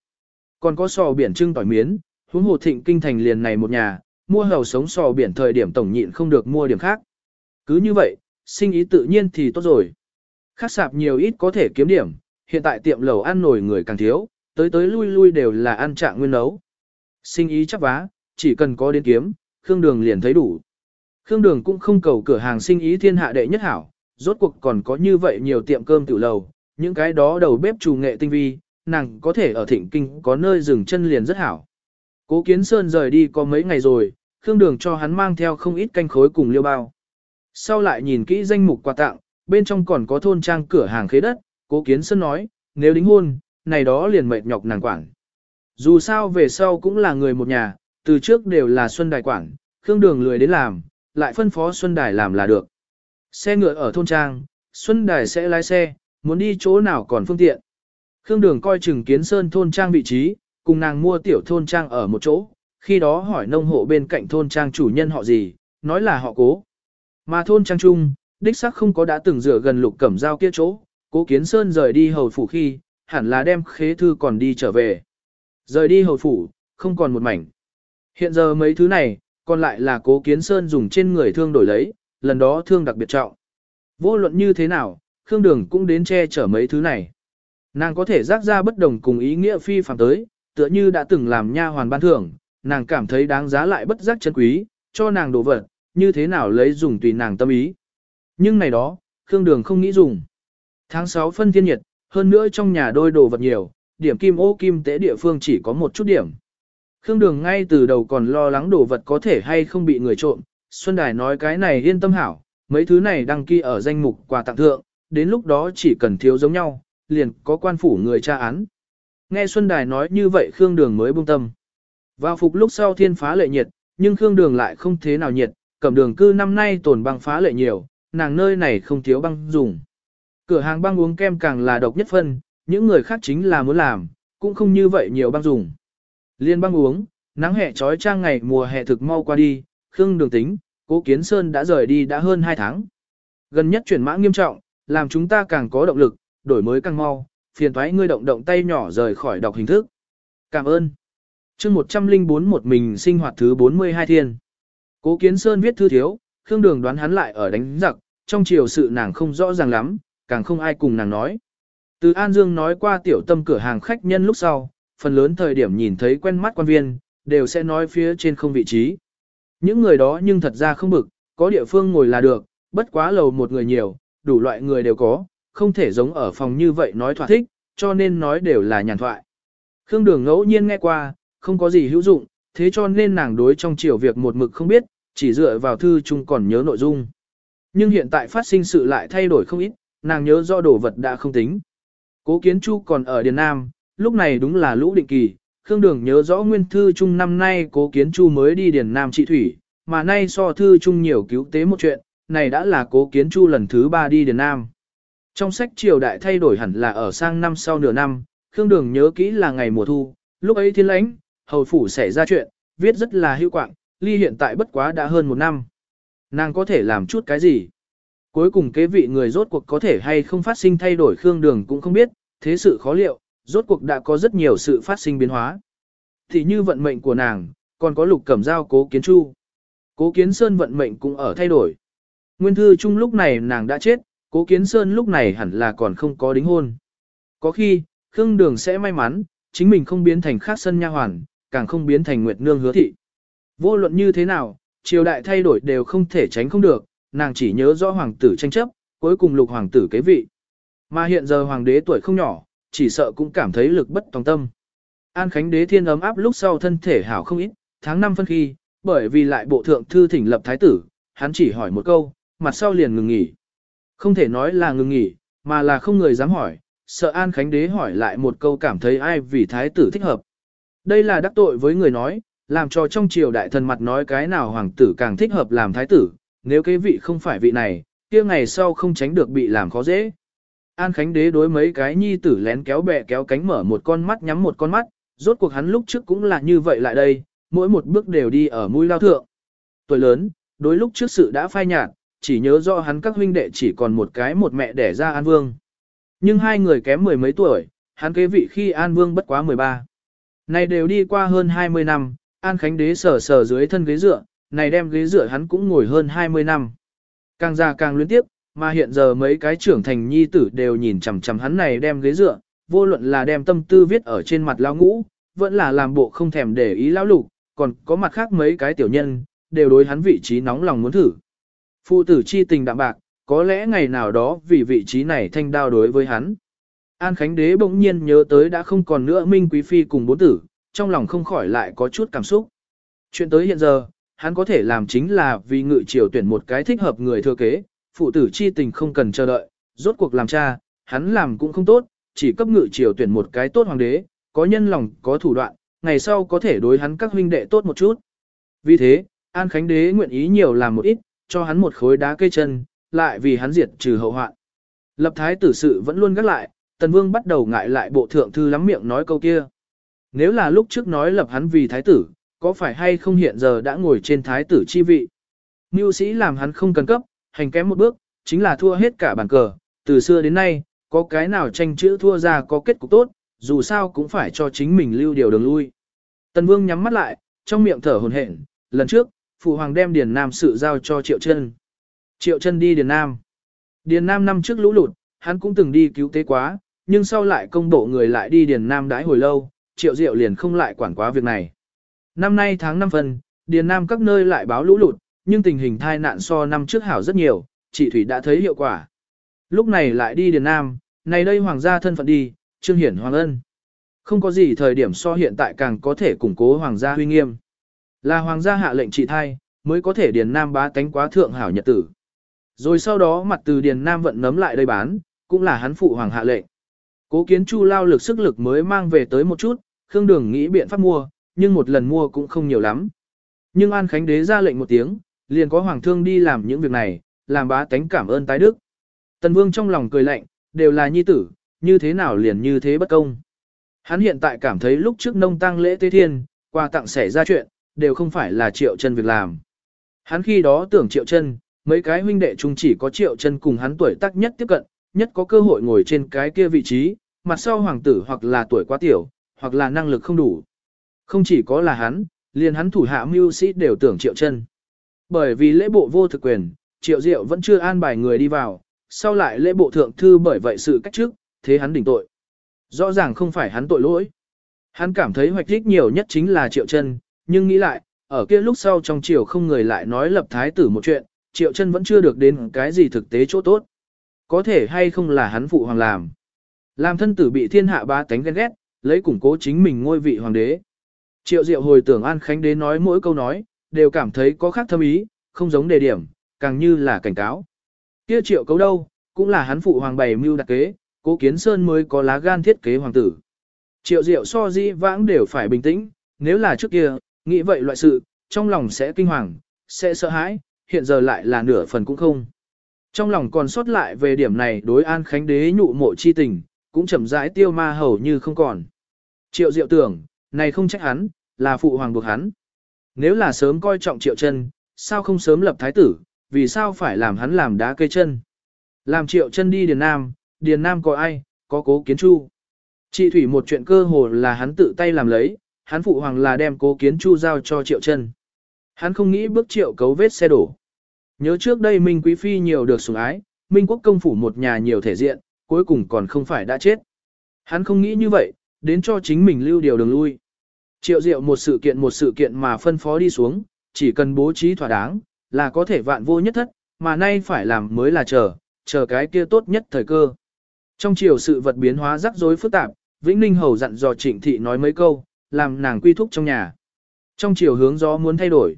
Còn có sò biển trưng tỏi miến, huống hồ thịnh kinh thành liền này một nhà, mua hầu sống sò biển thời điểm tổng nhịn không được mua điểm khác. Cứ như vậy, sinh ý tự nhiên thì tốt rồi. Khác sạp nhiều ít có thể kiếm điểm, hiện tại tiệm lầu ăn nổi người càng thiếu, tới tới lui lui đều là ăn trạng nguyên nấu. Sinh ý chắc vá, chỉ cần có đến kiếm, Khương Đường liền thấy đủ. Khương Đường cũng không cầu cửa hàng sinh ý thiên hạ đệ nhất hảo, rốt cuộc còn có như vậy nhiều tiệm cơm tiểu lầu, những cái đó đầu bếp chủ nghệ tinh vi, nàng có thể ở thịnh kinh có nơi dừng chân liền rất hảo. Cố Kiến Sơn rời đi có mấy ngày rồi, Khương Đường cho hắn mang theo không ít canh khối cùng liêu bao. Sau lại nhìn kỹ danh mục quà tặng, bên trong còn có thôn trang cửa hàng khế đất, Cố Kiến Sơn nói, nếu đính hôn, này đó liền mệt nhọc nàng quản. Dù sao về sau cũng là người một nhà, từ trước đều là Xuân Đại quản, Khương Đường lười đến làm, lại phân phó Xuân Đài làm là được. Xe ngựa ở thôn trang, Xuân Đài sẽ lái xe, muốn đi chỗ nào còn phương tiện. Khương Đường coi chừng kiến sơn thôn trang vị trí, cùng nàng mua tiểu thôn trang ở một chỗ, khi đó hỏi nông hộ bên cạnh thôn trang chủ nhân họ gì, nói là họ cố. Mà thôn trang trung, đích xác không có đã từng rửa gần lục cẩm giao kia chỗ, cố kiến sơn rời đi hầu phủ khi, hẳn là đem khế thư còn đi trở về. Rời đi hầu phủ, không còn một mảnh. Hiện giờ mấy thứ này, còn lại là cố kiến sơn dùng trên người thương đổi lấy, lần đó thương đặc biệt trọng. Vô luận như thế nào, Khương Đường cũng đến che chở mấy thứ này. Nàng có thể rác ra bất đồng cùng ý nghĩa phi phàm tới, tựa như đã từng làm nha hoàn ban thưởng, nàng cảm thấy đáng giá lại bất giác chân quý, cho nàng đồ vật, như thế nào lấy dùng tùy nàng tâm ý. Nhưng này đó, Khương Đường không nghĩ dùng. Tháng 6 phân thiên nhiệt, hơn nữa trong nhà đôi đồ vật nhiều, điểm kim ô kim tế địa phương chỉ có một chút điểm. Khương Đường ngay từ đầu còn lo lắng đồ vật có thể hay không bị người trộm, Xuân Đài nói cái này yên tâm hảo, mấy thứ này đăng ký ở danh mục quà tặng thượng, đến lúc đó chỉ cần thiếu giống nhau, liền có quan phủ người tra án. Nghe Xuân Đài nói như vậy Khương Đường mới buông tâm. Vào phục lúc sau thiên phá lệ nhiệt, nhưng Khương Đường lại không thế nào nhiệt, cẩm đường cư năm nay tổn băng phá lệ nhiều, nàng nơi này không thiếu băng dùng. Cửa hàng băng uống kem càng là độc nhất phân, những người khác chính là muốn làm, cũng không như vậy nhiều băng dùng. Liên băng uống, nắng hè trói trang ngày mùa hè thực mau qua đi, Khương Đường tính, Cố Kiến Sơn đã rời đi đã hơn 2 tháng. Gần nhất chuyển mã nghiêm trọng, làm chúng ta càng có động lực, đổi mới càng mau, phiền thoái ngươi động động tay nhỏ rời khỏi đọc hình thức. Cảm ơn. chương 104 một mình sinh hoạt thứ 42 thiên. Cố Kiến Sơn viết thư thiếu, Khương Đường đoán hắn lại ở đánh giặc, trong chiều sự nàng không rõ ràng lắm, càng không ai cùng nàng nói. Từ An Dương nói qua tiểu tâm cửa hàng khách nhân lúc sau, phần lớn thời điểm nhìn thấy quen mắt quan viên, đều sẽ nói phía trên không vị trí. Những người đó nhưng thật ra không bực, có địa phương ngồi là được, bất quá lầu một người nhiều, đủ loại người đều có, không thể giống ở phòng như vậy nói thỏa thích, cho nên nói đều là nhàn thoại. Khương Đường ngẫu nhiên nghe qua, không có gì hữu dụng, thế cho nên nàng đối trong chiều việc một mực không biết, chỉ dựa vào thư chung còn nhớ nội dung. Nhưng hiện tại phát sinh sự lại thay đổi không ít, nàng nhớ do đồ vật đã không tính. Cố Kiến Chu còn ở Điền Nam, lúc này đúng là lũ định kỳ, Khương Đường nhớ rõ nguyên thư chung năm nay Cố Kiến Chu mới đi điển Nam trị thủy, mà nay so thư chung nhiều cứu tế một chuyện, này đã là Cố Kiến Chu lần thứ ba đi điển Nam. Trong sách triều đại thay đổi hẳn là ở sang năm sau nửa năm, Khương Đường nhớ kỹ là ngày mùa thu, lúc ấy thiên lãnh, hầu phủ xảy ra chuyện, viết rất là hữu quạng, ly hiện tại bất quá đã hơn một năm. Nàng có thể làm chút cái gì? Cuối cùng kế vị người rốt cuộc có thể hay không phát sinh thay đổi Khương Đường cũng không biết, thế sự khó liệu, rốt cuộc đã có rất nhiều sự phát sinh biến hóa. Thì như vận mệnh của nàng, còn có lục cẩm giao cố kiến chu. Cố kiến sơn vận mệnh cũng ở thay đổi. Nguyên thư chung lúc này nàng đã chết, cố kiến sơn lúc này hẳn là còn không có đính hôn. Có khi, Khương Đường sẽ may mắn, chính mình không biến thành khác sân nha hoàn, càng không biến thành nguyệt nương hứa thị. Vô luận như thế nào, triều đại thay đổi đều không thể tránh không được, nàng chỉ nhớ rõ hoàng tử tranh chấp, cuối cùng lục hoàng tử kế vị. Mà hiện giờ hoàng đế tuổi không nhỏ, chỉ sợ cũng cảm thấy lực bất tòng tâm. An Khánh đế thiên ấm áp lúc sau thân thể hảo không ít, tháng 5 phân khi, bởi vì lại bộ thượng thư thỉnh lập thái tử, hắn chỉ hỏi một câu, mặt sau liền ngừng nghỉ. Không thể nói là ngừng nghỉ, mà là không người dám hỏi, sợ An Khánh đế hỏi lại một câu cảm thấy ai vì thái tử thích hợp. Đây là đắc tội với người nói, làm cho trong triều đại thần mặt nói cái nào hoàng tử càng thích hợp làm thái tử, nếu cái vị không phải vị này, kia ngày sau không tránh được bị làm khó dễ. An Khánh Đế đối mấy cái nhi tử lén kéo bè kéo cánh mở một con mắt nhắm một con mắt, rốt cuộc hắn lúc trước cũng là như vậy lại đây, mỗi một bước đều đi ở mũi lao thượng. Tuổi lớn, đối lúc trước sự đã phai nhạt, chỉ nhớ rõ hắn các huynh đệ chỉ còn một cái một mẹ đẻ ra An Vương. Nhưng hai người kém mười mấy tuổi, hắn kế vị khi An Vương bất quá 13. Này đều đi qua hơn 20 năm, An Khánh Đế sờ sờ dưới thân ghế dựa, này đem ghế dựa hắn cũng ngồi hơn 20 năm. Càng già càng luyến tiếp, mà hiện giờ mấy cái trưởng thành nhi tử đều nhìn chằm chằm hắn này đem ghế dựa, vô luận là đem tâm tư viết ở trên mặt lão ngũ, vẫn là làm bộ không thèm để ý lão lục, còn có mặt khác mấy cái tiểu nhân, đều đối hắn vị trí nóng lòng muốn thử. Phụ tử chi tình đạm bạc, có lẽ ngày nào đó vì vị trí này thanh đao đối với hắn. An Khánh Đế bỗng nhiên nhớ tới đã không còn nữa Minh Quý Phi cùng bốn tử, trong lòng không khỏi lại có chút cảm xúc. Chuyện tới hiện giờ, hắn có thể làm chính là vì ngự triều tuyển một cái thích hợp người thừa kế, phụ tử chi tình không cần chờ đợi, rốt cuộc làm cha, hắn làm cũng không tốt, chỉ cấp ngự triều tuyển một cái tốt hoàng đế, có nhân lòng, có thủ đoạn, ngày sau có thể đối hắn các huynh đệ tốt một chút. Vì thế, An Khánh Đế nguyện ý nhiều làm một ít, cho hắn một khối đá cây chân, lại vì hắn diệt trừ hậu hoạn. Lập thái tử sự vẫn luôn gác lại, Tần Vương bắt đầu ngại lại bộ thượng thư lắm miệng nói câu kia. Nếu là lúc trước nói lập hắn vì thái tử, có phải hay không hiện giờ đã ngồi trên thái tử chi vị? Mưu sĩ làm hắn không cần cấp, hành kém một bước, chính là thua hết cả bàn cờ, từ xưa đến nay, có cái nào tranh chữ thua ra có kết cục tốt, dù sao cũng phải cho chính mình lưu điều đường lui. Tần Vương nhắm mắt lại, trong miệng thở hồn hển, lần trước, phụ hoàng đem Điền Nam sự giao cho Triệu Chân. Triệu Chân đi Điền Nam. Điền Nam năm trước lũ lụt, hắn cũng từng đi cứu tế quá, nhưng sau lại công bộ người lại đi Điền Nam đãi hồi lâu, Triệu Diệu liền không lại quản quá việc này. Năm nay tháng 5 phần, Điền Nam các nơi lại báo lũ lụt, nhưng tình hình thai nạn so năm trước hảo rất nhiều, chị Thủy đã thấy hiệu quả. Lúc này lại đi Điền Nam, này đây hoàng gia thân phận đi, trương hiển hoàng ân. Không có gì thời điểm so hiện tại càng có thể củng cố hoàng gia huy nghiêm. Là hoàng gia hạ lệnh trị thai, mới có thể Điền Nam bá tánh quá thượng hảo nhật tử. Rồi sau đó mặt từ Điền Nam vận nấm lại đây bán, cũng là hắn phụ hoàng hạ lệnh. Cố kiến chu lao lực sức lực mới mang về tới một chút, Khương Đường nghĩ biện pháp mua, nhưng một lần mua cũng không nhiều lắm. Nhưng An Khánh Đế ra lệnh một tiếng, liền có hoàng thương đi làm những việc này, làm bá tánh cảm ơn tái đức. Tần Vương trong lòng cười lạnh, đều là nhi tử, như thế nào liền như thế bất công. Hắn hiện tại cảm thấy lúc trước nông tăng lễ tế thiên, quà tặng xảy ra chuyện, đều không phải là triệu chân việc làm. Hắn khi đó tưởng triệu chân, mấy cái huynh đệ chung chỉ có triệu chân cùng hắn tuổi tác nhất tiếp cận, nhất có cơ hội ngồi trên cái kia vị trí, mặt sau hoàng tử hoặc là tuổi quá tiểu, hoặc là năng lực không đủ. Không chỉ có là hắn, liền hắn thủ hạ mưu sĩ đều tưởng triệu chân. Bởi vì lễ bộ vô thực quyền, triệu diệu vẫn chưa an bài người đi vào, sau lại lễ bộ thượng thư bởi vậy sự cách trước, thế hắn đỉnh tội. Rõ ràng không phải hắn tội lỗi. Hắn cảm thấy hoạch thích nhiều nhất chính là triệu chân, nhưng nghĩ lại, ở kia lúc sau trong triều không người lại nói lập thái tử một chuyện, triệu chân vẫn chưa được đến cái gì thực tế chỗ tốt. Có thể hay không là hắn phụ hoàng làm. Làm thân tử bị thiên hạ ba tánh ghen ghét, lấy củng cố chính mình ngôi vị hoàng đế. Triệu diệu hồi tưởng An Khánh Đế nói mỗi câu nói, đều cảm thấy có khác thâm ý, không giống đề điểm, càng như là cảnh cáo. Kia triệu cấu đâu, cũng là hắn phụ hoàng bày mưu đặc kế, cố kiến sơn mới có lá gan thiết kế hoàng tử. Triệu diệu so di vãng đều phải bình tĩnh, nếu là trước kia, nghĩ vậy loại sự, trong lòng sẽ kinh hoàng, sẽ sợ hãi, hiện giờ lại là nửa phần cũng không. Trong lòng còn sót lại về điểm này đối an khánh đế nhụ mộ chi tình, cũng chậm rãi tiêu ma hầu như không còn. Triệu diệu tưởng, này không trách hắn, là phụ hoàng buộc hắn. Nếu là sớm coi trọng triệu chân, sao không sớm lập thái tử, vì sao phải làm hắn làm đá cây chân. Làm triệu chân đi Điền Nam, Điền Nam có ai, có cố kiến chu. Chị Thủy một chuyện cơ hồ là hắn tự tay làm lấy, hắn phụ hoàng là đem cố kiến chu giao cho triệu chân. Hắn không nghĩ bước triệu cấu vết xe đổ. Nhớ trước đây Minh Quý Phi nhiều được sủng ái, Minh Quốc công phủ một nhà nhiều thể diện, cuối cùng còn không phải đã chết. Hắn không nghĩ như vậy, đến cho chính mình lưu điều đường lui. Triệu diệu một sự kiện một sự kiện mà phân phó đi xuống, chỉ cần bố trí thỏa đáng, là có thể vạn vô nhất thất, mà nay phải làm mới là chờ, chờ cái kia tốt nhất thời cơ. Trong chiều sự vật biến hóa rắc rối phức tạp, Vĩnh Ninh Hầu dặn dò Trịnh Thị nói mấy câu, làm nàng quy thúc trong nhà. Trong chiều hướng gió muốn thay đổi.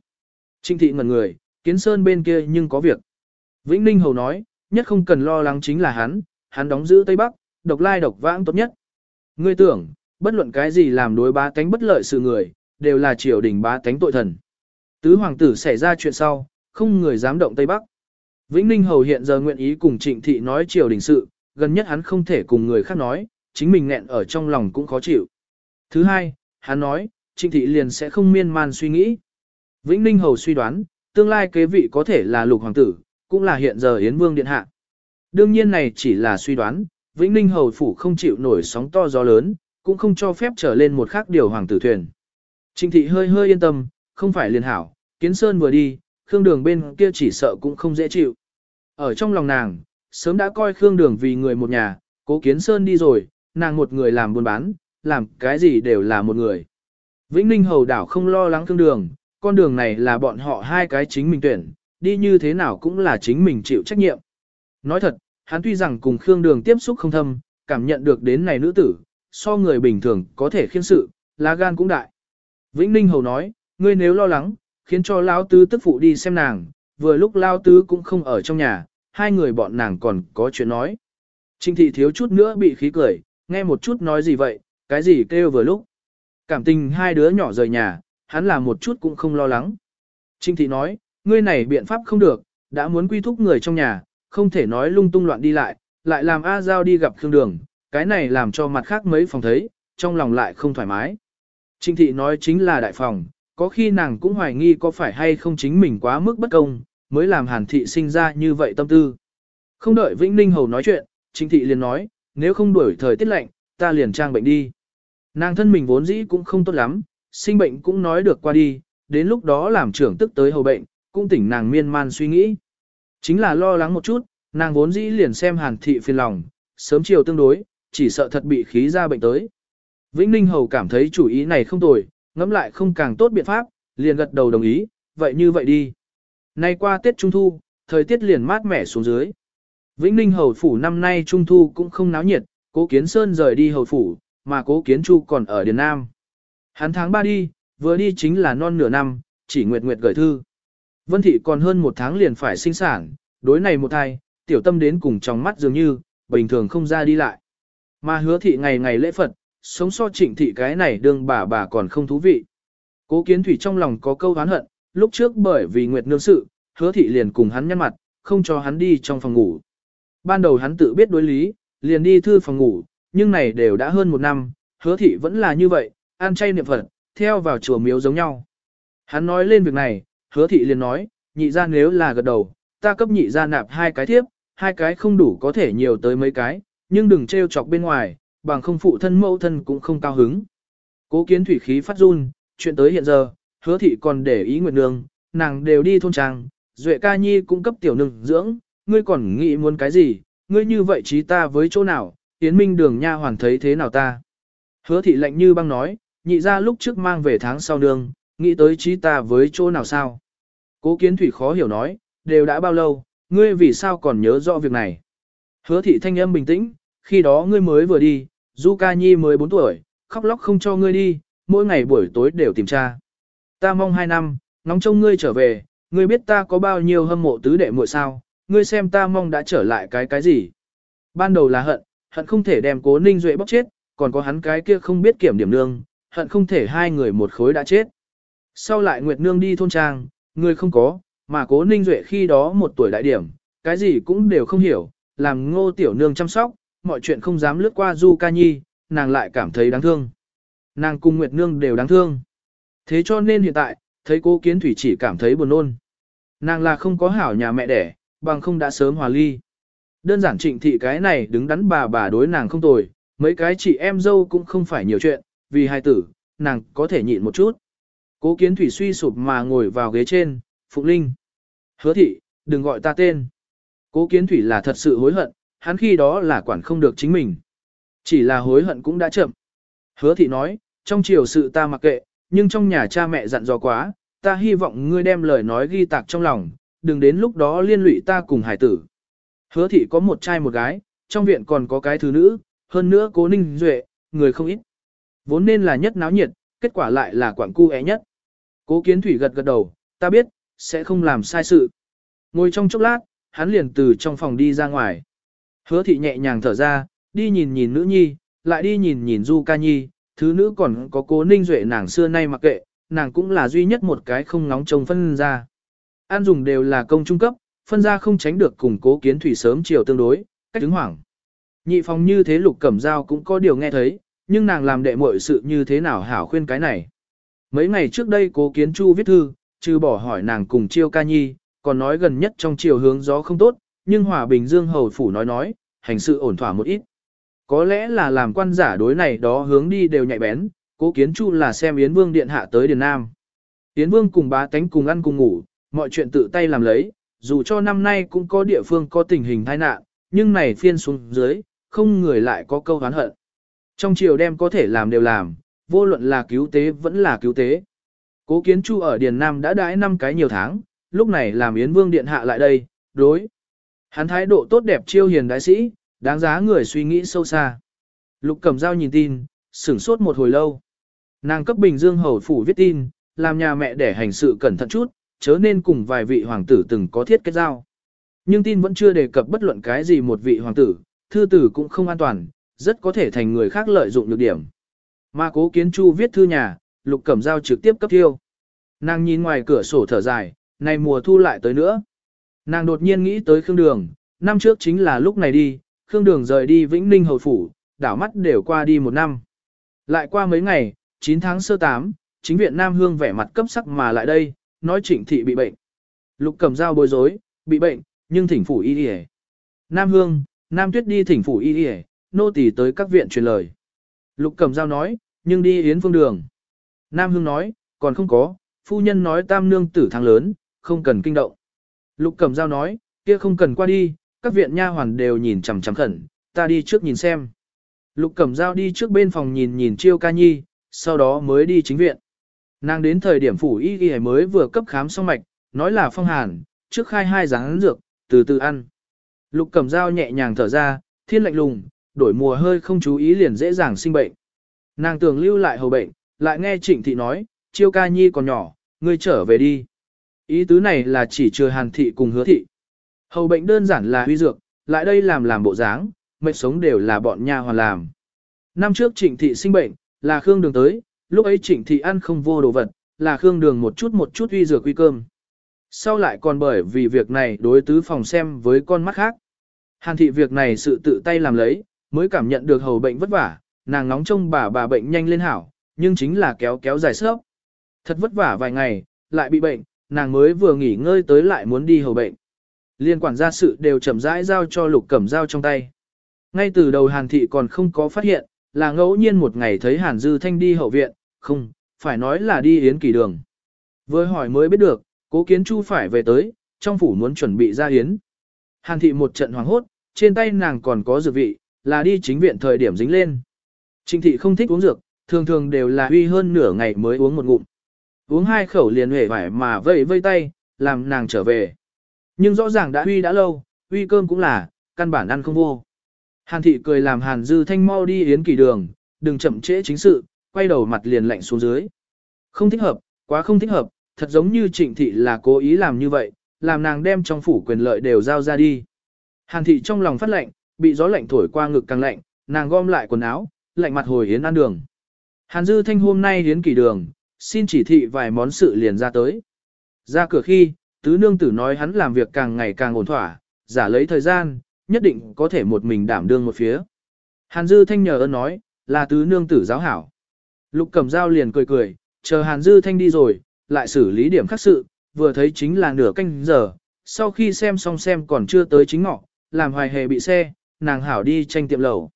Trịnh Thị ngẩn người, Kiến Sơn bên kia nhưng có việc. Vĩnh Ninh Hầu nói, nhất không cần lo lắng chính là hắn, hắn đóng giữ Tây Bắc, độc lai độc vãng tốt nhất. Ngươi tưởng, bất luận cái gì làm đối bá tánh bất lợi sự người, đều là triều đình bá tánh tội thần. Tứ hoàng tử xảy ra chuyện sau, không người dám động Tây Bắc. Vĩnh Ninh Hầu hiện giờ nguyện ý cùng trịnh thị nói triều đình sự, gần nhất hắn không thể cùng người khác nói, chính mình nghẹn ở trong lòng cũng khó chịu. Thứ hai, hắn nói, trịnh thị liền sẽ không miên man suy nghĩ. Vĩnh Ninh Hầu suy đoán, tương lai kế vị có thể là lục hoàng tử, cũng là hiện giờ Yến Vương Điện Hạ. Đương nhiên này chỉ là suy đoán, Vĩnh Ninh Hầu Phủ không chịu nổi sóng to gió lớn, cũng không cho phép trở lên một khác điều hoàng tử thuyền. Trình thị hơi hơi yên tâm, không phải liền hảo, kiến sơn vừa đi, Khương Đường bên kia chỉ sợ cũng không dễ chịu. Ở trong lòng nàng, sớm đã coi Khương Đường vì người một nhà, cố kiến sơn đi rồi, nàng một người làm buôn bán, làm cái gì đều là một người. Vĩnh Ninh hầu đảo không lo lắng thương đường, con đường này là bọn họ hai cái chính mình tuyển, đi như thế nào cũng là chính mình chịu trách nhiệm. Nói thật, hắn tuy rằng cùng Khương Đường tiếp xúc không thâm, cảm nhận được đến này nữ tử, so người bình thường có thể khiên sự, lá gan cũng đại. Vĩnh Ninh hầu nói, ngươi nếu lo lắng, khiến cho Lão Tứ tức phụ đi xem nàng, vừa lúc Lão Tứ cũng không ở trong nhà, hai người bọn nàng còn có chuyện nói. Trinh thị thiếu chút nữa bị khí cười, nghe một chút nói gì vậy, cái gì kêu vừa lúc. Cảm tình hai đứa nhỏ rời nhà, hắn là một chút cũng không lo lắng. Trinh thị nói, ngươi này biện pháp không được, đã muốn quy thúc người trong nhà, không thể nói lung tung loạn đi lại, lại làm A Giao đi gặp Khương Đường, cái này làm cho mặt khác mấy phòng thấy, trong lòng lại không thoải mái. Trinh thị nói chính là đại phòng, có khi nàng cũng hoài nghi có phải hay không chính mình quá mức bất công, mới làm hàn thị sinh ra như vậy tâm tư. Không đợi Vĩnh Ninh Hầu nói chuyện, Trinh thị liền nói, nếu không đuổi thời tiết lạnh, ta liền trang bệnh đi. Nàng thân mình vốn dĩ cũng không tốt lắm, sinh bệnh cũng nói được qua đi, đến lúc đó làm trưởng tức tới hầu bệnh, cũng tỉnh nàng miên man suy nghĩ. Chính là lo lắng một chút, nàng vốn dĩ liền xem hàn thị phiền lòng, sớm chiều tương đối, chỉ sợ thật bị khí ra bệnh tới. Vĩnh Ninh Hầu cảm thấy chủ ý này không tồi, ngẫm lại không càng tốt biện pháp, liền gật đầu đồng ý, vậy như vậy đi. Nay qua Tết Trung Thu, thời tiết liền mát mẻ xuống dưới. Vĩnh Ninh Hầu Phủ năm nay Trung Thu cũng không náo nhiệt, cố Kiến Sơn rời đi Hầu Phủ, mà cố Kiến Chu còn ở Điền Nam. Hắn tháng 3 đi, vừa đi chính là non nửa năm, chỉ nguyệt nguyệt gửi thư. Vân Thị còn hơn một tháng liền phải sinh sản, đối này một thai, tiểu tâm đến cùng trong mắt dường như, bình thường không ra đi lại. Mà hứa thị ngày ngày lễ Phật, sống so trịnh thị cái này đương bà bà còn không thú vị. Cố kiến thủy trong lòng có câu hán hận, lúc trước bởi vì Nguyệt Nương sự, hứa thị liền cùng hắn nhăn mặt, không cho hắn đi trong phòng ngủ. Ban đầu hắn tự biết đối lý, liền đi thư phòng ngủ, nhưng này đều đã hơn một năm, hứa thị vẫn là như vậy, ăn chay niệm Phật, theo vào chùa miếu giống nhau. Hắn nói lên việc này, hứa thị liền nói, nhị ra nếu là gật đầu, ta cấp nhị ra nạp hai cái thiếp, hai cái không đủ có thể nhiều tới mấy cái, nhưng đừng trêu chọc bên ngoài, bằng không phụ thân mẫu thân cũng không cao hứng. Cố kiến thủy khí phát run, chuyện tới hiện giờ, hứa thị còn để ý nguyệt nương, nàng đều đi thôn trang, duệ ca nhi cũng cấp tiểu nương dưỡng, ngươi còn nghĩ muốn cái gì, ngươi như vậy trí ta với chỗ nào, tiến minh đường nha hoàn thấy thế nào ta. Hứa thị lạnh như băng nói, nhị ra lúc trước mang về tháng sau nương, nghĩ tới trí ta với chỗ nào sao. Cố kiến thủy khó hiểu nói, đều đã bao lâu, ngươi vì sao còn nhớ rõ việc này. Hứa thị thanh âm bình tĩnh, khi đó ngươi mới vừa đi, Du Ca Nhi mới 4 tuổi, khóc lóc không cho ngươi đi, mỗi ngày buổi tối đều tìm cha. Ta mong 2 năm, nóng trông ngươi trở về, ngươi biết ta có bao nhiêu hâm mộ tứ đệ muội sao, ngươi xem ta mong đã trở lại cái cái gì. Ban đầu là hận, hận không thể đem cố ninh duệ bóc chết, còn có hắn cái kia không biết kiểm điểm nương, hận không thể hai người một khối đã chết. Sau lại Nguyệt Nương đi thôn trang, ngươi không có, mà cố ninh duệ khi đó một tuổi đại điểm, cái gì cũng đều không hiểu, làm ngô tiểu nương chăm sóc, mọi chuyện không dám lướt qua Du Ca Nhi, nàng lại cảm thấy đáng thương. Nàng cùng Nguyệt Nương đều đáng thương. Thế cho nên hiện tại, thấy cô Kiến Thủy chỉ cảm thấy buồn nôn. Nàng là không có hảo nhà mẹ đẻ, bằng không đã sớm hòa ly. Đơn giản trịnh thị cái này đứng đắn bà bà đối nàng không tồi, mấy cái chị em dâu cũng không phải nhiều chuyện, vì hai tử, nàng có thể nhịn một chút. Cố kiến thủy suy sụp mà ngồi vào ghế trên, Phụng Linh. Hứa thị, đừng gọi ta tên. Cố kiến thủy là thật sự hối hận, hắn khi đó là quản không được chính mình. Chỉ là hối hận cũng đã chậm. Hứa thị nói, trong chiều sự ta mặc kệ, nhưng trong nhà cha mẹ dặn dò quá, ta hy vọng ngươi đem lời nói ghi tạc trong lòng, đừng đến lúc đó liên lụy ta cùng hải tử. Hứa thị có một trai một gái, trong viện còn có cái thứ nữ, hơn nữa cố ninh duệ, người không ít. Vốn nên là nhất náo nhiệt, kết quả lại là quảng cu é nhất. Cố kiến thủy gật gật đầu, ta biết, sẽ không làm sai sự. Ngồi trong chốc lát, hắn liền từ trong phòng đi ra ngoài. Hứa thị nhẹ nhàng thở ra, đi nhìn nhìn nữ nhi, lại đi nhìn nhìn du ca nhi, thứ nữ còn có cố ninh duệ nàng xưa nay mặc kệ, nàng cũng là duy nhất một cái không nóng trông phân ra. An dùng đều là công trung cấp, phân ra không tránh được cùng cố kiến thủy sớm chiều tương đối, cách đứng hoảng. Nhị phòng như thế lục cẩm dao cũng có điều nghe thấy, nhưng nàng làm đệ muội sự như thế nào hảo khuyên cái này. Mấy ngày trước đây cố kiến chu viết thư, trừ bỏ hỏi nàng cùng chiêu ca nhi, còn nói gần nhất trong chiều hướng gió không tốt, nhưng Hòa Bình Dương Hầu Phủ nói nói, hành sự ổn thỏa một ít. Có lẽ là làm quan giả đối này đó hướng đi đều nhạy bén, cố kiến chu là xem Yến Vương Điện Hạ tới Điền Nam. Yến Vương cùng bá tánh cùng ăn cùng ngủ, mọi chuyện tự tay làm lấy, dù cho năm nay cũng có địa phương có tình hình tai nạn, nhưng này phiên xuống dưới, không người lại có câu hán hận. Trong chiều đem có thể làm đều làm, vô luận là cứu tế vẫn là cứu tế. Cố kiến chu ở Điền Nam đã đãi năm cái nhiều tháng, lúc này làm Yến Vương Điện Hạ lại đây, đối. Hắn thái độ tốt đẹp chiêu hiền đại sĩ, đáng giá người suy nghĩ sâu xa. Lục cầm dao nhìn tin, sửng sốt một hồi lâu. Nàng cấp Bình Dương Hầu Phủ viết tin, làm nhà mẹ để hành sự cẩn thận chút, chớ nên cùng vài vị hoàng tử từng có thiết kết giao. Nhưng tin vẫn chưa đề cập bất luận cái gì một vị hoàng tử, thư tử cũng không an toàn, rất có thể thành người khác lợi dụng được điểm. Mà cố kiến chu viết thư nhà, lục cẩm dao trực tiếp cấp thiêu. Nàng nhìn ngoài cửa sổ thở dài, này mùa thu lại tới nữa. Nàng đột nhiên nghĩ tới Khương Đường, năm trước chính là lúc này đi, Khương Đường rời đi Vĩnh Ninh Hầu Phủ, đảo mắt đều qua đi một năm. Lại qua mấy ngày, 9 tháng sơ 8, chính viện Nam Hương vẻ mặt cấp sắc mà lại đây, nói trịnh thị bị bệnh. Lục cầm dao bối rối, bị bệnh, nhưng thỉnh phủ y đi Nam Hương, Nam Tuyết đi thỉnh phủ y đi nô tỳ tới các viện truyền lời. Lục cầm dao nói, nhưng đi yến phương đường. Nam Hương nói, còn không có, phu nhân nói tam nương tử tháng lớn, không cần kinh động. Lục cầm dao nói, kia không cần qua đi, các viện nha hoàn đều nhìn chằm chằm khẩn, ta đi trước nhìn xem. Lục cầm dao đi trước bên phòng nhìn nhìn chiêu ca nhi, sau đó mới đi chính viện. Nàng đến thời điểm phủ y y mới vừa cấp khám xong mạch, nói là phong hàn, trước khai hai dáng dược, từ từ ăn. Lục cầm dao nhẹ nhàng thở ra, thiên lạnh lùng, đổi mùa hơi không chú ý liền dễ dàng sinh bệnh. Nàng tưởng lưu lại hầu bệnh, lại nghe trịnh thị nói, chiêu ca nhi còn nhỏ, ngươi trở về đi. Ý tứ này là chỉ chưa hàn thị cùng hứa thị. Hầu bệnh đơn giản là huy dược, lại đây làm làm bộ dáng, mệnh sống đều là bọn nha hoàn làm. Năm trước trịnh thị sinh bệnh, là Khương Đường tới, lúc ấy trịnh thị ăn không vô đồ vật, là Khương Đường một chút một chút huy dược huy cơm. Sau lại còn bởi vì việc này đối tứ phòng xem với con mắt khác. Hàn thị việc này sự tự tay làm lấy, mới cảm nhận được hầu bệnh vất vả, nàng nóng trông bà bà bệnh nhanh lên hảo, nhưng chính là kéo kéo dài sớp. Thật vất vả vài ngày, lại bị bệnh, nàng mới vừa nghỉ ngơi tới lại muốn đi hầu bệnh. Liên quản gia sự đều chậm rãi giao cho lục cẩm dao trong tay. Ngay từ đầu Hàn thị còn không có phát hiện, là ngẫu nhiên một ngày thấy Hàn Dư Thanh đi hậu viện, không, phải nói là đi yến kỳ đường. Với hỏi mới biết được, cố kiến chu phải về tới, trong phủ muốn chuẩn bị ra yến. Hàn thị một trận hoàng hốt, trên tay nàng còn có dược vị, là đi chính viện thời điểm dính lên. Trịnh thị không thích uống dược, thường thường đều là uy hơn nửa ngày mới uống một ngụm. Uống hai khẩu liền hề vải mà vây vây tay, làm nàng trở về. Nhưng rõ ràng đã uy đã lâu, uy cơm cũng là, căn bản ăn không vô. Hàn thị cười làm Hàn Dư Thanh mau đi yến kỳ đường, đừng chậm trễ chính sự, quay đầu mặt liền lạnh xuống dưới. Không thích hợp, quá không thích hợp, thật giống như trịnh thị là cố ý làm như vậy, làm nàng đem trong phủ quyền lợi đều giao ra đi. Hàn thị trong lòng phát lạnh, bị gió lạnh thổi qua ngực càng lạnh, nàng gom lại quần áo, lạnh mặt hồi yến ăn đường. Hàn Dư Thanh hôm nay yến kỳ đường, xin chỉ thị vài món sự liền ra tới. Ra cửa khi, tứ nương tử nói hắn làm việc càng ngày càng ổn thỏa, giả lấy thời gian, nhất định có thể một mình đảm đương một phía. Hàn Dư Thanh nhờ ơn nói, là tứ nương tử giáo hảo. Lục cầm Dao liền cười cười, chờ Hàn Dư Thanh đi rồi, lại xử lý điểm khác sự, vừa thấy chính là nửa canh giờ, sau khi xem xong xem còn chưa tới chính ngọ, làm hoài hề bị xe, nàng hảo đi tranh tiệm lẩu.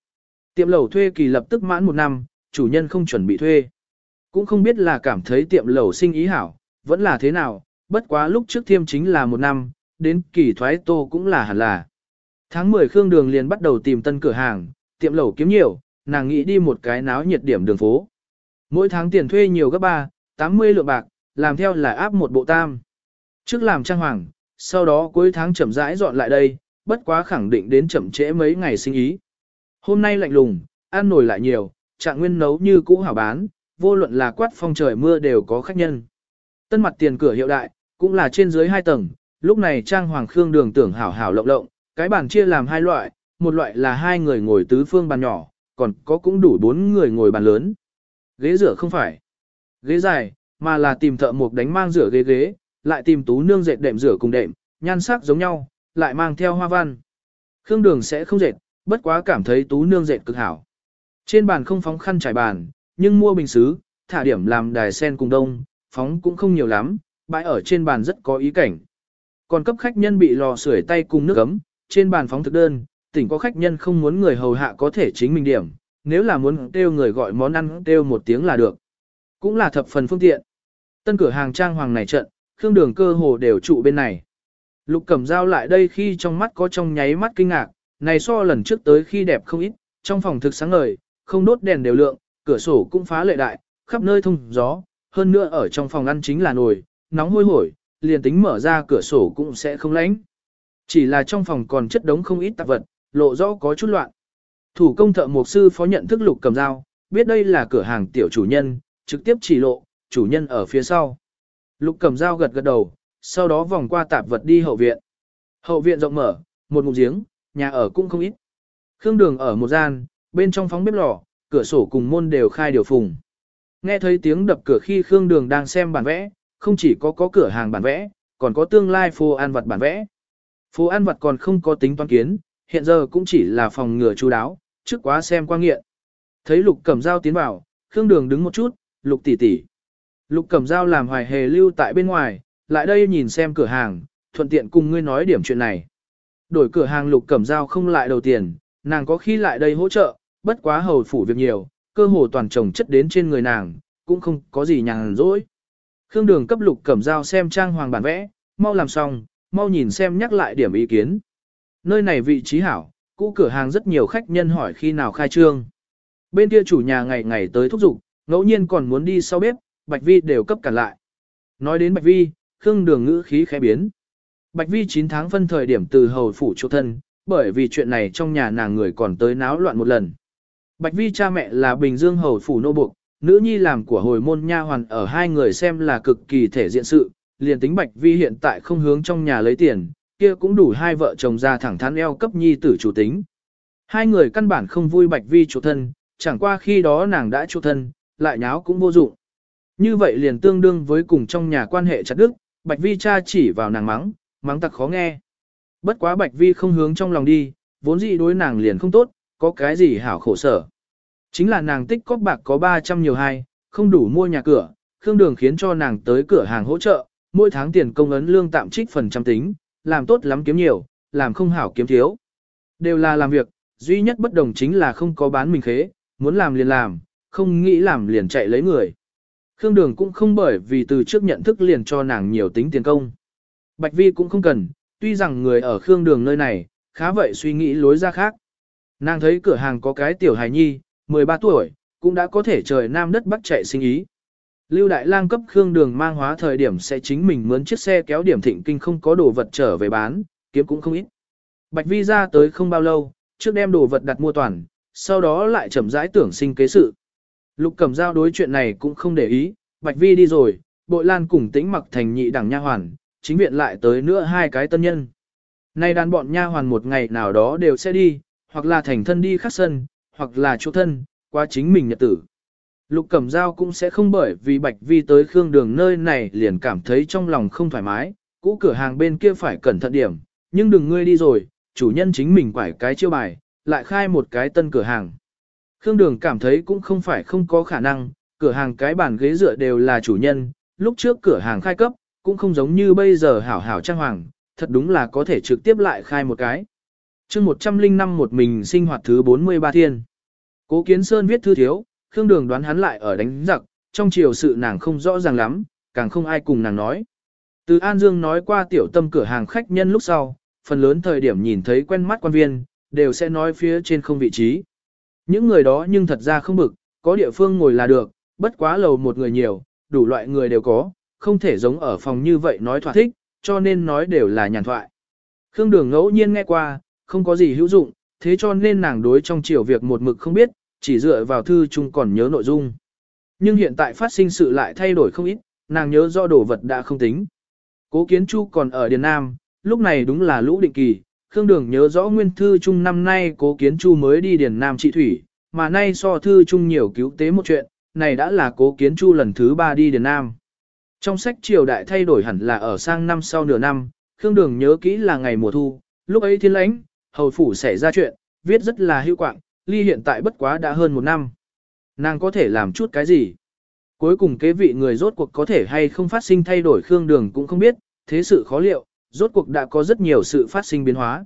Tiệm lẩu thuê kỳ lập tức mãn một năm, chủ nhân không chuẩn bị thuê. Cũng không biết là cảm thấy tiệm lẩu sinh ý hảo, vẫn là thế nào, bất quá lúc trước thiêm chính là một năm, đến kỳ thoái tô cũng là hẳn là. Tháng 10 Khương Đường liền bắt đầu tìm tân cửa hàng, tiệm lẩu kiếm nhiều, nàng nghĩ đi một cái náo nhiệt điểm đường phố. Mỗi tháng tiền thuê nhiều gấp 3, 80 lượng bạc, làm theo là áp một bộ tam. Trước làm trang hoàng, sau đó cuối tháng chậm rãi dọn lại đây, bất quá khẳng định đến chậm trễ mấy ngày sinh ý. Hôm nay lạnh lùng, ăn nổi lại nhiều, trạng nguyên nấu như cũ hảo bán, vô luận là quát phong trời mưa đều có khách nhân. Tân mặt tiền cửa hiệu đại, cũng là trên dưới hai tầng, lúc này trang hoàng khương đường tưởng hảo hảo lộng lộng, cái bàn chia làm hai loại, một loại là hai người ngồi tứ phương bàn nhỏ, còn có cũng đủ bốn người ngồi bàn lớn. Ghế rửa không phải ghế dài, mà là tìm thợ mộc đánh mang rửa ghế ghế, lại tìm tú nương dệt đệm rửa cùng đệm, nhan sắc giống nhau, lại mang theo hoa văn. Khương đường sẽ không dệt, bất quá cảm thấy tú nương dệt cực hảo. Trên bàn không phóng khăn trải bàn, nhưng mua bình xứ, thả điểm làm đài sen cùng đông, phóng cũng không nhiều lắm, bãi ở trên bàn rất có ý cảnh. Còn cấp khách nhân bị lò sưởi tay cùng nước ấm, trên bàn phóng thực đơn, tỉnh có khách nhân không muốn người hầu hạ có thể chính mình điểm, nếu là muốn kêu người gọi món ăn kêu một tiếng là được. Cũng là thập phần phương tiện. Tân cửa hàng trang hoàng này trận, khương đường cơ hồ đều trụ bên này. Lục cẩm dao lại đây khi trong mắt có trong nháy mắt kinh ngạc, này so lần trước tới khi đẹp không ít, trong phòng thực sáng ngời, không đốt đèn đều lượng, cửa sổ cũng phá lệ đại, khắp nơi thông gió, hơn nữa ở trong phòng ăn chính là nồi, nóng hôi hổi, liền tính mở ra cửa sổ cũng sẽ không lạnh. Chỉ là trong phòng còn chất đống không ít tạp vật, lộ rõ có chút loạn. Thủ công thợ mộc sư phó nhận thức lục cầm dao, biết đây là cửa hàng tiểu chủ nhân, trực tiếp chỉ lộ, chủ nhân ở phía sau. Lục cầm dao gật gật đầu, sau đó vòng qua tạp vật đi hậu viện. Hậu viện rộng mở, một ngụm giếng, nhà ở cũng không ít. Khương đường ở một gian, bên trong phóng bếp lò, cửa sổ cùng môn đều khai điều phùng. Nghe thấy tiếng đập cửa khi Khương đường đang xem bản vẽ, không chỉ có có cửa hàng bản vẽ, còn có tương lai phố ăn vật bản vẽ. Phố ăn vật còn không có tính toán kiến, hiện giờ cũng chỉ là phòng ngừa chú đáo, trước quá xem qua nghiện. Thấy Lục Cẩm Dao tiến vào, Khương Đường đứng một chút, Lục tỷ tỷ. Lục Cẩm Dao làm hoài hề lưu tại bên ngoài, lại đây nhìn xem cửa hàng, thuận tiện cùng ngươi nói điểm chuyện này. Đổi cửa hàng Lục Cẩm Dao không lại đầu tiền, nàng có khi lại đây hỗ trợ, bất quá hầu phủ việc nhiều, cơ hồ toàn chồng chất đến trên người nàng, cũng không có gì nhàn rỗi. Khương Đường cấp Lục Cẩm Dao xem trang hoàng bản vẽ, mau làm xong, mau nhìn xem nhắc lại điểm ý kiến. Nơi này vị trí hảo, cũ cửa hàng rất nhiều khách nhân hỏi khi nào khai trương. Bên kia chủ nhà ngày ngày tới thúc giục, ngẫu nhiên còn muốn đi sau bếp, Bạch Vi đều cấp cản lại. Nói đến Bạch Vi, Khương Đường ngữ khí khẽ biến. Bạch Vi 9 tháng phân thời điểm từ hầu phủ chỗ thân, bởi vì chuyện này trong nhà nàng người còn tới náo loạn một lần. Bạch Vi cha mẹ là Bình Dương hầu phủ nô buộc, nữ nhi làm của hồi môn nha hoàn ở hai người xem là cực kỳ thể diện sự, liền tính Bạch Vi hiện tại không hướng trong nhà lấy tiền, kia cũng đủ hai vợ chồng ra thẳng thắn eo cấp nhi tử chủ tính. Hai người căn bản không vui Bạch Vi chủ thân, chẳng qua khi đó nàng đã chủ thân, lại nháo cũng vô dụng. Như vậy liền tương đương với cùng trong nhà quan hệ chặt đức, Bạch Vi cha chỉ vào nàng mắng, mắng tặc khó nghe. Bất quá Bạch Vi không hướng trong lòng đi, vốn dĩ đối nàng liền không tốt, có cái gì hảo khổ sở. Chính là nàng tích cóp bạc có 300 nhiều hai, không đủ mua nhà cửa, Khương Đường khiến cho nàng tới cửa hàng hỗ trợ, mỗi tháng tiền công ấn lương tạm trích phần trăm tính, làm tốt lắm kiếm nhiều, làm không hảo kiếm thiếu. Đều là làm việc, duy nhất bất đồng chính là không có bán mình khế, muốn làm liền làm, không nghĩ làm liền chạy lấy người. Khương Đường cũng không bởi vì từ trước nhận thức liền cho nàng nhiều tính tiền công. Bạch Vi cũng không cần, tuy rằng người ở Khương Đường nơi này, khá vậy suy nghĩ lối ra khác. Nàng thấy cửa hàng có cái tiểu hài nhi, 13 tuổi, cũng đã có thể trời nam đất bắc chạy sinh ý. Lưu Đại Lang cấp Khương Đường mang hóa thời điểm sẽ chính mình mướn chiếc xe kéo điểm thịnh kinh không có đồ vật trở về bán, kiếm cũng không ít. Bạch Vi ra tới không bao lâu, trước đem đồ vật đặt mua toàn, sau đó lại chậm rãi tưởng sinh kế sự. Lục Cẩm Giao đối chuyện này cũng không để ý, Bạch Vi đi rồi, Bội Lan cùng Tĩnh Mặc thành nhị đẳng nha hoàn, chính viện lại tới nữa hai cái tân nhân. Nay đàn bọn nha hoàn một ngày nào đó đều sẽ đi, hoặc là thành thân đi khắc sân, hoặc là chỗ thân, qua chính mình nhật tử. Lục Cẩm Giao cũng sẽ không bởi vì Bạch Vi tới Khương Đường nơi này liền cảm thấy trong lòng không thoải mái, cũ cửa hàng bên kia phải cẩn thận điểm, nhưng đừng ngươi đi rồi, chủ nhân chính mình quải cái chiêu bài, lại khai một cái tân cửa hàng. Khương Đường cảm thấy cũng không phải không có khả năng, cửa hàng cái bàn ghế dựa đều là chủ nhân, lúc trước cửa hàng khai cấp, cũng không giống như bây giờ hảo hảo trang hoàng, thật đúng là có thể trực tiếp lại khai một cái chương 105 một mình sinh hoạt thứ 43 thiên. Cố Kiến Sơn viết thư thiếu, Khương Đường đoán hắn lại ở đánh giặc, trong chiều sự nàng không rõ ràng lắm, càng không ai cùng nàng nói. Từ An Dương nói qua tiểu tâm cửa hàng khách nhân lúc sau, phần lớn thời điểm nhìn thấy quen mắt quan viên, đều sẽ nói phía trên không vị trí. Những người đó nhưng thật ra không bực, có địa phương ngồi là được, bất quá lầu một người nhiều, đủ loại người đều có, không thể giống ở phòng như vậy nói thỏa thích, cho nên nói đều là nhàn thoại. Khương Đường ngẫu nhiên nghe qua, không có gì hữu dụng, thế cho nên nàng đối trong chiều việc một mực không biết, chỉ dựa vào thư chung còn nhớ nội dung. Nhưng hiện tại phát sinh sự lại thay đổi không ít, nàng nhớ do đồ vật đã không tính. Cố Kiến Chu còn ở Điền Nam, lúc này đúng là lũ định kỳ, Khương Đường nhớ rõ nguyên thư chung năm nay Cố Kiến Chu mới đi Điền Nam trị thủy, mà nay so thư chung nhiều cứu tế một chuyện, này đã là Cố Kiến Chu lần thứ ba đi Điền Nam. Trong sách triều đại thay đổi hẳn là ở sang năm sau nửa năm, Khương Đường nhớ kỹ là ngày mùa thu, lúc ấy thiên lãnh, hầu phủ xảy ra chuyện, viết rất là hữu quạng, ly hiện tại bất quá đã hơn một năm. Nàng có thể làm chút cái gì? Cuối cùng kế vị người rốt cuộc có thể hay không phát sinh thay đổi Khương Đường cũng không biết, thế sự khó liệu, rốt cuộc đã có rất nhiều sự phát sinh biến hóa.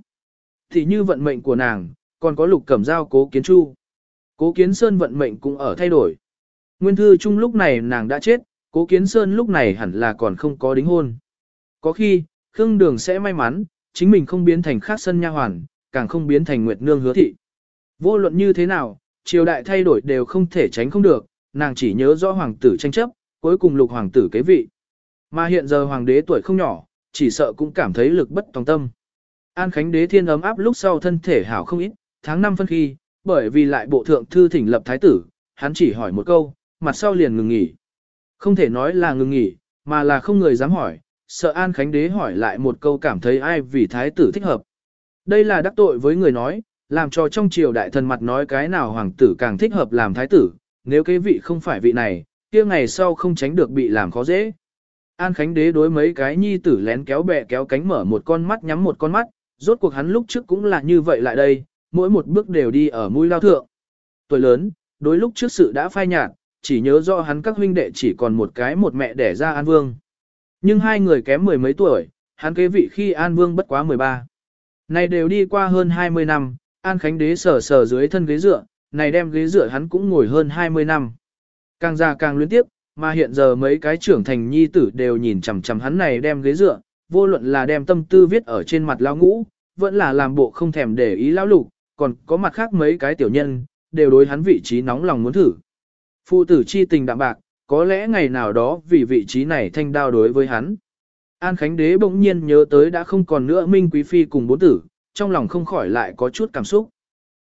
Thì như vận mệnh của nàng, còn có lục cẩm giao cố kiến chu. Cố kiến sơn vận mệnh cũng ở thay đổi. Nguyên thư chung lúc này nàng đã chết, cố kiến sơn lúc này hẳn là còn không có đính hôn. Có khi, Khương Đường sẽ may mắn, chính mình không biến thành khác sân nha hoàn, càng không biến thành nguyệt nương hứa thị. Vô luận như thế nào, triều đại thay đổi đều không thể tránh không được, nàng chỉ nhớ rõ hoàng tử tranh chấp, cuối cùng lục hoàng tử kế vị. Mà hiện giờ hoàng đế tuổi không nhỏ, chỉ sợ cũng cảm thấy lực bất tòng tâm. An Khánh đế thiên ấm áp lúc sau thân thể hảo không ít, tháng 5 phân khi, bởi vì lại bộ thượng thư thỉnh lập thái tử, hắn chỉ hỏi một câu, mặt sau liền ngừng nghỉ. Không thể nói là ngừng nghỉ, mà là không người dám hỏi, sợ An Khánh đế hỏi lại một câu cảm thấy ai vì thái tử thích hợp. Đây là đắc tội với người nói, làm cho trong triều đại thần mặt nói cái nào hoàng tử càng thích hợp làm thái tử, nếu cái vị không phải vị này, kia ngày sau không tránh được bị làm khó dễ. An Khánh đế đối mấy cái nhi tử lén kéo bè kéo cánh mở một con mắt nhắm một con mắt, rốt cuộc hắn lúc trước cũng là như vậy lại đây, mỗi một bước đều đi ở mũi lao thượng. Tuổi lớn, đối lúc trước sự đã phai nhạt, chỉ nhớ rõ hắn các huynh đệ chỉ còn một cái một mẹ đẻ ra An Vương. Nhưng hai người kém mười mấy tuổi, hắn kế vị khi An Vương bất quá 13. Này đều đi qua hơn 20 năm, An Khánh Đế sờ sờ dưới thân ghế dựa, này đem ghế dựa hắn cũng ngồi hơn 20 năm. Càng già càng luyến tiếp, mà hiện giờ mấy cái trưởng thành nhi tử đều nhìn chằm chằm hắn này đem ghế dựa, vô luận là đem tâm tư viết ở trên mặt lao ngũ, vẫn là làm bộ không thèm để ý lão lục, còn có mặt khác mấy cái tiểu nhân, đều đối hắn vị trí nóng lòng muốn thử. Phụ tử chi tình đạm bạc, có lẽ ngày nào đó vì vị trí này thanh đao đối với hắn. An Khánh Đế bỗng nhiên nhớ tới đã không còn nữa Minh Quý Phi cùng bốn tử, trong lòng không khỏi lại có chút cảm xúc.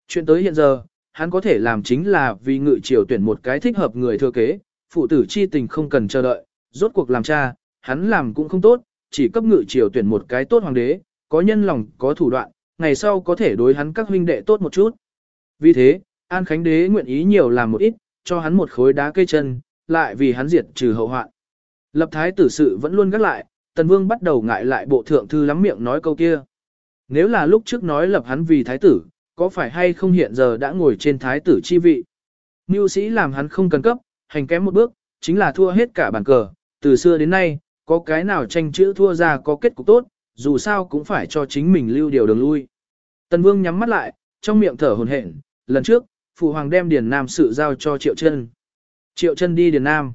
Chuyện tới hiện giờ, hắn có thể làm chính là vì ngự triều tuyển một cái thích hợp người thừa kế, phụ tử chi tình không cần chờ đợi, rốt cuộc làm cha, hắn làm cũng không tốt, chỉ cấp ngự triều tuyển một cái tốt hoàng đế, có nhân lòng, có thủ đoạn, ngày sau có thể đối hắn các huynh đệ tốt một chút. Vì thế, An Khánh Đế nguyện ý nhiều làm một ít, cho hắn một khối đá cây chân, lại vì hắn diệt trừ hậu hoạn. Lập thái tử sự vẫn luôn gác lại, Tần Vương bắt đầu ngại lại bộ thượng thư lắm miệng nói câu kia. Nếu là lúc trước nói lập hắn vì thái tử, có phải hay không hiện giờ đã ngồi trên thái tử chi vị? Mưu sĩ làm hắn không cần cấp, hành kém một bước, chính là thua hết cả bàn cờ, từ xưa đến nay, có cái nào tranh chữ thua ra có kết cục tốt, dù sao cũng phải cho chính mình lưu điều đường lui. Tần Vương nhắm mắt lại, trong miệng thở hồn hển, lần trước, phụ hoàng đem Điền Nam sự giao cho Triệu Chân. Triệu Chân đi Điền Nam.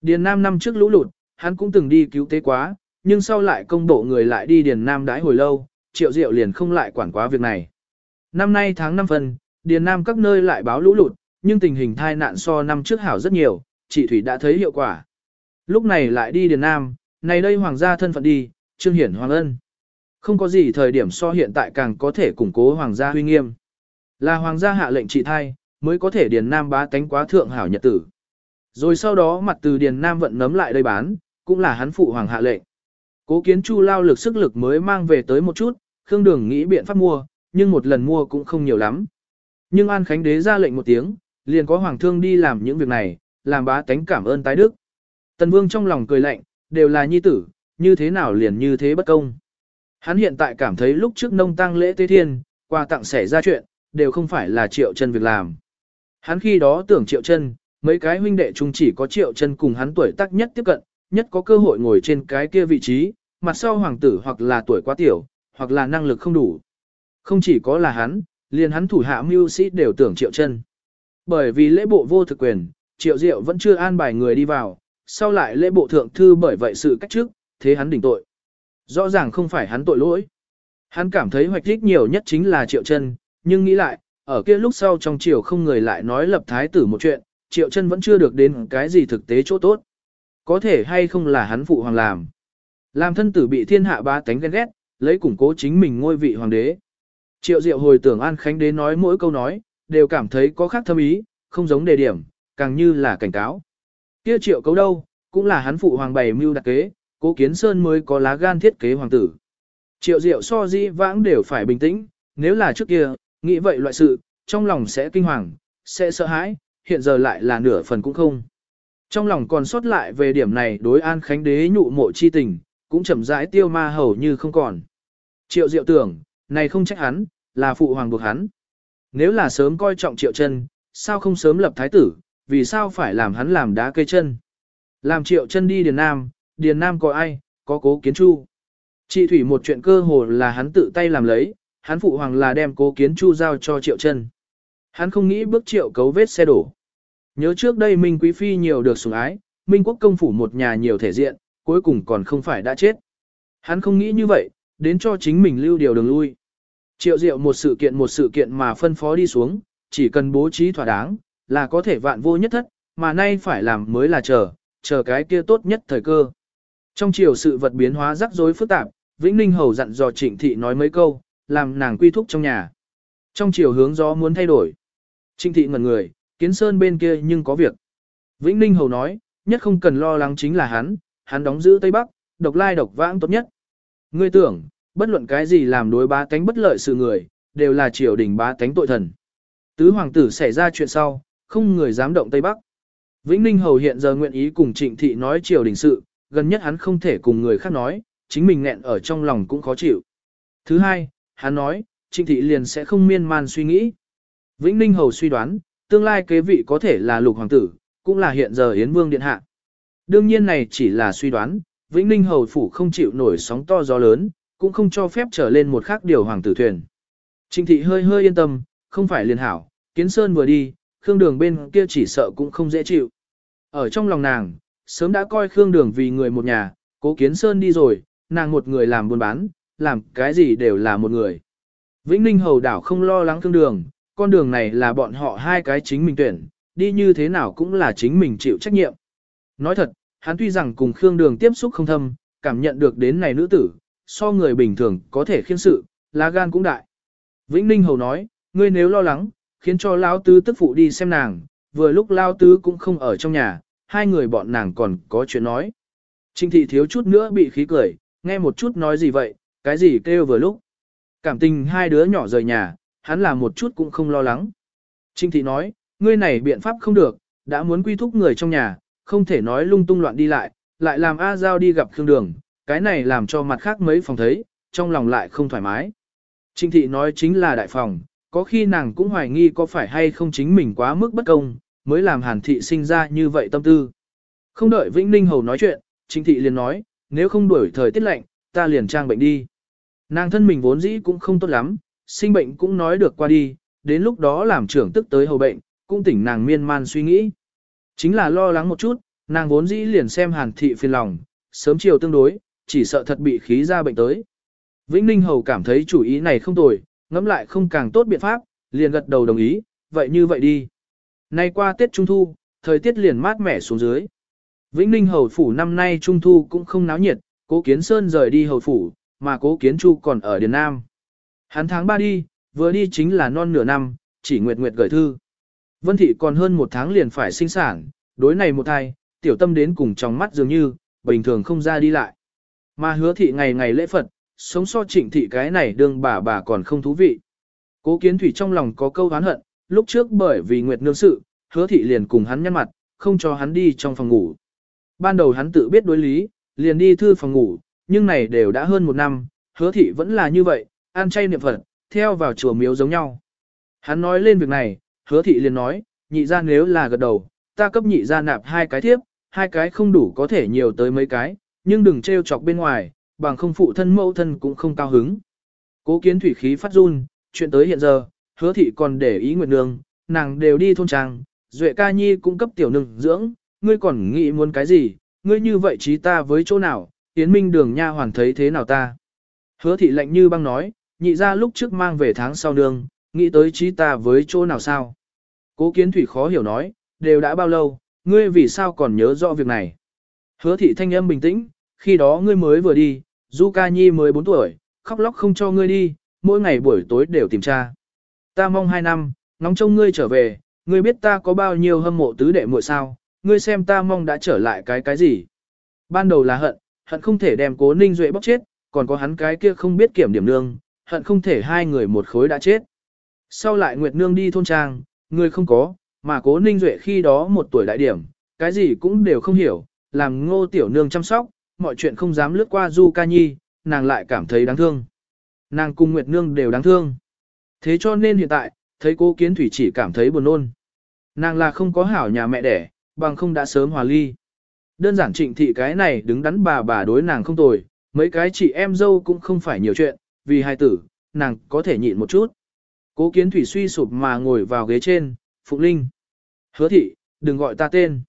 Điền Nam năm trước lũ lụt, hắn cũng từng đi cứu tế quá, nhưng sau lại công bộ người lại đi Điền Nam đãi hồi lâu, Triệu Diệu liền không lại quản quá việc này. Năm nay tháng 5 phần, Điền Nam các nơi lại báo lũ lụt, nhưng tình hình thai nạn so năm trước hảo rất nhiều, chị Thủy đã thấy hiệu quả. Lúc này lại đi Điền Nam, này đây hoàng gia thân phận đi, trương hiển hoàng ân. Không có gì thời điểm so hiện tại càng có thể củng cố hoàng gia huy nghiêm. Là hoàng gia hạ lệnh trị thai, mới có thể Điền Nam bá tánh quá thượng hảo nhật tử. Rồi sau đó mặt từ Điền Nam vận nấm lại đây bán, cũng là hắn phụ hoàng hạ lệnh. Cố kiến chu lao lực sức lực mới mang về tới một chút, Khương Đường nghĩ biện pháp mua, nhưng một lần mua cũng không nhiều lắm. Nhưng An Khánh Đế ra lệnh một tiếng, liền có hoàng thương đi làm những việc này, làm bá tánh cảm ơn tái đức. Tần Vương trong lòng cười lạnh, đều là nhi tử, như thế nào liền như thế bất công. Hắn hiện tại cảm thấy lúc trước nông tăng lễ tế thiên, qua tặng xảy ra chuyện, đều không phải là triệu chân việc làm. Hắn khi đó tưởng triệu chân, mấy cái huynh đệ chung chỉ có triệu chân cùng hắn tuổi tác nhất tiếp cận, nhất có cơ hội ngồi trên cái kia vị trí, mặt sau hoàng tử hoặc là tuổi quá tiểu, hoặc là năng lực không đủ. Không chỉ có là hắn, liền hắn thủ hạ mưu sĩ đều tưởng triệu chân. Bởi vì lễ bộ vô thực quyền, triệu diệu vẫn chưa an bài người đi vào, sau lại lễ bộ thượng thư bởi vậy sự cách trước, thế hắn đỉnh tội. Rõ ràng không phải hắn tội lỗi. Hắn cảm thấy hoạch thích nhiều nhất chính là triệu chân, nhưng nghĩ lại, ở kia lúc sau trong triều không người lại nói lập thái tử một chuyện, triệu chân vẫn chưa được đến cái gì thực tế chỗ tốt. Có thể hay không là hắn phụ hoàng làm. Làm thân tử bị thiên hạ ba tánh ghen ghét, lấy củng cố chính mình ngôi vị hoàng đế. Triệu diệu hồi tưởng An Khánh Đế nói mỗi câu nói, đều cảm thấy có khác thâm ý, không giống đề điểm, càng như là cảnh cáo. Kia triệu cấu đâu, cũng là hắn phụ hoàng bày mưu đặc kế, cố kiến sơn mới có lá gan thiết kế hoàng tử. Triệu diệu so di vãng đều phải bình tĩnh, nếu là trước kia, nghĩ vậy loại sự, trong lòng sẽ kinh hoàng, sẽ sợ hãi, hiện giờ lại là nửa phần cũng không. Trong lòng còn sót lại về điểm này đối an khánh đế nhụ mộ chi tình, cũng chậm rãi tiêu ma hầu như không còn. Triệu diệu tưởng, này không trách hắn, là phụ hoàng buộc hắn. Nếu là sớm coi trọng triệu chân, sao không sớm lập thái tử, vì sao phải làm hắn làm đá cây chân. Làm triệu chân đi Điền Nam, Điền Nam có ai, có cố kiến chu. Chị Thủy một chuyện cơ hồ là hắn tự tay làm lấy, hắn phụ hoàng là đem cố kiến chu giao cho triệu chân. Hắn không nghĩ bước triệu cấu vết xe đổ. Nhớ trước đây Minh Quý Phi nhiều được sủng ái, Minh Quốc công phủ một nhà nhiều thể diện, cuối cùng còn không phải đã chết. Hắn không nghĩ như vậy, đến cho chính mình lưu điều đường lui. Triệu diệu một sự kiện một sự kiện mà phân phó đi xuống, chỉ cần bố trí thỏa đáng, là có thể vạn vô nhất thất, mà nay phải làm mới là chờ, chờ cái kia tốt nhất thời cơ. Trong chiều sự vật biến hóa rắc rối phức tạp, Vĩnh Ninh Hầu dặn dò Trịnh Thị nói mấy câu, làm nàng quy thúc trong nhà. Trong chiều hướng gió muốn thay đổi. Trịnh Thị ngẩn người, Kiến Sơn bên kia nhưng có việc. Vĩnh Ninh Hầu nói, nhất không cần lo lắng chính là hắn, hắn đóng giữ Tây Bắc, độc lai độc vãng tốt nhất. Ngươi tưởng, bất luận cái gì làm đối bá tánh bất lợi sự người, đều là triều đình bá tánh tội thần. Tứ hoàng tử xảy ra chuyện sau, không người dám động Tây Bắc. Vĩnh Ninh Hầu hiện giờ nguyện ý cùng trịnh thị nói triều đình sự, gần nhất hắn không thể cùng người khác nói, chính mình nghẹn ở trong lòng cũng khó chịu. Thứ hai, hắn nói, trịnh thị liền sẽ không miên man suy nghĩ. Vĩnh Ninh Hầu suy đoán, tương lai kế vị có thể là lục hoàng tử, cũng là hiện giờ Yến Vương Điện Hạ. Đương nhiên này chỉ là suy đoán, Vĩnh Ninh Hầu Phủ không chịu nổi sóng to gió lớn, cũng không cho phép trở lên một khác điều hoàng tử thuyền. Trình thị hơi hơi yên tâm, không phải liền hảo, Kiến Sơn vừa đi, Khương Đường bên kia chỉ sợ cũng không dễ chịu. Ở trong lòng nàng, sớm đã coi Khương Đường vì người một nhà, cố Kiến Sơn đi rồi, nàng một người làm buôn bán, làm cái gì đều là một người. Vĩnh Ninh Hầu đảo không lo lắng Khương Đường, con đường này là bọn họ hai cái chính mình tuyển, đi như thế nào cũng là chính mình chịu trách nhiệm. Nói thật, hắn tuy rằng cùng Khương Đường tiếp xúc không thâm, cảm nhận được đến này nữ tử, so người bình thường có thể khiên sự, lá gan cũng đại. Vĩnh Ninh Hầu nói, ngươi nếu lo lắng, khiến cho Lão Tứ tức phụ đi xem nàng, vừa lúc Lão Tứ cũng không ở trong nhà, hai người bọn nàng còn có chuyện nói. Trinh thị thiếu chút nữa bị khí cười, nghe một chút nói gì vậy, cái gì kêu vừa lúc. Cảm tình hai đứa nhỏ rời nhà, hắn là một chút cũng không lo lắng. Trinh thị nói, ngươi này biện pháp không được, đã muốn quy thúc người trong nhà, không thể nói lung tung loạn đi lại, lại làm A Giao đi gặp Khương Đường, cái này làm cho mặt khác mấy phòng thấy, trong lòng lại không thoải mái. Trinh thị nói chính là đại phòng, có khi nàng cũng hoài nghi có phải hay không chính mình quá mức bất công, mới làm hàn thị sinh ra như vậy tâm tư. Không đợi Vĩnh Ninh Hầu nói chuyện, Trinh thị liền nói, nếu không đuổi thời tiết lạnh, ta liền trang bệnh đi. Nàng thân mình vốn dĩ cũng không tốt lắm, sinh bệnh cũng nói được qua đi, đến lúc đó làm trưởng tức tới hầu bệnh, cũng tỉnh nàng miên man suy nghĩ. Chính là lo lắng một chút, nàng vốn dĩ liền xem hàn thị phiền lòng, sớm chiều tương đối, chỉ sợ thật bị khí ra bệnh tới. Vĩnh Ninh Hầu cảm thấy chủ ý này không tồi, ngẫm lại không càng tốt biện pháp, liền gật đầu đồng ý, vậy như vậy đi. Nay qua Tết Trung Thu, thời tiết liền mát mẻ xuống dưới. Vĩnh Ninh Hầu Phủ năm nay Trung Thu cũng không náo nhiệt, cố Kiến Sơn rời đi Hầu Phủ, mà cố Kiến Chu còn ở Điền Nam. Hắn tháng 3 đi, vừa đi chính là non nửa năm, chỉ nguyệt nguyệt gửi thư. Vân Thị còn hơn một tháng liền phải sinh sản, đối này một thai, tiểu tâm đến cùng trong mắt dường như, bình thường không ra đi lại. Mà hứa thị ngày ngày lễ Phật, sống so trịnh thị cái này đương bà bà còn không thú vị. Cố kiến thủy trong lòng có câu hán hận, lúc trước bởi vì Nguyệt Nương sự, hứa thị liền cùng hắn nhăn mặt, không cho hắn đi trong phòng ngủ. Ban đầu hắn tự biết đối lý, liền đi thư phòng ngủ, nhưng này đều đã hơn một năm, hứa thị vẫn là như vậy, ăn chay niệm Phật, theo vào chùa miếu giống nhau. Hắn nói lên việc này, hứa thị liền nói, nhị ra nếu là gật đầu, ta cấp nhị ra nạp hai cái thiếp, hai cái không đủ có thể nhiều tới mấy cái, nhưng đừng trêu chọc bên ngoài, bằng không phụ thân mẫu thân cũng không cao hứng. Cố kiến thủy khí phát run, chuyện tới hiện giờ, hứa thị còn để ý nguyện nương, nàng đều đi thôn trang, duệ ca nhi cũng cấp tiểu nương dưỡng, ngươi còn nghĩ muốn cái gì, ngươi như vậy trí ta với chỗ nào, tiến minh đường nha hoàn thấy thế nào ta. Hứa thị lạnh như băng nói, nhị ra lúc trước mang về tháng sau nương, nghĩ tới trí ta với chỗ nào sao. Cố kiến thủy khó hiểu nói, đều đã bao lâu, ngươi vì sao còn nhớ rõ việc này. Hứa thị thanh âm bình tĩnh, khi đó ngươi mới vừa đi, Du Ca Nhi mới 4 tuổi, khóc lóc không cho ngươi đi, mỗi ngày buổi tối đều tìm cha. Ta mong 2 năm, nóng trông ngươi trở về, ngươi biết ta có bao nhiêu hâm mộ tứ đệ muội sao, ngươi xem ta mong đã trở lại cái cái gì. Ban đầu là hận, hận không thể đem cố ninh duệ bóc chết, còn có hắn cái kia không biết kiểm điểm nương, hận không thể hai người một khối đã chết. Sau lại Nguyệt Nương đi thôn trang, người không có, mà cố ninh duệ khi đó một tuổi đại điểm, cái gì cũng đều không hiểu, làm ngô tiểu nương chăm sóc, mọi chuyện không dám lướt qua Du Ca Nhi, nàng lại cảm thấy đáng thương. Nàng cùng Nguyệt Nương đều đáng thương. Thế cho nên hiện tại, thấy cô Kiến Thủy chỉ cảm thấy buồn nôn. Nàng là không có hảo nhà mẹ đẻ, bằng không đã sớm hòa ly. Đơn giản trịnh thị cái này đứng đắn bà bà đối nàng không tồi, mấy cái chị em dâu cũng không phải nhiều chuyện, vì hai tử, nàng có thể nhịn một chút. Cố Kiến Thủy suy sụp mà ngồi vào ghế trên, Phụng Linh. Hứa thị, đừng gọi ta tên.